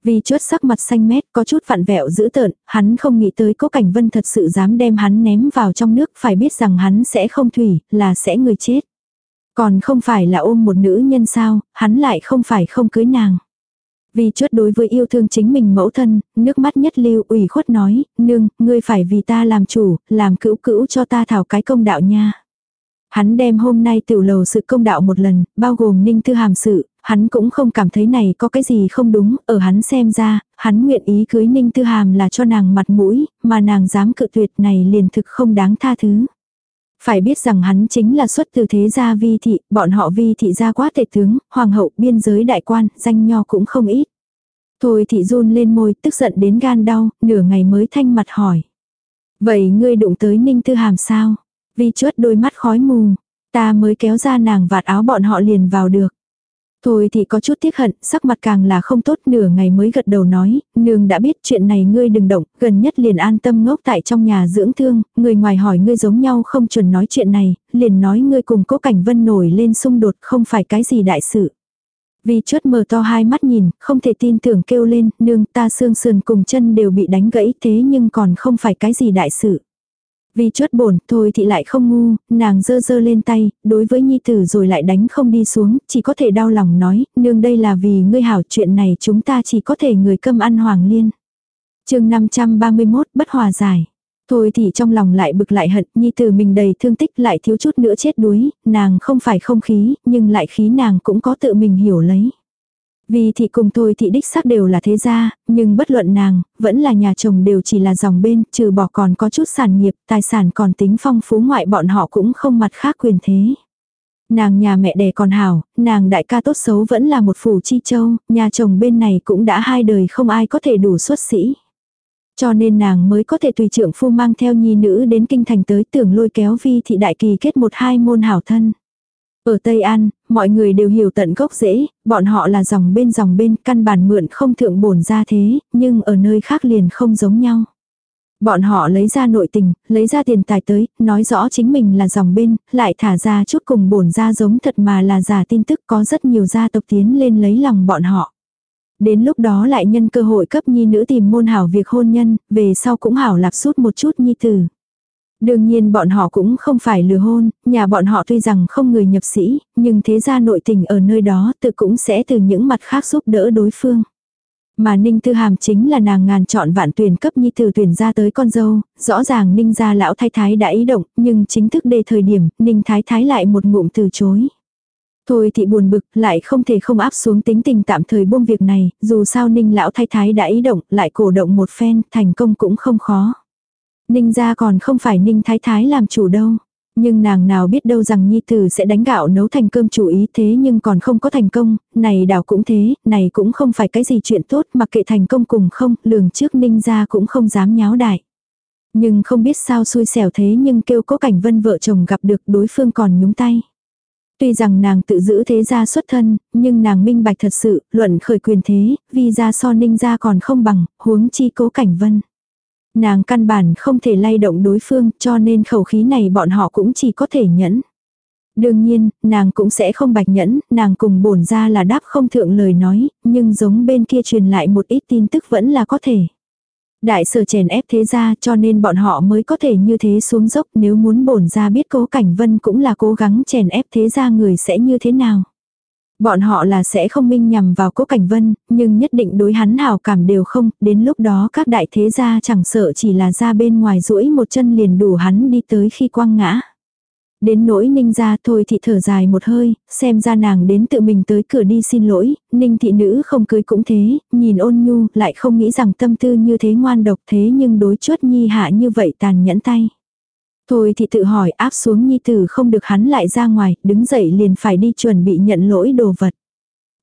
Vì chuốt sắc mặt xanh mét có chút vặn vẹo dữ tợn, hắn không nghĩ tới cố cảnh vân thật sự dám đem hắn ném vào trong nước, phải biết rằng hắn sẽ không thủy, là sẽ người chết. Còn không phải là ôm một nữ nhân sao, hắn lại không phải không cưới nàng. Vì chuốt đối với yêu thương chính mình mẫu thân, nước mắt nhất lưu ủy khuất nói, nương, ngươi phải vì ta làm chủ, làm cữu cữu cho ta thảo cái công đạo nha. Hắn đem hôm nay tiểu lầu sự công đạo một lần, bao gồm ninh thư hàm sự, Hắn cũng không cảm thấy này có cái gì không đúng, ở hắn xem ra, hắn nguyện ý cưới Ninh thư Hàm là cho nàng mặt mũi, mà nàng dám cự tuyệt này liền thực không đáng tha thứ. Phải biết rằng hắn chính là xuất từ thế gia vi thị, bọn họ vi thị gia quá tệ tướng, hoàng hậu, biên giới đại quan, danh nho cũng không ít. Thôi thị run lên môi, tức giận đến gan đau, nửa ngày mới thanh mặt hỏi. Vậy ngươi đụng tới Ninh thư Hàm sao? Vi chuốt đôi mắt khói mù, ta mới kéo ra nàng vạt áo bọn họ liền vào được. Thôi thì có chút tiếc hận, sắc mặt càng là không tốt nửa ngày mới gật đầu nói, nương đã biết chuyện này ngươi đừng động, gần nhất liền an tâm ngốc tại trong nhà dưỡng thương, người ngoài hỏi ngươi giống nhau không chuẩn nói chuyện này, liền nói ngươi cùng cố cảnh vân nổi lên xung đột không phải cái gì đại sự. Vì chuốt mở to hai mắt nhìn, không thể tin tưởng kêu lên, nương ta xương sườn cùng chân đều bị đánh gãy thế nhưng còn không phải cái gì đại sự. Vì chuất bổn, thôi thì lại không ngu, nàng dơ dơ lên tay, đối với nhi tử rồi lại đánh không đi xuống, chỉ có thể đau lòng nói, nương đây là vì ngươi hảo chuyện này chúng ta chỉ có thể người câm ăn hoàng liên. chương 531 bất hòa giải. Thôi thì trong lòng lại bực lại hận, nhi tử mình đầy thương tích lại thiếu chút nữa chết đuối, nàng không phải không khí, nhưng lại khí nàng cũng có tự mình hiểu lấy. Vì thị cùng thôi thị đích xác đều là thế gia, nhưng bất luận nàng, vẫn là nhà chồng đều chỉ là dòng bên, trừ bỏ còn có chút sản nghiệp, tài sản còn tính phong phú ngoại bọn họ cũng không mặt khác quyền thế. Nàng nhà mẹ đẻ còn hảo, nàng đại ca tốt xấu vẫn là một phủ chi châu, nhà chồng bên này cũng đã hai đời không ai có thể đủ xuất sĩ. Cho nên nàng mới có thể tùy trưởng phu mang theo nhi nữ đến kinh thành tới tưởng lôi kéo vi thị đại kỳ kết một hai môn hảo thân. Ở Tây An, mọi người đều hiểu tận gốc rễ, bọn họ là dòng bên dòng bên căn bản mượn không thượng bổn ra thế, nhưng ở nơi khác liền không giống nhau. Bọn họ lấy ra nội tình, lấy ra tiền tài tới, nói rõ chính mình là dòng bên, lại thả ra chút cùng bổn ra giống thật mà là giả tin tức có rất nhiều gia tộc tiến lên lấy lòng bọn họ. Đến lúc đó lại nhân cơ hội cấp nhi nữ tìm môn hảo việc hôn nhân, về sau cũng hảo lạc sút một chút nhi tử. Đương nhiên bọn họ cũng không phải lừa hôn, nhà bọn họ tuy rằng không người nhập sĩ, nhưng thế ra nội tình ở nơi đó tự cũng sẽ từ những mặt khác giúp đỡ đối phương. Mà Ninh Tư Hàm chính là nàng ngàn chọn vạn tuyển cấp nhi từ tuyển ra tới con dâu, rõ ràng Ninh gia lão thái thái đã ý động, nhưng chính thức đề thời điểm, Ninh thái thái lại một ngụm từ chối. Thôi thì buồn bực, lại không thể không áp xuống tính tình tạm thời buông việc này, dù sao Ninh lão thái thái đã ý động, lại cổ động một phen, thành công cũng không khó. Ninh gia còn không phải Ninh thái thái làm chủ đâu. Nhưng nàng nào biết đâu rằng Nhi Tử sẽ đánh gạo nấu thành cơm chủ ý thế nhưng còn không có thành công, này đảo cũng thế, này cũng không phải cái gì chuyện tốt mà kệ thành công cùng không, lường trước ninh gia cũng không dám nháo đại. Nhưng không biết sao xui xẻo thế nhưng kêu cố cảnh vân vợ chồng gặp được đối phương còn nhúng tay. Tuy rằng nàng tự giữ thế gia xuất thân, nhưng nàng minh bạch thật sự, luận khởi quyền thế, vì gia so ninh gia còn không bằng, huống chi cố cảnh vân. Nàng căn bản không thể lay động đối phương cho nên khẩu khí này bọn họ cũng chỉ có thể nhẫn. Đương nhiên, nàng cũng sẽ không bạch nhẫn, nàng cùng bổn ra là đáp không thượng lời nói, nhưng giống bên kia truyền lại một ít tin tức vẫn là có thể. Đại sở chèn ép thế ra cho nên bọn họ mới có thể như thế xuống dốc nếu muốn bổn ra biết cố cảnh vân cũng là cố gắng chèn ép thế ra người sẽ như thế nào. Bọn họ là sẽ không minh nhằm vào cố cảnh vân, nhưng nhất định đối hắn hào cảm đều không, đến lúc đó các đại thế gia chẳng sợ chỉ là ra bên ngoài rũi một chân liền đủ hắn đi tới khi quăng ngã. Đến nỗi ninh ra thôi thị thở dài một hơi, xem ra nàng đến tự mình tới cửa đi xin lỗi, ninh thị nữ không cưới cũng thế, nhìn ôn nhu lại không nghĩ rằng tâm tư như thế ngoan độc thế nhưng đối chuốt nhi hạ như vậy tàn nhẫn tay. Thôi thì tự hỏi áp xuống nhi tử không được hắn lại ra ngoài, đứng dậy liền phải đi chuẩn bị nhận lỗi đồ vật.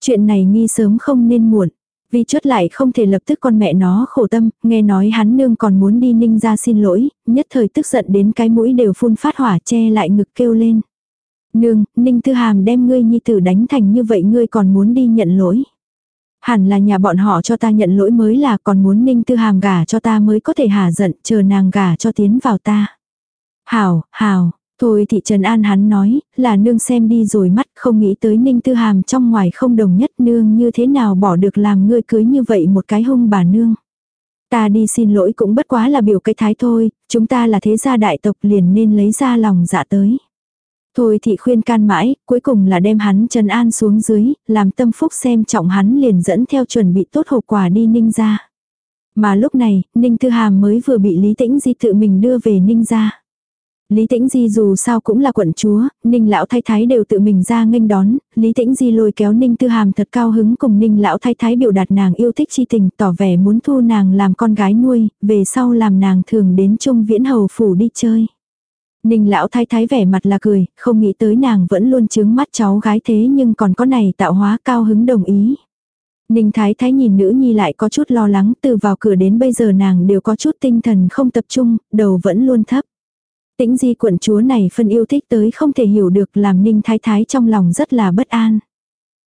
Chuyện này nghi sớm không nên muộn. Vì chốt lại không thể lập tức con mẹ nó khổ tâm, nghe nói hắn nương còn muốn đi ninh ra xin lỗi, nhất thời tức giận đến cái mũi đều phun phát hỏa che lại ngực kêu lên. Nương, ninh tư hàm đem ngươi nhi tử đánh thành như vậy ngươi còn muốn đi nhận lỗi. Hẳn là nhà bọn họ cho ta nhận lỗi mới là còn muốn ninh tư hàm gả cho ta mới có thể hà giận chờ nàng gả cho tiến vào ta. Hảo, hảo, thôi thị Trần An hắn nói, là nương xem đi rồi mắt không nghĩ tới ninh tư hàm trong ngoài không đồng nhất nương như thế nào bỏ được làm ngươi cưới như vậy một cái hung bà nương. Ta đi xin lỗi cũng bất quá là biểu cái thái thôi, chúng ta là thế gia đại tộc liền nên lấy ra lòng dạ tới. Thôi thị khuyên can mãi, cuối cùng là đem hắn trần an xuống dưới, làm tâm phúc xem trọng hắn liền dẫn theo chuẩn bị tốt hộp quà đi ninh ra. Mà lúc này, ninh tư hàm mới vừa bị Lý Tĩnh Di tự mình đưa về ninh ra. Lý Tĩnh Di dù sao cũng là quận chúa, Ninh lão thái thái đều tự mình ra nghênh đón, Lý Tĩnh Di lôi kéo Ninh Tư Hàm thật cao hứng cùng Ninh lão thái thái biểu đạt nàng yêu thích chi tình, tỏ vẻ muốn thu nàng làm con gái nuôi, về sau làm nàng thường đến Trung Viễn Hầu phủ đi chơi. Ninh lão thái thái vẻ mặt là cười, không nghĩ tới nàng vẫn luôn chướng mắt cháu gái thế nhưng còn có này tạo hóa cao hứng đồng ý. Ninh thái thái nhìn nữ nhi lại có chút lo lắng, từ vào cửa đến bây giờ nàng đều có chút tinh thần không tập trung, đầu vẫn luôn thấp. Tĩnh di quận chúa này phân yêu thích tới không thể hiểu được làm ninh thái thái trong lòng rất là bất an.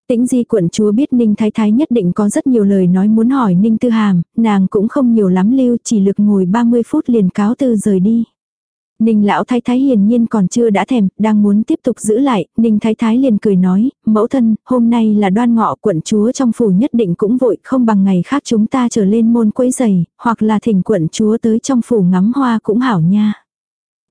Tĩnh di quận chúa biết ninh thái thái nhất định có rất nhiều lời nói muốn hỏi ninh tư hàm, nàng cũng không nhiều lắm lưu chỉ lực ngồi 30 phút liền cáo từ rời đi. Ninh lão thái thái hiển nhiên còn chưa đã thèm, đang muốn tiếp tục giữ lại, Ninh thái thái liền cười nói, mẫu thân, hôm nay là đoan ngọ quận chúa trong phủ nhất định cũng vội, không bằng ngày khác chúng ta trở lên môn quấy giày, hoặc là thỉnh quận chúa tới trong phủ ngắm hoa cũng hảo nha.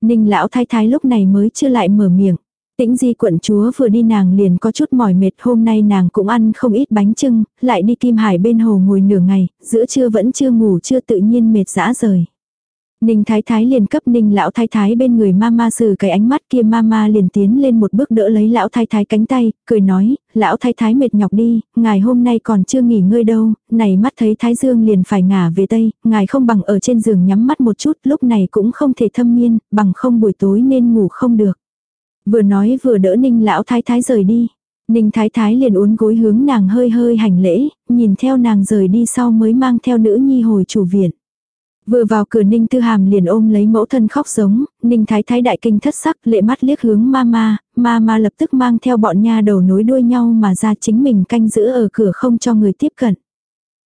Ninh lão thái thái lúc này mới chưa lại mở miệng. Tĩnh di quận chúa vừa đi nàng liền có chút mỏi mệt hôm nay nàng cũng ăn không ít bánh trưng, lại đi kim hải bên hồ ngồi nửa ngày, giữa trưa vẫn chưa ngủ chưa tự nhiên mệt dã rời. Ninh thái thái liền cấp ninh lão thái thái bên người mama sử cái ánh mắt kia mama liền tiến lên một bước đỡ lấy lão thái thái cánh tay, cười nói, lão thái thái mệt nhọc đi, ngài hôm nay còn chưa nghỉ ngơi đâu, này mắt thấy thái dương liền phải ngả về tây, ngài không bằng ở trên giường nhắm mắt một chút, lúc này cũng không thể thâm miên, bằng không buổi tối nên ngủ không được. Vừa nói vừa đỡ ninh lão thái thái rời đi. Ninh thái thái liền uốn gối hướng nàng hơi hơi hành lễ, nhìn theo nàng rời đi sau mới mang theo nữ nhi hồi chủ viện. Vừa vào cửa Ninh Tư Hàm liền ôm lấy mẫu thân khóc giống, Ninh Thái Thái đại kinh thất sắc lệ mắt liếc hướng mama, mama lập tức mang theo bọn nha đầu nối đuôi nhau mà ra chính mình canh giữ ở cửa không cho người tiếp cận.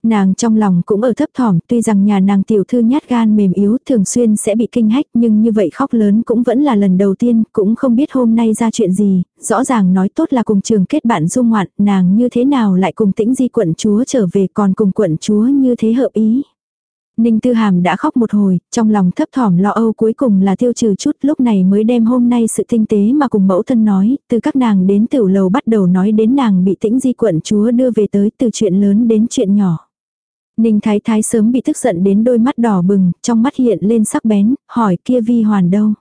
Nàng trong lòng cũng ở thấp thỏm, tuy rằng nhà nàng tiểu thư nhát gan mềm yếu thường xuyên sẽ bị kinh hách nhưng như vậy khóc lớn cũng vẫn là lần đầu tiên, cũng không biết hôm nay ra chuyện gì, rõ ràng nói tốt là cùng trường kết bạn dung ngoạn, nàng như thế nào lại cùng tĩnh di quận chúa trở về còn cùng quận chúa như thế hợp ý. Ninh Tư Hàm đã khóc một hồi, trong lòng thấp thỏm lo âu cuối cùng là tiêu trừ chút lúc này mới đem hôm nay sự tinh tế mà cùng mẫu thân nói, từ các nàng đến tiểu lầu bắt đầu nói đến nàng bị tĩnh di quận chúa đưa về tới từ chuyện lớn đến chuyện nhỏ. Ninh Thái Thái sớm bị tức giận đến đôi mắt đỏ bừng, trong mắt hiện lên sắc bén, hỏi kia vi hoàn đâu.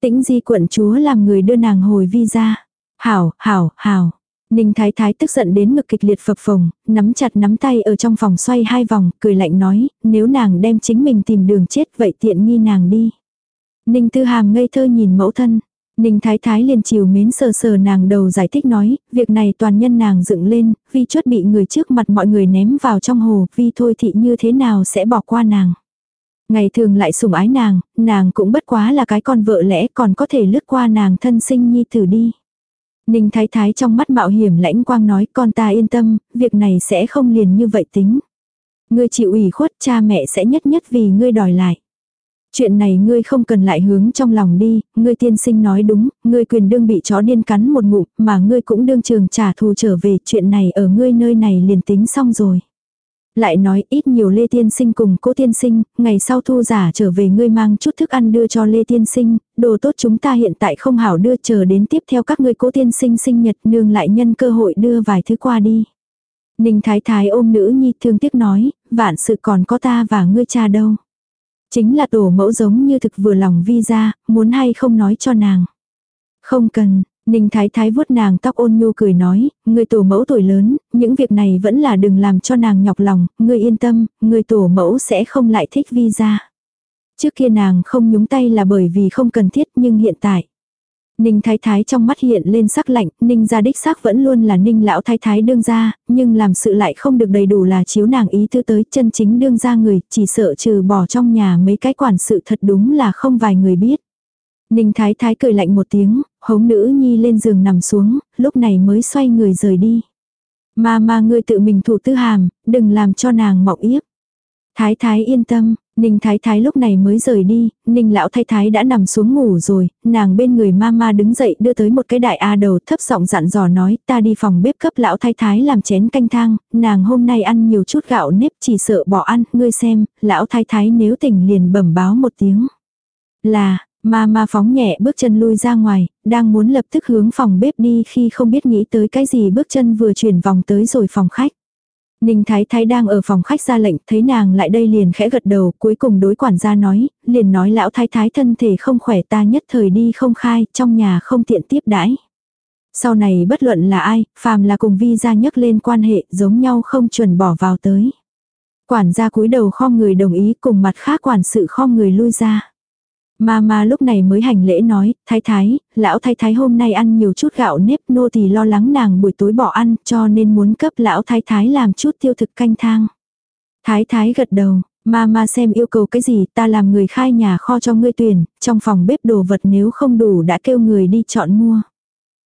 Tĩnh di quận chúa làm người đưa nàng hồi vi ra. Hảo, hảo, hảo. Ninh Thái Thái tức giận đến ngực kịch liệt phập phồng, nắm chặt nắm tay ở trong phòng xoay hai vòng, cười lạnh nói, nếu nàng đem chính mình tìm đường chết vậy tiện nghi nàng đi. Ninh Tư Hàm ngây thơ nhìn mẫu thân. Ninh Thái Thái liền chiều mến sờ sờ nàng đầu giải thích nói, việc này toàn nhân nàng dựng lên, vì chuất bị người trước mặt mọi người ném vào trong hồ, vì thôi thị như thế nào sẽ bỏ qua nàng. Ngày thường lại sủng ái nàng, nàng cũng bất quá là cái con vợ lẽ còn có thể lướt qua nàng thân sinh nhi tử đi. Ninh thái thái trong mắt mạo hiểm lãnh quang nói con ta yên tâm, việc này sẽ không liền như vậy tính. Ngươi chịu ủy khuất cha mẹ sẽ nhất nhất vì ngươi đòi lại. Chuyện này ngươi không cần lại hướng trong lòng đi, ngươi tiên sinh nói đúng, ngươi quyền đương bị chó điên cắn một ngụm, mà ngươi cũng đương trường trả thù trở về, chuyện này ở ngươi nơi này liền tính xong rồi. Lại nói ít nhiều Lê Tiên Sinh cùng cô Tiên Sinh, ngày sau thu giả trở về ngươi mang chút thức ăn đưa cho Lê Tiên Sinh, đồ tốt chúng ta hiện tại không hảo đưa chờ đến tiếp theo các ngươi cố Tiên Sinh sinh nhật nương lại nhân cơ hội đưa vài thứ qua đi. Ninh Thái Thái ôm nữ nhi thương tiếc nói, vạn sự còn có ta và ngươi cha đâu. Chính là tổ mẫu giống như thực vừa lòng vi ra, muốn hay không nói cho nàng. Không cần, Ninh Thái Thái vuốt nàng tóc ôn nhu cười nói, người tổ mẫu tuổi lớn, những việc này vẫn là đừng làm cho nàng nhọc lòng, người yên tâm, người tổ mẫu sẽ không lại thích vi ra. Trước kia nàng không nhúng tay là bởi vì không cần thiết nhưng hiện tại. Ninh Thái Thái trong mắt hiện lên sắc lạnh, Ninh gia đích xác vẫn luôn là Ninh lão Thái Thái đương gia, nhưng làm sự lại không được đầy đủ là chiếu nàng ý tư tới chân chính đương gia người, chỉ sợ trừ bỏ trong nhà mấy cái quản sự thật đúng là không vài người biết. Ninh Thái Thái cười lạnh một tiếng, hống nữ nhi lên giường nằm xuống, lúc này mới xoay người rời đi. Ma ma ngươi tự mình thủ tư hàm, đừng làm cho nàng mộng yếp. Thái Thái yên tâm, Ninh Thái Thái lúc này mới rời đi, Ninh Lão Thái Thái đã nằm xuống ngủ rồi, nàng bên người mama đứng dậy đưa tới một cái đại A đầu thấp giọng dặn dò nói ta đi phòng bếp cấp Lão Thái Thái làm chén canh thang, nàng hôm nay ăn nhiều chút gạo nếp chỉ sợ bỏ ăn, ngươi xem, Lão Thái Thái nếu tỉnh liền bẩm báo một tiếng. Là, Ma ma phóng nhẹ bước chân lui ra ngoài, đang muốn lập tức hướng phòng bếp đi khi không biết nghĩ tới cái gì bước chân vừa chuyển vòng tới rồi phòng khách. Ninh Thái Thái đang ở phòng khách ra lệnh, thấy nàng lại đây liền khẽ gật đầu, cuối cùng đối quản gia nói, liền nói lão Thái Thái thân thể không khỏe ta nhất thời đi không khai, trong nhà không tiện tiếp đãi. Sau này bất luận là ai, phàm là cùng vi gia nhấc lên quan hệ giống nhau không chuẩn bỏ vào tới. Quản gia cúi đầu khom người đồng ý cùng mặt khác quản sự khom người lui ra. Mama lúc này mới hành lễ nói, thái thái, lão thái thái hôm nay ăn nhiều chút gạo nếp nô tỳ lo lắng nàng buổi tối bỏ ăn cho nên muốn cấp lão thái thái làm chút tiêu thực canh thang. Thái thái gật đầu, Mama xem yêu cầu cái gì ta làm người khai nhà kho cho ngươi tuyển, trong phòng bếp đồ vật nếu không đủ đã kêu người đi chọn mua.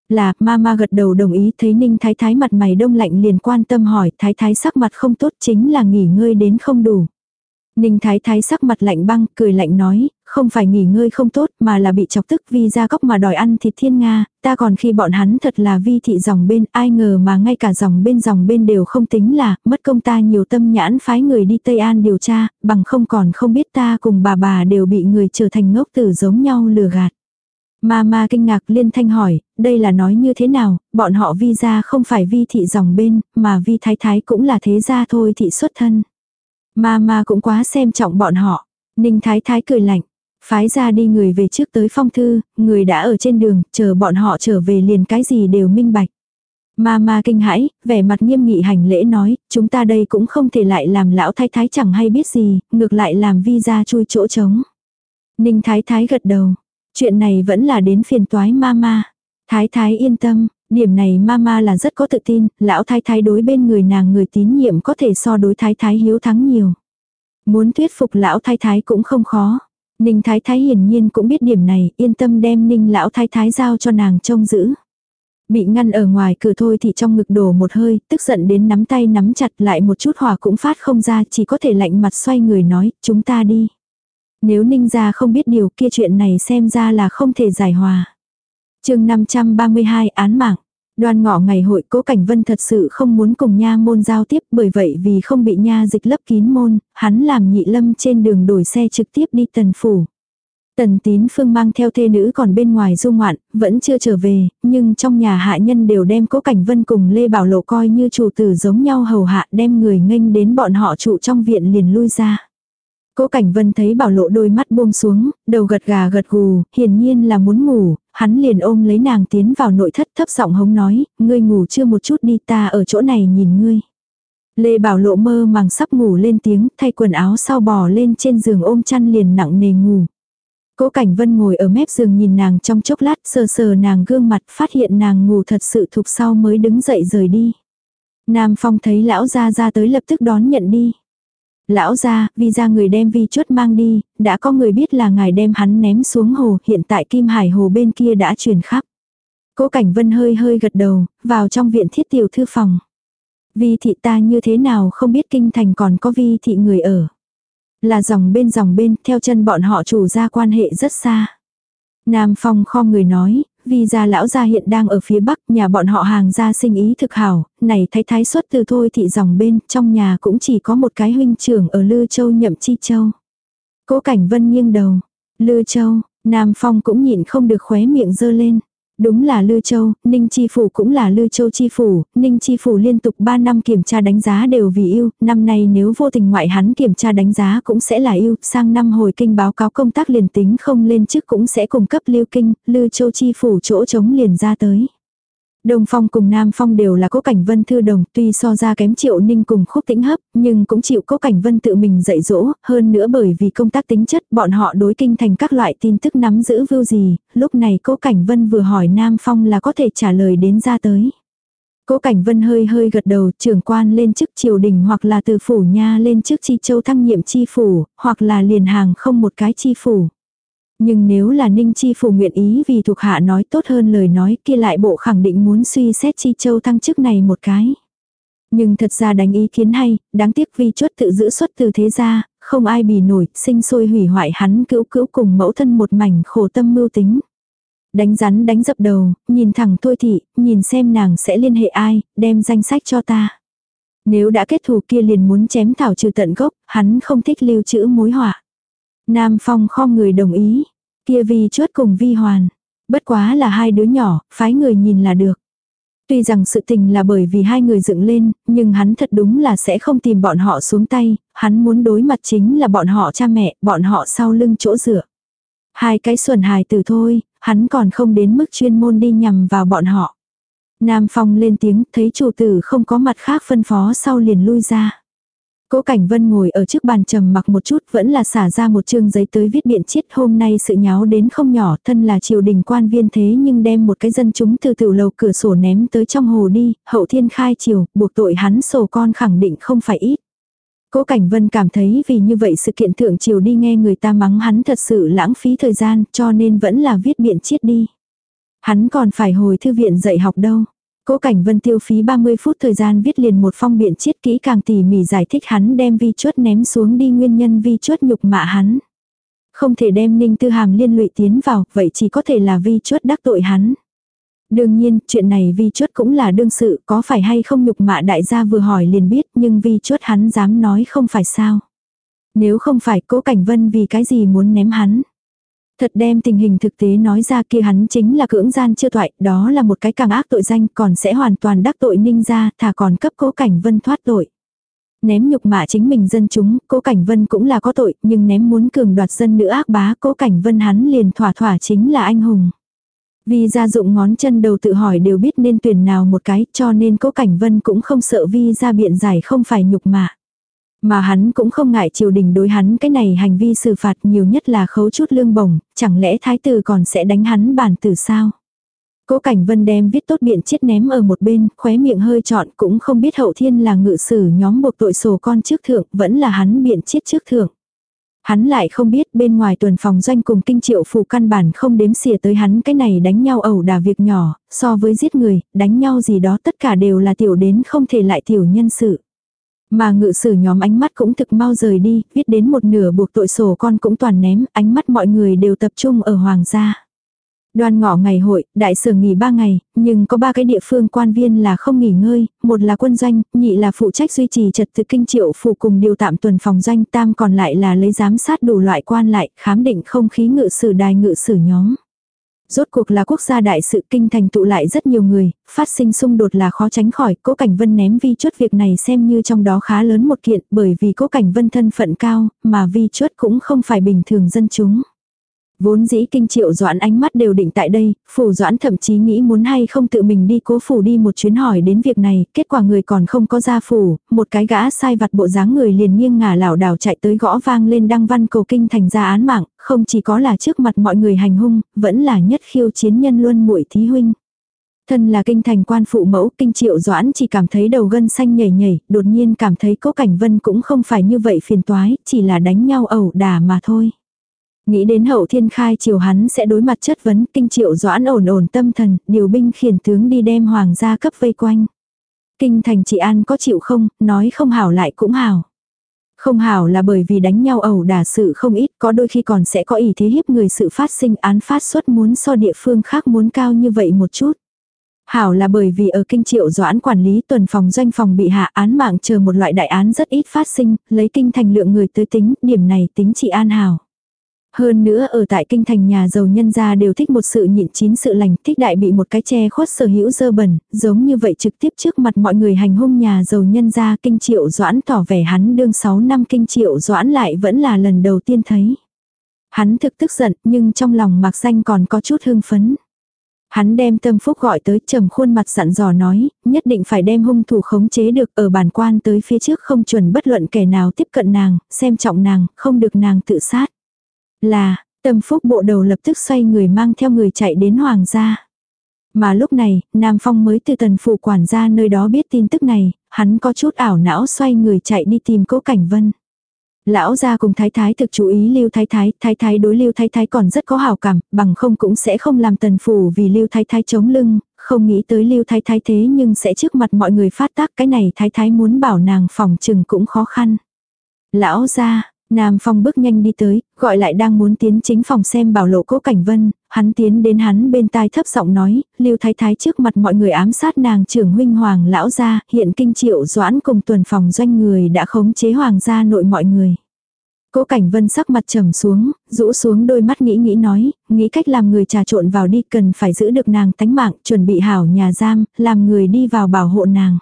Là, mama gật đầu đồng ý thấy Ninh Thái Thái mặt mày đông lạnh liền quan tâm hỏi Thái Thái sắc mặt không tốt chính là nghỉ ngơi đến không đủ. Ninh Thái Thái sắc mặt lạnh băng, cười lạnh nói, không phải nghỉ ngơi không tốt mà là bị chọc tức vì ra góc mà đòi ăn thịt thiên Nga, ta còn khi bọn hắn thật là vi thị dòng bên, ai ngờ mà ngay cả dòng bên dòng bên đều không tính là, mất công ta nhiều tâm nhãn phái người đi Tây An điều tra, bằng không còn không biết ta cùng bà bà đều bị người trở thành ngốc tử giống nhau lừa gạt. Mama kinh ngạc liên thanh hỏi, đây là nói như thế nào, bọn họ vi ra không phải vi thị dòng bên, mà vi thái thái cũng là thế gia thôi thị xuất thân. Mama cũng quá xem trọng bọn họ. Ninh thái thái cười lạnh, phái ra đi người về trước tới phong thư, người đã ở trên đường, chờ bọn họ trở về liền cái gì đều minh bạch. Mama kinh hãi, vẻ mặt nghiêm nghị hành lễ nói, chúng ta đây cũng không thể lại làm lão thái thái chẳng hay biết gì, ngược lại làm vi ra chui chỗ trống. Ninh thái thái gật đầu, Chuyện này vẫn là đến phiền toái mama. Thái thái yên tâm, điểm này mama là rất có tự tin, lão thái thái đối bên người nàng người tín nhiệm có thể so đối thái thái hiếu thắng nhiều. Muốn thuyết phục lão thái thái cũng không khó. Ninh thái thái hiển nhiên cũng biết điểm này, yên tâm đem ninh lão thái thái giao cho nàng trông giữ. Bị ngăn ở ngoài cửa thôi thì trong ngực đổ một hơi, tức giận đến nắm tay nắm chặt lại một chút hỏa cũng phát không ra, chỉ có thể lạnh mặt xoay người nói, chúng ta đi. Nếu ninh gia không biết điều kia chuyện này xem ra là không thể giải hòa. chương 532 án mạng. Đoan ngọ ngày hội cố cảnh vân thật sự không muốn cùng nha môn giao tiếp bởi vậy vì không bị nha dịch lấp kín môn, hắn làm nhị lâm trên đường đổi xe trực tiếp đi tần phủ. Tần tín phương mang theo thê nữ còn bên ngoài du ngoạn, vẫn chưa trở về, nhưng trong nhà hạ nhân đều đem cố cảnh vân cùng Lê Bảo Lộ coi như chủ tử giống nhau hầu hạ đem người nghênh đến bọn họ trụ trong viện liền lui ra. Cố Cảnh Vân thấy bảo lộ đôi mắt buông xuống, đầu gật gà gật gù, hiển nhiên là muốn ngủ, hắn liền ôm lấy nàng tiến vào nội thất thấp giọng hống nói, ngươi ngủ chưa một chút đi ta ở chỗ này nhìn ngươi. Lê Bảo Lộ mơ màng sắp ngủ lên tiếng, thay quần áo sau bò lên trên giường ôm chăn liền nặng nề ngủ. Cố Cảnh Vân ngồi ở mép giường nhìn nàng trong chốc lát sờ sờ nàng gương mặt phát hiện nàng ngủ thật sự thục sau mới đứng dậy rời đi. Nam Phong thấy lão ra ra tới lập tức đón nhận đi. Lão ra, vì ra người đem vi chuốt mang đi, đã có người biết là ngài đem hắn ném xuống hồ, hiện tại Kim Hải hồ bên kia đã truyền khắp. Cố Cảnh Vân hơi hơi gật đầu, vào trong viện thiết tiểu thư phòng. Vi thị ta như thế nào không biết kinh thành còn có vi thị người ở. Là dòng bên dòng bên, theo chân bọn họ chủ ra quan hệ rất xa. Nam Phong kho người nói, vì gia lão gia hiện đang ở phía bắc, nhà bọn họ hàng gia sinh ý thực hảo, này thái thái xuất từ thôi thị dòng bên, trong nhà cũng chỉ có một cái huynh trưởng ở Lư Châu nhậm chi châu. Cố Cảnh Vân nghiêng đầu, Lư Châu, Nam Phong cũng nhịn không được khóe miệng dơ lên. Đúng là Lư Châu, Ninh Chi Phủ cũng là Lư Châu Chi Phủ, Ninh Chi Phủ liên tục 3 năm kiểm tra đánh giá đều vì yêu, năm nay nếu vô tình ngoại hắn kiểm tra đánh giá cũng sẽ là yêu, sang năm hồi kinh báo cáo công tác liền tính không lên chức cũng sẽ cung cấp lưu kinh, Lư Châu Chi Phủ chỗ trống liền ra tới. Đông Phong cùng Nam Phong đều là cố cảnh vân thư đồng, tuy so ra kém triệu ninh cùng khúc tĩnh hấp, nhưng cũng chịu cố cảnh vân tự mình dạy dỗ, hơn nữa bởi vì công tác tính chất bọn họ đối kinh thành các loại tin tức nắm giữ vưu gì, lúc này cố cảnh vân vừa hỏi Nam Phong là có thể trả lời đến ra tới. Cố Cảnh Vân hơi hơi gật đầu, trưởng quan lên chức triều đình hoặc là từ phủ nha lên chức chi châu thăng nhiệm chi phủ, hoặc là liền hàng không một cái chi phủ. Nhưng nếu là Ninh Chi Phủ nguyện ý vì thuộc hạ nói tốt hơn lời nói kia lại bộ khẳng định muốn suy xét Chi Châu thăng chức này một cái. Nhưng thật ra đánh ý kiến hay, đáng tiếc vì chuất tự giữ xuất từ thế gia, không ai bì nổi, sinh sôi hủy hoại hắn cữu cữu cùng mẫu thân một mảnh khổ tâm mưu tính. Đánh rắn đánh dập đầu, nhìn thẳng thôi thị, nhìn xem nàng sẽ liên hệ ai, đem danh sách cho ta. Nếu đã kết thù kia liền muốn chém thảo trừ tận gốc, hắn không thích lưu trữ mối họa. Nam Phong khom người đồng ý. Kia vi chốt cùng vi hoàn. Bất quá là hai đứa nhỏ, phái người nhìn là được. Tuy rằng sự tình là bởi vì hai người dựng lên, nhưng hắn thật đúng là sẽ không tìm bọn họ xuống tay, hắn muốn đối mặt chính là bọn họ cha mẹ, bọn họ sau lưng chỗ dựa. Hai cái xuẩn hài từ thôi, hắn còn không đến mức chuyên môn đi nhằm vào bọn họ. Nam Phong lên tiếng, thấy chủ tử không có mặt khác phân phó sau liền lui ra. Cố Cảnh Vân ngồi ở trước bàn trầm mặc một chút vẫn là xả ra một chương giấy tới viết biện chiết hôm nay sự nháo đến không nhỏ thân là triều đình quan viên thế nhưng đem một cái dân chúng từ tiểu lầu cửa sổ ném tới trong hồ đi, hậu thiên khai triều, buộc tội hắn sổ con khẳng định không phải ít. Cố Cảnh Vân cảm thấy vì như vậy sự kiện thượng triều đi nghe người ta mắng hắn thật sự lãng phí thời gian cho nên vẫn là viết biện chiết đi. Hắn còn phải hồi thư viện dạy học đâu. Cố Cảnh Vân tiêu phí 30 phút thời gian viết liền một phong biện chiết kỹ càng tỉ mỉ giải thích hắn đem vi chuất ném xuống đi nguyên nhân vi chuất nhục mạ hắn. Không thể đem Ninh Tư Hàm liên lụy tiến vào, vậy chỉ có thể là vi chuất đắc tội hắn. Đương nhiên, chuyện này vi chuất cũng là đương sự, có phải hay không nhục mạ đại gia vừa hỏi liền biết, nhưng vi chuất hắn dám nói không phải sao. Nếu không phải cố cảnh vân vì cái gì muốn ném hắn. Thật đem tình hình thực tế nói ra kia hắn chính là cưỡng gian chưa thoại đó là một cái càng ác tội danh còn sẽ hoàn toàn đắc tội ninh ra, thà còn cấp cố cảnh vân thoát tội. Ném nhục mạ chính mình dân chúng, cố cảnh vân cũng là có tội, nhưng ném muốn cường đoạt dân nữ ác bá cố cảnh vân hắn liền thỏa thỏa chính là anh hùng. Vi gia dụng ngón chân đầu tự hỏi đều biết nên tuyển nào một cái cho nên cố cảnh vân cũng không sợ vi gia biện giải không phải nhục mạ. Mà hắn cũng không ngại triều đình đối hắn cái này hành vi xử phạt nhiều nhất là khấu chút lương bổng, chẳng lẽ thái tử còn sẽ đánh hắn bản tử sao? Cố Cảnh Vân đem viết tốt biện chết ném ở một bên, khóe miệng hơi trọn cũng không biết hậu thiên là ngự sử nhóm buộc tội sổ con trước thượng, vẫn là hắn biện chết trước thượng. Hắn lại không biết bên ngoài tuần phòng doanh cùng kinh triệu phủ căn bản không đếm xỉa tới hắn cái này đánh nhau ẩu đả việc nhỏ, so với giết người, đánh nhau gì đó tất cả đều là tiểu đến không thể lại tiểu nhân sự. Mà ngự sử nhóm ánh mắt cũng thực mau rời đi, viết đến một nửa buộc tội sổ con cũng toàn ném, ánh mắt mọi người đều tập trung ở hoàng gia. Đoan ngọ ngày hội, đại sở nghỉ ba ngày, nhưng có ba cái địa phương quan viên là không nghỉ ngơi, một là quân doanh, nhị là phụ trách duy trì trật tự kinh triệu phụ cùng điều tạm tuần phòng doanh, tam còn lại là lấy giám sát đủ loại quan lại, khám định không khí ngự sử đài ngự sử nhóm. Rốt cuộc là quốc gia đại sự kinh thành tụ lại rất nhiều người, phát sinh xung đột là khó tránh khỏi, cố cảnh vân ném vi chuất việc này xem như trong đó khá lớn một kiện bởi vì cố cảnh vân thân phận cao, mà vi chuất cũng không phải bình thường dân chúng. Vốn dĩ kinh triệu doãn ánh mắt đều định tại đây, phủ doãn thậm chí nghĩ muốn hay không tự mình đi cố phủ đi một chuyến hỏi đến việc này, kết quả người còn không có ra phủ, một cái gã sai vặt bộ dáng người liền nghiêng ngả lảo đảo chạy tới gõ vang lên đăng văn cầu kinh thành ra án mạng, không chỉ có là trước mặt mọi người hành hung, vẫn là nhất khiêu chiến nhân luôn muội thí huynh. Thân là kinh thành quan phụ mẫu, kinh triệu doãn chỉ cảm thấy đầu gân xanh nhảy nhảy, đột nhiên cảm thấy cố cảnh vân cũng không phải như vậy phiền toái, chỉ là đánh nhau ẩu đả mà thôi. Nghĩ đến hậu thiên khai triều hắn sẽ đối mặt chất vấn kinh triệu doãn ổn ổn tâm thần, điều binh khiển tướng đi đem hoàng gia cấp vây quanh. Kinh thành trị an có chịu không, nói không hảo lại cũng hảo. Không hảo là bởi vì đánh nhau ẩu đả sự không ít, có đôi khi còn sẽ có ý thế hiếp người sự phát sinh án phát xuất muốn so địa phương khác muốn cao như vậy một chút. Hảo là bởi vì ở kinh triệu doãn quản lý tuần phòng doanh phòng bị hạ án mạng chờ một loại đại án rất ít phát sinh, lấy kinh thành lượng người tới tính, điểm này tính trị an hảo. Hơn nữa ở tại kinh thành nhà giàu nhân gia đều thích một sự nhịn chín sự lành, thích đại bị một cái che khuất sở hữu dơ bẩn, giống như vậy trực tiếp trước mặt mọi người hành hung nhà giàu nhân gia kinh triệu doãn tỏ vẻ hắn đương 6 năm kinh triệu doãn lại vẫn là lần đầu tiên thấy. Hắn thực tức giận nhưng trong lòng mạc danh còn có chút hưng phấn. Hắn đem tâm phúc gọi tới trầm khuôn mặt dặn dò nói, nhất định phải đem hung thủ khống chế được ở bản quan tới phía trước không chuẩn bất luận kẻ nào tiếp cận nàng, xem trọng nàng, không được nàng tự sát. Là, tâm phúc bộ đầu lập tức xoay người mang theo người chạy đến hoàng gia. Mà lúc này, Nam Phong mới từ tần phụ quản gia nơi đó biết tin tức này, hắn có chút ảo não xoay người chạy đi tìm cố cảnh vân. Lão gia cùng thái thái thực chú ý lưu thái thái, thái thái đối lưu thái thái còn rất có hào cảm, bằng không cũng sẽ không làm tần phủ vì lưu thái thái chống lưng, không nghĩ tới lưu thái thái thế nhưng sẽ trước mặt mọi người phát tác cái này thái thái muốn bảo nàng phòng trừng cũng khó khăn. Lão gia, Nam Phong bước nhanh đi tới, gọi lại đang muốn tiến chính phòng xem bảo lộ cố cảnh vân, hắn tiến đến hắn bên tai thấp giọng nói, lưu thái thái trước mặt mọi người ám sát nàng trưởng huynh hoàng lão gia, hiện kinh triệu doãn cùng tuần phòng doanh người đã khống chế hoàng gia nội mọi người. Cố Cảnh Vân sắc mặt trầm xuống, rũ xuống đôi mắt nghĩ nghĩ nói, nghĩ cách làm người trà trộn vào đi cần phải giữ được nàng tánh mạng, chuẩn bị hảo nhà giam, làm người đi vào bảo hộ nàng.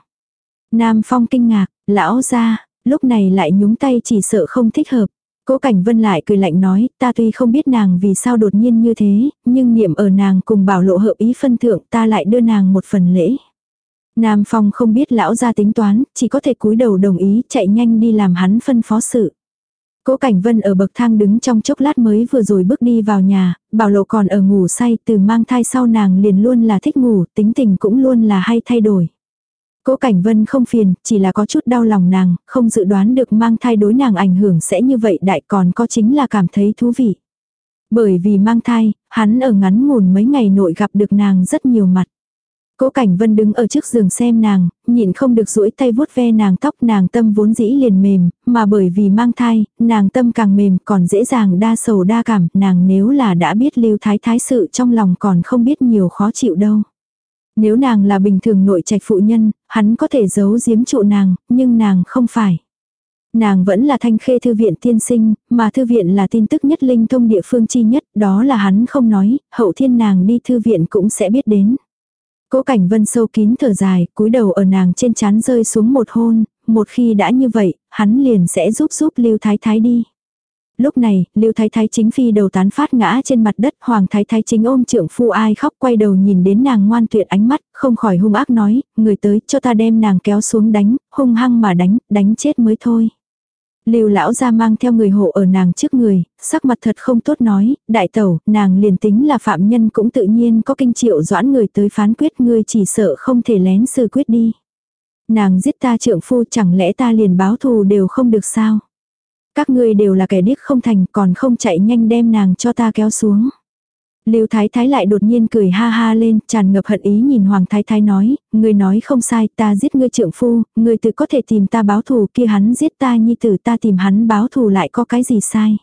Nam Phong kinh ngạc, lão ra, lúc này lại nhúng tay chỉ sợ không thích hợp. Cố Cảnh Vân lại cười lạnh nói, ta tuy không biết nàng vì sao đột nhiên như thế, nhưng niệm ở nàng cùng bảo lộ hợp ý phân thượng ta lại đưa nàng một phần lễ. Nam Phong không biết lão ra tính toán, chỉ có thể cúi đầu đồng ý chạy nhanh đi làm hắn phân phó sự. Cố Cảnh Vân ở bậc thang đứng trong chốc lát mới vừa rồi bước đi vào nhà, bảo lộ còn ở ngủ say từ mang thai sau nàng liền luôn là thích ngủ, tính tình cũng luôn là hay thay đổi. Cố Cảnh Vân không phiền, chỉ là có chút đau lòng nàng, không dự đoán được mang thai đối nàng ảnh hưởng sẽ như vậy đại còn có chính là cảm thấy thú vị. Bởi vì mang thai, hắn ở ngắn ngủn mấy ngày nội gặp được nàng rất nhiều mặt. Cố Cảnh Vân đứng ở trước giường xem nàng, nhịn không được duỗi tay vuốt ve nàng tóc nàng tâm vốn dĩ liền mềm, mà bởi vì mang thai, nàng tâm càng mềm còn dễ dàng đa sầu đa cảm, nàng nếu là đã biết lưu thái thái sự trong lòng còn không biết nhiều khó chịu đâu. Nếu nàng là bình thường nội trạch phụ nhân, hắn có thể giấu giếm trụ nàng, nhưng nàng không phải. Nàng vẫn là thanh khê thư viện tiên sinh, mà thư viện là tin tức nhất linh thông địa phương chi nhất, đó là hắn không nói, hậu thiên nàng đi thư viện cũng sẽ biết đến. Cố cảnh vân sâu kín thở dài, cúi đầu ở nàng trên chán rơi xuống một hôn, một khi đã như vậy, hắn liền sẽ giúp giúp Lưu Thái Thái đi. Lúc này, Lưu Thái Thái chính phi đầu tán phát ngã trên mặt đất, Hoàng Thái Thái chính ôm trưởng phu ai khóc quay đầu nhìn đến nàng ngoan tuyệt ánh mắt, không khỏi hung ác nói, người tới cho ta đem nàng kéo xuống đánh, hung hăng mà đánh, đánh chết mới thôi. Lưu lão ra mang theo người hộ ở nàng trước người, sắc mặt thật không tốt nói, đại tẩu, nàng liền tính là phạm nhân cũng tự nhiên có kinh triệu doãn người tới phán quyết ngươi chỉ sợ không thể lén xử quyết đi. Nàng giết ta trượng phu chẳng lẽ ta liền báo thù đều không được sao. Các ngươi đều là kẻ điếc không thành còn không chạy nhanh đem nàng cho ta kéo xuống. Lưu Thái Thái lại đột nhiên cười ha ha lên, tràn ngập hận ý nhìn Hoàng Thái Thái nói, ngươi nói không sai, ta giết ngươi trượng phu, ngươi tự có thể tìm ta báo thù kia hắn giết ta nhi tử ta tìm hắn báo thù lại có cái gì sai.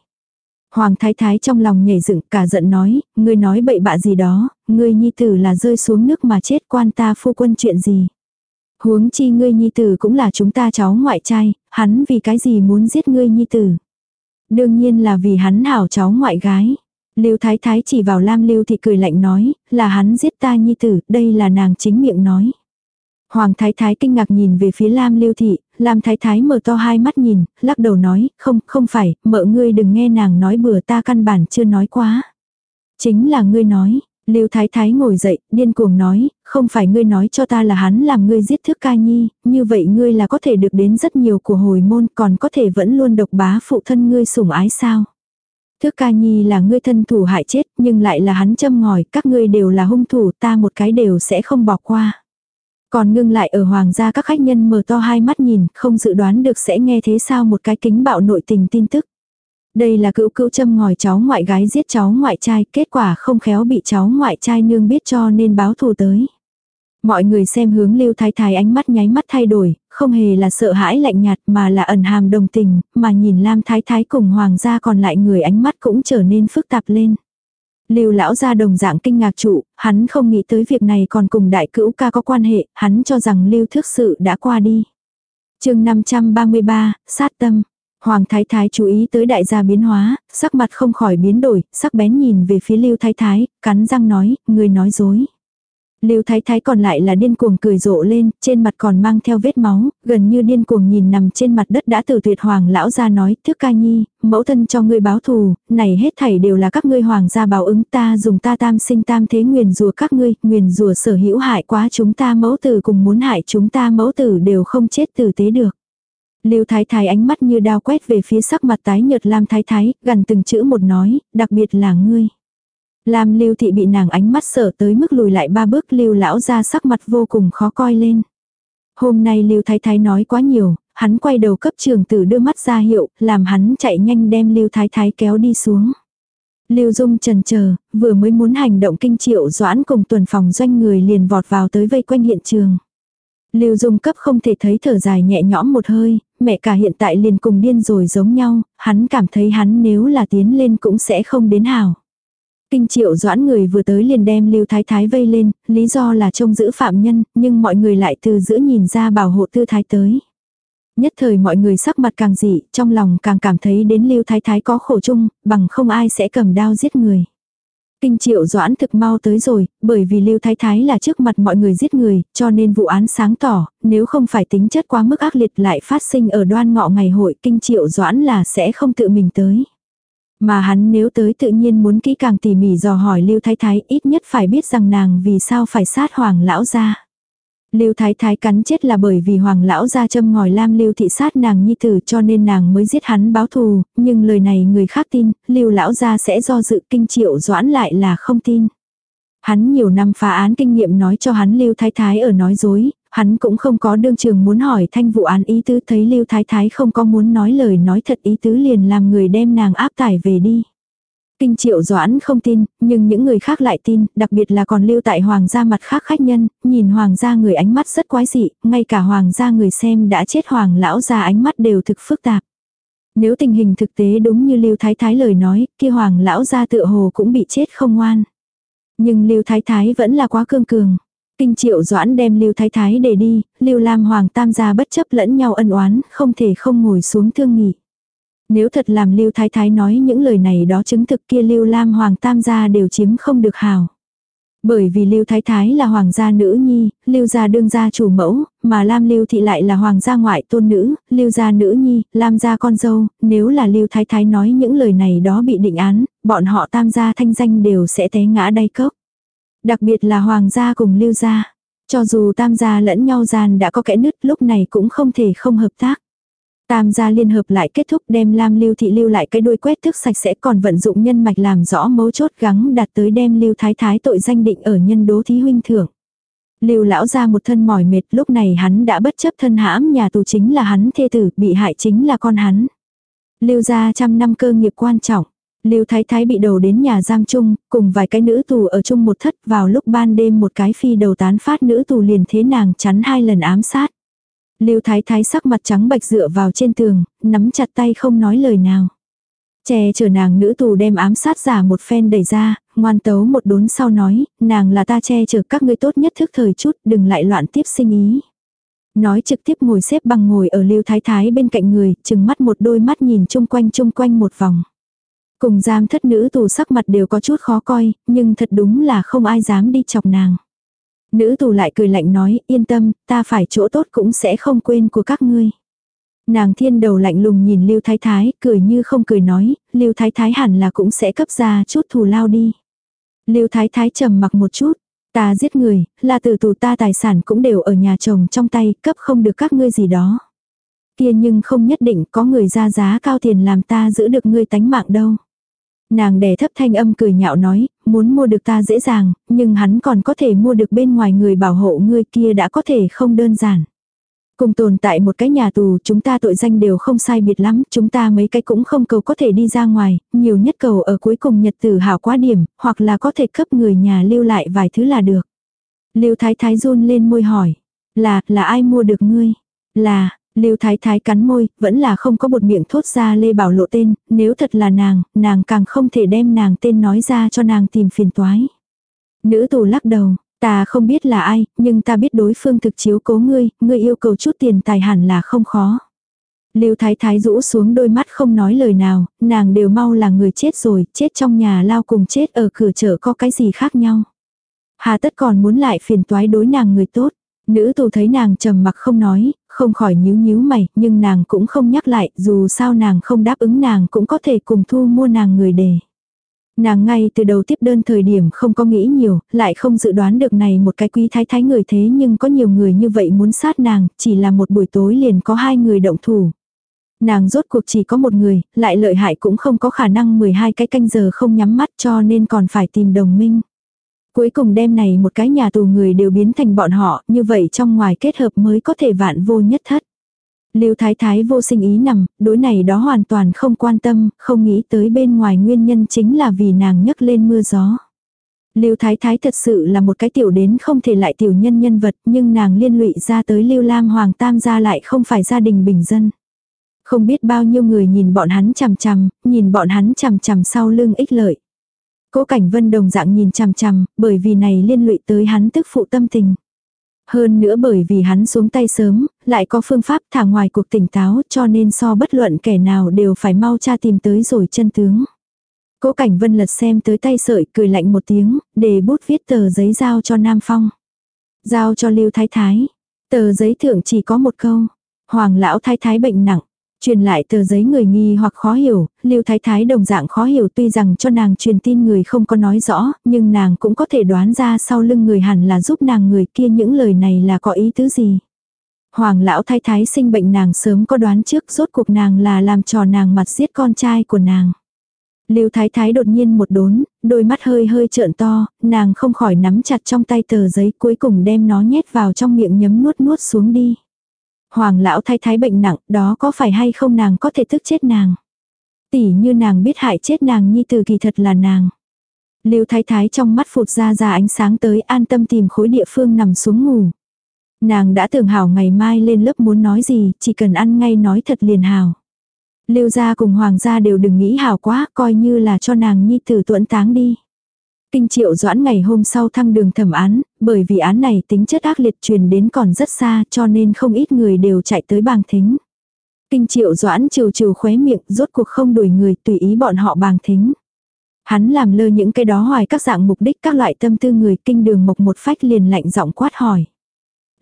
Hoàng Thái Thái trong lòng nhảy dựng cả giận nói, ngươi nói bậy bạ gì đó, ngươi nhi tử là rơi xuống nước mà chết quan ta phu quân chuyện gì. Huống chi ngươi nhi tử cũng là chúng ta cháu ngoại trai, hắn vì cái gì muốn giết ngươi nhi tử. Đương nhiên là vì hắn hảo cháu ngoại gái. Lưu Thái Thái chỉ vào Lam Lưu thì cười lạnh nói, là hắn giết ta nhi tử, đây là nàng chính miệng nói. Hoàng Thái Thái kinh ngạc nhìn về phía Lam Lưu Thị, Lam Thái Thái mở to hai mắt nhìn, lắc đầu nói, không, không phải, mợ ngươi đừng nghe nàng nói bừa ta căn bản chưa nói quá. Chính là ngươi nói, Lưu Thái Thái ngồi dậy, điên cuồng nói, không phải ngươi nói cho ta là hắn làm ngươi giết thước ca nhi, như vậy ngươi là có thể được đến rất nhiều của hồi môn còn có thể vẫn luôn độc bá phụ thân ngươi sủng ái sao. Thước ca nhi là ngươi thân thủ hại chết, nhưng lại là hắn châm ngòi, các ngươi đều là hung thủ, ta một cái đều sẽ không bỏ qua. Còn ngưng lại ở hoàng gia các khách nhân mở to hai mắt nhìn, không dự đoán được sẽ nghe thế sao một cái kính bạo nội tình tin tức. Đây là cữu cữu châm ngòi cháu ngoại gái giết cháu ngoại trai, kết quả không khéo bị cháu ngoại trai nương biết cho nên báo thù tới. Mọi người xem hướng lưu thái thái ánh mắt nháy mắt thay đổi, không hề là sợ hãi lạnh nhạt mà là ẩn hàm đồng tình, mà nhìn lam thái thái cùng hoàng gia còn lại người ánh mắt cũng trở nên phức tạp lên. Lưu lão gia đồng dạng kinh ngạc trụ, hắn không nghĩ tới việc này còn cùng đại cữu ca có quan hệ, hắn cho rằng lưu thước sự đã qua đi. chương 533, sát tâm. Hoàng thái thái chú ý tới đại gia biến hóa, sắc mặt không khỏi biến đổi, sắc bén nhìn về phía lưu thái thái, cắn răng nói, người nói dối. Lưu Thái Thái còn lại là điên cuồng cười rộ lên, trên mặt còn mang theo vết máu, gần như điên cuồng nhìn nằm trên mặt đất đã từ tuyệt hoàng lão ra nói, thức ca nhi, mẫu thân cho ngươi báo thù, này hết thảy đều là các ngươi hoàng gia báo ứng ta dùng ta tam sinh tam thế nguyền rùa các ngươi, nguyền rùa sở hữu hại quá chúng ta mẫu tử cùng muốn hại chúng ta mẫu tử đều không chết tử tế được. Lưu Thái Thái ánh mắt như đao quét về phía sắc mặt tái nhợt Lam Thái Thái, gần từng chữ một nói, đặc biệt là ngươi. Lam lưu thị bị nàng ánh mắt sợ tới mức lùi lại ba bước lưu lão ra sắc mặt vô cùng khó coi lên. Hôm nay lưu thái thái nói quá nhiều, hắn quay đầu cấp trường tử đưa mắt ra hiệu, làm hắn chạy nhanh đem lưu thái thái kéo đi xuống. Lưu Dung trần chờ, vừa mới muốn hành động kinh triệu doãn cùng tuần phòng doanh người liền vọt vào tới vây quanh hiện trường. Lưu Dung cấp không thể thấy thở dài nhẹ nhõm một hơi, mẹ cả hiện tại liền cùng điên rồi giống nhau, hắn cảm thấy hắn nếu là tiến lên cũng sẽ không đến hảo. Kinh triệu doãn người vừa tới liền đem Lưu Thái Thái vây lên, lý do là trông giữ phạm nhân, nhưng mọi người lại từ giữa nhìn ra bảo hộ tư thái tới. Nhất thời mọi người sắc mặt càng dị, trong lòng càng cảm thấy đến Lưu Thái Thái có khổ chung, bằng không ai sẽ cầm đao giết người. Kinh triệu doãn thực mau tới rồi, bởi vì Lưu Thái Thái là trước mặt mọi người giết người, cho nên vụ án sáng tỏ, nếu không phải tính chất quá mức ác liệt lại phát sinh ở đoan ngọ ngày hội kinh triệu doãn là sẽ không tự mình tới. Mà hắn nếu tới tự nhiên muốn kỹ càng tỉ mỉ dò hỏi Lưu Thái Thái ít nhất phải biết rằng nàng vì sao phải sát hoàng lão ra. Lưu Thái Thái cắn chết là bởi vì hoàng lão ra châm ngòi lam Lưu thị sát nàng nhi tử cho nên nàng mới giết hắn báo thù, nhưng lời này người khác tin, Lưu lão ra sẽ do dự kinh triệu doãn lại là không tin. Hắn nhiều năm phá án kinh nghiệm nói cho hắn Lưu Thái Thái ở nói dối, hắn cũng không có đương trường muốn hỏi thanh vụ án ý tứ thấy Lưu Thái Thái không có muốn nói lời nói thật ý tứ liền làm người đem nàng áp tải về đi. Kinh triệu doãn không tin, nhưng những người khác lại tin, đặc biệt là còn lưu tại hoàng gia mặt khác khách nhân, nhìn hoàng gia người ánh mắt rất quái dị, ngay cả hoàng gia người xem đã chết hoàng lão gia ánh mắt đều thực phức tạp. Nếu tình hình thực tế đúng như lưu thái thái lời nói, kia hoàng lão gia tựa hồ cũng bị chết không ngoan. Nhưng lưu thái thái vẫn là quá cương cường. Kinh triệu doãn đem lưu thái thái để đi, lưu lam hoàng tam gia bất chấp lẫn nhau ân oán, không thể không ngồi xuống thương nghị. Nếu thật làm Lưu Thái Thái nói những lời này đó chứng thực kia Lưu Lam Hoàng Tam gia đều chiếm không được hào. Bởi vì Lưu Thái Thái là hoàng gia nữ nhi, Lưu gia đương gia chủ mẫu, mà Lam Lưu thị lại là hoàng gia ngoại tôn nữ, Lưu gia nữ nhi, Lam gia con dâu, nếu là Lưu Thái Thái nói những lời này đó bị định án, bọn họ tam gia thanh danh đều sẽ té ngã đay cốc. Đặc biệt là hoàng gia cùng Lưu gia. Cho dù tam gia lẫn nhau gian đã có kẽ nứt lúc này cũng không thể không hợp tác. Tam gia liên hợp lại kết thúc đem Lam Lưu thị lưu lại cái đuôi quét thức sạch sẽ còn vận dụng nhân mạch làm rõ mấu chốt gắng đạt tới đem Lưu Thái Thái tội danh định ở nhân đố thí huynh thưởng. Lưu lão ra một thân mỏi mệt lúc này hắn đã bất chấp thân hãm nhà tù chính là hắn thê tử, bị hại chính là con hắn. Lưu gia trăm năm cơ nghiệp quan trọng. Lưu Thái Thái bị đầu đến nhà giam chung, cùng vài cái nữ tù ở chung một thất vào lúc ban đêm một cái phi đầu tán phát nữ tù liền thế nàng chắn hai lần ám sát. Lưu Thái Thái sắc mặt trắng bạch dựa vào trên tường, nắm chặt tay không nói lời nào. Che chở nàng nữ tù đem ám sát giả một phen đẩy ra, ngoan tấu một đốn sau nói, nàng là ta che chở các ngươi tốt nhất thức thời chút, đừng lại loạn tiếp sinh ý. Nói trực tiếp ngồi xếp bằng ngồi ở Lưu Thái Thái bên cạnh người, chừng mắt một đôi mắt nhìn chung quanh chung quanh một vòng. Cùng giam thất nữ tù sắc mặt đều có chút khó coi, nhưng thật đúng là không ai dám đi chọc nàng. Nữ tù lại cười lạnh nói, yên tâm, ta phải chỗ tốt cũng sẽ không quên của các ngươi. Nàng thiên đầu lạnh lùng nhìn Lưu Thái Thái, cười như không cười nói, Lưu Thái Thái hẳn là cũng sẽ cấp ra chút thù lao đi. Lưu Thái Thái trầm mặc một chút, ta giết người, là từ tù ta tài sản cũng đều ở nhà chồng trong tay, cấp không được các ngươi gì đó. Kia nhưng không nhất định có người ra giá cao tiền làm ta giữ được ngươi tánh mạng đâu. Nàng đè thấp thanh âm cười nhạo nói, muốn mua được ta dễ dàng, nhưng hắn còn có thể mua được bên ngoài người bảo hộ ngươi kia đã có thể không đơn giản. Cùng tồn tại một cái nhà tù, chúng ta tội danh đều không sai biệt lắm, chúng ta mấy cái cũng không cầu có thể đi ra ngoài, nhiều nhất cầu ở cuối cùng nhật tử hảo quá điểm, hoặc là có thể cấp người nhà lưu lại vài thứ là được. Lưu Thái Thái run lên môi hỏi, là, là ai mua được ngươi? Là, Lưu Thái Thái cắn môi, vẫn là không có bột miệng thốt ra Lê Bảo Lộ tên, nếu thật là nàng, nàng càng không thể đem nàng tên nói ra cho nàng tìm phiền toái. Nữ tù lắc đầu, ta không biết là ai, nhưng ta biết đối phương thực chiếu cố ngươi, ngươi yêu cầu chút tiền tài hẳn là không khó. Lưu Thái Thái rũ xuống đôi mắt không nói lời nào, nàng đều mau là người chết rồi, chết trong nhà lao cùng chết ở cửa chợ có cái gì khác nhau. Hà tất còn muốn lại phiền toái đối nàng người tốt. Nữ tù thấy nàng trầm mặc không nói, không khỏi nhíu nhíu mày, nhưng nàng cũng không nhắc lại, dù sao nàng không đáp ứng nàng cũng có thể cùng thu mua nàng người đề. Nàng ngay từ đầu tiếp đơn thời điểm không có nghĩ nhiều, lại không dự đoán được này một cái quý thái thái người thế nhưng có nhiều người như vậy muốn sát nàng, chỉ là một buổi tối liền có hai người động thủ. Nàng rốt cuộc chỉ có một người, lại lợi hại cũng không có khả năng 12 cái canh giờ không nhắm mắt cho nên còn phải tìm đồng minh. Cuối cùng đêm này một cái nhà tù người đều biến thành bọn họ, như vậy trong ngoài kết hợp mới có thể vạn vô nhất thất. Lưu Thái Thái vô sinh ý nằm, đối này đó hoàn toàn không quan tâm, không nghĩ tới bên ngoài nguyên nhân chính là vì nàng nhấc lên mưa gió. Lưu Thái Thái thật sự là một cái tiểu đến không thể lại tiểu nhân nhân vật, nhưng nàng liên lụy ra tới Lưu Lam Hoàng Tam gia lại không phải gia đình bình dân. Không biết bao nhiêu người nhìn bọn hắn chằm chằm, nhìn bọn hắn chằm chằm sau lưng ích lợi. Cố Cảnh Vân đồng dạng nhìn chằm chằm, bởi vì này liên lụy tới hắn tức phụ tâm tình. Hơn nữa bởi vì hắn xuống tay sớm, lại có phương pháp thả ngoài cuộc tỉnh táo cho nên so bất luận kẻ nào đều phải mau cha tìm tới rồi chân tướng. Cố Cảnh Vân lật xem tới tay sợi cười lạnh một tiếng, để bút viết tờ giấy giao cho Nam Phong. Giao cho Lưu Thái Thái. Tờ giấy thượng chỉ có một câu. Hoàng lão thái thái bệnh nặng. Truyền lại tờ giấy người nghi hoặc khó hiểu, Lưu Thái Thái đồng dạng khó hiểu tuy rằng cho nàng truyền tin người không có nói rõ, nhưng nàng cũng có thể đoán ra sau lưng người hẳn là giúp nàng người kia những lời này là có ý tứ gì. Hoàng lão Thái Thái sinh bệnh nàng sớm có đoán trước rốt cuộc nàng là làm trò nàng mặt giết con trai của nàng. Lưu Thái Thái đột nhiên một đốn, đôi mắt hơi hơi trợn to, nàng không khỏi nắm chặt trong tay tờ giấy cuối cùng đem nó nhét vào trong miệng nhấm nuốt nuốt xuống đi. Hoàng lão thái thái bệnh nặng, đó có phải hay không nàng có thể tức chết nàng. Tỷ như nàng biết hại chết nàng nhi từ kỳ thật là nàng. Lưu thái thái trong mắt phụt ra ra ánh sáng tới an tâm tìm khối địa phương nằm xuống ngủ. Nàng đã tưởng hảo ngày mai lên lớp muốn nói gì, chỉ cần ăn ngay nói thật liền hảo. Lưu gia cùng hoàng gia đều đừng nghĩ hảo quá, coi như là cho nàng nhi tử tuẫn táng đi. Kinh triệu doãn ngày hôm sau thăng đường thẩm án, bởi vì án này tính chất ác liệt truyền đến còn rất xa cho nên không ít người đều chạy tới bàng thính. Kinh triệu doãn trừ trừ khóe miệng rốt cuộc không đuổi người tùy ý bọn họ bàng thính. Hắn làm lơ những cái đó hoài các dạng mục đích các loại tâm tư người kinh đường mộc một phách liền lạnh giọng quát hỏi.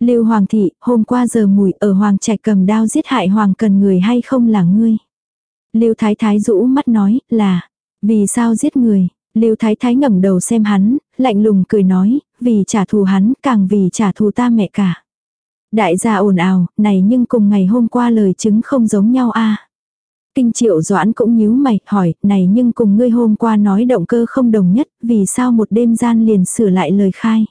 Lưu Hoàng thị, hôm qua giờ mùi ở Hoàng Trạch cầm đao giết hại Hoàng cần người hay không là ngươi? Lưu Thái Thái rũ mắt nói, là, vì sao giết người? Lưu Thái Thái ngẩng đầu xem hắn, lạnh lùng cười nói, vì trả thù hắn, càng vì trả thù ta mẹ cả. Đại gia ồn ào, này nhưng cùng ngày hôm qua lời chứng không giống nhau a. Kinh triệu doãn cũng nhíu mày, hỏi, này nhưng cùng ngươi hôm qua nói động cơ không đồng nhất, vì sao một đêm gian liền sửa lại lời khai.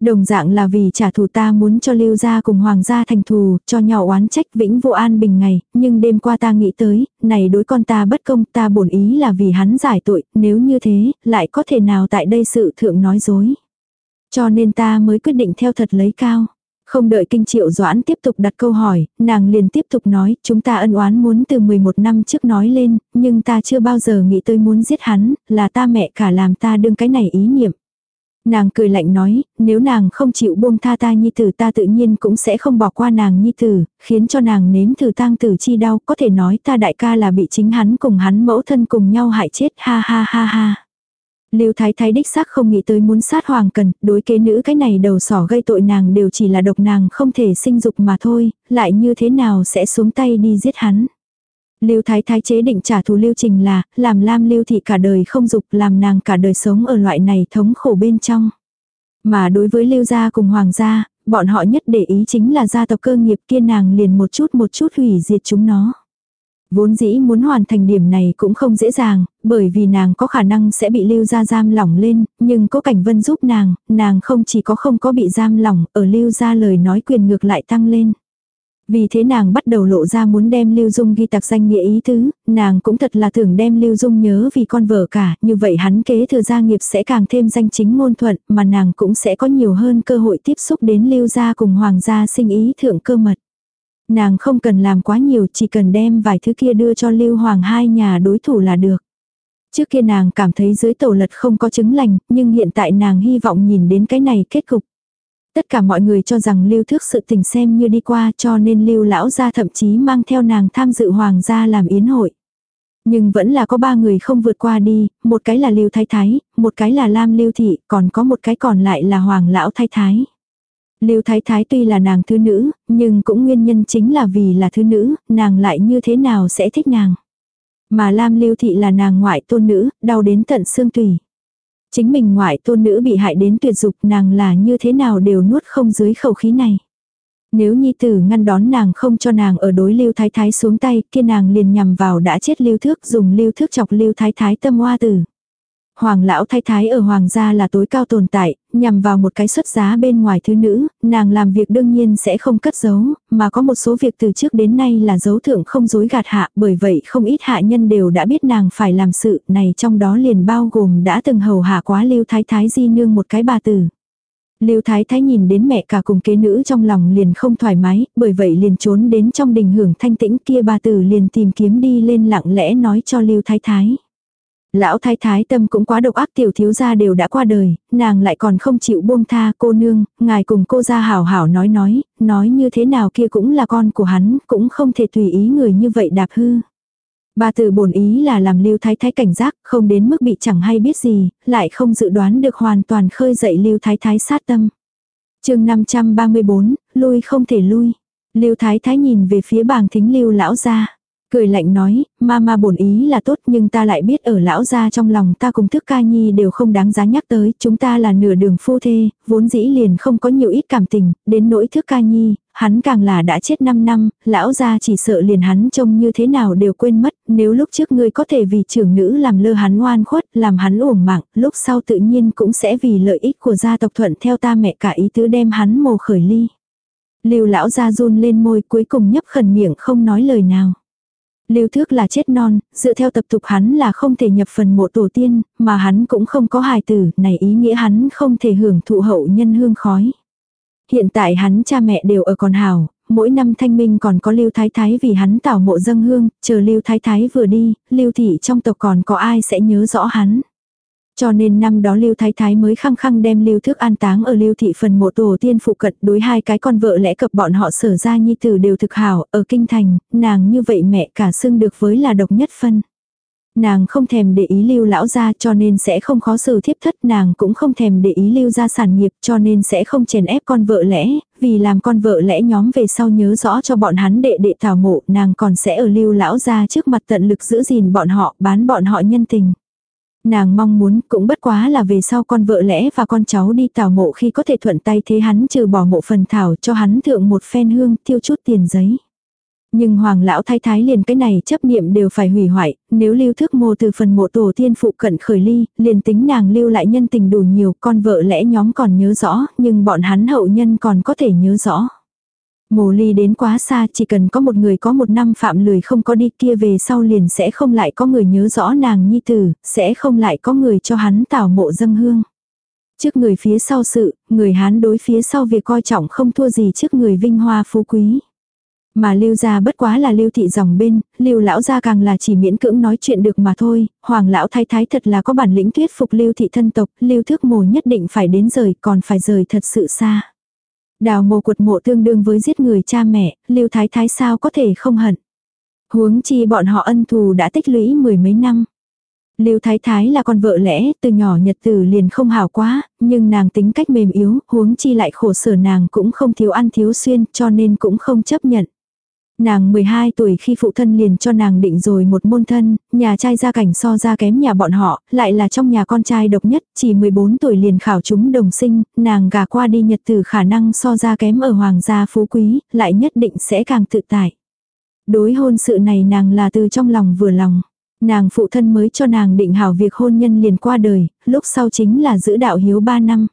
Đồng dạng là vì trả thù ta muốn cho lưu gia cùng hoàng gia thành thù, cho nhau oán trách vĩnh vô an bình ngày, nhưng đêm qua ta nghĩ tới, này đối con ta bất công ta bổn ý là vì hắn giải tội, nếu như thế, lại có thể nào tại đây sự thượng nói dối. Cho nên ta mới quyết định theo thật lấy cao. Không đợi kinh triệu doãn tiếp tục đặt câu hỏi, nàng liền tiếp tục nói, chúng ta ân oán muốn từ 11 năm trước nói lên, nhưng ta chưa bao giờ nghĩ tới muốn giết hắn, là ta mẹ cả làm ta đương cái này ý niệm. Nàng cười lạnh nói, nếu nàng không chịu buông tha ta nhi tử ta tự nhiên cũng sẽ không bỏ qua nàng nhi tử, khiến cho nàng nếm thử tang tử chi đau, có thể nói ta đại ca là bị chính hắn cùng hắn mẫu thân cùng nhau hại chết, ha ha ha ha. Lưu Thái Thái đích xác không nghĩ tới muốn sát Hoàng Cần, đối kế nữ cái này đầu sỏ gây tội nàng đều chỉ là độc nàng không thể sinh dục mà thôi, lại như thế nào sẽ xuống tay đi giết hắn. Lưu Thái Thái chế định trả thù Lưu Trình là, làm Lam Lưu Thị cả đời không dục, làm nàng cả đời sống ở loại này thống khổ bên trong. Mà đối với Lưu gia cùng Hoàng gia, bọn họ nhất để ý chính là gia tộc cơ nghiệp kia nàng liền một chút một chút hủy diệt chúng nó. Vốn dĩ muốn hoàn thành điểm này cũng không dễ dàng, bởi vì nàng có khả năng sẽ bị lưu gia giam lỏng lên, nhưng có cảnh vân giúp nàng, nàng không chỉ có không có bị giam lỏng, ở lưu gia lời nói quyền ngược lại tăng lên. Vì thế nàng bắt đầu lộ ra muốn đem Lưu Dung ghi tạc danh nghĩa ý tứ, nàng cũng thật là tưởng đem Lưu Dung nhớ vì con vợ cả, như vậy hắn kế thừa gia nghiệp sẽ càng thêm danh chính ngôn thuận, mà nàng cũng sẽ có nhiều hơn cơ hội tiếp xúc đến Lưu gia cùng Hoàng gia sinh ý thượng cơ mật. Nàng không cần làm quá nhiều, chỉ cần đem vài thứ kia đưa cho Lưu Hoàng hai nhà đối thủ là được. Trước kia nàng cảm thấy dưới tổ lật không có chứng lành, nhưng hiện tại nàng hy vọng nhìn đến cái này kết cục. Tất cả mọi người cho rằng lưu thước sự tình xem như đi qua cho nên lưu lão gia thậm chí mang theo nàng tham dự hoàng gia làm yến hội. Nhưng vẫn là có ba người không vượt qua đi, một cái là lưu thái thái, một cái là lam lưu thị, còn có một cái còn lại là hoàng lão thái thái. Lưu thái thái tuy là nàng thứ nữ, nhưng cũng nguyên nhân chính là vì là thứ nữ, nàng lại như thế nào sẽ thích nàng. Mà lam lưu thị là nàng ngoại tôn nữ, đau đến tận xương tùy. Chính mình ngoại tôn nữ bị hại đến tuyệt dục nàng là như thế nào đều nuốt không dưới khẩu khí này. Nếu nhi tử ngăn đón nàng không cho nàng ở đối lưu thái thái xuống tay, kia nàng liền nhằm vào đã chết lưu thước dùng lưu thước chọc lưu thái thái tâm hoa tử. Hoàng lão thái thái ở hoàng gia là tối cao tồn tại, nhằm vào một cái xuất giá bên ngoài thứ nữ, nàng làm việc đương nhiên sẽ không cất giấu, mà có một số việc từ trước đến nay là dấu thượng không dối gạt hạ, bởi vậy không ít hạ nhân đều đã biết nàng phải làm sự này trong đó liền bao gồm đã từng hầu hạ quá lưu thái thái di nương một cái bà tử. Lưu Thái Thái nhìn đến mẹ cả cùng kế nữ trong lòng liền không thoải mái, bởi vậy liền trốn đến trong đình hưởng thanh tĩnh kia bà tử liền tìm kiếm đi lên lặng lẽ nói cho Lưu Thái Thái. Lão thái thái tâm cũng quá độc ác tiểu thiếu gia đều đã qua đời, nàng lại còn không chịu buông tha cô nương, ngài cùng cô ra hảo hảo nói nói, nói như thế nào kia cũng là con của hắn, cũng không thể tùy ý người như vậy đạp hư. bà từ bổn ý là làm lưu thái thái cảnh giác, không đến mức bị chẳng hay biết gì, lại không dự đoán được hoàn toàn khơi dậy lưu thái thái sát tâm. chương 534, lui không thể lui. Lưu thái thái nhìn về phía bàng thính lưu lão gia. Cười lạnh nói, ma ma bổn ý là tốt nhưng ta lại biết ở lão gia trong lòng ta cùng thức ca nhi đều không đáng giá nhắc tới, chúng ta là nửa đường phu thê, vốn dĩ liền không có nhiều ít cảm tình, đến nỗi thức ca nhi, hắn càng là đã chết 5 năm, lão gia chỉ sợ liền hắn trông như thế nào đều quên mất, nếu lúc trước ngươi có thể vì trưởng nữ làm lơ hắn oan khuất, làm hắn uổng mạng, lúc sau tự nhiên cũng sẽ vì lợi ích của gia tộc thuận theo ta mẹ cả ý tứ đem hắn mồ khởi ly. Lưu lão gia run lên môi cuối cùng nhấp khẩn miệng không nói lời nào. Lưu Thước là chết non, dựa theo tập tục hắn là không thể nhập phần mộ tổ tiên, mà hắn cũng không có hài tử, này ý nghĩa hắn không thể hưởng thụ hậu nhân hương khói. Hiện tại hắn cha mẹ đều ở còn hào, mỗi năm thanh minh còn có Lưu Thái Thái vì hắn tảo mộ dâng hương, chờ Lưu Thái Thái vừa đi, Lưu Thị trong tộc còn có ai sẽ nhớ rõ hắn. Cho nên năm đó Lưu Thái Thái mới khăng khăng đem Lưu Thước an táng ở Lưu Thị phần mộ tổ tiên phụ cận đối hai cái con vợ lẽ cập bọn họ sở ra nhi tử đều thực hảo, ở kinh thành, nàng như vậy mẹ cả xưng được với là độc nhất phân. Nàng không thèm để ý lưu lão ra cho nên sẽ không khó xử thiếp thất nàng cũng không thèm để ý lưu ra sản nghiệp cho nên sẽ không chèn ép con vợ lẽ, vì làm con vợ lẽ nhóm về sau nhớ rõ cho bọn hắn đệ đệ thảo mộ nàng còn sẽ ở lưu lão ra trước mặt tận lực giữ gìn bọn họ bán bọn họ nhân tình. Nàng mong muốn cũng bất quá là về sau con vợ lẽ và con cháu đi tảo mộ khi có thể thuận tay thế hắn trừ bỏ mộ phần thảo cho hắn thượng một phen hương tiêu chút tiền giấy. Nhưng hoàng lão thái thái liền cái này chấp niệm đều phải hủy hoại, nếu lưu thức mô từ phần mộ tổ tiên phụ cận khởi ly, liền tính nàng lưu lại nhân tình đủ nhiều, con vợ lẽ nhóm còn nhớ rõ, nhưng bọn hắn hậu nhân còn có thể nhớ rõ. Mồ ly đến quá xa chỉ cần có một người có một năm phạm lười không có đi kia về sau liền sẽ không lại có người nhớ rõ nàng nhi tử, sẽ không lại có người cho hắn tảo mộ dâng hương. Trước người phía sau sự, người hán đối phía sau việc coi trọng không thua gì trước người vinh hoa phú quý. Mà lưu gia bất quá là lưu thị dòng bên, lưu lão gia càng là chỉ miễn cưỡng nói chuyện được mà thôi, hoàng lão thái thái thật là có bản lĩnh thuyết phục lưu thị thân tộc, lưu thước mồ nhất định phải đến rời còn phải rời thật sự xa. Đào mồ cuột mộ tương đương với giết người cha mẹ, lưu thái thái sao có thể không hận. Huống chi bọn họ ân thù đã tích lũy mười mấy năm. Lưu Thái Thái là con vợ lẽ, từ nhỏ nhật tử liền không hảo quá, nhưng nàng tính cách mềm yếu, huống chi lại khổ sở nàng cũng không thiếu ăn thiếu xuyên, cho nên cũng không chấp nhận. Nàng 12 tuổi khi phụ thân liền cho nàng định rồi một môn thân, nhà trai gia cảnh so ra kém nhà bọn họ, lại là trong nhà con trai độc nhất, chỉ 14 tuổi liền khảo chúng đồng sinh, nàng gà qua đi nhật từ khả năng so ra kém ở hoàng gia phú quý, lại nhất định sẽ càng tự tại. Đối hôn sự này nàng là từ trong lòng vừa lòng. Nàng phụ thân mới cho nàng định hảo việc hôn nhân liền qua đời, lúc sau chính là giữ đạo hiếu 3 năm.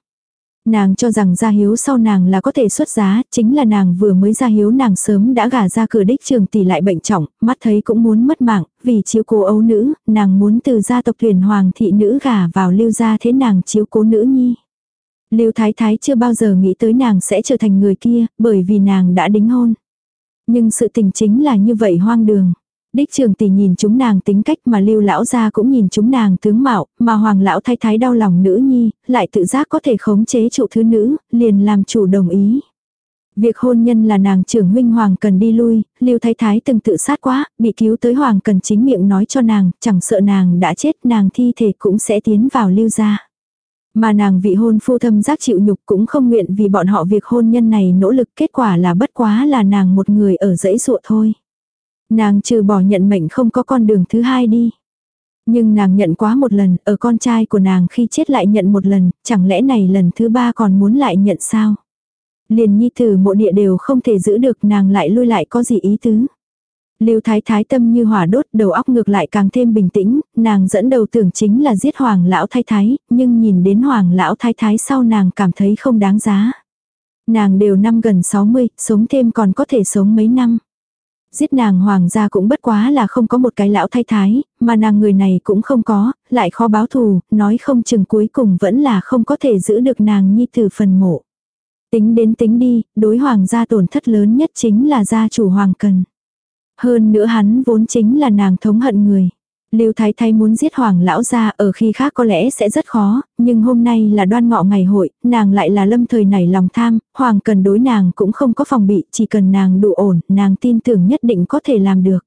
Nàng cho rằng gia hiếu sau nàng là có thể xuất giá, chính là nàng vừa mới gia hiếu nàng sớm đã gả ra cửa đích trường tỷ lại bệnh trọng, mắt thấy cũng muốn mất mạng, vì chiếu cố ấu nữ, nàng muốn từ gia tộc thuyền hoàng thị nữ gả vào lưu gia thế nàng chiếu cố nữ nhi. Lưu thái thái chưa bao giờ nghĩ tới nàng sẽ trở thành người kia, bởi vì nàng đã đính hôn. Nhưng sự tình chính là như vậy hoang đường. Đích trường tỷ nhìn chúng nàng tính cách mà lưu lão gia cũng nhìn chúng nàng tướng mạo, mà hoàng lão thái thái đau lòng nữ nhi, lại tự giác có thể khống chế trụ thứ nữ, liền làm chủ đồng ý. Việc hôn nhân là nàng trưởng huynh Hoàng cần đi lui, Lưu Thái Thái từng tự sát quá, bị cứu tới Hoàng cần chính miệng nói cho nàng, chẳng sợ nàng đã chết nàng thi thể cũng sẽ tiến vào Lưu gia. Mà nàng vị hôn phu thâm giác chịu nhục cũng không nguyện vì bọn họ việc hôn nhân này nỗ lực kết quả là bất quá là nàng một người ở dãy ruộng thôi. Nàng trừ bỏ nhận mệnh không có con đường thứ hai đi. Nhưng nàng nhận quá một lần, ở con trai của nàng khi chết lại nhận một lần, chẳng lẽ này lần thứ ba còn muốn lại nhận sao? Liền nhi tử mộ địa đều không thể giữ được nàng lại lui lại có gì ý tứ. Lưu thái thái tâm như hỏa đốt đầu óc ngược lại càng thêm bình tĩnh, nàng dẫn đầu tưởng chính là giết hoàng lão thái thái, nhưng nhìn đến hoàng lão thái thái sau nàng cảm thấy không đáng giá. Nàng đều năm gần 60, sống thêm còn có thể sống mấy năm. Giết nàng hoàng gia cũng bất quá là không có một cái lão thay thái, mà nàng người này cũng không có, lại khó báo thù, nói không chừng cuối cùng vẫn là không có thể giữ được nàng nhi tử phần mộ. Tính đến tính đi, đối hoàng gia tổn thất lớn nhất chính là gia chủ hoàng cần. Hơn nữa hắn vốn chính là nàng thống hận người. Lưu Thái Thái muốn giết Hoàng lão gia ở khi khác có lẽ sẽ rất khó, nhưng hôm nay là đoan ngọ ngày hội, nàng lại là lâm thời nảy lòng tham, Hoàng cần đối nàng cũng không có phòng bị, chỉ cần nàng đủ ổn, nàng tin tưởng nhất định có thể làm được.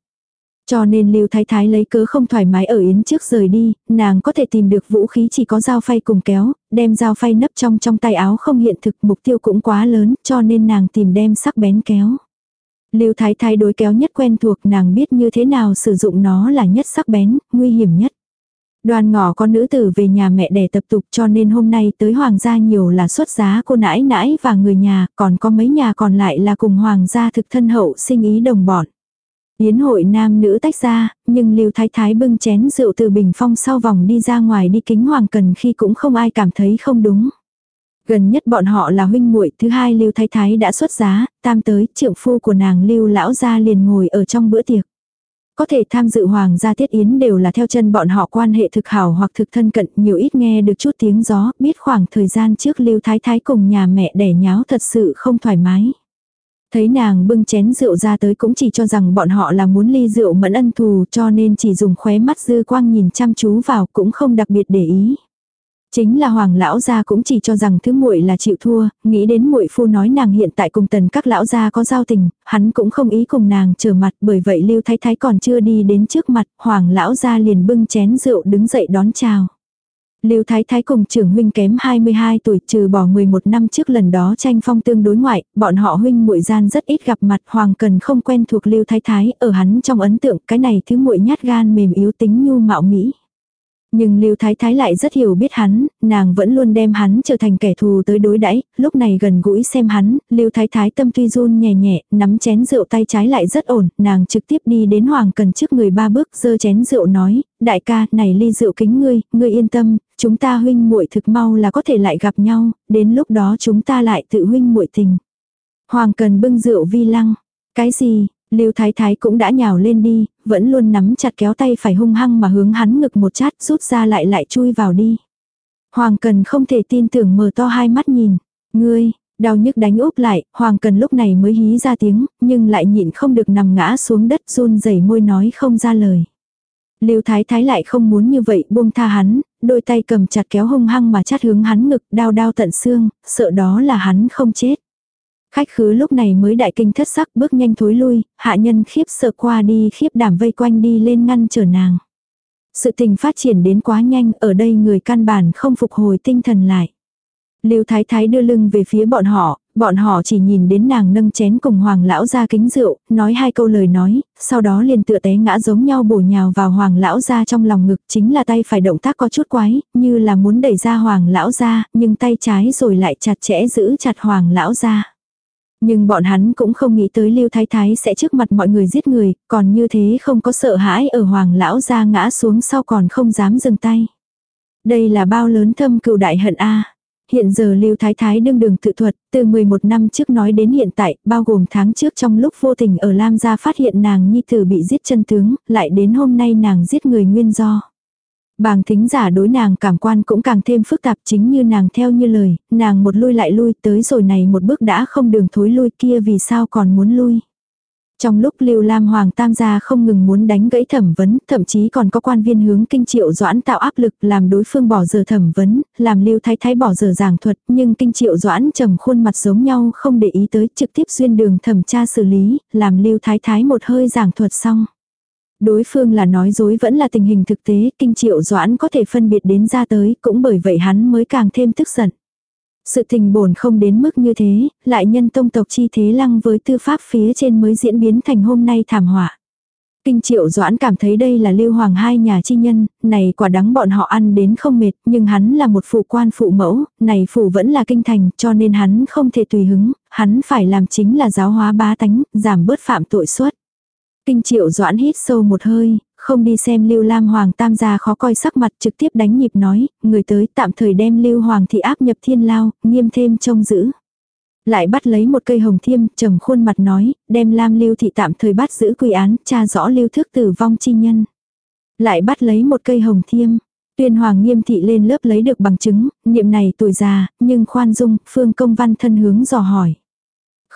Cho nên Lưu Thái Thái lấy cớ không thoải mái ở yến trước rời đi, nàng có thể tìm được vũ khí chỉ có dao phay cùng kéo, đem dao phay nấp trong trong tay áo không hiện thực mục tiêu cũng quá lớn, cho nên nàng tìm đem sắc bén kéo. Lưu Thái Thái đối kéo nhất quen thuộc nàng biết như thế nào sử dụng nó là nhất sắc bén, nguy hiểm nhất. Đoàn ngỏ con nữ tử về nhà mẹ đẻ tập tục cho nên hôm nay tới hoàng gia nhiều là xuất giá cô nãi nãi và người nhà, còn có mấy nhà còn lại là cùng hoàng gia thực thân hậu sinh ý đồng bọn. Yến hội nam nữ tách ra, nhưng Lưu Thái Thái bưng chén rượu từ bình phong sau vòng đi ra ngoài đi kính hoàng cần khi cũng không ai cảm thấy không đúng. Gần nhất bọn họ là huynh muội, thứ hai Lưu Thái Thái đã xuất giá, tam tới, trượng phu của nàng Lưu lão gia liền ngồi ở trong bữa tiệc. Có thể tham dự hoàng gia tiết yến đều là theo chân bọn họ quan hệ thực hảo hoặc thực thân cận, nhiều ít nghe được chút tiếng gió, biết khoảng thời gian trước Lưu Thái Thái cùng nhà mẹ đẻ nháo thật sự không thoải mái. Thấy nàng bưng chén rượu ra tới cũng chỉ cho rằng bọn họ là muốn ly rượu mẫn ân thù cho nên chỉ dùng khóe mắt dư quang nhìn chăm chú vào cũng không đặc biệt để ý. Chính là hoàng lão gia cũng chỉ cho rằng thứ muội là chịu thua, nghĩ đến muội phu nói nàng hiện tại cùng tần các lão gia có giao tình, hắn cũng không ý cùng nàng trở mặt, bởi vậy Lưu Thái Thái còn chưa đi đến trước mặt, hoàng lão gia liền bưng chén rượu đứng dậy đón chào. Lưu Thái Thái cùng trưởng huynh kém 22 tuổi trừ bỏ 11 năm trước lần đó tranh phong tương đối ngoại, bọn họ huynh muội gian rất ít gặp mặt Hoàng Cần không quen thuộc Lưu Thái Thái, ở hắn trong ấn tượng cái này thứ muội nhát gan mềm yếu tính nhu mạo mỹ. Nhưng Lưu Thái Thái lại rất hiểu biết hắn, nàng vẫn luôn đem hắn trở thành kẻ thù tới đối đãi, lúc này gần gũi xem hắn, Lưu Thái Thái tâm tuy run nhẹ nhẹ, nắm chén rượu tay trái lại rất ổn, nàng trực tiếp đi đến Hoàng Cần trước người ba bước, giơ chén rượu nói, đại ca, này ly rượu kính ngươi, ngươi yên tâm, chúng ta huynh muội thực mau là có thể lại gặp nhau, đến lúc đó chúng ta lại tự huynh muội tình. Hoàng Cần bưng rượu vi lăng, cái gì, Lưu Thái Thái cũng đã nhào lên đi, vẫn luôn nắm chặt kéo tay phải hung hăng mà hướng hắn ngực một chát rút ra lại lại chui vào đi. Hoàng Cần không thể tin tưởng mở to hai mắt nhìn. Ngươi, đau nhức đánh úp lại, Hoàng Cần lúc này mới hí ra tiếng, nhưng lại nhịn không được nằm ngã xuống đất run rẩy môi nói không ra lời. Lưu Thái Thái lại không muốn như vậy buông tha hắn, đôi tay cầm chặt kéo hung hăng mà chát hướng hắn ngực đau đau tận xương, sợ đó là hắn không chết. Khách khứ lúc này mới đại kinh thất sắc bước nhanh thối lui, hạ nhân khiếp sợ qua đi khiếp đảm vây quanh đi lên ngăn trở nàng. Sự tình phát triển đến quá nhanh, ở đây người căn bản không phục hồi tinh thần lại. Lưu Thái Thái đưa lưng về phía bọn họ, bọn họ chỉ nhìn đến nàng nâng chén cùng hoàng lão ra kính rượu, nói hai câu lời nói, sau đó liền tựa té ngã giống nhau bổ nhào vào hoàng lão ra trong lòng ngực chính là tay phải động tác có chút quái, như là muốn đẩy ra hoàng lão ra, nhưng tay trái rồi lại chặt chẽ giữ chặt hoàng lão ra. Nhưng bọn hắn cũng không nghĩ tới Lưu Thái Thái sẽ trước mặt mọi người giết người, còn như thế không có sợ hãi ở hoàng lão ra ngã xuống sau còn không dám dừng tay. Đây là bao lớn thâm cựu đại hận a. Hiện giờ Lưu Thái Thái đương đường tự thuật, từ 11 năm trước nói đến hiện tại, bao gồm tháng trước trong lúc vô tình ở Lam gia phát hiện nàng nhi tử bị giết chân tướng, lại đến hôm nay nàng giết người nguyên do. Bàng thính giả đối nàng cảm quan cũng càng thêm phức tạp chính như nàng theo như lời, nàng một lui lại lui tới rồi này một bước đã không đường thối lui kia vì sao còn muốn lui. Trong lúc Lưu Lam Hoàng Tam gia không ngừng muốn đánh gãy thẩm vấn, thậm chí còn có quan viên hướng kinh triệu doãn tạo áp lực làm đối phương bỏ giờ thẩm vấn, làm Lưu Thái Thái bỏ giờ giảng thuật, nhưng kinh triệu doãn trầm khuôn mặt giống nhau không để ý tới trực tiếp xuyên đường thẩm tra xử lý, làm Lưu Thái Thái một hơi giảng thuật xong. Đối phương là nói dối vẫn là tình hình thực tế, kinh triệu doãn có thể phân biệt đến ra tới, cũng bởi vậy hắn mới càng thêm tức giận. Sự tình bổn không đến mức như thế, lại nhân tông tộc chi thế lăng với tư pháp phía trên mới diễn biến thành hôm nay thảm họa. Kinh triệu doãn cảm thấy đây là lưu hoàng hai nhà chi nhân, này quả đắng bọn họ ăn đến không mệt, nhưng hắn là một phụ quan phụ mẫu, này phụ vẫn là kinh thành, cho nên hắn không thể tùy hứng, hắn phải làm chính là giáo hóa bá tánh, giảm bớt phạm tội suất. Kinh triệu doãn hít sâu một hơi, không đi xem Lưu Lam Hoàng tam gia khó coi sắc mặt trực tiếp đánh nhịp nói, người tới tạm thời đem Lưu Hoàng thị áp nhập thiên lao, nghiêm thêm trông giữ. Lại bắt lấy một cây hồng thiêm, trầm khuôn mặt nói, đem Lam Lưu thị tạm thời bắt giữ quy án, tra rõ Lưu thức tử vong chi nhân. Lại bắt lấy một cây hồng thiêm. Tuyên hoàng nghiêm thị lên lớp lấy được bằng chứng, niệm này tuổi già, nhưng khoan dung, phương công văn thân hướng dò hỏi.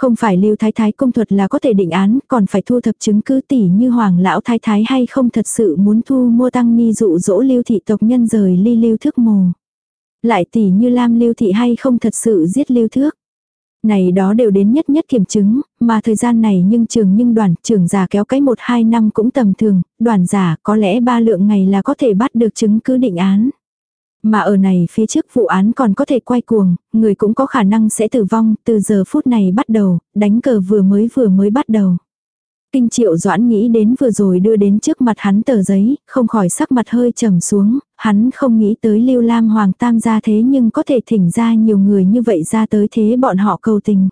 Không phải lưu thái thái công thuật là có thể định án, còn phải thu thập chứng cứ tỉ như hoàng lão thái thái hay không thật sự muốn thu mua tăng ni dụ dỗ lưu thị tộc nhân rời ly lưu thức mồ. Lại tỉ như lam lưu thị hay không thật sự giết lưu thước. Này đó đều đến nhất nhất kiểm chứng, mà thời gian này nhưng trường nhưng đoàn, trưởng giả kéo cái một hai năm cũng tầm thường, đoàn giả có lẽ ba lượng ngày là có thể bắt được chứng cứ định án. Mà ở này phía trước vụ án còn có thể quay cuồng, người cũng có khả năng sẽ tử vong, từ giờ phút này bắt đầu, đánh cờ vừa mới vừa mới bắt đầu. Kinh triệu doãn nghĩ đến vừa rồi đưa đến trước mặt hắn tờ giấy, không khỏi sắc mặt hơi trầm xuống, hắn không nghĩ tới lưu lam hoàng tam gia thế nhưng có thể thỉnh ra nhiều người như vậy ra tới thế bọn họ cầu tình.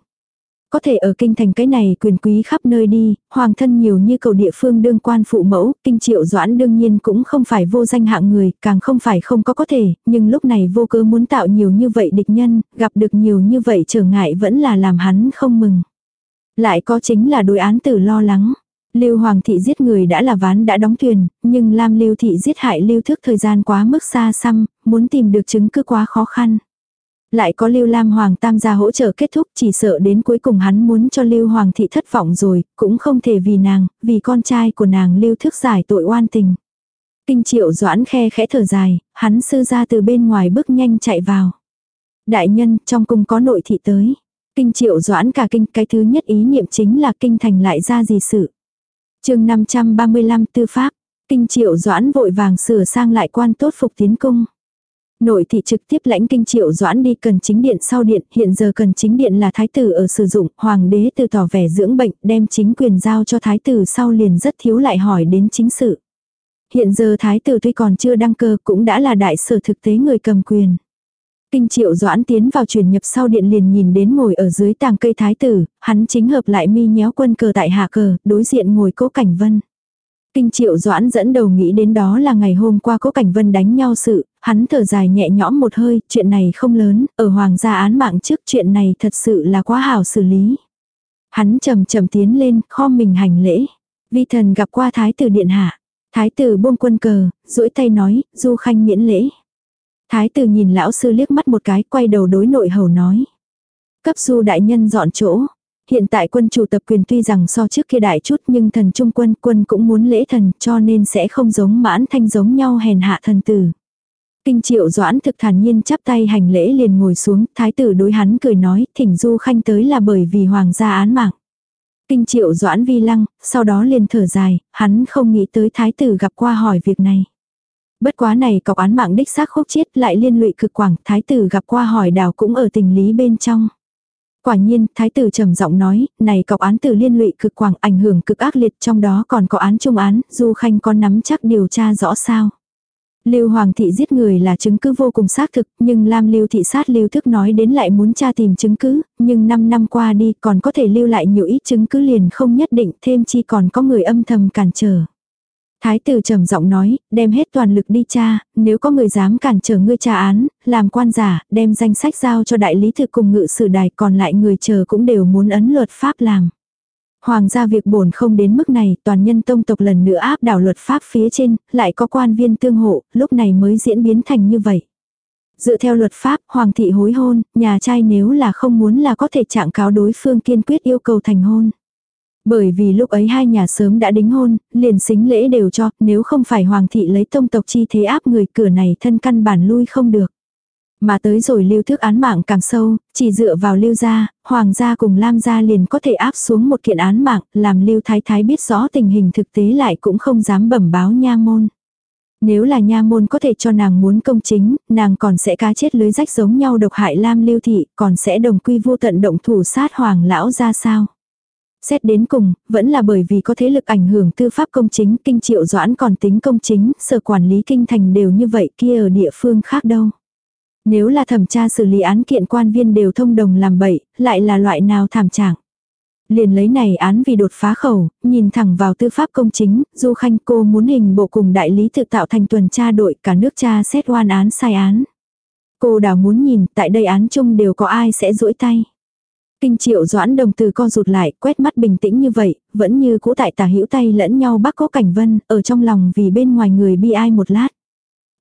Có thể ở kinh thành cái này quyền quý khắp nơi đi, hoàng thân nhiều như cầu địa phương đương quan phụ mẫu, kinh triệu doãn đương nhiên cũng không phải vô danh hạng người, càng không phải không có có thể, nhưng lúc này vô cớ muốn tạo nhiều như vậy địch nhân, gặp được nhiều như vậy trở ngại vẫn là làm hắn không mừng. Lại có chính là đối án tử lo lắng. Lưu Hoàng thị giết người đã là ván đã đóng thuyền, nhưng Lam Lưu thị giết hại Lưu Thức thời gian quá mức xa xăm, muốn tìm được chứng cứ quá khó khăn. Lại có Lưu Lam Hoàng tam gia hỗ trợ kết thúc chỉ sợ đến cuối cùng hắn muốn cho Lưu Hoàng thị thất vọng rồi, cũng không thể vì nàng, vì con trai của nàng Lưu Thức giải tội oan tình. Kinh triệu doãn khe khẽ thở dài, hắn sư ra từ bên ngoài bước nhanh chạy vào. Đại nhân, trong cung có nội thị tới. Kinh triệu doãn cả kinh, cái thứ nhất ý niệm chính là kinh thành lại ra gì sự. chương 535 tư pháp, kinh triệu doãn vội vàng sửa sang lại quan tốt phục tiến cung. Nội thị trực tiếp lãnh kinh triệu doãn đi cần chính điện sau điện, hiện giờ cần chính điện là thái tử ở sử dụng, hoàng đế từ tỏ vẻ dưỡng bệnh, đem chính quyền giao cho thái tử sau liền rất thiếu lại hỏi đến chính sự. Hiện giờ thái tử tuy còn chưa đăng cơ cũng đã là đại sở thực tế người cầm quyền. Kinh triệu doãn tiến vào truyền nhập sau điện liền nhìn đến ngồi ở dưới tàng cây thái tử, hắn chính hợp lại mi nhéo quân cờ tại hạ cờ, đối diện ngồi cố cảnh vân. Kinh triệu doãn dẫn đầu nghĩ đến đó là ngày hôm qua có cảnh vân đánh nhau sự, hắn thở dài nhẹ nhõm một hơi, chuyện này không lớn, ở hoàng gia án mạng trước chuyện này thật sự là quá hảo xử lý. Hắn chầm chậm tiến lên, kho mình hành lễ. Vi thần gặp qua thái tử điện hạ. Thái tử buông quân cờ, duỗi tay nói, du khanh miễn lễ. Thái tử nhìn lão sư liếc mắt một cái, quay đầu đối nội hầu nói. Cấp du đại nhân dọn chỗ. Hiện tại quân chủ tập quyền tuy rằng so trước kia đại chút nhưng thần trung quân quân cũng muốn lễ thần cho nên sẽ không giống mãn thanh giống nhau hèn hạ thần tử. Kinh triệu doãn thực thản nhiên chắp tay hành lễ liền ngồi xuống, thái tử đối hắn cười nói, thỉnh du khanh tới là bởi vì hoàng gia án mạng. Kinh triệu doãn vi lăng, sau đó liền thở dài, hắn không nghĩ tới thái tử gặp qua hỏi việc này. Bất quá này cọc án mạng đích xác khúc chiết lại liên lụy cực quảng, thái tử gặp qua hỏi đào cũng ở tình lý bên trong. Quả nhiên, thái tử trầm giọng nói, này cọc án từ liên lụy cực quảng ảnh hưởng cực ác liệt trong đó còn có án trung án, du khanh có nắm chắc điều tra rõ sao. Lưu Hoàng thị giết người là chứng cứ vô cùng xác thực, nhưng Lam Lưu thị sát Lưu Thức nói đến lại muốn tra tìm chứng cứ, nhưng 5 năm qua đi còn có thể lưu lại nhiều ít chứng cứ liền không nhất định, thêm chi còn có người âm thầm cản trở. Thái tử trầm giọng nói, đem hết toàn lực đi cha. nếu có người dám cản trở ngươi tra án, làm quan giả, đem danh sách giao cho đại lý thực cùng ngự sử đài còn lại người chờ cũng đều muốn ấn luật pháp làm. Hoàng gia việc bổn không đến mức này, toàn nhân tông tộc lần nữa áp đảo luật pháp phía trên, lại có quan viên tương hộ, lúc này mới diễn biến thành như vậy. Dựa theo luật pháp, hoàng thị hối hôn, nhà trai nếu là không muốn là có thể trạng cáo đối phương kiên quyết yêu cầu thành hôn. Bởi vì lúc ấy hai nhà sớm đã đính hôn, liền xính lễ đều cho, nếu không phải hoàng thị lấy tông tộc chi thế áp người cửa này thân căn bản lui không được. Mà tới rồi lưu thức án mạng càng sâu, chỉ dựa vào lưu gia, hoàng gia cùng lam gia liền có thể áp xuống một kiện án mạng, làm lưu thái thái biết rõ tình hình thực tế lại cũng không dám bẩm báo nha môn. Nếu là nha môn có thể cho nàng muốn công chính, nàng còn sẽ cá chết lưới rách giống nhau độc hại lam lưu thị, còn sẽ đồng quy vô tận động thủ sát hoàng lão ra sao. Xét đến cùng, vẫn là bởi vì có thế lực ảnh hưởng tư pháp công chính, kinh triệu doãn còn tính công chính, sở quản lý kinh thành đều như vậy kia ở địa phương khác đâu. Nếu là thẩm tra xử lý án kiện quan viên đều thông đồng làm bậy, lại là loại nào thảm trạng. Liền lấy này án vì đột phá khẩu, nhìn thẳng vào tư pháp công chính, du khanh cô muốn hình bộ cùng đại lý tự tạo thành tuần tra đội cả nước tra xét oan án sai án. Cô đào muốn nhìn tại đây án chung đều có ai sẽ duỗi tay. Kinh triệu doãn đồng từ co rụt lại, quét mắt bình tĩnh như vậy, vẫn như cũ tại tà hữu tay lẫn nhau bắc có cảnh vân, ở trong lòng vì bên ngoài người bi ai một lát.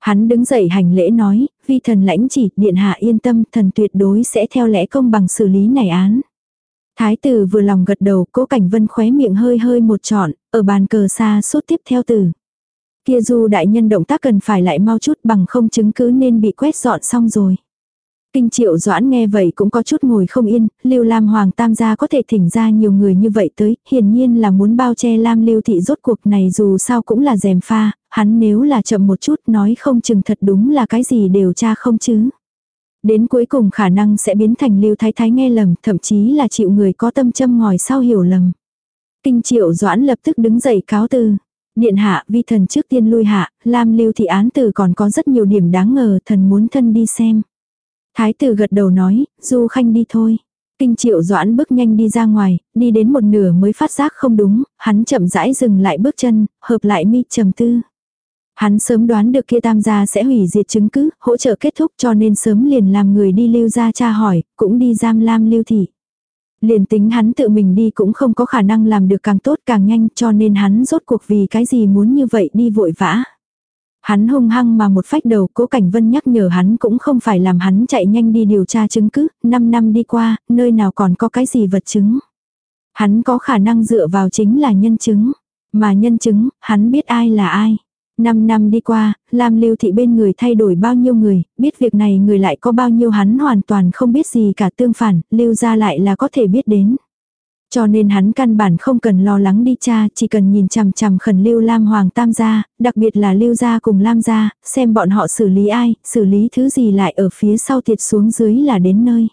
Hắn đứng dậy hành lễ nói, vi thần lãnh chỉ, điện hạ yên tâm, thần tuyệt đối sẽ theo lẽ công bằng xử lý này án. Thái tử vừa lòng gật đầu, cố cảnh vân khóe miệng hơi hơi một trọn, ở bàn cờ xa suốt tiếp theo từ. Kia du đại nhân động tác cần phải lại mau chút bằng không chứng cứ nên bị quét dọn xong rồi. Kinh triệu doãn nghe vậy cũng có chút ngồi không yên, lưu lam hoàng tam gia có thể thỉnh ra nhiều người như vậy tới, hiển nhiên là muốn bao che lam lưu thị rốt cuộc này dù sao cũng là rèm pha, hắn nếu là chậm một chút nói không chừng thật đúng là cái gì đều tra không chứ. Đến cuối cùng khả năng sẽ biến thành lưu thái thái nghe lầm, thậm chí là chịu người có tâm châm ngòi sau hiểu lầm. Kinh triệu doãn lập tức đứng dậy cáo từ. Điện hạ, vi thần trước tiên lui hạ, Lam lưu thị án từ còn có rất nhiều điểm đáng ngờ, thần muốn thân đi xem. Thái tử gật đầu nói, du khanh đi thôi. Kinh triệu doãn bước nhanh đi ra ngoài, đi đến một nửa mới phát giác không đúng, hắn chậm rãi dừng lại bước chân, hợp lại mi trầm tư. Hắn sớm đoán được kia tam gia sẽ hủy diệt chứng cứ, hỗ trợ kết thúc cho nên sớm liền làm người đi lưu ra tra hỏi, cũng đi giam lam lưu thị. Liền tính hắn tự mình đi cũng không có khả năng làm được càng tốt càng nhanh cho nên hắn rốt cuộc vì cái gì muốn như vậy đi vội vã. Hắn hung hăng mà một phách đầu cố cảnh vân nhắc nhở hắn cũng không phải làm hắn chạy nhanh đi điều tra chứng cứ, 5 năm đi qua, nơi nào còn có cái gì vật chứng. Hắn có khả năng dựa vào chính là nhân chứng. Mà nhân chứng, hắn biết ai là ai. Năm năm đi qua, Lam Lưu Thị bên người thay đổi bao nhiêu người, biết việc này người lại có bao nhiêu hắn hoàn toàn không biết gì cả tương phản, Lưu ra lại là có thể biết đến. Cho nên hắn căn bản không cần lo lắng đi cha, chỉ cần nhìn chằm chằm khẩn lưu Lam Hoàng Tam gia, đặc biệt là lưu gia cùng Lam gia, xem bọn họ xử lý ai, xử lý thứ gì lại ở phía sau thiệt xuống dưới là đến nơi.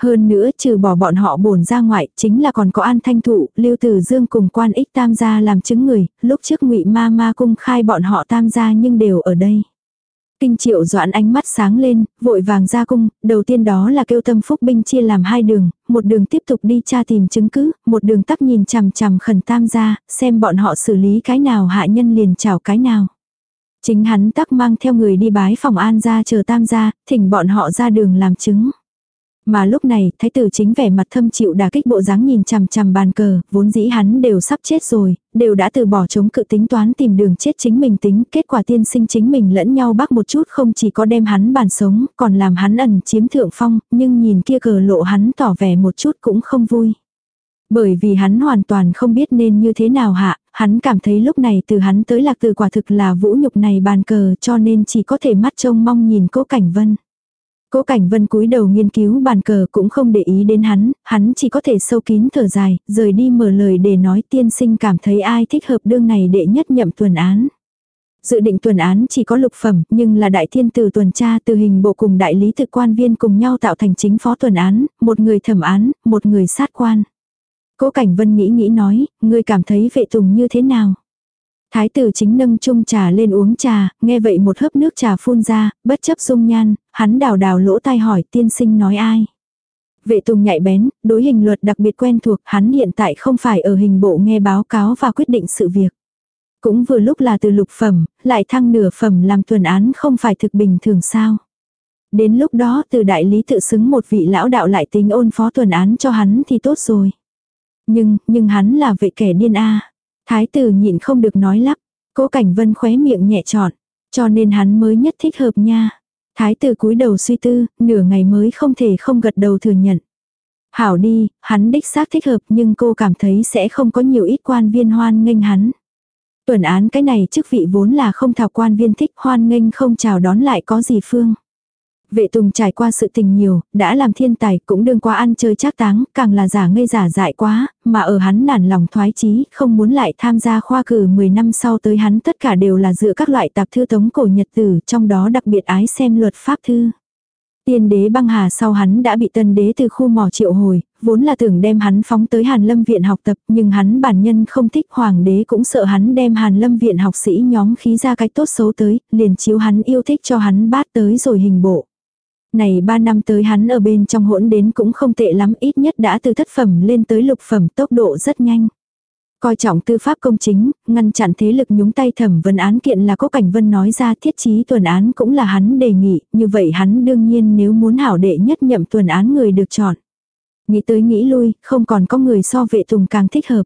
Hơn nữa trừ bỏ bọn họ bổn ra ngoại, chính là còn có An Thanh Thụ, Lưu Tử Dương cùng quan ích tam gia làm chứng người, lúc trước ngụy ma ma cung khai bọn họ tam gia nhưng đều ở đây. Kinh triệu doãn ánh mắt sáng lên, vội vàng ra cung, đầu tiên đó là kêu tâm phúc binh chia làm hai đường, một đường tiếp tục đi tra tìm chứng cứ, một đường tắc nhìn chằm chằm khẩn tam gia, xem bọn họ xử lý cái nào hạ nhân liền chào cái nào. Chính hắn tắc mang theo người đi bái phòng an gia chờ tam gia, thỉnh bọn họ ra đường làm chứng. Mà lúc này, thái tử chính vẻ mặt thâm chịu đả kích bộ dáng nhìn chằm chằm bàn cờ, vốn dĩ hắn đều sắp chết rồi, đều đã từ bỏ chống cự tính toán tìm đường chết chính mình tính, kết quả tiên sinh chính mình lẫn nhau bác một chút không chỉ có đem hắn bàn sống, còn làm hắn ẩn chiếm thượng phong, nhưng nhìn kia cờ lộ hắn tỏ vẻ một chút cũng không vui. Bởi vì hắn hoàn toàn không biết nên như thế nào hạ, hắn cảm thấy lúc này từ hắn tới lạc từ quả thực là vũ nhục này bàn cờ cho nên chỉ có thể mắt trông mong nhìn cố cảnh vân. Cố Cảnh Vân cúi đầu nghiên cứu bàn cờ cũng không để ý đến hắn, hắn chỉ có thể sâu kín thở dài, rời đi mở lời để nói tiên sinh cảm thấy ai thích hợp đương này để nhất nhậm tuần án. Dự định tuần án chỉ có lục phẩm, nhưng là đại thiên tử tuần tra từ hình bộ cùng đại lý thực quan viên cùng nhau tạo thành chính phó tuần án, một người thẩm án, một người sát quan. Cố Cảnh Vân nghĩ nghĩ nói, người cảm thấy vệ tùng như thế nào? Thái tử chính nâng chung trà lên uống trà, nghe vậy một hớp nước trà phun ra, bất chấp dung nhan, hắn đào đào lỗ tai hỏi tiên sinh nói ai. Vệ tùng nhạy bén, đối hình luật đặc biệt quen thuộc, hắn hiện tại không phải ở hình bộ nghe báo cáo và quyết định sự việc. Cũng vừa lúc là từ lục phẩm, lại thăng nửa phẩm làm tuần án không phải thực bình thường sao. Đến lúc đó từ đại lý tự xứng một vị lão đạo lại tính ôn phó tuần án cho hắn thì tốt rồi. Nhưng, nhưng hắn là vệ kẻ điên a Thái tử nhịn không được nói lắp. Cố Cảnh Vân khóe miệng nhẹ trọn. Cho nên hắn mới nhất thích hợp nha. Thái tử cúi đầu suy tư, nửa ngày mới không thể không gật đầu thừa nhận. Hảo đi, hắn đích xác thích hợp nhưng cô cảm thấy sẽ không có nhiều ít quan viên hoan nghênh hắn. Tuần án cái này chức vị vốn là không thảo quan viên thích hoan nghênh không chào đón lại có gì phương. Vệ tùng trải qua sự tình nhiều, đã làm thiên tài cũng đương qua ăn chơi trác táng, càng là giả ngây giả dại quá, mà ở hắn nản lòng thoái chí, không muốn lại tham gia khoa cử 10 năm sau tới hắn tất cả đều là dựa các loại tạp thư tống cổ nhật tử, trong đó đặc biệt ái xem luật pháp thư. Tiên đế băng hà sau hắn đã bị tân đế từ khu mỏ triệu hồi, vốn là tưởng đem hắn phóng tới Hàn Lâm Viện học tập, nhưng hắn bản nhân không thích hoàng đế cũng sợ hắn đem Hàn Lâm Viện học sĩ nhóm khí ra cách tốt xấu tới, liền chiếu hắn yêu thích cho hắn bát tới rồi hình bộ. Này 3 năm tới hắn ở bên trong hỗn đến cũng không tệ lắm ít nhất đã từ thất phẩm lên tới lục phẩm tốc độ rất nhanh. Coi trọng tư pháp công chính, ngăn chặn thế lực nhúng tay thẩm vấn án kiện là có cảnh vân nói ra thiết chí tuần án cũng là hắn đề nghị, như vậy hắn đương nhiên nếu muốn hảo đệ nhất nhậm tuần án người được chọn. Nghĩ tới nghĩ lui, không còn có người so vệ tùng càng thích hợp.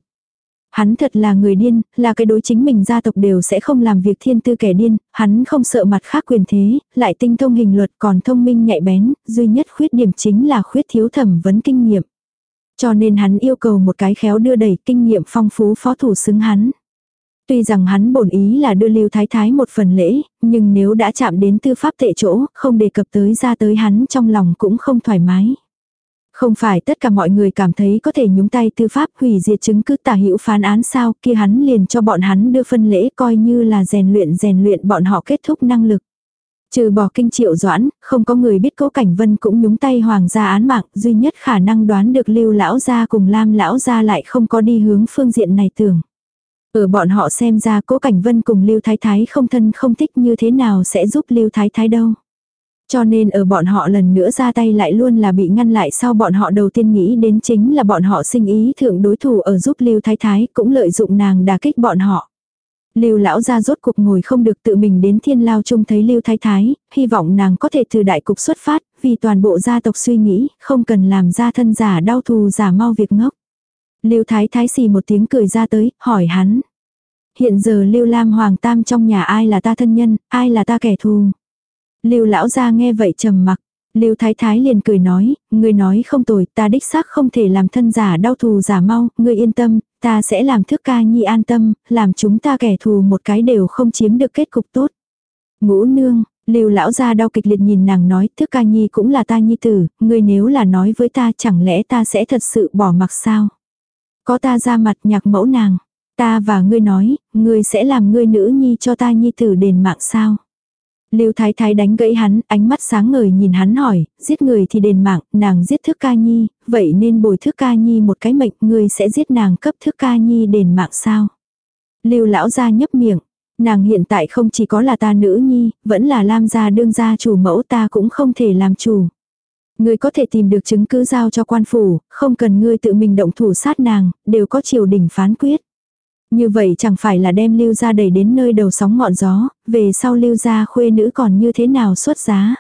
Hắn thật là người điên, là cái đối chính mình gia tộc đều sẽ không làm việc thiên tư kẻ điên, hắn không sợ mặt khác quyền thế, lại tinh thông hình luật còn thông minh nhạy bén, duy nhất khuyết điểm chính là khuyết thiếu thẩm vấn kinh nghiệm. Cho nên hắn yêu cầu một cái khéo đưa đẩy kinh nghiệm phong phú phó thủ xứng hắn. Tuy rằng hắn bổn ý là đưa Lưu Thái Thái một phần lễ, nhưng nếu đã chạm đến tư pháp tệ chỗ, không đề cập tới ra tới hắn trong lòng cũng không thoải mái. Không phải tất cả mọi người cảm thấy có thể nhúng tay tư pháp hủy diệt chứng cứ tả hữu phán án sao kia hắn liền cho bọn hắn đưa phân lễ coi như là rèn luyện rèn luyện bọn họ kết thúc năng lực. Trừ bỏ kinh triệu doãn, không có người biết cố cảnh vân cũng nhúng tay hoàng gia án mạng, duy nhất khả năng đoán được lưu lão gia cùng lam lão gia lại không có đi hướng phương diện này tưởng. Ở bọn họ xem ra cố cảnh vân cùng lưu thái thái không thân không thích như thế nào sẽ giúp lưu thái thái đâu. Cho nên ở bọn họ lần nữa ra tay lại luôn là bị ngăn lại sau bọn họ đầu tiên nghĩ đến chính là bọn họ sinh ý thượng đối thủ ở giúp Lưu Thái Thái cũng lợi dụng nàng đả kích bọn họ. Lưu lão ra rốt cuộc ngồi không được tự mình đến thiên lao chung thấy Lưu Thái Thái, hy vọng nàng có thể từ đại cục xuất phát, vì toàn bộ gia tộc suy nghĩ, không cần làm ra thân giả đau thù giả mau việc ngốc. Lưu Thái Thái xì một tiếng cười ra tới, hỏi hắn. Hiện giờ Lưu Lam Hoàng Tam trong nhà ai là ta thân nhân, ai là ta kẻ thù. Lưu lão gia nghe vậy trầm mặc. Lưu Thái Thái liền cười nói, ngươi nói không tồi, ta đích xác không thể làm thân giả đau thù giả mau, ngươi yên tâm, ta sẽ làm thước ca nhi an tâm, làm chúng ta kẻ thù một cái đều không chiếm được kết cục tốt. Ngũ nương, Lưu lão gia đau kịch liệt nhìn nàng nói, thước ca nhi cũng là ta nhi tử, ngươi nếu là nói với ta chẳng lẽ ta sẽ thật sự bỏ mặc sao? Có ta ra mặt nhạc mẫu nàng, ta và ngươi nói, ngươi sẽ làm ngươi nữ nhi cho ta nhi tử đền mạng sao? Lưu Thái Thái đánh gãy hắn, ánh mắt sáng ngời nhìn hắn hỏi, giết người thì đền mạng, nàng giết Thước ca nhi, vậy nên bồi Thước ca nhi một cái mệnh, ngươi sẽ giết nàng cấp Thước ca nhi đền mạng sao? Lưu lão gia nhấp miệng, nàng hiện tại không chỉ có là ta nữ nhi, vẫn là Lam gia đương gia chủ mẫu ta cũng không thể làm chủ. Ngươi có thể tìm được chứng cứ giao cho quan phủ, không cần ngươi tự mình động thủ sát nàng, đều có triều đình phán quyết. Như vậy chẳng phải là đem lưu ra đẩy đến nơi đầu sóng ngọn gió, về sau lưu ra khuê nữ còn như thế nào xuất giá.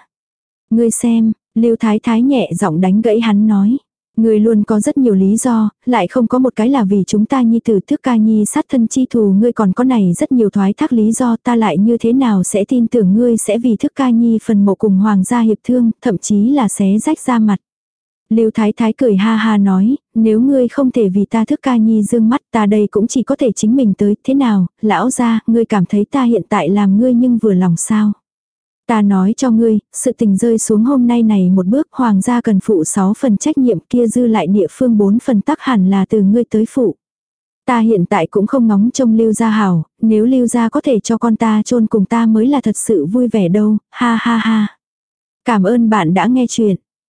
Ngươi xem, lưu thái thái nhẹ giọng đánh gãy hắn nói. Ngươi luôn có rất nhiều lý do, lại không có một cái là vì chúng ta nhi tử thức ca nhi sát thân chi thù ngươi còn có này rất nhiều thoái thác lý do ta lại như thế nào sẽ tin tưởng ngươi sẽ vì thức ca nhi phần mộ cùng hoàng gia hiệp thương, thậm chí là xé rách ra mặt. Lưu Thái Thái cười ha ha nói, nếu ngươi không thể vì ta thức ca nhi dương mắt ta đây cũng chỉ có thể chính mình tới, thế nào, lão gia, ngươi cảm thấy ta hiện tại làm ngươi nhưng vừa lòng sao. Ta nói cho ngươi, sự tình rơi xuống hôm nay này một bước hoàng gia cần phụ 6 phần trách nhiệm kia dư lại địa phương 4 phần tắc hẳn là từ ngươi tới phụ. Ta hiện tại cũng không ngóng trông lưu gia hảo, nếu lưu gia có thể cho con ta chôn cùng ta mới là thật sự vui vẻ đâu, ha ha ha. Cảm ơn bạn đã nghe chuyện.